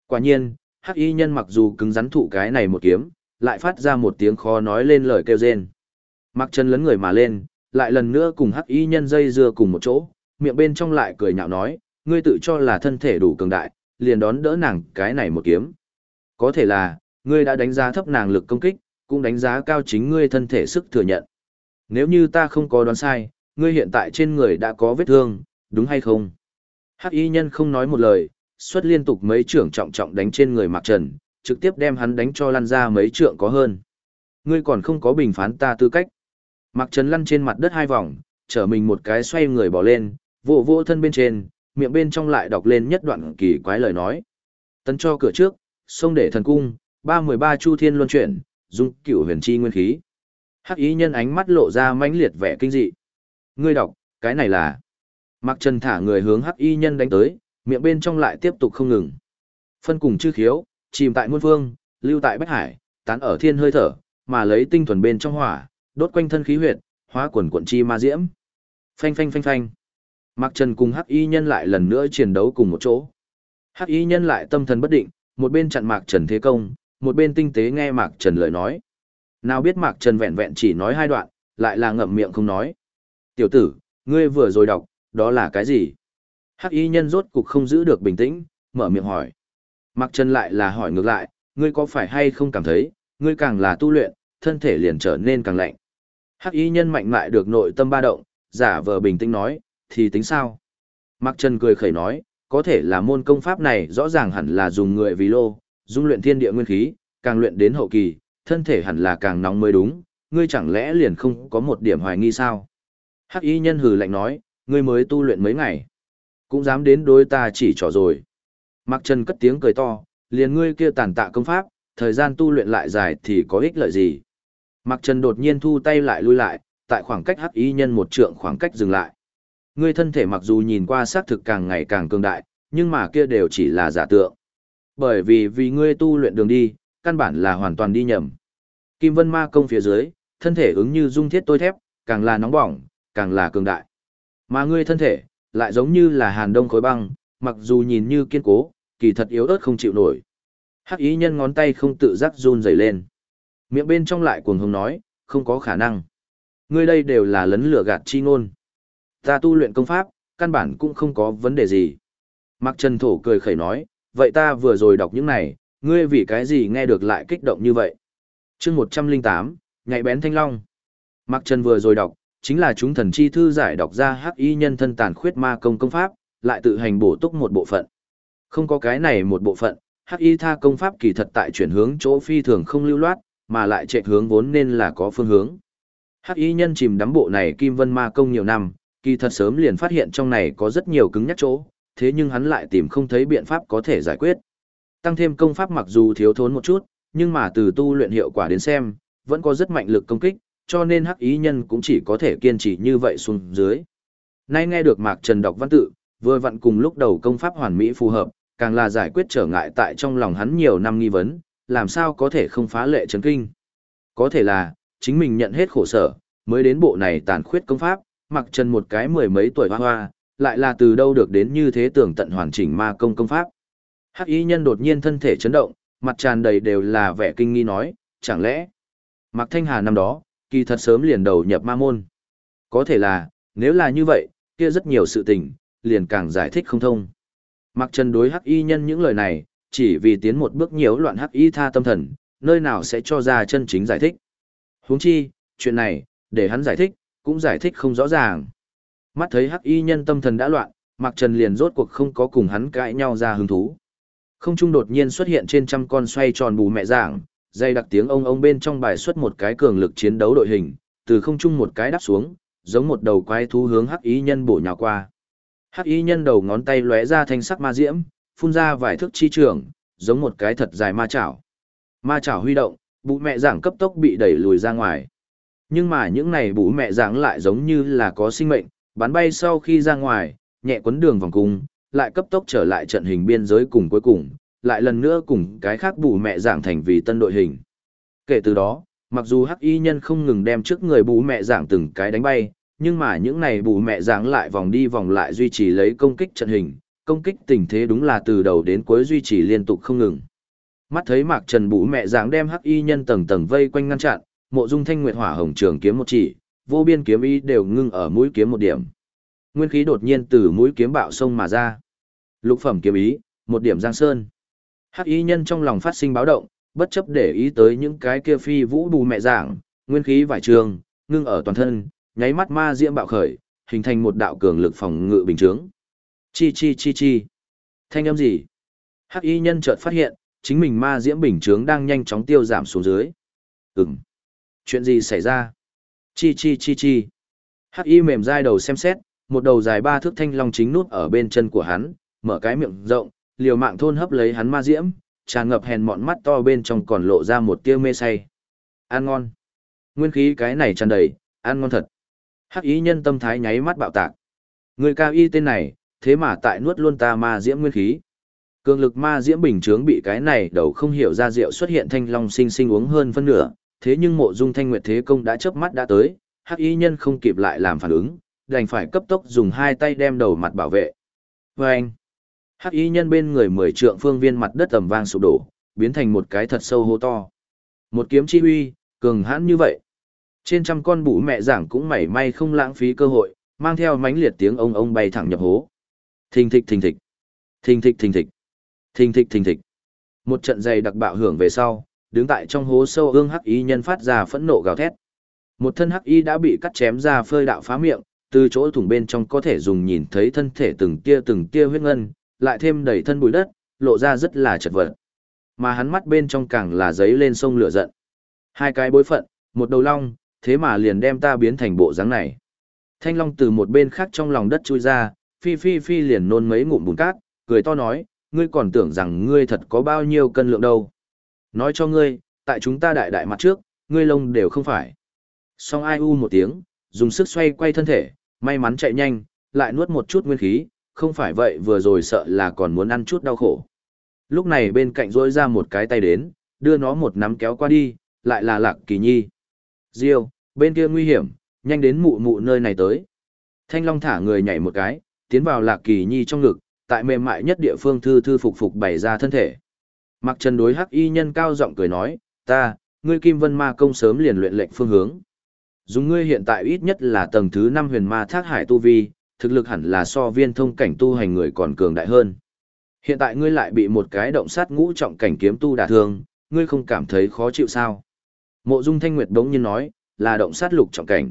Quả nhiên, hắc y nhân mặc dù cứng rắn thụ cái này một kiếm, lại phát ra một tiếng khó nói lên lời kêu rên. Mặc chân lấn người mà lên, lại lần nữa cùng hắc y nhân dây dưa cùng một chỗ, miệng bên trong lại cười nhạo nói, ngươi tự cho là thân thể đủ cường đại, liền đón đỡ nàng cái này một kiếm. Có thể là, ngươi đã đánh giá thấp nàng lực công kích, cũng đánh giá cao chính ngươi thân thể sức thừa nhận. Nếu như ta không có đoán sai, ngươi hiện tại trên người đã có vết thương, đúng hay không? Hắc y nhân không nói một lời, xuất liên tục mấy trưởng trọng trọng đánh trên người Mạc Trần, trực tiếp đem hắn đánh cho lăn ra mấy trượng có hơn. Ngươi còn không có bình phán ta tư cách. Mạc Trần lăn trên mặt đất hai vòng, trở mình một cái xoay người bỏ lên, vỗ vỗ thân bên trên, miệng bên trong lại đọc lên nhất đoạn kỳ quái lời nói. Tấn cho cửa trước, xông để thần cung, ba mười ba chu thiên luân chuyển, dung cửu huyền chi nguyên khí. Hắc ý nhân ánh mắt lộ ra mãnh liệt vẻ kinh dị. Ngươi đọc, cái này là Mặc Trần thả người hướng hắc y nhân đánh tới, miệng bên trong lại tiếp tục không ngừng. Phân cùng chư khiếu, chìm tại muôn phương, lưu tại bách hải, tán ở thiên hơi thở, mà lấy tinh thuần bên trong hỏa, đốt quanh thân khí huyệt, hóa quần cuộn chi ma diễm. Phanh phanh phanh phanh. Mặc Trần cùng hắc y nhân lại lần nữa chiến đấu cùng một chỗ. Hắc y nhân lại tâm thần bất định, một bên chặn Mạc Trần thế công, một bên tinh tế nghe Mạc Trần lời nói. Nào biết Mạc Trần vẹn vẹn chỉ nói hai đoạn, lại là ngậm miệng không nói. Tiểu tử, ngươi vừa rồi đọc, đó là cái gì? Hắc y nhân rốt cục không giữ được bình tĩnh, mở miệng hỏi. Mặc Trần lại là hỏi ngược lại, ngươi có phải hay không cảm thấy, ngươi càng là tu luyện, thân thể liền trở nên càng lạnh. Hắc y nhân mạnh mại được nội tâm ba động, giả vờ bình tĩnh nói, thì tính sao? Mặc Trần cười khẩy nói, có thể là môn công pháp này rõ ràng hẳn là dùng người vì lô, dung luyện thiên địa nguyên khí, càng luyện đến hậu kỳ, thân thể hẳn là càng nóng mới đúng, ngươi chẳng lẽ liền không có một điểm hoài nghi sao? Hắc y nhân hừ lạnh nói, Ngươi mới tu luyện mấy ngày, cũng dám đến đối ta chỉ trỏ rồi. Mặc Trần cất tiếng cười to, liền ngươi kia tàn tạ công pháp, thời gian tu luyện lại dài thì có ích lợi gì. Mặc Trần đột nhiên thu tay lại lui lại, tại khoảng cách hắc y nhân một trượng khoảng cách dừng lại. Ngươi thân thể mặc dù nhìn qua xác thực càng ngày càng cường đại, nhưng mà kia đều chỉ là giả tượng. Bởi vì vì ngươi tu luyện đường đi, căn bản là hoàn toàn đi nhầm. Kim Vân Ma công phía dưới, thân thể ứng như dung thiết tôi thép, càng là nóng bỏng, càng là cường đại. Mà ngươi thân thể, lại giống như là hàn đông khối băng, mặc dù nhìn như kiên cố, kỳ thật yếu ớt không chịu nổi. Hắc ý nhân ngón tay không tự giác run rẩy lên. Miệng bên trong lại cuồng hùng nói, không có khả năng. Ngươi đây đều là lấn lửa gạt chi ngôn. Ta tu luyện công pháp, căn bản cũng không có vấn đề gì. Mặc Trần Thổ cười khẩy nói, vậy ta vừa rồi đọc những này, ngươi vì cái gì nghe được lại kích động như vậy? chương 108, Ngày bén thanh long. Mặc Trần vừa rồi đọc, chính là chúng thần chi thư giải đọc ra hắc y nhân thân tàn khuyết ma công công pháp, lại tự hành bổ túc một bộ phận. Không có cái này một bộ phận, hắc y tha công pháp kỳ thật tại chuyển hướng chỗ phi thường không lưu loát, mà lại chạy hướng vốn nên là có phương hướng. Hắc y nhân chìm đắm bộ này kim vân ma công nhiều năm, kỳ thật sớm liền phát hiện trong này có rất nhiều cứng nhắc chỗ, thế nhưng hắn lại tìm không thấy biện pháp có thể giải quyết. Tăng thêm công pháp mặc dù thiếu thốn một chút, nhưng mà từ tu luyện hiệu quả đến xem, vẫn có rất mạnh lực công kích, cho nên hắc ý nhân cũng chỉ có thể kiên trì như vậy xuống dưới. Nay nghe được Mạc Trần đọc văn tự, vừa vặn cùng lúc đầu công pháp hoàn mỹ phù hợp, càng là giải quyết trở ngại tại trong lòng hắn nhiều năm nghi vấn, làm sao có thể không phá lệ chấn kinh. Có thể là, chính mình nhận hết khổ sở, mới đến bộ này tàn khuyết công pháp, mặc trần một cái mười mấy tuổi hoa hoa, lại là từ đâu được đến như thế tưởng tận hoàn chỉnh ma công công pháp. Hắc y nhân đột nhiên thân thể chấn động, mặt tràn đầy đều là vẻ kinh nghi nói, chẳng lẽ, Mạc Thanh Hà năm đó, kỳ thật sớm liền đầu nhập ma môn. Có thể là, nếu là như vậy, kia rất nhiều sự tình, liền càng giải thích không thông. Mạc Trần đối hắc y nhân những lời này, chỉ vì tiến một bước nhiễu loạn hắc y tha tâm thần, nơi nào sẽ cho ra chân chính giải thích. Huống chi, chuyện này, để hắn giải thích, cũng giải thích không rõ ràng. Mắt thấy hắc y nhân tâm thần đã loạn, Mạc Trần liền rốt cuộc không có cùng hắn cãi nhau ra hứng thú. Không trung đột nhiên xuất hiện trên trăm con xoay tròn bù mẹ dạng, dây đặc tiếng ông ông bên trong bài xuất một cái cường lực chiến đấu đội hình, từ không trung một cái đáp xuống, giống một đầu quái thú hướng hắc ý nhân bổ nhào qua. Hắc ý nhân đầu ngón tay lóe ra thanh sắc ma diễm, phun ra vài thước chi trường, giống một cái thật dài ma chảo. Ma chảo huy động, bụ mẹ giảng cấp tốc bị đẩy lùi ra ngoài. Nhưng mà những này bụ mẹ giảng lại giống như là có sinh mệnh, bắn bay sau khi ra ngoài, nhẹ quấn đường vòng cung, lại cấp tốc trở lại trận hình biên giới cùng cuối cùng, lại lần nữa cùng cái khác bù mẹ giảng thành vì tân đội hình. Kể từ đó, mặc dù hắc y nhân không ngừng đem trước người bù mẹ giảng từng cái đánh bay, nhưng mà những này bù mẹ giảng lại vòng đi vòng lại duy trì lấy công kích trận hình, công kích tình thế đúng là từ đầu đến cuối duy trì liên tục không ngừng. Mắt thấy Mạc Trần bù mẹ giảng đem hắc y nhân tầng tầng vây quanh ngăn chặn, mộ dung thanh nguyệt hỏa hồng trường kiếm một chỉ, vô biên kiếm ý đều ngưng ở mũi kiếm một điểm. Nguyên khí đột nhiên từ mũi kiếm bạo sông mà ra. Lục phẩm kiếm ý, một điểm giang sơn. Hắc y nhân trong lòng phát sinh báo động, bất chấp để ý tới những cái kia phi vũ bù mẹ giảng, nguyên khí vải trường, ngưng ở toàn thân, nháy mắt ma diễm bạo khởi, hình thành một đạo cường lực phòng ngự bình chướng. Chi chi chi chi. Thanh âm gì? Hắc y nhân chợt phát hiện, chính mình ma diễm bình chướng đang nhanh chóng tiêu giảm xuống dưới. Ừm. Chuyện gì xảy ra? Chi chi chi chi. Hắc y mềm dai đầu xem xét, một đầu dài ba thước thanh long chính nút ở bên chân của hắn, mở cái miệng rộng, liều mạng thôn hấp lấy hắn ma diễm, tràn ngập hèn mọn mắt to bên trong còn lộ ra một tia mê say. Ăn ngon. Nguyên khí cái này tràn đầy, ăn ngon thật. Hắc ý nhân tâm thái nháy mắt bạo tạc. Người cao y tên này, thế mà tại nuốt luôn ta ma diễm nguyên khí. Cường lực ma diễm bình chướng bị cái này đầu không hiểu ra rượu xuất hiện thanh long sinh sinh uống hơn phân nửa, thế nhưng mộ dung thanh nguyệt thế công đã chớp mắt đã tới, hắc y nhân không kịp lại làm phản ứng, đành phải cấp tốc dùng hai tay đem đầu mặt bảo vệ. Vâng! anh, hắc y nhân bên người mười trượng phương viên mặt đất tầm vang sụp đổ, biến thành một cái thật sâu hố to. Một kiếm chi huy, cường hãn như vậy. Trên trăm con bụ mẹ giảng cũng mảy may không lãng phí cơ hội, mang theo mánh liệt tiếng ông ông bay thẳng nhập hố. Thình thịch thình thịch. Thình thịch thình thịch. Thình thịch thình thịch. Một trận dày đặc bạo hưởng về sau, đứng tại trong hố sâu ương hắc y nhân phát ra phẫn nộ gào thét. Một thân hắc y đã bị cắt chém ra phơi đạo phá miệng, từ chỗ thủng bên trong có thể dùng nhìn thấy thân thể từng tia từng tia huyết ngân, lại thêm đầy thân bụi đất, lộ ra rất là chật vật. Mà hắn mắt bên trong càng là giấy lên sông lửa giận. Hai cái bối phận, một đầu long, thế mà liền đem ta biến thành bộ dáng này. Thanh long từ một bên khác trong lòng đất chui ra, phi phi phi liền nôn mấy ngụm bùn cát, cười to nói, ngươi còn tưởng rằng ngươi thật có bao nhiêu cân lượng đâu. Nói cho ngươi, tại chúng ta đại đại mặt trước, ngươi lông đều không phải. Song ai u một tiếng, dùng sức xoay quay thân thể, may mắn chạy nhanh, lại nuốt một chút nguyên khí, không phải vậy vừa rồi sợ là còn muốn ăn chút đau khổ. Lúc này bên cạnh rỗi ra một cái tay đến, đưa nó một nắm kéo qua đi, lại là lạc kỳ nhi. Diêu, bên kia nguy hiểm, nhanh đến mụ mụ nơi này tới. Thanh Long thả người nhảy một cái, tiến vào lạc kỳ nhi trong ngực, tại mềm mại nhất địa phương thư thư phục phục bày ra thân thể. Mặc trần đối hắc y nhân cao giọng cười nói, ta, ngươi kim vân ma công sớm liền luyện lệnh phương hướng. Dùng ngươi hiện tại ít nhất là tầng thứ 5 huyền ma thác hải tu vi, thực lực hẳn là so viên thông cảnh tu hành người còn cường đại hơn. Hiện tại ngươi lại bị một cái động sát ngũ trọng cảnh kiếm tu đả thương, ngươi không cảm thấy khó chịu sao? Mộ Dung Thanh Nguyệt đống nhiên nói, là động sát lục trọng cảnh.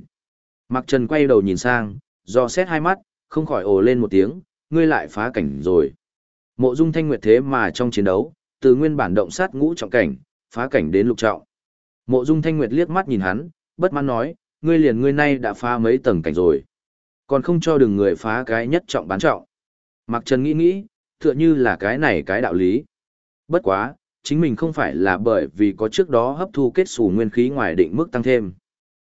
Mặc Trần quay đầu nhìn sang, do xét hai mắt, không khỏi ồ lên một tiếng, ngươi lại phá cảnh rồi. Mộ Dung Thanh Nguyệt thế mà trong chiến đấu, từ nguyên bản động sát ngũ trọng cảnh, phá cảnh đến lục trọng. Mộ Dung Thanh Nguyệt liếc mắt nhìn hắn, bất mãn nói, ngươi liền ngươi nay đã phá mấy tầng cảnh rồi. Còn không cho đừng người phá cái nhất trọng bán trọng. Mặc Trần nghĩ nghĩ, tựa như là cái này cái đạo lý. Bất quá, chính mình không phải là bởi vì có trước đó hấp thu kết xù nguyên khí ngoài định mức tăng thêm.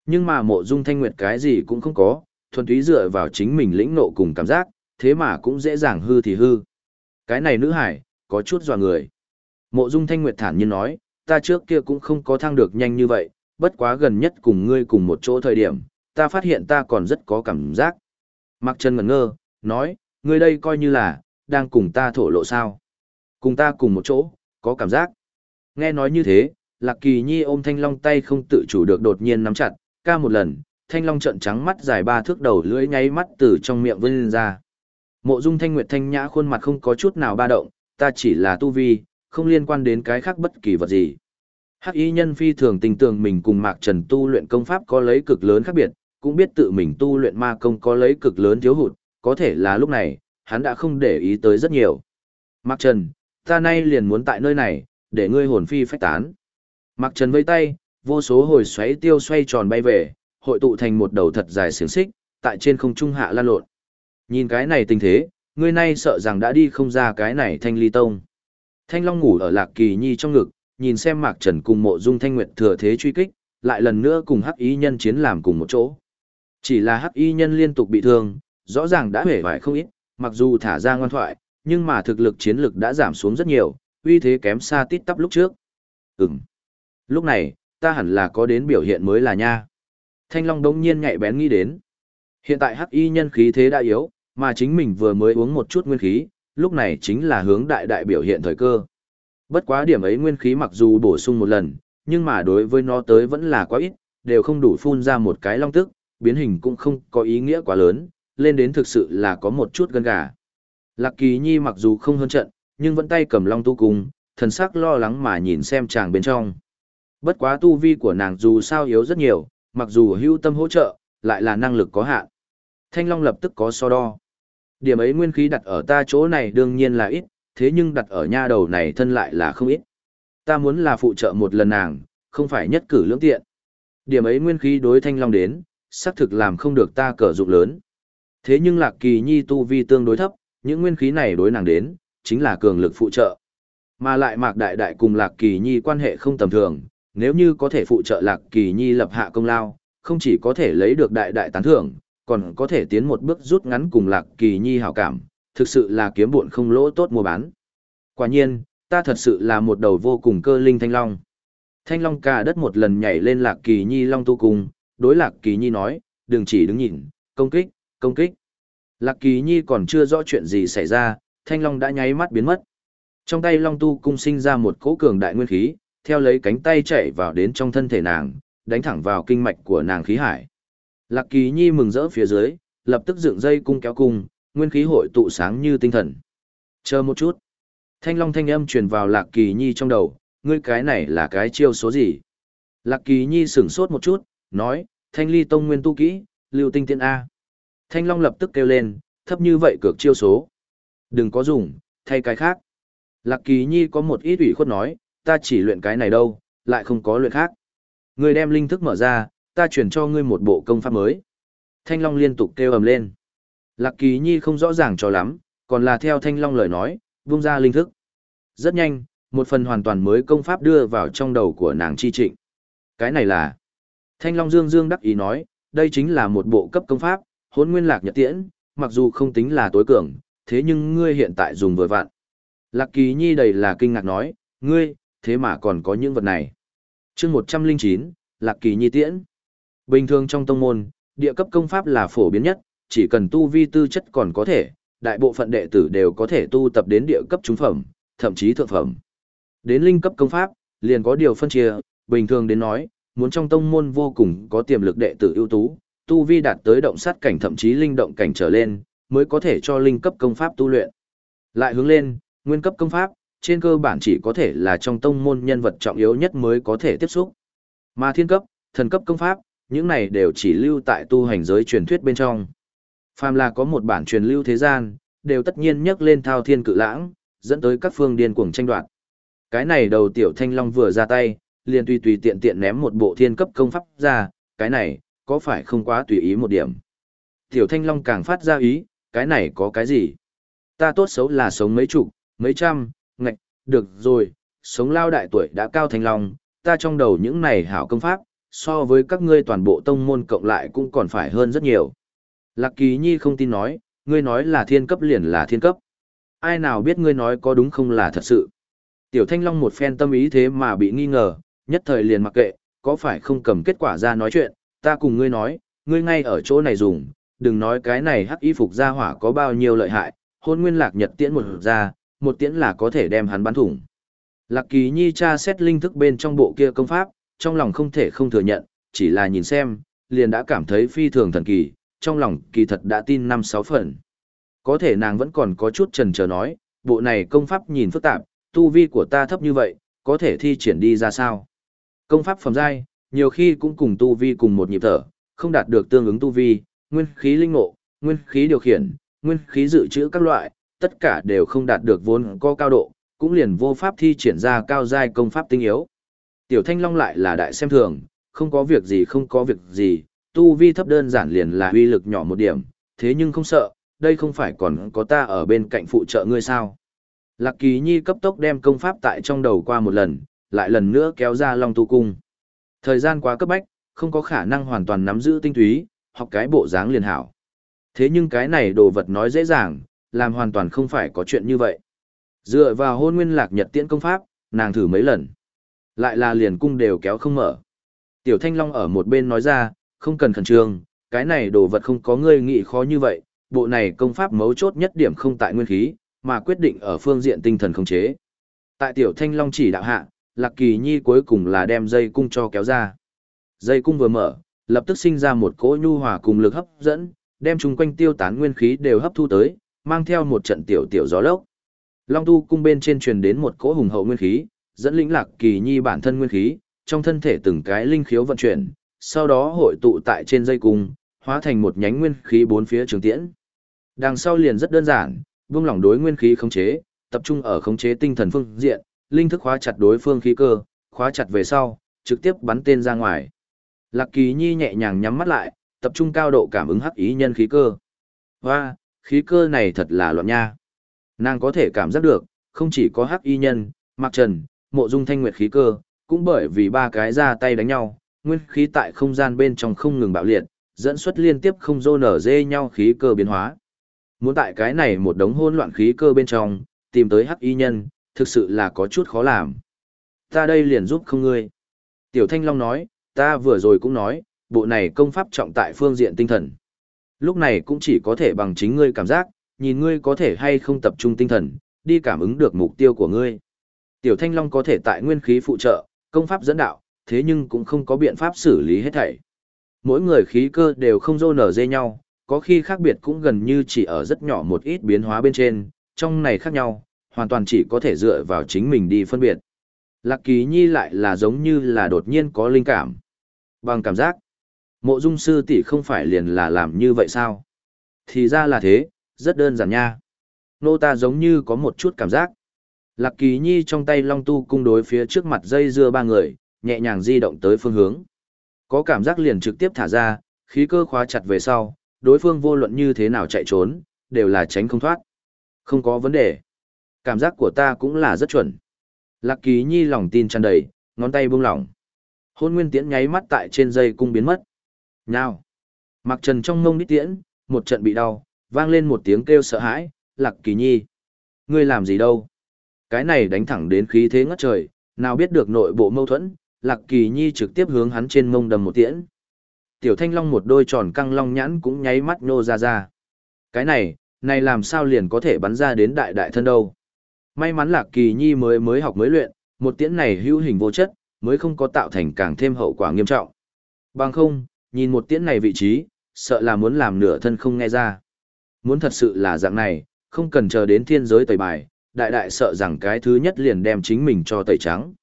Nhưng mà mộ dung thanh nguyệt cái gì cũng không có, thuần túy dựa vào chính mình lĩnh nộ cùng cảm giác, thế mà cũng dễ dàng hư thì hư. Cái này nữ hải, có chút dò người. Mộ dung thanh nguyệt thản nhiên nói, ta trước kia cũng không có thăng được nhanh như vậy, bất quá gần nhất cùng ngươi cùng một chỗ thời điểm, ta phát hiện ta còn rất có cảm giác. Mạc Trần ngẩn ngơ, nói, ngươi đây coi như là, đang cùng ta thổ lộ sao. Cùng ta cùng một chỗ, có cảm giác. Nghe nói như thế, Lạc Kỳ Nhi ôm Thanh Long tay không tự chủ được đột nhiên nắm chặt, ca một lần, Thanh Long trợn trắng mắt dài ba thước đầu lưỡi nháy mắt từ trong miệng vươn ra. Mộ Dung Thanh Nguyệt thanh nhã khuôn mặt không có chút nào ba động, ta chỉ là tu vi, không liên quan đến cái khác bất kỳ vật gì. Hắc y nhân phi thường tình tưởng mình cùng Mạc Trần tu luyện công pháp có lấy cực lớn khác biệt, cũng biết tự mình tu luyện ma công có lấy cực lớn thiếu hụt, có thể là lúc này, hắn đã không để ý tới rất nhiều. Mạc Trần, ta nay liền muốn tại nơi này, để ngươi hồn phi phách tán. Mạc Trần vây tay, vô số hồi xoáy tiêu xoay tròn bay về, hội tụ thành một đầu thật dài xiềng xích, tại trên không trung hạ lan lộn. Nhìn cái này tình thế, ngươi nay sợ rằng đã đi không ra cái này thanh ly tông. Thanh Long ngủ ở Lạc Kỳ Nhi trong ngực, nhìn xem Mạc Trần cùng mộ dung thanh nguyệt thừa thế truy kích, lại lần nữa cùng hắc y nhân chiến làm cùng một chỗ. Chỉ là hắc y nhân liên tục bị thương, rõ ràng đã hể vải không ít, mặc dù thả ra ngoan thoại, nhưng mà thực lực chiến lực đã giảm xuống rất nhiều, uy thế kém xa tít tắp lúc trước. Ừm. Lúc này, ta hẳn là có đến biểu hiện mới là nha. Thanh Long đống nhiên nhạy bén nghĩ đến. Hiện tại hắc y nhân khí thế đã yếu, mà chính mình vừa mới uống một chút nguyên khí, lúc này chính là hướng đại đại biểu hiện thời cơ. Bất quá điểm ấy nguyên khí mặc dù bổ sung một lần, nhưng mà đối với nó tới vẫn là quá ít, đều không đủ phun ra một cái long tức, biến hình cũng không có ý nghĩa quá lớn, lên đến thực sự là có một chút gân gà. Lạc Kỳ Nhi mặc dù không hơn trận, nhưng vẫn tay cầm long tu cung, thần sắc lo lắng mà nhìn xem chàng bên trong. Bất quá tu vi của nàng dù sao yếu rất nhiều, mặc dù hưu tâm hỗ trợ, lại là năng lực có hạn. Thanh Long lập tức có so đo. Điểm ấy nguyên khí đặt ở ta chỗ này đương nhiên là ít, thế nhưng đặt ở nha đầu này thân lại là không ít. Ta muốn là phụ trợ một lần nàng, không phải nhất cử lưỡng tiện. Điểm ấy nguyên khí đối Thanh Long đến, xác thực làm không được ta cờ dụng lớn. Thế nhưng Lạc Kỳ Nhi tu vi tương đối thấp, những nguyên khí này đối nàng đến, chính là cường lực phụ trợ. Mà lại Mạc Đại Đại cùng Lạc Kỳ Nhi quan hệ không tầm thường, nếu như có thể phụ trợ Lạc Kỳ Nhi lập hạ công lao, không chỉ có thể lấy được đại đại tán thưởng, còn có thể tiến một bước rút ngắn cùng Lạc Kỳ Nhi hảo cảm, thực sự là kiếm buồn không lỗ tốt mua bán. Quả nhiên, ta thật sự là một đầu vô cùng cơ linh thanh long. Thanh long cả đất một lần nhảy lên Lạc Kỳ Nhi long tu cùng, đối Lạc Kỳ Nhi nói, đừng chỉ đứng nhìn, công kích, công kích. Lạc Kỳ Nhi còn chưa rõ chuyện gì xảy ra, thanh long đã nháy mắt biến mất. Trong tay long tu cung sinh ra một cỗ cường đại nguyên khí, theo lấy cánh tay chạy vào đến trong thân thể nàng, đánh thẳng vào kinh mạch của nàng khí hải. Lạc Kỳ Nhi mừng rỡ phía dưới, lập tức dựng dây cung kéo cung, nguyên khí hội tụ sáng như tinh thần. Chờ một chút. Thanh long thanh âm truyền vào Lạc Kỳ Nhi trong đầu, ngươi cái này là cái chiêu số gì? Lạc Kỳ Nhi sửng sốt một chút, nói, thanh ly tông nguyên tu kỹ, lưu tinh tiện A. Thanh long lập tức kêu lên, thấp như vậy cược chiêu số. Đừng có dùng, thay cái khác. Lạc Kỳ Nhi có một ít ủy khuất nói, ta chỉ luyện cái này đâu, lại không có luyện khác. Ngươi đem linh thức mở ra, ta chuyển cho ngươi một bộ công pháp mới. Thanh Long liên tục kêu ầm lên. Lạc Kỳ Nhi không rõ ràng cho lắm, còn là theo Thanh Long lời nói, vung ra linh thức. Rất nhanh, một phần hoàn toàn mới công pháp đưa vào trong đầu của nàng chi trịnh. Cái này là... Thanh Long Dương Dương đắc ý nói, đây chính là một bộ cấp công pháp, hốn nguyên lạc nhật tiễn, mặc dù không tính là tối cường, thế nhưng ngươi hiện tại dùng vừa vặn. Lạc Kỳ Nhi đầy là kinh ngạc nói, ngươi, thế mà còn có những vật này. chương 109, Lạc Kỳ Nhi tiễn. Bình thường trong tông môn, địa cấp công pháp là phổ biến nhất, chỉ cần tu vi tư chất còn có thể, đại bộ phận đệ tử đều có thể tu tập đến địa cấp trung phẩm, thậm chí thượng phẩm. Đến linh cấp công pháp, liền có điều phân chia, bình thường đến nói, muốn trong tông môn vô cùng có tiềm lực đệ tử ưu tú, tu vi đạt tới động sát cảnh thậm chí linh động cảnh trở lên, mới có thể cho linh cấp công pháp tu luyện. Lại hướng lên, nguyên cấp công pháp, trên cơ bản chỉ có thể là trong tông môn nhân vật trọng yếu nhất mới có thể tiếp xúc. Mà thiên cấp, thần cấp công pháp, những này đều chỉ lưu tại tu hành giới truyền thuyết bên trong. Phàm là có một bản truyền lưu thế gian, đều tất nhiên nhắc lên thao thiên cự lãng, dẫn tới các phương điên cuồng tranh đoạt. Cái này đầu tiểu thanh long vừa ra tay, liền tùy tùy tiện tiện ném một bộ thiên cấp công pháp ra, cái này, có phải không quá tùy ý một điểm. Tiểu thanh long càng phát ra ý, cái này có cái gì? Ta tốt xấu là sống mấy chục, mấy trăm, ngạch, được rồi, sống lao đại tuổi đã cao thanh long, ta trong đầu những này hảo công pháp, so với các ngươi toàn bộ tông môn cộng lại cũng còn phải hơn rất nhiều. Lạc Kỳ Nhi không tin nói, ngươi nói là thiên cấp liền là thiên cấp. Ai nào biết ngươi nói có đúng không là thật sự. Tiểu Thanh Long một phen tâm ý thế mà bị nghi ngờ, nhất thời liền mặc kệ, có phải không cầm kết quả ra nói chuyện, ta cùng ngươi nói, ngươi ngay ở chỗ này dùng, đừng nói cái này hắc y phục gia hỏa có bao nhiêu lợi hại, hôn nguyên lạc nhật tiễn một ra, một tiễn là có thể đem hắn bắn thủng. Lạc Kỳ Nhi tra xét linh thức bên trong bộ kia công pháp, trong lòng không thể không thừa nhận, chỉ là nhìn xem, liền đã cảm thấy phi thường thần kỳ, trong lòng kỳ thật đã tin năm sáu phần. Có thể nàng vẫn còn có chút chần chờ nói, bộ này công pháp nhìn phức tạp, tu vi của ta thấp như vậy, có thể thi triển đi ra sao? Công pháp phẩm giai, nhiều khi cũng cùng tu vi cùng một nhịp thở, không đạt được tương ứng tu vi, nguyên khí linh ngộ, nguyên khí điều khiển, nguyên khí dự trữ các loại, tất cả đều không đạt được vốn có cao độ, cũng liền vô pháp thi triển ra cao giai công pháp tinh yếu. Tiểu Thanh Long lại là đại xem thường, không có việc gì không có việc gì, tu vi thấp đơn giản liền là uy lực nhỏ một điểm, thế nhưng không sợ, đây không phải còn có ta ở bên cạnh phụ trợ ngươi sao. Lạc Kỳ Nhi cấp tốc đem công pháp tại trong đầu qua một lần, lại lần nữa kéo ra Long Tu Cung. Thời gian quá cấp bách, không có khả năng hoàn toàn nắm giữ tinh túy, học cái bộ dáng liền hảo. Thế nhưng cái này đồ vật nói dễ dàng, làm hoàn toàn không phải có chuyện như vậy. Dựa vào hôn nguyên lạc nhật tiễn công pháp, nàng thử mấy lần. Lại là liền cung đều kéo không mở. Tiểu Thanh Long ở một bên nói ra, không cần khẩn trương, cái này đồ vật không có ngươi nghĩ khó như vậy, bộ này công pháp mấu chốt nhất điểm không tại nguyên khí, mà quyết định ở phương diện tinh thần khống chế. Tại Tiểu Thanh Long chỉ đạo hạ, Lạc Kỳ Nhi cuối cùng là đem dây cung cho kéo ra. Dây cung vừa mở, lập tức sinh ra một cỗ nhu hòa cùng lực hấp dẫn, đem chung quanh tiêu tán nguyên khí đều hấp thu tới, mang theo một trận tiểu tiểu gió lốc. Long tu cung bên trên truyền đến một cỗ hùng hậu nguyên khí, dẫn lĩnh Lạc Kỳ Nhi bản thân nguyên khí, trong thân thể từng cái linh khiếu vận chuyển, sau đó hội tụ tại trên dây cung, hóa thành một nhánh nguyên khí bốn phía trường tiễn. Đằng sau liền rất đơn giản, buông lỏng đối nguyên khí khống chế, tập trung ở khống chế tinh thần phương diện, linh thức khóa chặt đối phương khí cơ, khóa chặt về sau, trực tiếp bắn tên ra ngoài. Lạc Kỳ Nhi nhẹ nhàng nhắm mắt lại, tập trung cao độ cảm ứng hắc ý nhân khí cơ. Hoa, khí cơ này thật là loạn nha. Nàng có thể cảm giác được, không chỉ có hắc y nhân, Mạc Trần, Mộ Dung Thanh Nguyệt khí cơ, cũng bởi vì ba cái ra tay đánh nhau, nguyên khí tại không gian bên trong không ngừng bạo liệt, dẫn xuất liên tiếp không dô nở dê nhau khí cơ biến hóa. Muốn tại cái này một đống hỗn loạn khí cơ bên trong, tìm tới hắc y nhân, thực sự là có chút khó làm. Ta đây liền giúp không ngươi. Tiểu Thanh Long nói, ta vừa rồi cũng nói, bộ này công pháp trọng tại phương diện tinh thần. Lúc này cũng chỉ có thể bằng chính ngươi cảm giác, nhìn ngươi có thể hay không tập trung tinh thần, đi cảm ứng được mục tiêu của ngươi. Tiểu Thanh Long có thể tại nguyên khí phụ trợ, công pháp dẫn đạo, thế nhưng cũng không có biện pháp xử lý hết thảy. Mỗi người khí cơ đều không dô nở dê nhau, có khi khác biệt cũng gần như chỉ ở rất nhỏ một ít biến hóa bên trên, trong này khác nhau, hoàn toàn chỉ có thể dựa vào chính mình đi phân biệt. Lạc Kỳ Nhi lại là giống như là đột nhiên có linh cảm. Bằng cảm giác, mộ dung sư tỷ không phải liền là làm như vậy sao? Thì ra là thế, rất đơn giản nha. Nô ta giống như có một chút cảm giác. Lạc Kỳ Nhi trong tay long tu cung đối phía trước mặt dây dưa ba người, nhẹ nhàng di động tới phương hướng. Có cảm giác liền trực tiếp thả ra, khí cơ khóa chặt về sau, đối phương vô luận như thế nào chạy trốn, đều là tránh không thoát. Không có vấn đề. Cảm giác của ta cũng là rất chuẩn. Lạc Kỳ Nhi lòng tin tràn đầy, ngón tay buông lỏng. Hôn Nguyên Tiễn nháy mắt tại trên dây cung biến mất. Nào. Mặc Trần trong ngông đít tiễn, một trận bị đau, vang lên một tiếng kêu sợ hãi, Lạc Kỳ Nhi. Ngươi làm gì đâu? Cái này đánh thẳng đến khí thế ngất trời, nào biết được nội bộ mâu thuẫn, Lạc Kỳ Nhi trực tiếp hướng hắn trên mông đầm một tiễn. Tiểu Thanh Long một đôi tròn căng long nhãn cũng nháy mắt nhô ra ra. Cái này, này làm sao liền có thể bắn ra đến đại đại thân đâu? May mắn Lạc Kỳ Nhi mới mới học mới luyện, một tiễn này hữu hình vô chất, mới không có tạo thành càng thêm hậu quả nghiêm trọng. Bằng không, nhìn một tiễn này vị trí, sợ là muốn làm nửa thân không nghe ra. Muốn thật sự là dạng này, không cần chờ đến thiên giới tẩy bài, đại đại sợ rằng cái thứ nhất liền đem chính mình cho tẩy trắng.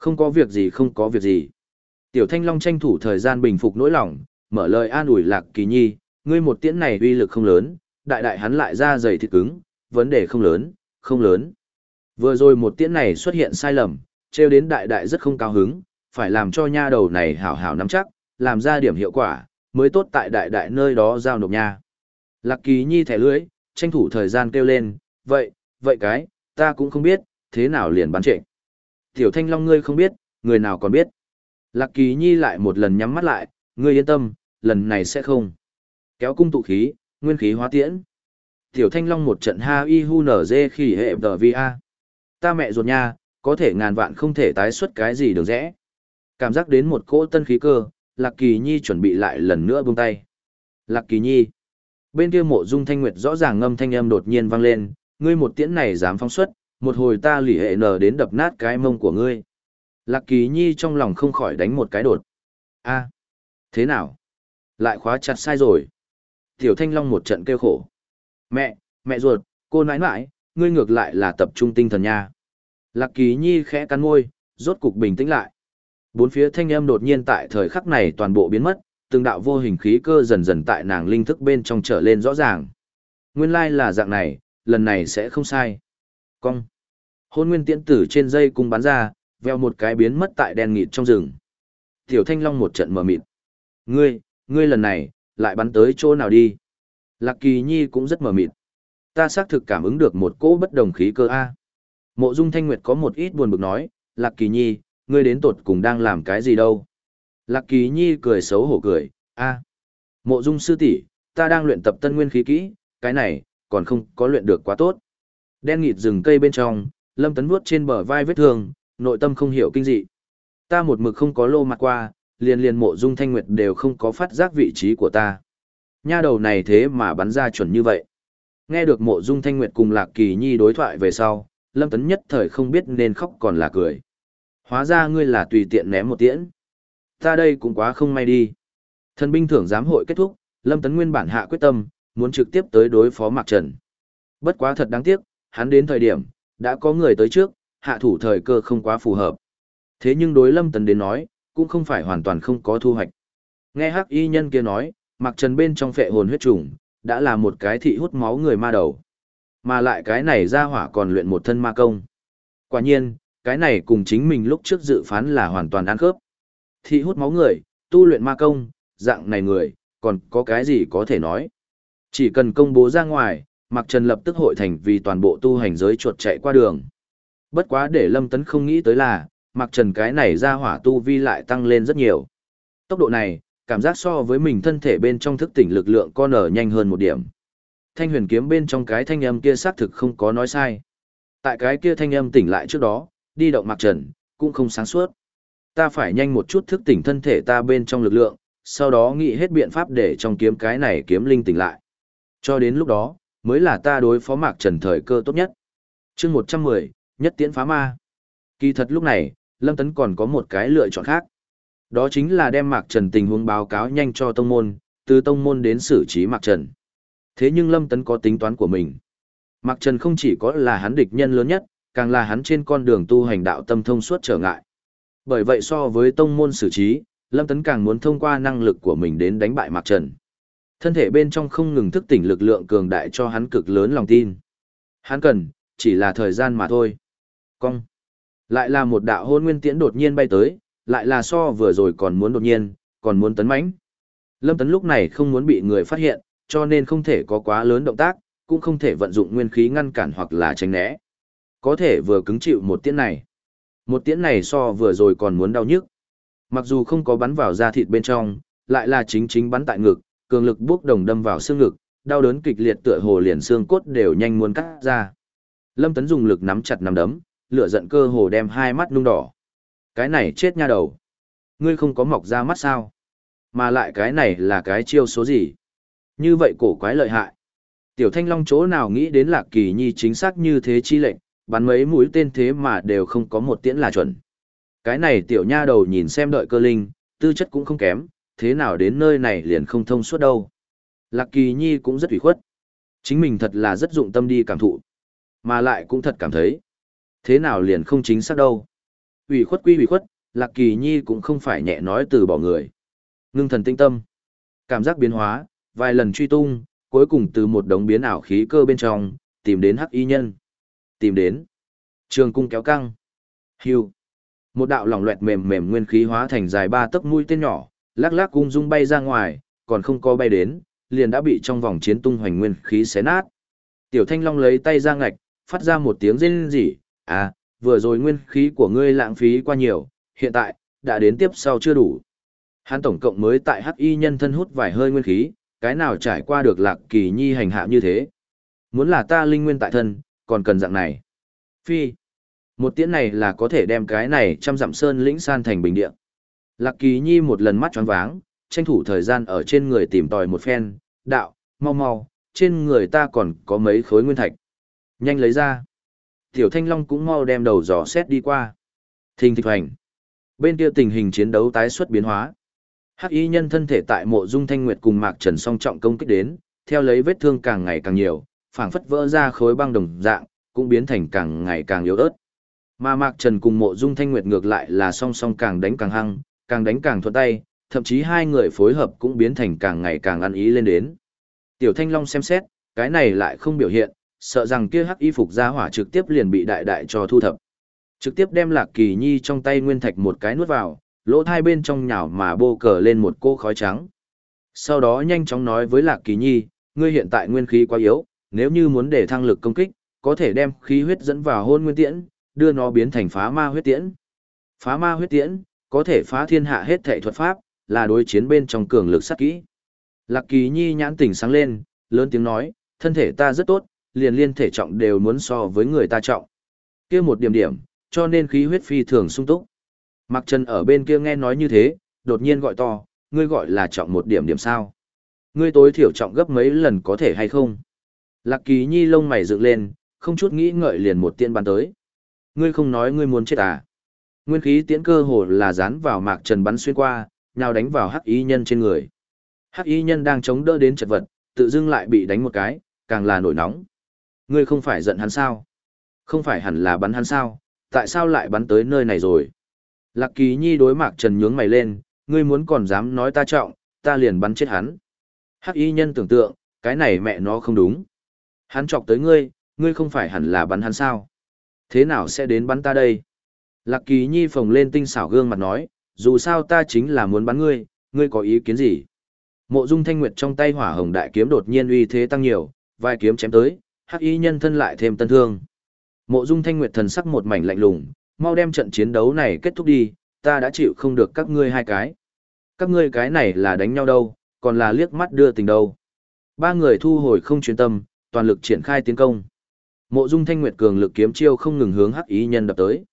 Không có việc gì không có việc gì. Tiểu Thanh Long tranh thủ thời gian bình phục nỗi lòng, mở lời an ủi Lạc Kỳ Nhi, ngươi một tiễn này uy lực không lớn, đại đại hắn lại ra dày thịt cứng, vấn đề không lớn, không lớn. Vừa rồi một tiễn này xuất hiện sai lầm, treo đến đại đại rất không cao hứng, phải làm cho nha đầu này hảo hảo nắm chắc, làm ra điểm hiệu quả, mới tốt tại đại đại nơi đó giao nộp nha. Lạc Kỳ Nhi thẻ lưới, tranh thủ thời gian kêu lên, vậy, vậy cái, ta cũng không biết, thế nào liền bắn trịnh Tiểu Thanh Long ngươi không biết, người nào còn biết. Lạc Kỳ Nhi lại một lần nhắm mắt lại, ngươi yên tâm, lần này sẽ không. Kéo cung tụ khí, nguyên khí hóa tiễn. Tiểu Thanh Long một trận ha y hu nở dê khi hệ tờ vi a. Ta mẹ ruột nha, có thể ngàn vạn không thể tái xuất cái gì được rẽ. Cảm giác đến một cỗ tân khí cơ, Lạc Kỳ Nhi chuẩn bị lại lần nữa buông tay. Lạc Kỳ Nhi. Bên kia mộ dung thanh nguyệt rõ ràng ngâm thanh âm đột nhiên vang lên, ngươi một tiễn này dám phóng xuất, một hồi ta lỉ hệ nở đến đập nát cái mông của ngươi. Lạc Kỳ Nhi trong lòng không khỏi đánh một cái đột. a thế nào? Lại khóa chặt sai rồi. Tiểu Thanh Long một trận kêu khổ. Mẹ, mẹ ruột, cô nãi nãi, ngươi ngược lại là tập trung tinh thần nha. Lạc Kỳ Nhi khẽ cắn môi, rốt cục bình tĩnh lại. Bốn phía thanh âm đột nhiên tại thời khắc này toàn bộ biến mất, từng đạo vô hình khí cơ dần dần tại nàng linh thức bên trong trở lên rõ ràng. Nguyên lai là dạng này, lần này sẽ không sai. Cong. Hôn nguyên tiễn tử trên dây cung bắn ra, veo một cái biến mất tại đen nghịt trong rừng. Tiểu Thanh Long một trận mở mịt. Ngươi, ngươi lần này, lại bắn tới chỗ nào đi? Lạc Kỳ Nhi cũng rất mở mịt. Ta xác thực cảm ứng được một cỗ bất đồng khí cơ A. Mộ Dung Thanh Nguyệt có một ít buồn bực nói, Lạc Kỳ Nhi, ngươi đến tột cùng đang làm cái gì đâu? Lạc Kỳ Nhi cười xấu hổ cười, a, Mộ Dung sư tỷ, ta đang luyện tập tân nguyên khí kỹ, cái này, còn không có luyện được quá tốt. Đen nghịt rừng cây bên trong, Lâm Tấn vuốt trên bờ vai vết thương, nội tâm không hiểu kinh dị. Ta một mực không có lô mặt qua, liền liền mộ dung thanh nguyệt đều không có phát giác vị trí của ta. Nha đầu này thế mà bắn ra chuẩn như vậy. Nghe được mộ dung thanh nguyệt cùng lạc kỳ nhi đối thoại về sau, lâm tấn nhất thời không biết nên khóc còn là cười. Hóa ra ngươi là tùy tiện ném một tiễn. Ta đây cũng quá không may đi. Thần binh thưởng giám hội kết thúc, lâm tấn nguyên bản hạ quyết tâm, muốn trực tiếp tới đối phó Mạc Trần. Bất quá thật đáng tiếc, hắn đến thời điểm, đã có người tới trước, hạ thủ thời cơ không quá phù hợp. Thế nhưng đối lâm tấn đến nói, cũng không phải hoàn toàn không có thu hoạch. Nghe hắc y nhân kia nói, Mặc Trần bên trong phệ hồn huyết trùng, đã là một cái thị hút máu người ma đầu. Mà lại cái này ra hỏa còn luyện một thân ma công. Quả nhiên, cái này cùng chính mình lúc trước dự phán là hoàn toàn ăn khớp. Thị hút máu người, tu luyện ma công, dạng này người, còn có cái gì có thể nói. Chỉ cần công bố ra ngoài, Mạc Trần lập tức hội thành vì toàn bộ tu hành giới chuột chạy qua đường. Bất quá để Lâm Tấn không nghĩ tới là, Mạc Trần cái này ra hỏa tu vi lại tăng lên rất nhiều. Tốc độ này, cảm giác so với mình thân thể bên trong thức tỉnh lực lượng con ở nhanh hơn một điểm. Thanh huyền kiếm bên trong cái thanh âm kia xác thực không có nói sai. Tại cái kia thanh âm tỉnh lại trước đó, đi động Mạc Trần, cũng không sáng suốt. Ta phải nhanh một chút thức tỉnh thân thể ta bên trong lực lượng, sau đó nghĩ hết biện pháp để trong kiếm cái này kiếm linh tỉnh lại. Cho đến lúc đó, mới là ta đối phó Mạc Trần thời cơ tốt nhất. chương 110, nhất tiễn phá ma. Kỳ thật lúc này, Lâm Tấn còn có một cái lựa chọn khác. Đó chính là đem Mạc Trần tình huống báo cáo nhanh cho tông môn, từ tông môn đến xử trí Mạc Trần. Thế nhưng Lâm Tấn có tính toán của mình. Mạc Trần không chỉ có là hắn địch nhân lớn nhất, càng là hắn trên con đường tu hành đạo tâm thông suốt trở ngại. Bởi vậy so với tông môn xử trí, Lâm Tấn càng muốn thông qua năng lực của mình đến đánh bại Mạc Trần. Thân thể bên trong không ngừng thức tỉnh lực lượng cường đại cho hắn cực lớn lòng tin. Hắn cần, chỉ là thời gian mà thôi. Cong. Lại là một đạo hôn nguyên tiễn đột nhiên bay tới, lại là so vừa rồi còn muốn đột nhiên, còn muốn tấn mãnh. Lâm Tấn lúc này không muốn bị người phát hiện, cho nên không thể có quá lớn động tác, cũng không thể vận dụng nguyên khí ngăn cản hoặc là tránh né. Có thể vừa cứng chịu một tiễn này. Một tiễn này so vừa rồi còn muốn đau nhức. Mặc dù không có bắn vào da thịt bên trong, lại là chính chính bắn tại ngực, cường lực bước đồng đâm vào xương ngực, đau đớn kịch liệt tựa hồ liền xương cốt đều nhanh muốn cắt ra. Lâm Tấn dùng lực nắm chặt nắm đấm, lửa giận cơ hồ đem hai mắt nung đỏ. Cái này chết nha đầu. Ngươi không có mọc ra mắt sao? Mà lại cái này là cái chiêu số gì? Như vậy cổ quái lợi hại. Tiểu Thanh Long chỗ nào nghĩ đến Lạc Kỳ Nhi chính xác như thế chi lệnh, bắn mấy mũi tên thế mà đều không có một tiễn là chuẩn. Cái này tiểu nha đầu nhìn xem đợi cơ linh, tư chất cũng không kém, thế nào đến nơi này liền không thông suốt đâu. Lạc Kỳ Nhi cũng rất ủy khuất. Chính mình thật là rất dụng tâm đi cảm thụ. Mà lại cũng thật cảm thấy. Thế nào liền không chính xác đâu. ủy khuất quy ủy khuất, Lạc Kỳ Nhi cũng không phải nhẹ nói từ bỏ người. Ngưng thần tinh tâm. Cảm giác biến hóa, vài lần truy tung, cuối cùng từ một đống biến ảo khí cơ bên trong, tìm đến hắc y nhân. Tìm đến. Trường cung kéo căng. Hưu. Một đạo lỏng loẹt mềm mềm nguyên khí hóa thành dài ba tấc mũi tên nhỏ, lắc lắc cung dung bay ra ngoài, còn không có bay đến, liền đã bị trong vòng chiến tung hoành nguyên khí xé nát. Tiểu Thanh Long lấy tay ra ngạch, phát ra một tiếng rên rỉ, À, vừa rồi nguyên khí của ngươi lãng phí qua nhiều, hiện tại, đã đến tiếp sau chưa đủ. Hắn tổng cộng mới tại hắc y nhân thân hút vài hơi nguyên khí, cái nào trải qua được lạc kỳ nhi hành hạ như thế. Muốn là ta linh nguyên tại thân, còn cần dạng này. Phi. Một tiễn này là có thể đem cái này trăm dặm sơn lĩnh san thành bình địa. Lạc Kỳ Nhi một lần mắt tròn váng, tranh thủ thời gian ở trên người tìm tòi một phen, đạo, mau mau, trên người ta còn có mấy khối nguyên thạch. Nhanh lấy ra. Tiểu Thanh Long cũng mau đem đầu dò xét đi qua. Thình thịch hoành. Bên kia tình hình chiến đấu tái xuất biến hóa. Hắc y nhân thân thể tại mộ dung thanh nguyệt cùng Mạc Trần song trọng công kích đến, theo lấy vết thương càng ngày càng nhiều, phảng phất vỡ ra khối băng đồng dạng, cũng biến thành càng ngày càng yếu ớt. Mà Mạc Trần cùng mộ dung thanh nguyệt ngược lại là song song càng đánh càng hăng, càng đánh càng thuận tay, thậm chí hai người phối hợp cũng biến thành càng ngày càng ăn ý lên đến. Tiểu Thanh Long xem xét, cái này lại không biểu hiện, sợ rằng kia hắc y phục ra hỏa trực tiếp liền bị đại đại cho thu thập. Trực tiếp đem Lạc Kỳ Nhi trong tay nguyên thạch một cái nuốt vào, lỗ thai bên trong nhào mà bô cờ lên một cô khói trắng. Sau đó nhanh chóng nói với Lạc Kỳ Nhi, ngươi hiện tại nguyên khí quá yếu, nếu như muốn để thăng lực công kích, có thể đem khí huyết dẫn vào hôn nguyên tiễn, đưa nó biến thành phá ma huyết tiễn. Phá ma huyết tiễn, có thể phá thiên hạ hết thể thuật pháp, là đối chiến bên trong cường lực sát kỹ. Lạc Kỳ Nhi nhãn tỉnh sáng lên, lớn tiếng nói, thân thể ta rất tốt, liền liên thể trọng đều muốn so với người ta trọng. kia một điểm điểm, cho nên khí huyết phi thường sung túc. Mặc Trần ở bên kia nghe nói như thế, đột nhiên gọi to, ngươi gọi là trọng một điểm điểm sao. Ngươi tối thiểu trọng gấp mấy lần có thể hay không? Lạc Kỳ Nhi lông mày dựng lên, không chút nghĩ ngợi liền một tiên bàn tới. Ngươi không nói ngươi muốn chết à? Nguyên khí tiễn cơ hồ là dán vào Mạc Trần bắn xuyên qua, nhào đánh vào hắc y nhân trên người. Hắc y nhân đang chống đỡ đến chật vật, tự dưng lại bị đánh một cái, càng là nổi nóng. Ngươi không phải giận hắn sao? Không phải hẳn là bắn hắn sao? Tại sao lại bắn tới nơi này rồi? Lạc Kỳ Nhi đối Mạc Trần nhướng mày lên, ngươi muốn còn dám nói ta trọng, ta liền bắn chết hắn. Hắc y nhân tưởng tượng, cái này mẹ nó không đúng. Hắn chọc tới ngươi, ngươi không phải hẳn là bắn hắn sao? Thế nào sẽ đến bắn ta đây? Lạc Kỳ Nhi phồng lên tinh xảo gương mặt nói, dù sao ta chính là muốn bắn ngươi, ngươi có ý kiến gì? Mộ Dung Thanh Nguyệt trong tay hỏa hồng đại kiếm đột nhiên uy thế tăng nhiều, vai kiếm chém tới, hắc y nhân thân lại thêm tân thương. Mộ Dung Thanh Nguyệt thần sắc một mảnh lạnh lùng, mau đem trận chiến đấu này kết thúc đi, ta đã chịu không được các ngươi hai cái. Các ngươi cái này là đánh nhau đâu, còn là liếc mắt đưa tình đâu. Ba người thu hồi không chuyên tâm, toàn lực triển khai tiến công. Mộ Dung Thanh Nguyệt cường lực kiếm chiêu không ngừng hướng Hắc Y nhân đập tới.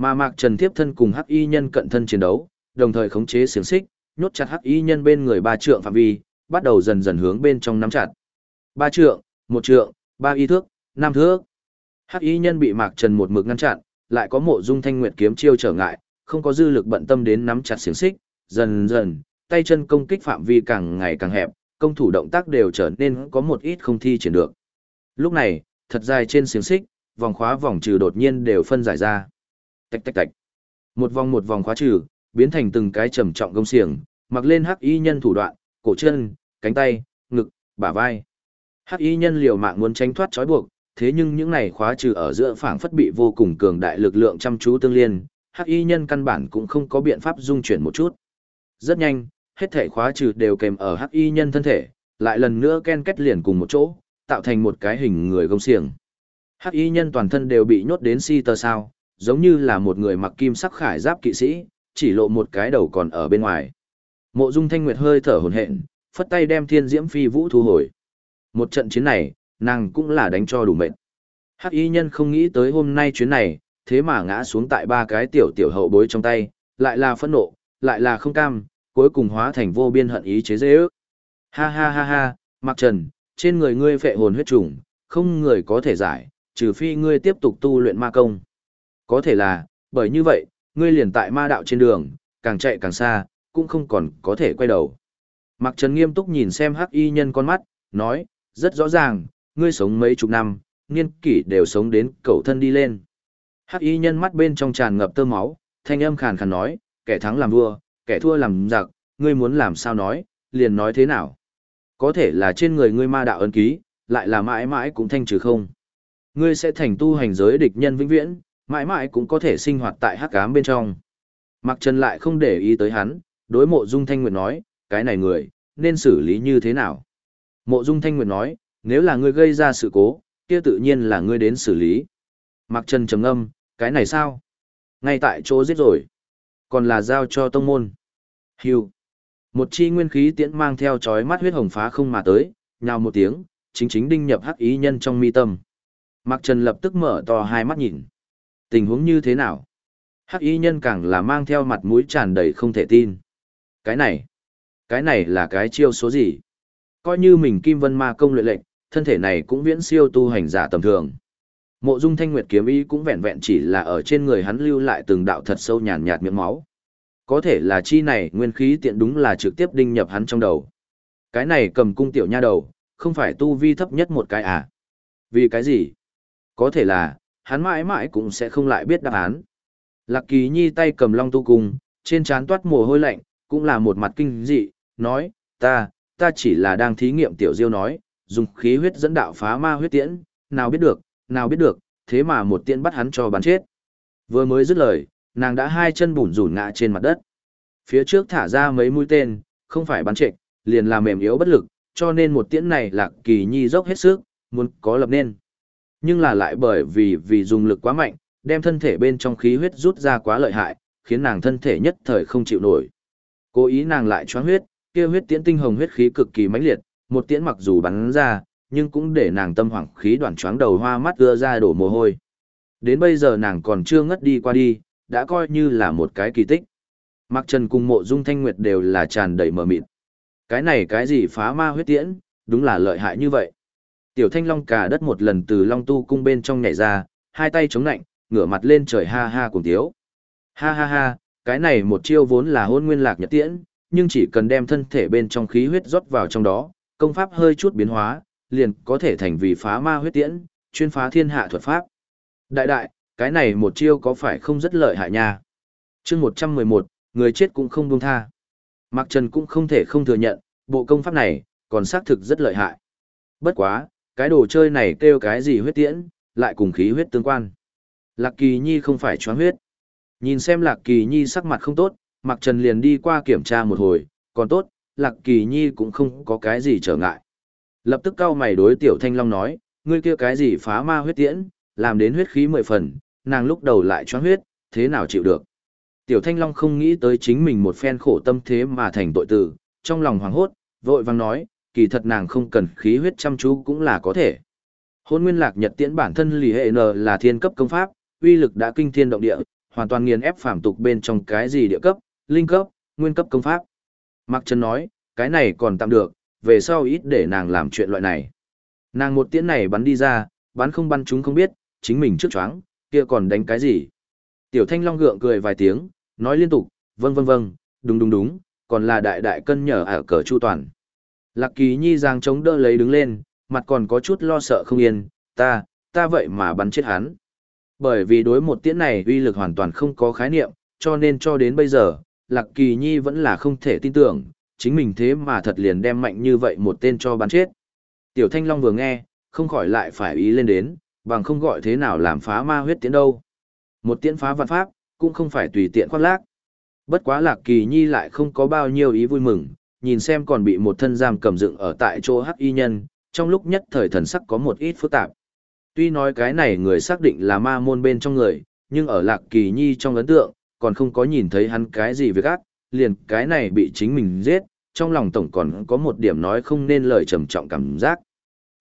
Mà Mạc Trần tiếp thân cùng Hắc Y nhân cận thân chiến đấu, đồng thời khống chế xiềng xích, nhốt chặt Hắc Y nhân bên người ba trượng phạm vi, bắt đầu dần dần hướng bên trong nắm chặt. Ba trượng, một trượng, ba y thước, năm thước. Hắc Y nhân bị Mạc Trần một mực ngăn chặn, lại có Mộ Dung Thanh Nguyệt kiếm chiêu trở ngại, không có dư lực bận tâm đến nắm chặt xiềng xích, dần dần, tay chân công kích phạm vi càng ngày càng hẹp, công thủ động tác đều trở nên có một ít không thi triển được. Lúc này, thật dài trên xiềng xích, vòng khóa vòng trừ đột nhiên đều phân giải ra. Tạch tạch tạch. Một vòng một vòng khóa trừ, biến thành từng cái trầm trọng gông xiềng, mặc lên hắc y nhân thủ đoạn, cổ chân, cánh tay, ngực, bả vai. Hắc y nhân liều mạng muốn tránh thoát trói buộc, thế nhưng những này khóa trừ ở giữa phảng phất bị vô cùng cường đại lực lượng chăm chú tương liên, hắc y nhân căn bản cũng không có biện pháp dung chuyển một chút. Rất nhanh, hết thể khóa trừ đều kèm ở hắc y nhân thân thể, lại lần nữa ken kết liền cùng một chỗ, tạo thành một cái hình người gông xiềng. Hắc y nhân toàn thân đều bị nhốt đến si tơ sao, giống như là một người mặc kim sắc khải giáp kỵ sĩ, chỉ lộ một cái đầu còn ở bên ngoài. Mộ Dung Thanh Nguyệt hơi thở hổn hển, phất tay đem Thiên Diễm Phi Vũ thu hồi. Một trận chiến này, nàng cũng là đánh cho đủ mệt. Hắc y nhân không nghĩ tới hôm nay chuyến này, thế mà ngã xuống tại ba cái tiểu tiểu hậu bối trong tay, lại là phẫn nộ, lại là không cam, cuối cùng hóa thành vô biên hận ý chế dễ ước. Ha ha ha ha, Mạc Trần, trên người ngươi phệ hồn huyết trùng, không người có thể giải, trừ phi ngươi tiếp tục tu luyện ma công. Có thể là, bởi như vậy, ngươi liền tại ma đạo trên đường, càng chạy càng xa, cũng không còn có thể quay đầu. Mạc Trần nghiêm túc nhìn xem hắc y nhân con mắt, nói, rất rõ ràng, ngươi sống mấy chục năm, niên kỷ đều sống đến cầu thân đi lên. Hắc y nhân mắt bên trong tràn ngập tơ máu, thanh âm khàn khàn nói, kẻ thắng làm vua, kẻ thua làm giặc, ngươi muốn làm sao nói, liền nói thế nào. Có thể là trên người ngươi ma đạo ấn ký, lại là mãi mãi cũng thanh trừ không. Ngươi sẽ thành tu hành giới địch nhân vĩnh viễn, mãi mãi cũng có thể sinh hoạt tại hắc cám bên trong. Mặc Trần lại không để ý tới hắn, đối mộ dung thanh nguyệt nói, cái này người, nên xử lý như thế nào. Mộ dung thanh nguyệt nói, nếu là ngươi gây ra sự cố, kia tự nhiên là ngươi đến xử lý. Mặc Trần trầm âm, cái này sao? Ngay tại chỗ giết rồi. Còn là giao cho tông môn. Hưu. Một chi nguyên khí tiễn mang theo chói mắt huyết hồng phá không mà tới, nhào một tiếng, chính chính đinh nhập hắc ý nhân trong mi tâm. Mạc Trần lập tức mở to hai mắt nhìn. Tình huống như thế nào? Hắc y nhân càng là mang theo mặt mũi tràn đầy không thể tin. Cái này, cái này là cái chiêu số gì? Coi như mình Kim Vân Ma công luyện lệnh, thân thể này cũng viễn siêu tu hành giả tầm thường. Mộ Dung Thanh Nguyệt kiếm ý cũng vẹn vẹn chỉ là ở trên người hắn lưu lại từng đạo thật sâu nhàn nhạt miệng máu. Có thể là chi này nguyên khí tiện đúng là trực tiếp đinh nhập hắn trong đầu. Cái này cầm cung tiểu nha đầu, không phải tu vi thấp nhất một cái à? Vì cái gì? Có thể là, hắn mãi mãi cũng sẽ không lại biết đáp án. Lạc Kỳ Nhi tay cầm long tu cung, trên trán toát mồ hôi lạnh, cũng là một mặt kinh dị, nói, ta, ta chỉ là đang thí nghiệm tiểu diêu nói, dùng khí huyết dẫn đạo phá ma huyết tiễn, nào biết được, nào biết được, thế mà một tiễn bắt hắn cho bắn chết. Vừa mới dứt lời, nàng đã hai chân bủn rủn ngã trên mặt đất. Phía trước thả ra mấy mũi tên, không phải bắn trệch, liền là mềm yếu bất lực, cho nên một tiễn này lạc kỳ nhi dốc hết sức, muốn có lập nên. Nhưng là lại bởi vì vì dùng lực quá mạnh, đem thân thể bên trong khí huyết rút ra quá lợi hại, khiến nàng thân thể nhất thời không chịu nổi. Cố ý nàng lại choáng huyết, kia huyết tiễn tinh hồng huyết khí cực kỳ mãnh liệt, một tiễn mặc dù bắn ra, nhưng cũng để nàng tâm hoảng khí đoạn choáng đầu hoa mắt ưa ra đổ mồ hôi. Đến bây giờ nàng còn chưa ngất đi qua đi, đã coi như là một cái kỳ tích. Mặc Trần cùng mộ dung thanh nguyệt đều là tràn đầy mờ mịt. Cái này cái gì phá ma huyết tiễn, đúng là lợi hại như vậy. Tiểu thanh long cả đất một lần từ long tu cung bên trong nhảy ra, hai tay chống nạnh, ngửa mặt lên trời ha ha cùng tiếu. Ha ha ha, cái này một chiêu vốn là hôn nguyên lạc nhật tiễn, nhưng chỉ cần đem thân thể bên trong khí huyết rót vào trong đó, công pháp hơi chút biến hóa, liền có thể thành vì phá ma huyết tiễn, chuyên phá thiên hạ thuật pháp. Đại đại, cái này một chiêu có phải không rất lợi hại nha? chương 111, người chết cũng không buông tha. Mạc Trần cũng không thể không thừa nhận, bộ công pháp này, còn xác thực rất lợi hại. Bất quá, cái đồ chơi này kêu cái gì huyết tiễn, lại cùng khí huyết tương quan. Lạc Kỳ Nhi không phải choáng huyết. Nhìn xem Lạc Kỳ Nhi sắc mặt không tốt, Mạc Trần liền đi qua kiểm tra một hồi, còn tốt, Lạc Kỳ Nhi cũng không có cái gì trở ngại. Lập tức cao mày đối Tiểu Thanh Long nói, ngươi kia cái gì phá ma huyết tiễn, làm đến huyết khí mười phần, nàng lúc đầu lại choáng huyết, thế nào chịu được. Tiểu Thanh Long không nghĩ tới chính mình một phen khổ tâm thế mà thành tội tử, trong lòng hoảng hốt, vội vang nói, kỳ thật nàng không cần khí huyết chăm chú cũng là có thể. Hôn nguyên lạc nhật tiễn bản thân lì hệ n là thiên cấp công pháp, uy lực đã kinh thiên động địa, hoàn toàn nghiền ép phàm tục bên trong cái gì địa cấp, linh cấp, nguyên cấp công pháp. Mạc Trần nói, cái này còn tạm được, về sau ít để nàng làm chuyện loại này. Nàng một tiễn này bắn đi ra, bắn không bắn chúng không biết, chính mình trước choáng, kia còn đánh cái gì. Tiểu Thanh Long gượng cười vài tiếng, nói liên tục, vâng vâng vâng, đúng đúng đúng, còn là đại đại cân nhở ở cờ chu toàn. Lạc Kỳ Nhi giang chống đỡ lấy đứng lên, mặt còn có chút lo sợ không yên, ta, ta vậy mà bắn chết hắn. Bởi vì đối một tiễn này uy lực hoàn toàn không có khái niệm, cho nên cho đến bây giờ, Lạc Kỳ Nhi vẫn là không thể tin tưởng, chính mình thế mà thật liền đem mạnh như vậy một tên cho bắn chết. Tiểu Thanh Long vừa nghe, không khỏi lại phải ý lên đến, bằng không gọi thế nào làm phá ma huyết tiễn đâu. Một tiễn phá văn pháp, cũng không phải tùy tiện khoác lác. Bất quá Lạc Kỳ Nhi lại không có bao nhiêu ý vui mừng, nhìn xem còn bị một thân giam cầm dựng ở tại chỗ hắc y nhân, trong lúc nhất thời thần sắc có một ít phức tạp. Tuy nói cái này người xác định là ma môn bên trong người, nhưng ở Lạc Kỳ Nhi trong ấn tượng, còn không có nhìn thấy hắn cái gì việc ác, liền cái này bị chính mình giết, trong lòng tổng còn có một điểm nói không nên lời trầm trọng cảm giác.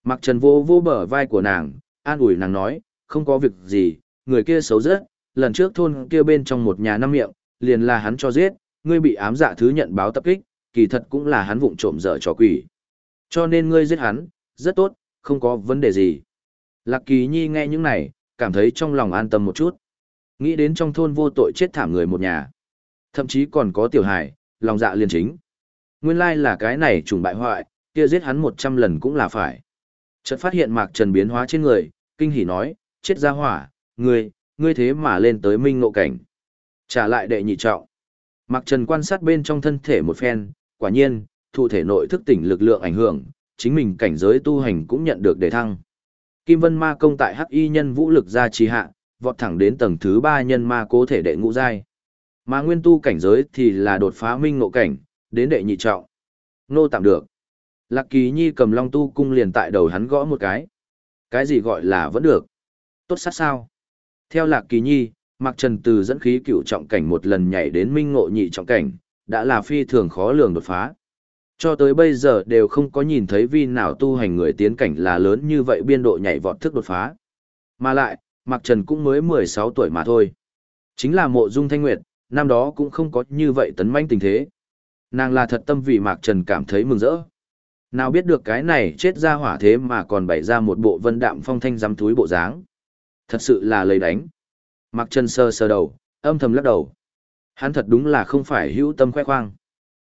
Mặc trần vô vô bờ vai của nàng, an ủi nàng nói, không có việc gì, người kia xấu rất, lần trước thôn kia bên trong một nhà năm miệng, liền là hắn cho giết, ngươi bị ám dạ thứ nhận báo tập kích, kỳ thật cũng là hắn vụng trộm dở trò quỷ. Cho nên ngươi giết hắn, rất tốt, không có vấn đề gì. Lạc Kỳ Nhi nghe những này, cảm thấy trong lòng an tâm một chút. Nghĩ đến trong thôn vô tội chết thảm người một nhà. Thậm chí còn có tiểu hải, lòng dạ liên chính. Nguyên lai là cái này trùng bại hoại, kia giết hắn một trăm lần cũng là phải. Chợt phát hiện Mạc Trần biến hóa trên người, kinh hỉ nói, chết ra hỏa, ngươi, ngươi thế mà lên tới minh ngộ cảnh. Trả lại đệ nhị trọng. Mạc Trần quan sát bên trong thân thể một phen, quả nhiên, thụ thể nội thức tỉnh lực lượng ảnh hưởng, chính mình cảnh giới tu hành cũng nhận được đề thăng. Kim Vân Ma công tại Hắc Y nhân vũ lực gia trì hạ, vọt thẳng đến tầng thứ ba nhân ma cố thể đệ ngũ giai. Mà nguyên tu cảnh giới thì là đột phá minh ngộ cảnh, đến đệ nhị trọng. Nô tạm được. Lạc Kỳ Nhi cầm long tu cung liền tại đầu hắn gõ một cái. Cái gì gọi là vẫn được? Tốt sát sao? Theo Lạc Kỳ Nhi, Mạc Trần từ dẫn khí cựu trọng cảnh một lần nhảy đến minh ngộ nhị trọng cảnh, đã là phi thường khó lường đột phá. Cho tới bây giờ đều không có nhìn thấy vi nào tu hành người tiến cảnh là lớn như vậy biên độ nhảy vọt thức đột phá. Mà lại, Mạc Trần cũng mới 16 tuổi mà thôi. Chính là mộ dung thanh nguyệt, năm đó cũng không có như vậy tấn manh tình thế. Nàng là thật tâm vì Mạc Trần cảm thấy mừng rỡ. Nào biết được cái này chết ra hỏa thế mà còn bày ra một bộ vân đạm phong thanh giám túi bộ dáng. Thật sự là lấy đánh. Mạc Trần sơ sơ đầu, âm thầm lắc đầu. Hắn thật đúng là không phải hữu tâm khoe khoang.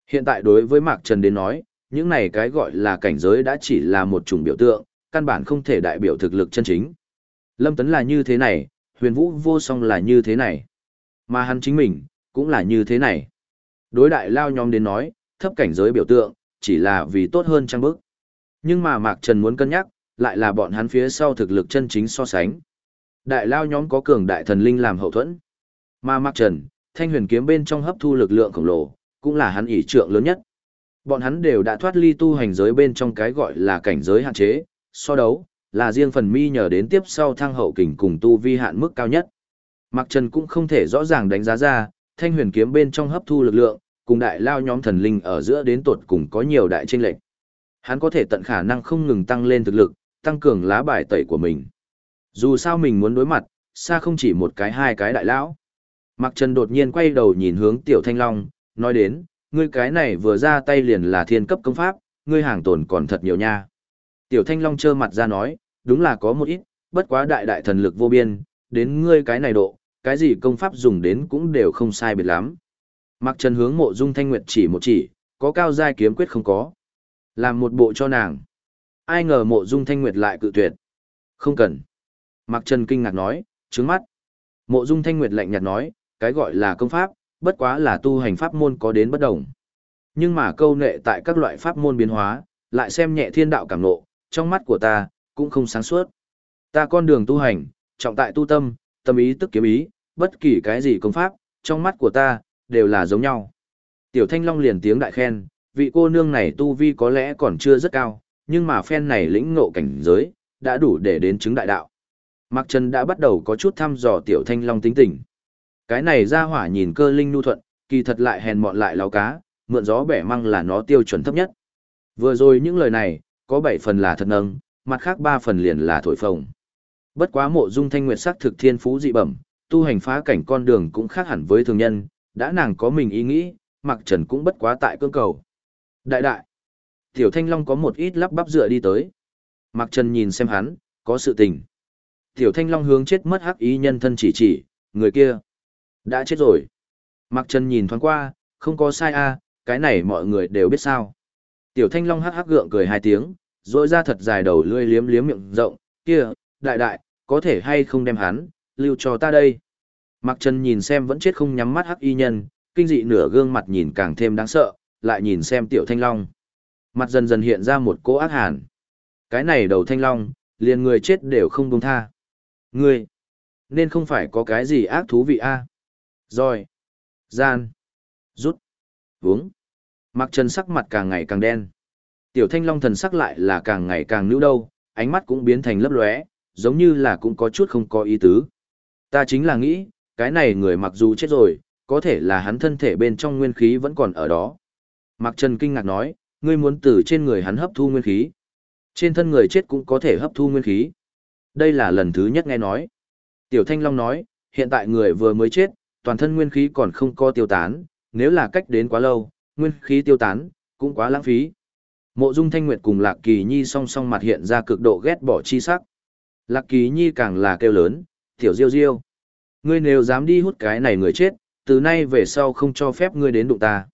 Hiện tại đối với Mạc Trần đến nói, những này cái gọi là cảnh giới đã chỉ là một chủng biểu tượng, căn bản không thể đại biểu thực lực chân chính. Lâm Tấn là như thế này, huyền vũ vô song là như thế này. Mà hắn chính mình, cũng là như thế này. Đối đại lao nhóm đến nói, thấp cảnh giới biểu tượng, chỉ là vì tốt hơn trang bức. Nhưng mà Mạc Trần muốn cân nhắc, lại là bọn hắn phía sau thực lực chân chính so sánh. Đại lao nhóm có cường đại thần linh làm hậu thuẫn. Mà Mạc Trần, thanh huyền kiếm bên trong hấp thu lực lượng khổng lồ, cũng là hắn ỷ trượng lớn nhất. Bọn hắn đều đã thoát ly tu hành giới bên trong cái gọi là cảnh giới hạn chế, so đấu, là riêng phần mi nhờ đến tiếp sau thăng hậu kình cùng tu vi hạn mức cao nhất. Mạc Trần cũng không thể rõ ràng đánh giá ra, thanh huyền kiếm bên trong hấp thu lực lượng, cùng đại lao nhóm thần linh ở giữa đến tột cùng có nhiều đại chênh lệch. Hắn có thể tận khả năng không ngừng tăng lên thực lực, tăng cường lá bài tẩy của mình. Dù sao mình muốn đối mặt, xa không chỉ một cái hai cái đại lão. Mạc Trần đột nhiên quay đầu nhìn hướng Tiểu Thanh Long, nói đến, ngươi cái này vừa ra tay liền là thiên cấp công pháp, ngươi hàng tồn còn thật nhiều nha. Tiểu Thanh Long trơ mặt ra nói, đúng là có một ít, bất quá đại đại thần lực vô biên, đến ngươi cái này độ, cái gì công pháp dùng đến cũng đều không sai biệt lắm. Mạc Trần hướng mộ dung thanh nguyệt chỉ một chỉ, có cao giai kiếm quyết không có. Làm một bộ cho nàng. Ai ngờ mộ dung thanh nguyệt lại cự tuyệt. Không cần. Mạc Trần kinh ngạc nói, trứng mắt. Mộ dung thanh nguyệt lạnh nhạt nói, cái gọi là công pháp, bất quá là tu hành pháp môn có đến bất đồng. Nhưng mà câu nệ tại các loại pháp môn biến hóa, lại xem nhẹ thiên đạo cảm ngộ, trong mắt của ta, cũng không sáng suốt. Ta con đường tu hành, trọng tại tu tâm, tâm ý tức kiếm ý, bất kỳ cái gì công pháp, trong mắt của ta, đều là giống nhau. Tiểu Thanh Long liền tiếng đại khen, vị cô nương này tu vi có lẽ còn chưa rất cao, nhưng mà phen này lĩnh ngộ cảnh giới, đã đủ để đến chứng đại đạo. Mạc Trần đã bắt đầu có chút thăm dò Tiểu Thanh Long tính tình. Cái này ra hỏa nhìn cơ linh nu thuận, kỳ thật lại hèn mọn lại láo cá, mượn gió bẻ măng là nó tiêu chuẩn thấp nhất. Vừa rồi những lời này, có 7 phần là thật nâng, mặt khác 3 phần liền là thổi phồng. Bất quá mộ dung thanh nguyệt sắc thực thiên phú dị bẩm, tu hành phá cảnh con đường cũng khác hẳn với thường nhân, đã nàng có mình ý nghĩ, mặc trần cũng bất quá tại cương cầu. Đại đại, tiểu thanh long có một ít lắp bắp dựa đi tới. Mặc trần nhìn xem hắn, có sự tình. Tiểu thanh long hướng chết mất hắc ý nhân thân chỉ chỉ, người kia. Đã chết rồi. Mặc trần nhìn thoáng qua, không có sai a cái này mọi người đều biết sao. Tiểu thanh long hắc hắc gượng cười hai tiếng, rồi ra thật dài đầu lươi liếm liếm miệng rộng, kia, đại đại, có thể hay không đem hắn, lưu cho ta đây. Mặc Trần nhìn xem vẫn chết không nhắm mắt hắc y nhân, kinh dị nửa gương mặt nhìn càng thêm đáng sợ, lại nhìn xem tiểu thanh long. Mặt dần dần hiện ra một cỗ ác hàn. Cái này đầu thanh long, liền người chết đều không buông tha. Ngươi, nên không phải có cái gì ác thú vị a rồi, gian, rút, uống. Mặc Trần sắc mặt càng ngày càng đen. Tiểu thanh long thần sắc lại là càng ngày càng nữ đâu, ánh mắt cũng biến thành lấp lóe, giống như là cũng có chút không có ý tứ. Ta chính là nghĩ, cái này người mặc dù chết rồi, có thể là hắn thân thể bên trong nguyên khí vẫn còn ở đó. Mạc Trần kinh ngạc nói, ngươi muốn từ trên người hắn hấp thu nguyên khí. Trên thân người chết cũng có thể hấp thu nguyên khí. Đây là lần thứ nhất nghe nói. Tiểu Thanh Long nói, hiện tại người vừa mới chết, toàn thân nguyên khí còn không co tiêu tán, nếu là cách đến quá lâu, nguyên khí tiêu tán, cũng quá lãng phí. Mộ Dung Thanh Nguyệt cùng Lạc Kỳ Nhi song song mặt hiện ra cực độ ghét bỏ chi sắc. Lạc Kỳ Nhi càng là kêu lớn, "Tiểu Diêu Diêu, ngươi nếu dám đi hút cái này người chết, từ nay về sau không cho phép ngươi đến đụng ta."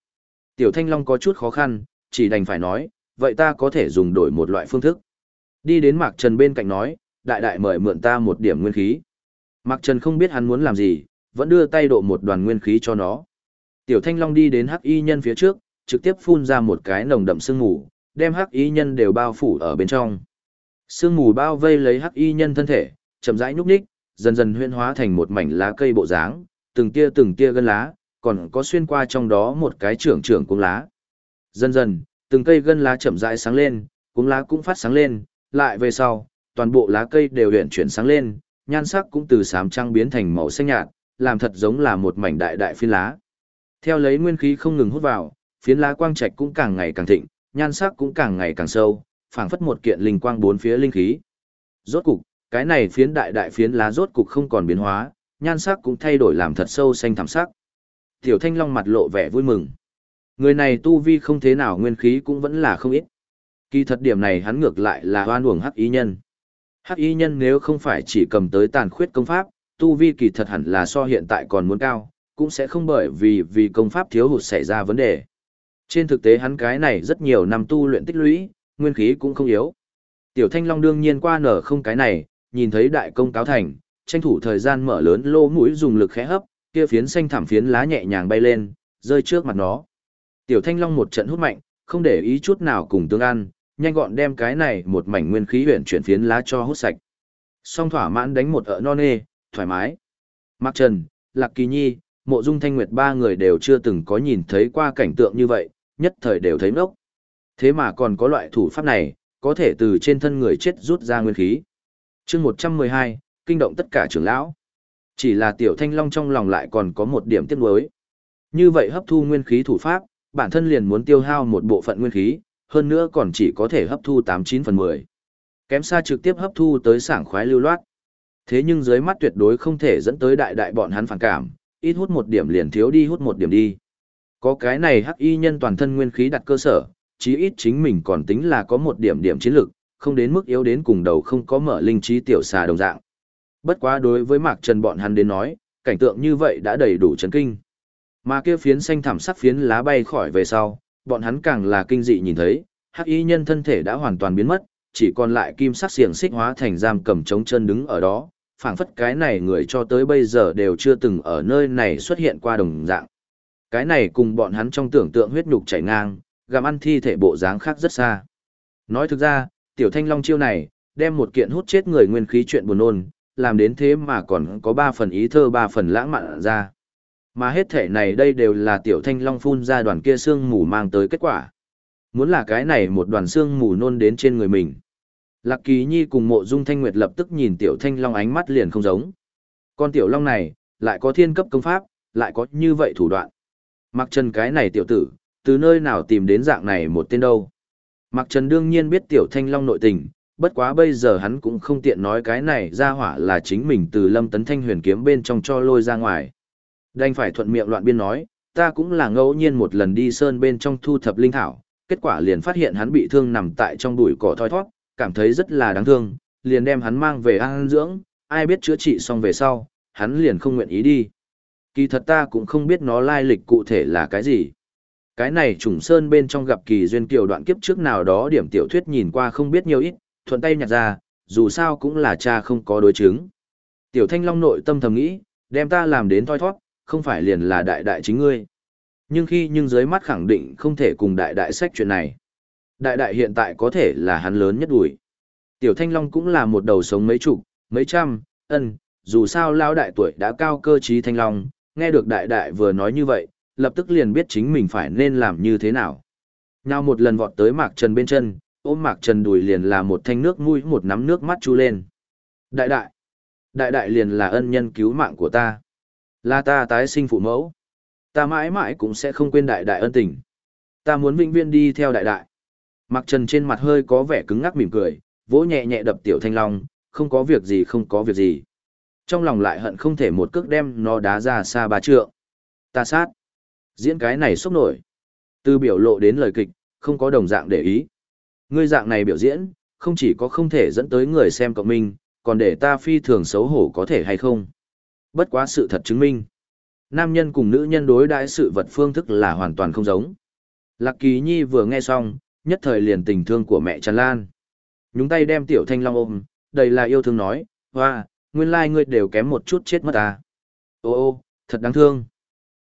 Tiểu Thanh Long có chút khó khăn, chỉ đành phải nói, "Vậy ta có thể dùng đổi một loại phương thức." Đi đến Mạc Trần bên cạnh nói, "Đại đại mời mượn ta một điểm nguyên khí." Mạc Trần không biết hắn muốn làm gì, vẫn đưa tay độ một đoàn nguyên khí cho nó. Tiểu Thanh Long đi đến Hắc Y Nhân phía trước, trực tiếp phun ra một cái nồng đậm sương mù, đem Hắc Y Nhân đều bao phủ ở bên trong. Sương mù bao vây lấy hắc y nhân thân thể, chậm rãi nhúc nhích, dần dần huyễn hóa thành một mảnh lá cây bộ dáng, từng tia từng tia gân lá, còn có xuyên qua trong đó một cái trưởng trưởng cuống lá. Dần dần, từng cây gân lá chậm rãi sáng lên, cuống lá cũng phát sáng lên, lại về sau, toàn bộ lá cây đều hiện chuyển sáng lên, nhan sắc cũng từ xám trắng biến thành màu xanh nhạt, làm thật giống là một mảnh đại đại phiến lá. Theo lấy nguyên khí không ngừng hút vào, phiến lá quang trạch cũng càng ngày càng thịnh, nhan sắc cũng càng ngày càng sâu, phảng phất một kiện linh quang bốn phía linh khí. Rốt cục, cái này phiến đại đại phiến lá rốt cục không còn biến hóa, nhan sắc cũng thay đổi làm thật sâu xanh thẳm sắc. Tiểu Thanh Long mặt lộ vẻ vui mừng. Người này tu vi không thế nào nguyên khí cũng vẫn là không ít. Kỳ thật điểm này hắn ngược lại là hoan uổng hắc ý nhân. Hắc y nhân nếu không phải chỉ cầm tới tàn khuyết công pháp, tu vi kỳ thật hẳn là so hiện tại còn muốn cao, cũng sẽ không bởi vì vì công pháp thiếu hụt xảy ra vấn đề. Trên thực tế hắn cái này rất nhiều năm tu luyện tích lũy, nguyên khí cũng không yếu. Tiểu Thanh Long đương nhiên qua nở không cái này, nhìn thấy đại công cáo thành, tranh thủ thời gian mở lớn lô mũi dùng lực khẽ hấp, kia phiến xanh thảm phiến lá nhẹ nhàng bay lên, rơi trước mặt nó. Tiểu Thanh Long một trận hút mạnh, không để ý chút nào cùng tương ăn, nhanh gọn đem cái này một mảnh nguyên khí huyền chuyển phiến lá cho hút sạch. Song thỏa mãn đánh một ợ non nê, thoải mái. Mạc Trần, Lạc Kỳ Nhi, Mộ Dung Thanh Nguyệt ba người đều chưa từng có nhìn thấy qua cảnh tượng như vậy, nhất thời đều thấy ngốc. Thế mà còn có loại thủ pháp này, có thể từ trên thân người chết rút ra nguyên khí. chương 112, kinh động tất cả trưởng lão. Chỉ là tiểu thanh long trong lòng lại còn có một điểm tiếc nuối. Như vậy hấp thu nguyên khí thủ pháp, bản thân liền muốn tiêu hao một bộ phận nguyên khí, hơn nữa còn chỉ có thể hấp thu 89 phần 10. Kém xa trực tiếp hấp thu tới sảng khoái lưu loát. Thế nhưng dưới mắt tuyệt đối không thể dẫn tới đại đại bọn hắn phản cảm, ít hút một điểm liền thiếu đi hút một điểm đi. Có cái này hắc y nhân toàn thân nguyên khí đặt cơ sở, chí ít chính mình còn tính là có một điểm điểm chiến lực, không đến mức yếu đến cùng đầu không có mở linh trí tiểu xà đồng dạng. Bất quá đối với Mạc Trần bọn hắn đến nói, cảnh tượng như vậy đã đầy đủ chấn kinh. Mà kia phiến xanh thảm sắc phiến lá bay khỏi về sau, bọn hắn càng là kinh dị nhìn thấy, hắc y nhân thân thể đã hoàn toàn biến mất, chỉ còn lại kim sắc xiềng xích hóa thành giam cầm chống chân đứng ở đó, phảng phất cái này người cho tới bây giờ đều chưa từng ở nơi này xuất hiện qua đồng dạng. Cái này cùng bọn hắn trong tưởng tượng huyết nhục chảy ngang, gặm ăn thi thể bộ dáng khác rất xa. Nói thực ra, tiểu thanh long chiêu này, đem một kiện hút chết người nguyên khí chuyện buồn nôn, làm đến thế mà còn có ba phần ý thơ ba phần lãng mạn ra. Mà hết thể này đây đều là tiểu thanh long phun ra đoàn kia xương mù mang tới kết quả. Muốn là cái này một đoàn xương mù nôn đến trên người mình. Lạc Kỳ Nhi cùng mộ dung thanh nguyệt lập tức nhìn tiểu thanh long ánh mắt liền không giống. Con tiểu long này, lại có thiên cấp công pháp, lại có như vậy thủ đoạn. Mặc trần cái này tiểu tử, từ nơi nào tìm đến dạng này một tên đâu. Mặc trần đương nhiên biết tiểu thanh long nội tình, bất quá bây giờ hắn cũng không tiện nói cái này ra hỏa là chính mình từ lâm tấn thanh huyền kiếm bên trong cho lôi ra ngoài. Đành phải thuận miệng loạn biên nói, ta cũng là ngẫu nhiên một lần đi sơn bên trong thu thập linh thảo, kết quả liền phát hiện hắn bị thương nằm tại trong bụi cỏ thoi thoát, cảm thấy rất là đáng thương, liền đem hắn mang về ăn dưỡng, ai biết chữa trị xong về sau, hắn liền không nguyện ý đi. Kỳ thật ta cũng không biết nó lai lịch cụ thể là cái gì. Cái này trùng sơn bên trong gặp kỳ duyên kiều đoạn kiếp trước nào đó điểm tiểu thuyết nhìn qua không biết nhiều ít, thuận tay nhặt ra, dù sao cũng là cha không có đối chứng. Tiểu thanh long nội tâm thầm nghĩ, đem ta làm đến thoi thoát, không phải liền là đại đại chính ngươi. Nhưng khi nhưng dưới mắt khẳng định không thể cùng đại đại sách chuyện này. Đại đại hiện tại có thể là hắn lớn nhất đuổi. Tiểu Thanh Long cũng là một đầu sống mấy chục, mấy trăm, ân, dù sao lao đại tuổi đã cao cơ trí Thanh Long, nghe được đại đại vừa nói như vậy, lập tức liền biết chính mình phải nên làm như thế nào. Nào một lần vọt tới Mạc Trần bên chân, ôm Mạc Trần đùi liền là một thanh nước mũi một nắm nước mắt chu lên. Đại đại, đại đại liền là ân nhân cứu mạng của ta. Là ta tái sinh phụ mẫu. Ta mãi mãi cũng sẽ không quên đại đại ân tình. Ta muốn vĩnh viên đi theo đại đại. Mạc trần trên mặt hơi có vẻ cứng ngắc mỉm cười, vỗ nhẹ nhẹ đập tiểu thanh long, không có việc gì không có việc gì. Trong lòng lại hận không thể một cước đem nó đá ra xa ba trượng. Ta sát. Diễn cái này sốc nổi. Từ biểu lộ đến lời kịch, không có đồng dạng để ý. Ngươi dạng này biểu diễn, không chỉ có không thể dẫn tới người xem cộng minh, còn để ta phi thường xấu hổ có thể hay không. Bất quá sự thật chứng minh. Nam nhân cùng nữ nhân đối đãi sự vật phương thức là hoàn toàn không giống. Lạc Kỳ Nhi vừa nghe xong, nhất thời liền tình thương của mẹ tràn lan. Nhúng tay đem tiểu thanh long ôm, đầy là yêu thương nói, hoa, nguyên lai ngươi đều kém một chút chết mất à. Ô ô, thật đáng thương.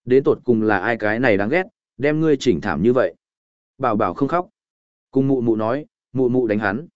Đến tột cùng là ai cái này đáng ghét, đem ngươi chỉnh thảm như vậy. Bảo bảo không khóc. Cùng mụ mụ nói, mụ mụ đánh hắn.